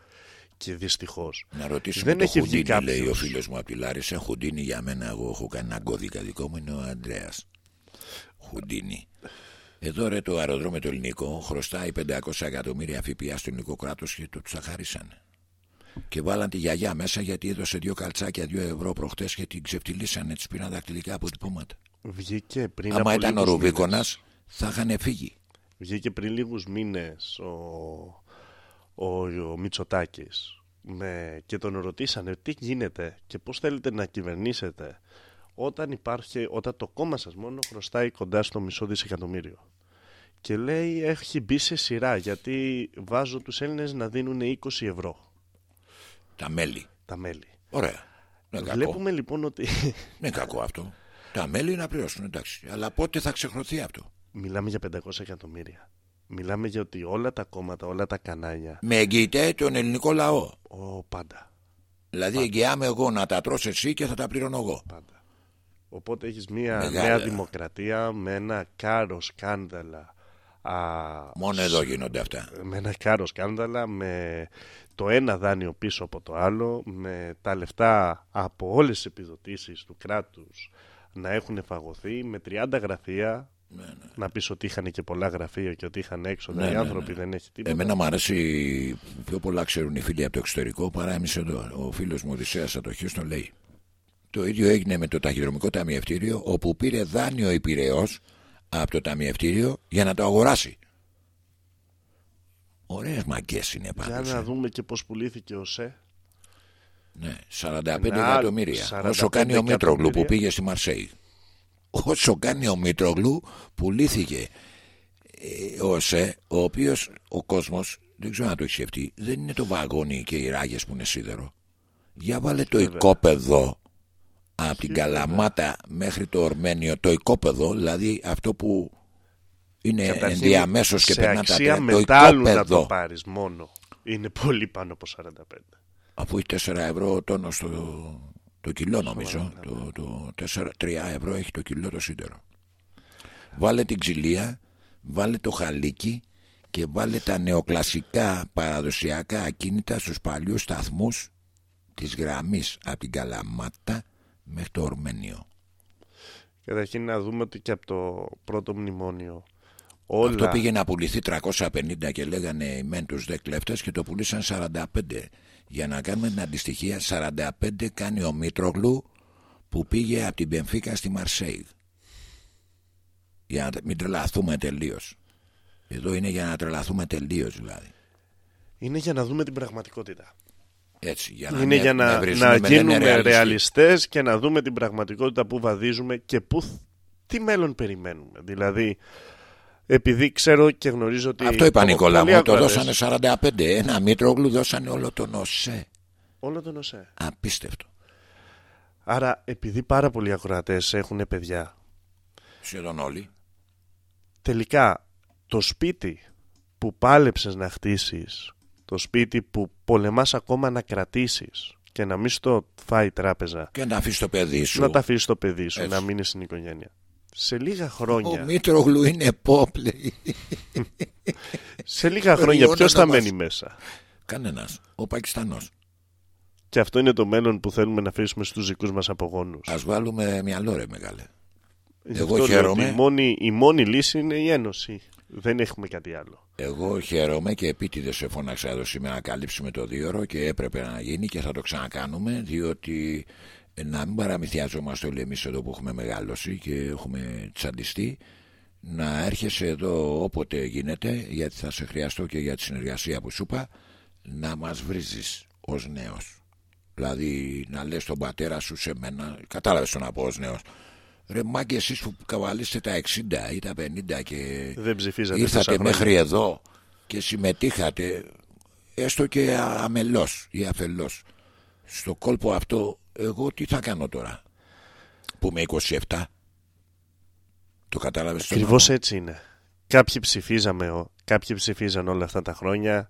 Και δυστυχώς Να ρωτήσουμε δεν το έχει βγει Χουντίνι, λέει ο κάποιος. φίλος μου από τη Λάρισα. Χουντίνι για μένα, εγώ έχω κάνει ένα κώδικα δικό μου, είναι ο Αντρέα. Χουντίνι. Εδώ ρε το αεροδρόμιο το ελληνικό χρωστάει 500 εκατομμύρια ΦΠΑ στο ελληνικό κράτο και το του τα χαρίσανε. Και βάλαν τη γιαγιά μέσα γιατί έδωσε δύο καλτσάκια, δύο ευρώ προχτές και την ξεφτυλίσανε, τη πήραν δακτυλικά αποτυπώματα. βγήκε πριν Άμα από ήταν ο λίγους Ρουβίκονας, μήνες. θα είχαν φύγει. Βγήκε πριν λίγους μήνες ο, ο, ο Μητσοτάκης με, και τον ρωτήσανε τι γίνεται και πώς θέλετε να κυβερνήσετε όταν, υπάρχει, όταν το κόμμα σας μόνο χρωστάει κοντά στο μισό δισεκατομμύριο. Και λέει έχει μπει σε σειρά γιατί βάζω τους Έλληνες να δίνουν 20 ευρώ Τα μέλη. τα μέλη. Ωραία. Δεν είναι κακό. Βλέπουμε λοιπόν ότι Δεν είναι κακό αυτό. Τα μέλη να πληρώσουν, εντάξει. Αλλά πότε θα ξεχρεωθεί αυτό; μιλάμε για 500 εκατομμύρια. Μιλάμε για ότι όλα τα κόμματα, όλα τα κανάλια, Με εγγυητέ τον ελληνικό λαό. ο, πάντα, Δηλαδή εγγυάμαι εγώ να τα τρως εσύ και θα τα πληρώνω εγώ. πάντα. Οπότε έχεις μια Μεγάλα. νέα δημοκρατία με ένα κάρο σκάνδαλα. Α, Μόνο εδώ γίνονται αυτά. με ένα κάρο σκάνδαλα, με το ένα δάνειο πίσω από το άλλο, με τα λεφτά από όλες τις επιδοτήσεις του κράτους να έχουν φαγωθεί, με 30 γραφεία, να πεις ότι είχαν και πολλά γραφεία και ότι είχαν έξοδα, Ναι, οι ναι, άνθρωποι ναι. δεν έχει τίποτα. Εμένα μου αρέσει πιο πολλά ξέρουν οι φίλοι από το εξωτερικό παρά εμείς εδώ. Ο φίλος μου Οδυσσέας από το Χιούστον λέει το ίδιο έγινε με το ταχυδρομικό ταμιευτήριο όπου πήρε δάνειο η Πειραιώς από το ταμιευτήριο για να το αγοράσει. Ωραίες μαγκές είναι Για πάντως. να ε. δούμε και πώς πουλήθηκε ο ΣΕ. Ναι, 45 Να, εκατομμύρια. 45 Όσο κάνει ο Μήτρογλου που εκατομμύρια. πήγε στη Μαρσέη. Όσο κάνει ο Μήτρογλου πουλήθηκε ε, ο ΣΕ, ο οποίος ο κόσμος δεν ξέρω αν το έχει σκεφτεί, δεν είναι το βαγόνι και οι ράγες που είναι σίδερο. Για βάλε το οικόπεδο από την Καλαμάτα μέχρι το Ορμένιο, το οικόπεδο, δηλαδή αυτό που είναι Καταρχήν, ενδιαμέσως και σε περνά τα αξία τρένα. Το μετάλλου να οικόπεδο. το πάρεις μόνο. Είναι πολύ πάνω από 45. Αφού έχει 4 ευρώ ο τόνος το, το κιλό νομίζω. Το, το 4, 3 ευρώ έχει το κιλό το σίδερο. Βάλε την ξυλία, βάλε το χαλίκι και βάλε τα νεοκλασικά παραδοσιακά ακίνητα στους παλιούς σταθμούς της γραμμής από την Καλαμάτα μέχρι το Ορμένιο. Καταρχήν να δούμε ότι και από το πρώτο μνημόνιο όλα Αυτό πήγε να πουληθεί 350 και λέγανε οι μεν τους δε κλέφτες και το πουλήσαν 45. Για να κάνουμε την αντιστοιχεία 45 κάνει ο Μήτρογλου που πήγε από την Πενφύκα στη Μαρσέιγ. Για να μην τρελαθούμε τελείως. Εδώ είναι για να τρελαθούμε τελείως δηλαδή. είναι για να δούμε την πραγματικότητα. Έτσι, για να είναι νε- για να, νευριζούμε να με λένε γίνουμε ρεαλιστοί. ρεαλιστές και να δούμε την πραγματικότητα που βαδίζουμε και που, θ- τι μέλλον περιμένουμε. Δηλαδή, επειδή ξέρω και γνωρίζω ότι... Αυτό είπα πο- Νικόλα πολλοί μου, το ακροατές- δώσανε 45. Ένα Μήτρογλου δώσανε όλο τον ΟΣΕ. Όλο τον ΟΣΕ. Απίστευτο. Άρα, επειδή πάρα πολλοί ακροατές έχουν παιδιά, Σχεδόν όλοι. τελικά το σπίτι που πάλεψες να χτίσεις, το σπίτι που πολεμάς ακόμα να κρατήσεις και να μην στο φάει η τράπεζα, Και να αφήσεις το παιδί σου. να τα αφήσεις το παιδί σου, Έτσι. να μείνεις στην οικογένεια. Σε λίγα Ο χρόνια, Μήτρογλου είναι pop, λέει. σε λίγα χρόνια Περιώνω ποιος να θα μας- μένει μέσα; Κανένας. Ο Πακιστανός. Και αυτό είναι το μέλλον που θέλουμε να αφήσουμε στους δικούς μας απογόνους. Α βάλουμε μυαλό, ρε μεγάλε. Γι' εγώ αυτό λέω χαίρομαι. ότι Η μόνη, η μόνη λύση είναι η ένωση. Δεν έχουμε κάτι άλλο. Εγώ χαίρομαι και επίτηδες σε φώναξα εδώ σήμερα να καλύψουμε το δύο και έπρεπε να γίνει και θα το ξανακάνουμε διότι ε, να μην παραμυθιαζόμαστε όλοι εμείς εδώ που έχουμε μεγαλώσει και έχουμε τσαντιστεί να έρχεσαι εδώ όποτε γίνεται γιατί θα σε χρειαστώ και για τη συνεργασία που σου είπα να μας βρίζεις ως νέος δηλαδή να λες τον πατέρα σου σε μένα κατάλαβες το να πω ως νέος Ρε μάγκε εσείς που καβαλήσετε τα 60 ή τα 50 και Δεν ψηφίζατε ήρθατε τόσα χρόνια. μέχρι εδώ και συμμετείχατε έστω και αμελώς ή αφελώς στο κόλπο αυτό εγώ τι θα κάνω τώρα που είμαι 27 το κατάλαβες το Ακριβώς έτσι είναι. Κάποιοι ψηφίζαμε, ο- κάποιοι ψηφίζαν όλα αυτά τα χρόνια,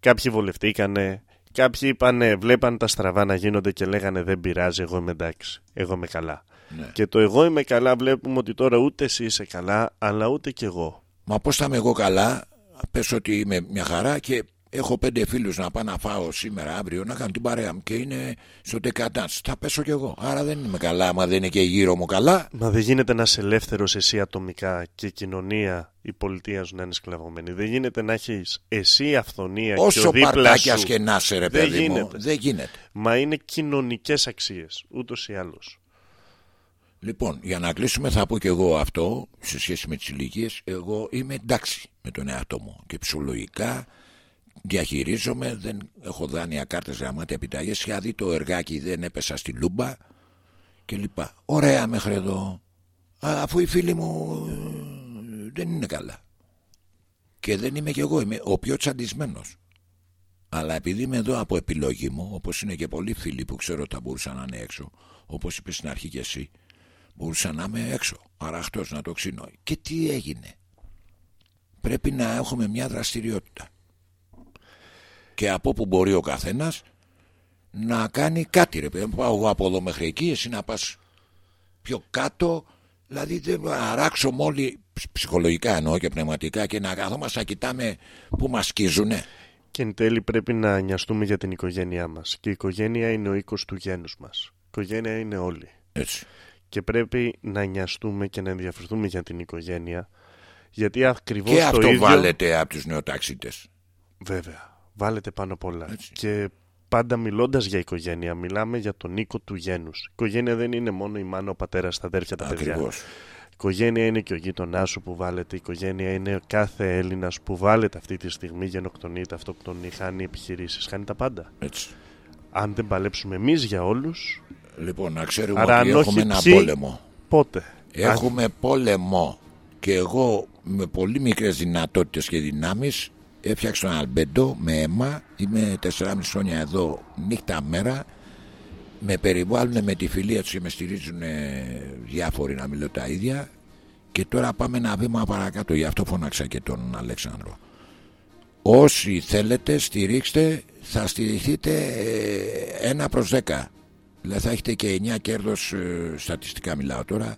κάποιοι βολευτήκανε, κάποιοι είπανε, βλέπαν τα στραβά να γίνονται και λέγανε δεν πειράζει, εγώ είμαι εντάξει, εγώ είμαι καλά. Ναι. Και το εγώ είμαι καλά βλέπουμε ότι τώρα ούτε εσύ είσαι καλά, αλλά ούτε κι εγώ. Μα πώς θα είμαι εγώ καλά; Πες ότι είμαι μια χαρά και έχω πέντε φίλους να πάω να φάω σήμερα αύριο να κάνω την παρέα μου και είναι στο τεκατάνς Θα πέσω κι εγώ Άρα δεν είμαι καλά άμα δεν είναι και γύρω μου καλά Μα δεν γίνεται να είσαι ελεύθερος εσύ ατομικά και η κοινωνία, η πολιτεία σου να είναι σκλαβωμένη. Δεν γίνεται να έχεις εσύ αυθονία και Όσο ο δίπλα παρτάκια σου. και να είσαι ρε Δεν παιδί μου γίνεται. Δεν γίνεται Μα είναι κοινωνικές αξίες, ούτως ή άλλως. Λοιπόν, για να κλείσουμε θα πω και εγώ αυτό σε σχέση με τις ηλικίες. Εγώ είμαι εντάξει με τον εαυτό μου και ψυχολογικά διαχειρίζομαι, δεν έχω δάνεια κάρτες γραμμάτια επιταγές, είχα δει το εργάκι δεν έπεσα στη λούμπα και λοιπά. Ωραία μέχρι εδώ, Α, αφού οι φίλοι μου ε, δεν είναι καλά. Και δεν είμαι κι εγώ, είμαι ο πιο τσαντισμένος. Αλλά επειδή είμαι εδώ από επιλογή μου, όπως είναι και πολλοί φίλοι που ξέρω ότι θα μπορούσαν να είναι έξω, όπως είπες στην αρχή και εσύ, μπορούσα να είμαι έξω, αραχτός να το ξύνω. Και τι έγινε; Πρέπει να έχουμε μια δραστηριότητα. Και από που μπορεί ο καθένας να κάνει κάτι ρε παιδί. μου. Πάω εγώ από εδώ μέχρι εκεί, εσύ να πας πιο κάτω. Δηλαδή δεν να αράξουμε όλοι ψυχολογικά εννοώ και πνευματικά και να καθόμαστε να κοιτάμε που μας σκίζουνε. Και εν τέλει πρέπει να νοιαστούμε για την οικογένειά μας. Και η οικογένεια είναι ο οίκος του γένους μας. Η οικογένεια είναι όλοι. Έτσι. Και πρέπει να νοιαστούμε και να ενδιαφερθούμε για την οικογένεια. Γιατί ακριβώς Και το αυτό ίδιο... βάλετε από τους νεοταξίτες. Βέβαια. Βάλετε πάνω απ' όλα. Έτσι. Και πάντα μιλώντας για οικογένεια, μιλάμε για τον οίκο του γένους. Η οικογένεια δεν είναι μόνο η μάνα, ο πατέρας, τα αδέρφια, τα παιδιά. Ακριβώς. Η οικογένεια είναι και ο γείτονάς σου που βάλετε. Η οικογένεια είναι κάθε Έλληνας που βάλετε αυτή τη στιγμή γενοκτονείται, αυτοκτονεί, χάνει επιχειρήσεις, χάνει τα πάντα. Έτσι. Αν δεν παλέψουμε εμείς για όλους, Λοιπόν, να ξέρουμε Άρα ότι αν έχουμε όχι ένα ποιοι- πόλεμο. πότε; Έχουμε πόλεμο και εγώ με πολύ μικρές δυνατότητες και δυνάμεις Έφτιαξε τον Αλμπέντο με αίμα. Είμαι 4,5 χρόνια εδώ νύχτα μέρα. Με περιβάλλουν με τη φιλία τους και με στηρίζουν ε, διάφοροι να μιλώ τα ίδια. Και τώρα πάμε ένα βήμα παρακάτω. Γι' αυτό φώναξα και τον Αλέξανδρο. Όσοι θέλετε στηρίξτε θα στηριχθείτε ε, ένα προς 10. Δηλαδή θα έχετε και 9 κέρδος ε, στατιστικά μιλάω τώρα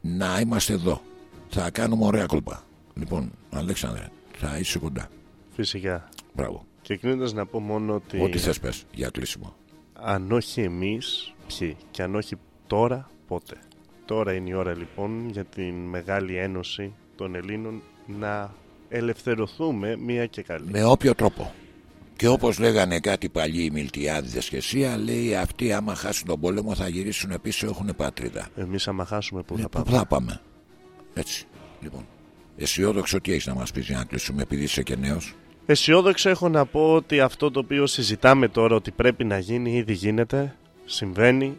να είμαστε εδώ. Θα κάνουμε ωραία κόλπα. Λοιπόν, Αλέξανδρε, θα είσαι κοντά. Φυσικά. Μπράβο. Και κλείνοντας να πω μόνο ότι. Ό,τι θες πες για κλείσιμο. Αν όχι εμείς, ποιοι; Και αν όχι τώρα, πότε; Τώρα είναι η ώρα λοιπόν για την Μεγάλη Ένωση των Ελλήνων να ελευθερωθούμε μία και καλή. Με όποιο τρόπο. Και όπως λέγανε κάτι παλιοί οι Μιλτιάδηδες και εσύ, λέει αυτοί άμα χάσουν τον πόλεμο θα γυρίσουν πίσω έχουν πατρίδα. Εμείς άμα χάσουμε που Ε, θα πού πάμε; θα πάμε; Έτσι. Λοιπόν. Αισιόδοξο τι έχεις να μας πεις για να κλείσουμε επειδή είσαι και νέος; Αισιόδοξο έχω να πω ότι αυτό το οποίο συζητάμε τώρα ότι πρέπει να γίνει ήδη γίνεται, συμβαίνει.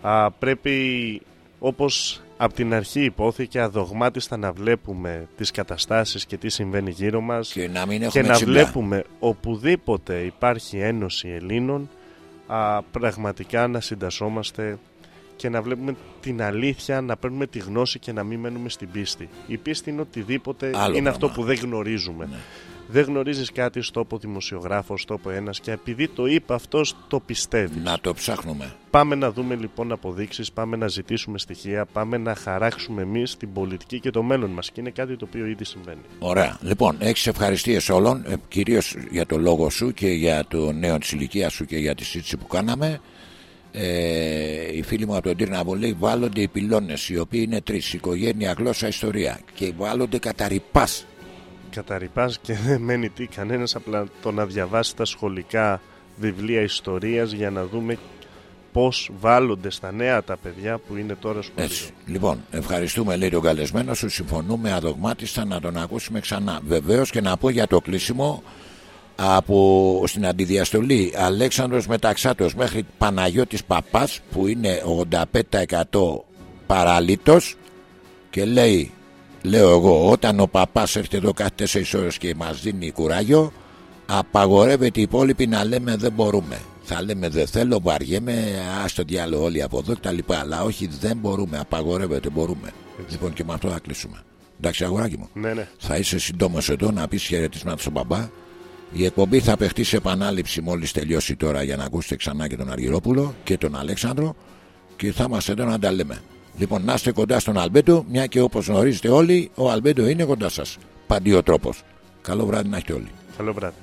Α, πρέπει όπως από την αρχή υπόθηκε αδογμάτιστα να βλέπουμε τις καταστάσεις και τι συμβαίνει γύρω μας Και να μην και έχουμε να τσιμπλά. βλέπουμε οπουδήποτε υπάρχει ένωση Ελλήνων α, πραγματικά να συντασσόμαστε και να βλέπουμε την αλήθεια, να παίρνουμε τη γνώση και να μην μένουμε στην πίστη. Η πίστη είναι οτιδήποτε, Άλλο είναι αυτό πράγμα. που δεν γνωρίζουμε. Ναι. Δεν γνωρίζεις κάτι στο πω δημοσιογράφος, στο πω ένας και επειδή το είπε αυτός το πιστεύεις. Να το ψάχνουμε. Πάμε να δούμε λοιπόν αποδείξεις, πάμε να ζητήσουμε στοιχεία, πάμε να χαράξουμε εμείς την πολιτική και το μέλλον μας και είναι κάτι το οποίο ήδη συμβαίνει. Ωραία. Λοιπόν, έχεις ευχαριστίες όλων, ε, κυρίως για το λόγο σου και για το νέο της ηλικίας σου και για τη συζήτηση που κάναμε. Ε, οι φίλοι μου από τον Τύρνα μου λέει βάλλονται οι πυλώνες οι οποίοι είναι τρεις οικογένεια, γλώσσα, ιστορία και βάλλονται κατά ρηπάς καταρρυπάς και δεν μένει τι κανένας απλά το να διαβάσει τα σχολικά βιβλία ιστορίας για να δούμε πώς βάλλονται στα νέα τα παιδιά που είναι τώρα σχολείο. Έτσι. Λοιπόν, ευχαριστούμε λέει τον καλεσμένο σου. Συμφωνούμε αδογμάτιστα να τον ακούσουμε ξανά. Βεβαίως και να πω για το κλείσιμο από στην αντιδιαστολή Αλέξανδρος Μεταξάτος μέχρι Παναγιώτης Παπάς που είναι 85% παράλυτος και λέει λέω εγώ όταν ο παπάς έρχεται εδώ κάθε 4 ώρες και μας δίνει κουράγιο απαγορεύεται οι υπόλοιποι να λέμε δεν μπορούμε θα λέμε δεν θέλω βαριέμαι ας το διάλογο όλοι από εδώ κτλ αλλά όχι δεν μπορούμε απαγορεύεται μπορούμε λοιπόν και με αυτό θα κλείσουμε εντάξει αγοράκι μου Ναι, ναι. θα είσαι σύντομος εδώ να πεις χαιρετίσματα στον μπαμπά. Η εκπομπή θα παιχτεί σε επανάληψη μόλις τελειώσει τώρα για να ακούσετε ξανά και τον Αργυρόπουλο και τον Αλέξανδρο και θα είμαστε εδώ να τα λέμε. Λοιπόν, να είστε κοντά στον Αλμπέντο, μια και όπως γνωρίζετε όλοι, ο Αλμπέντο είναι κοντά σας. Παντιό τρόπο. Καλό βράδυ να έχετε όλοι. Καλό βράδυ.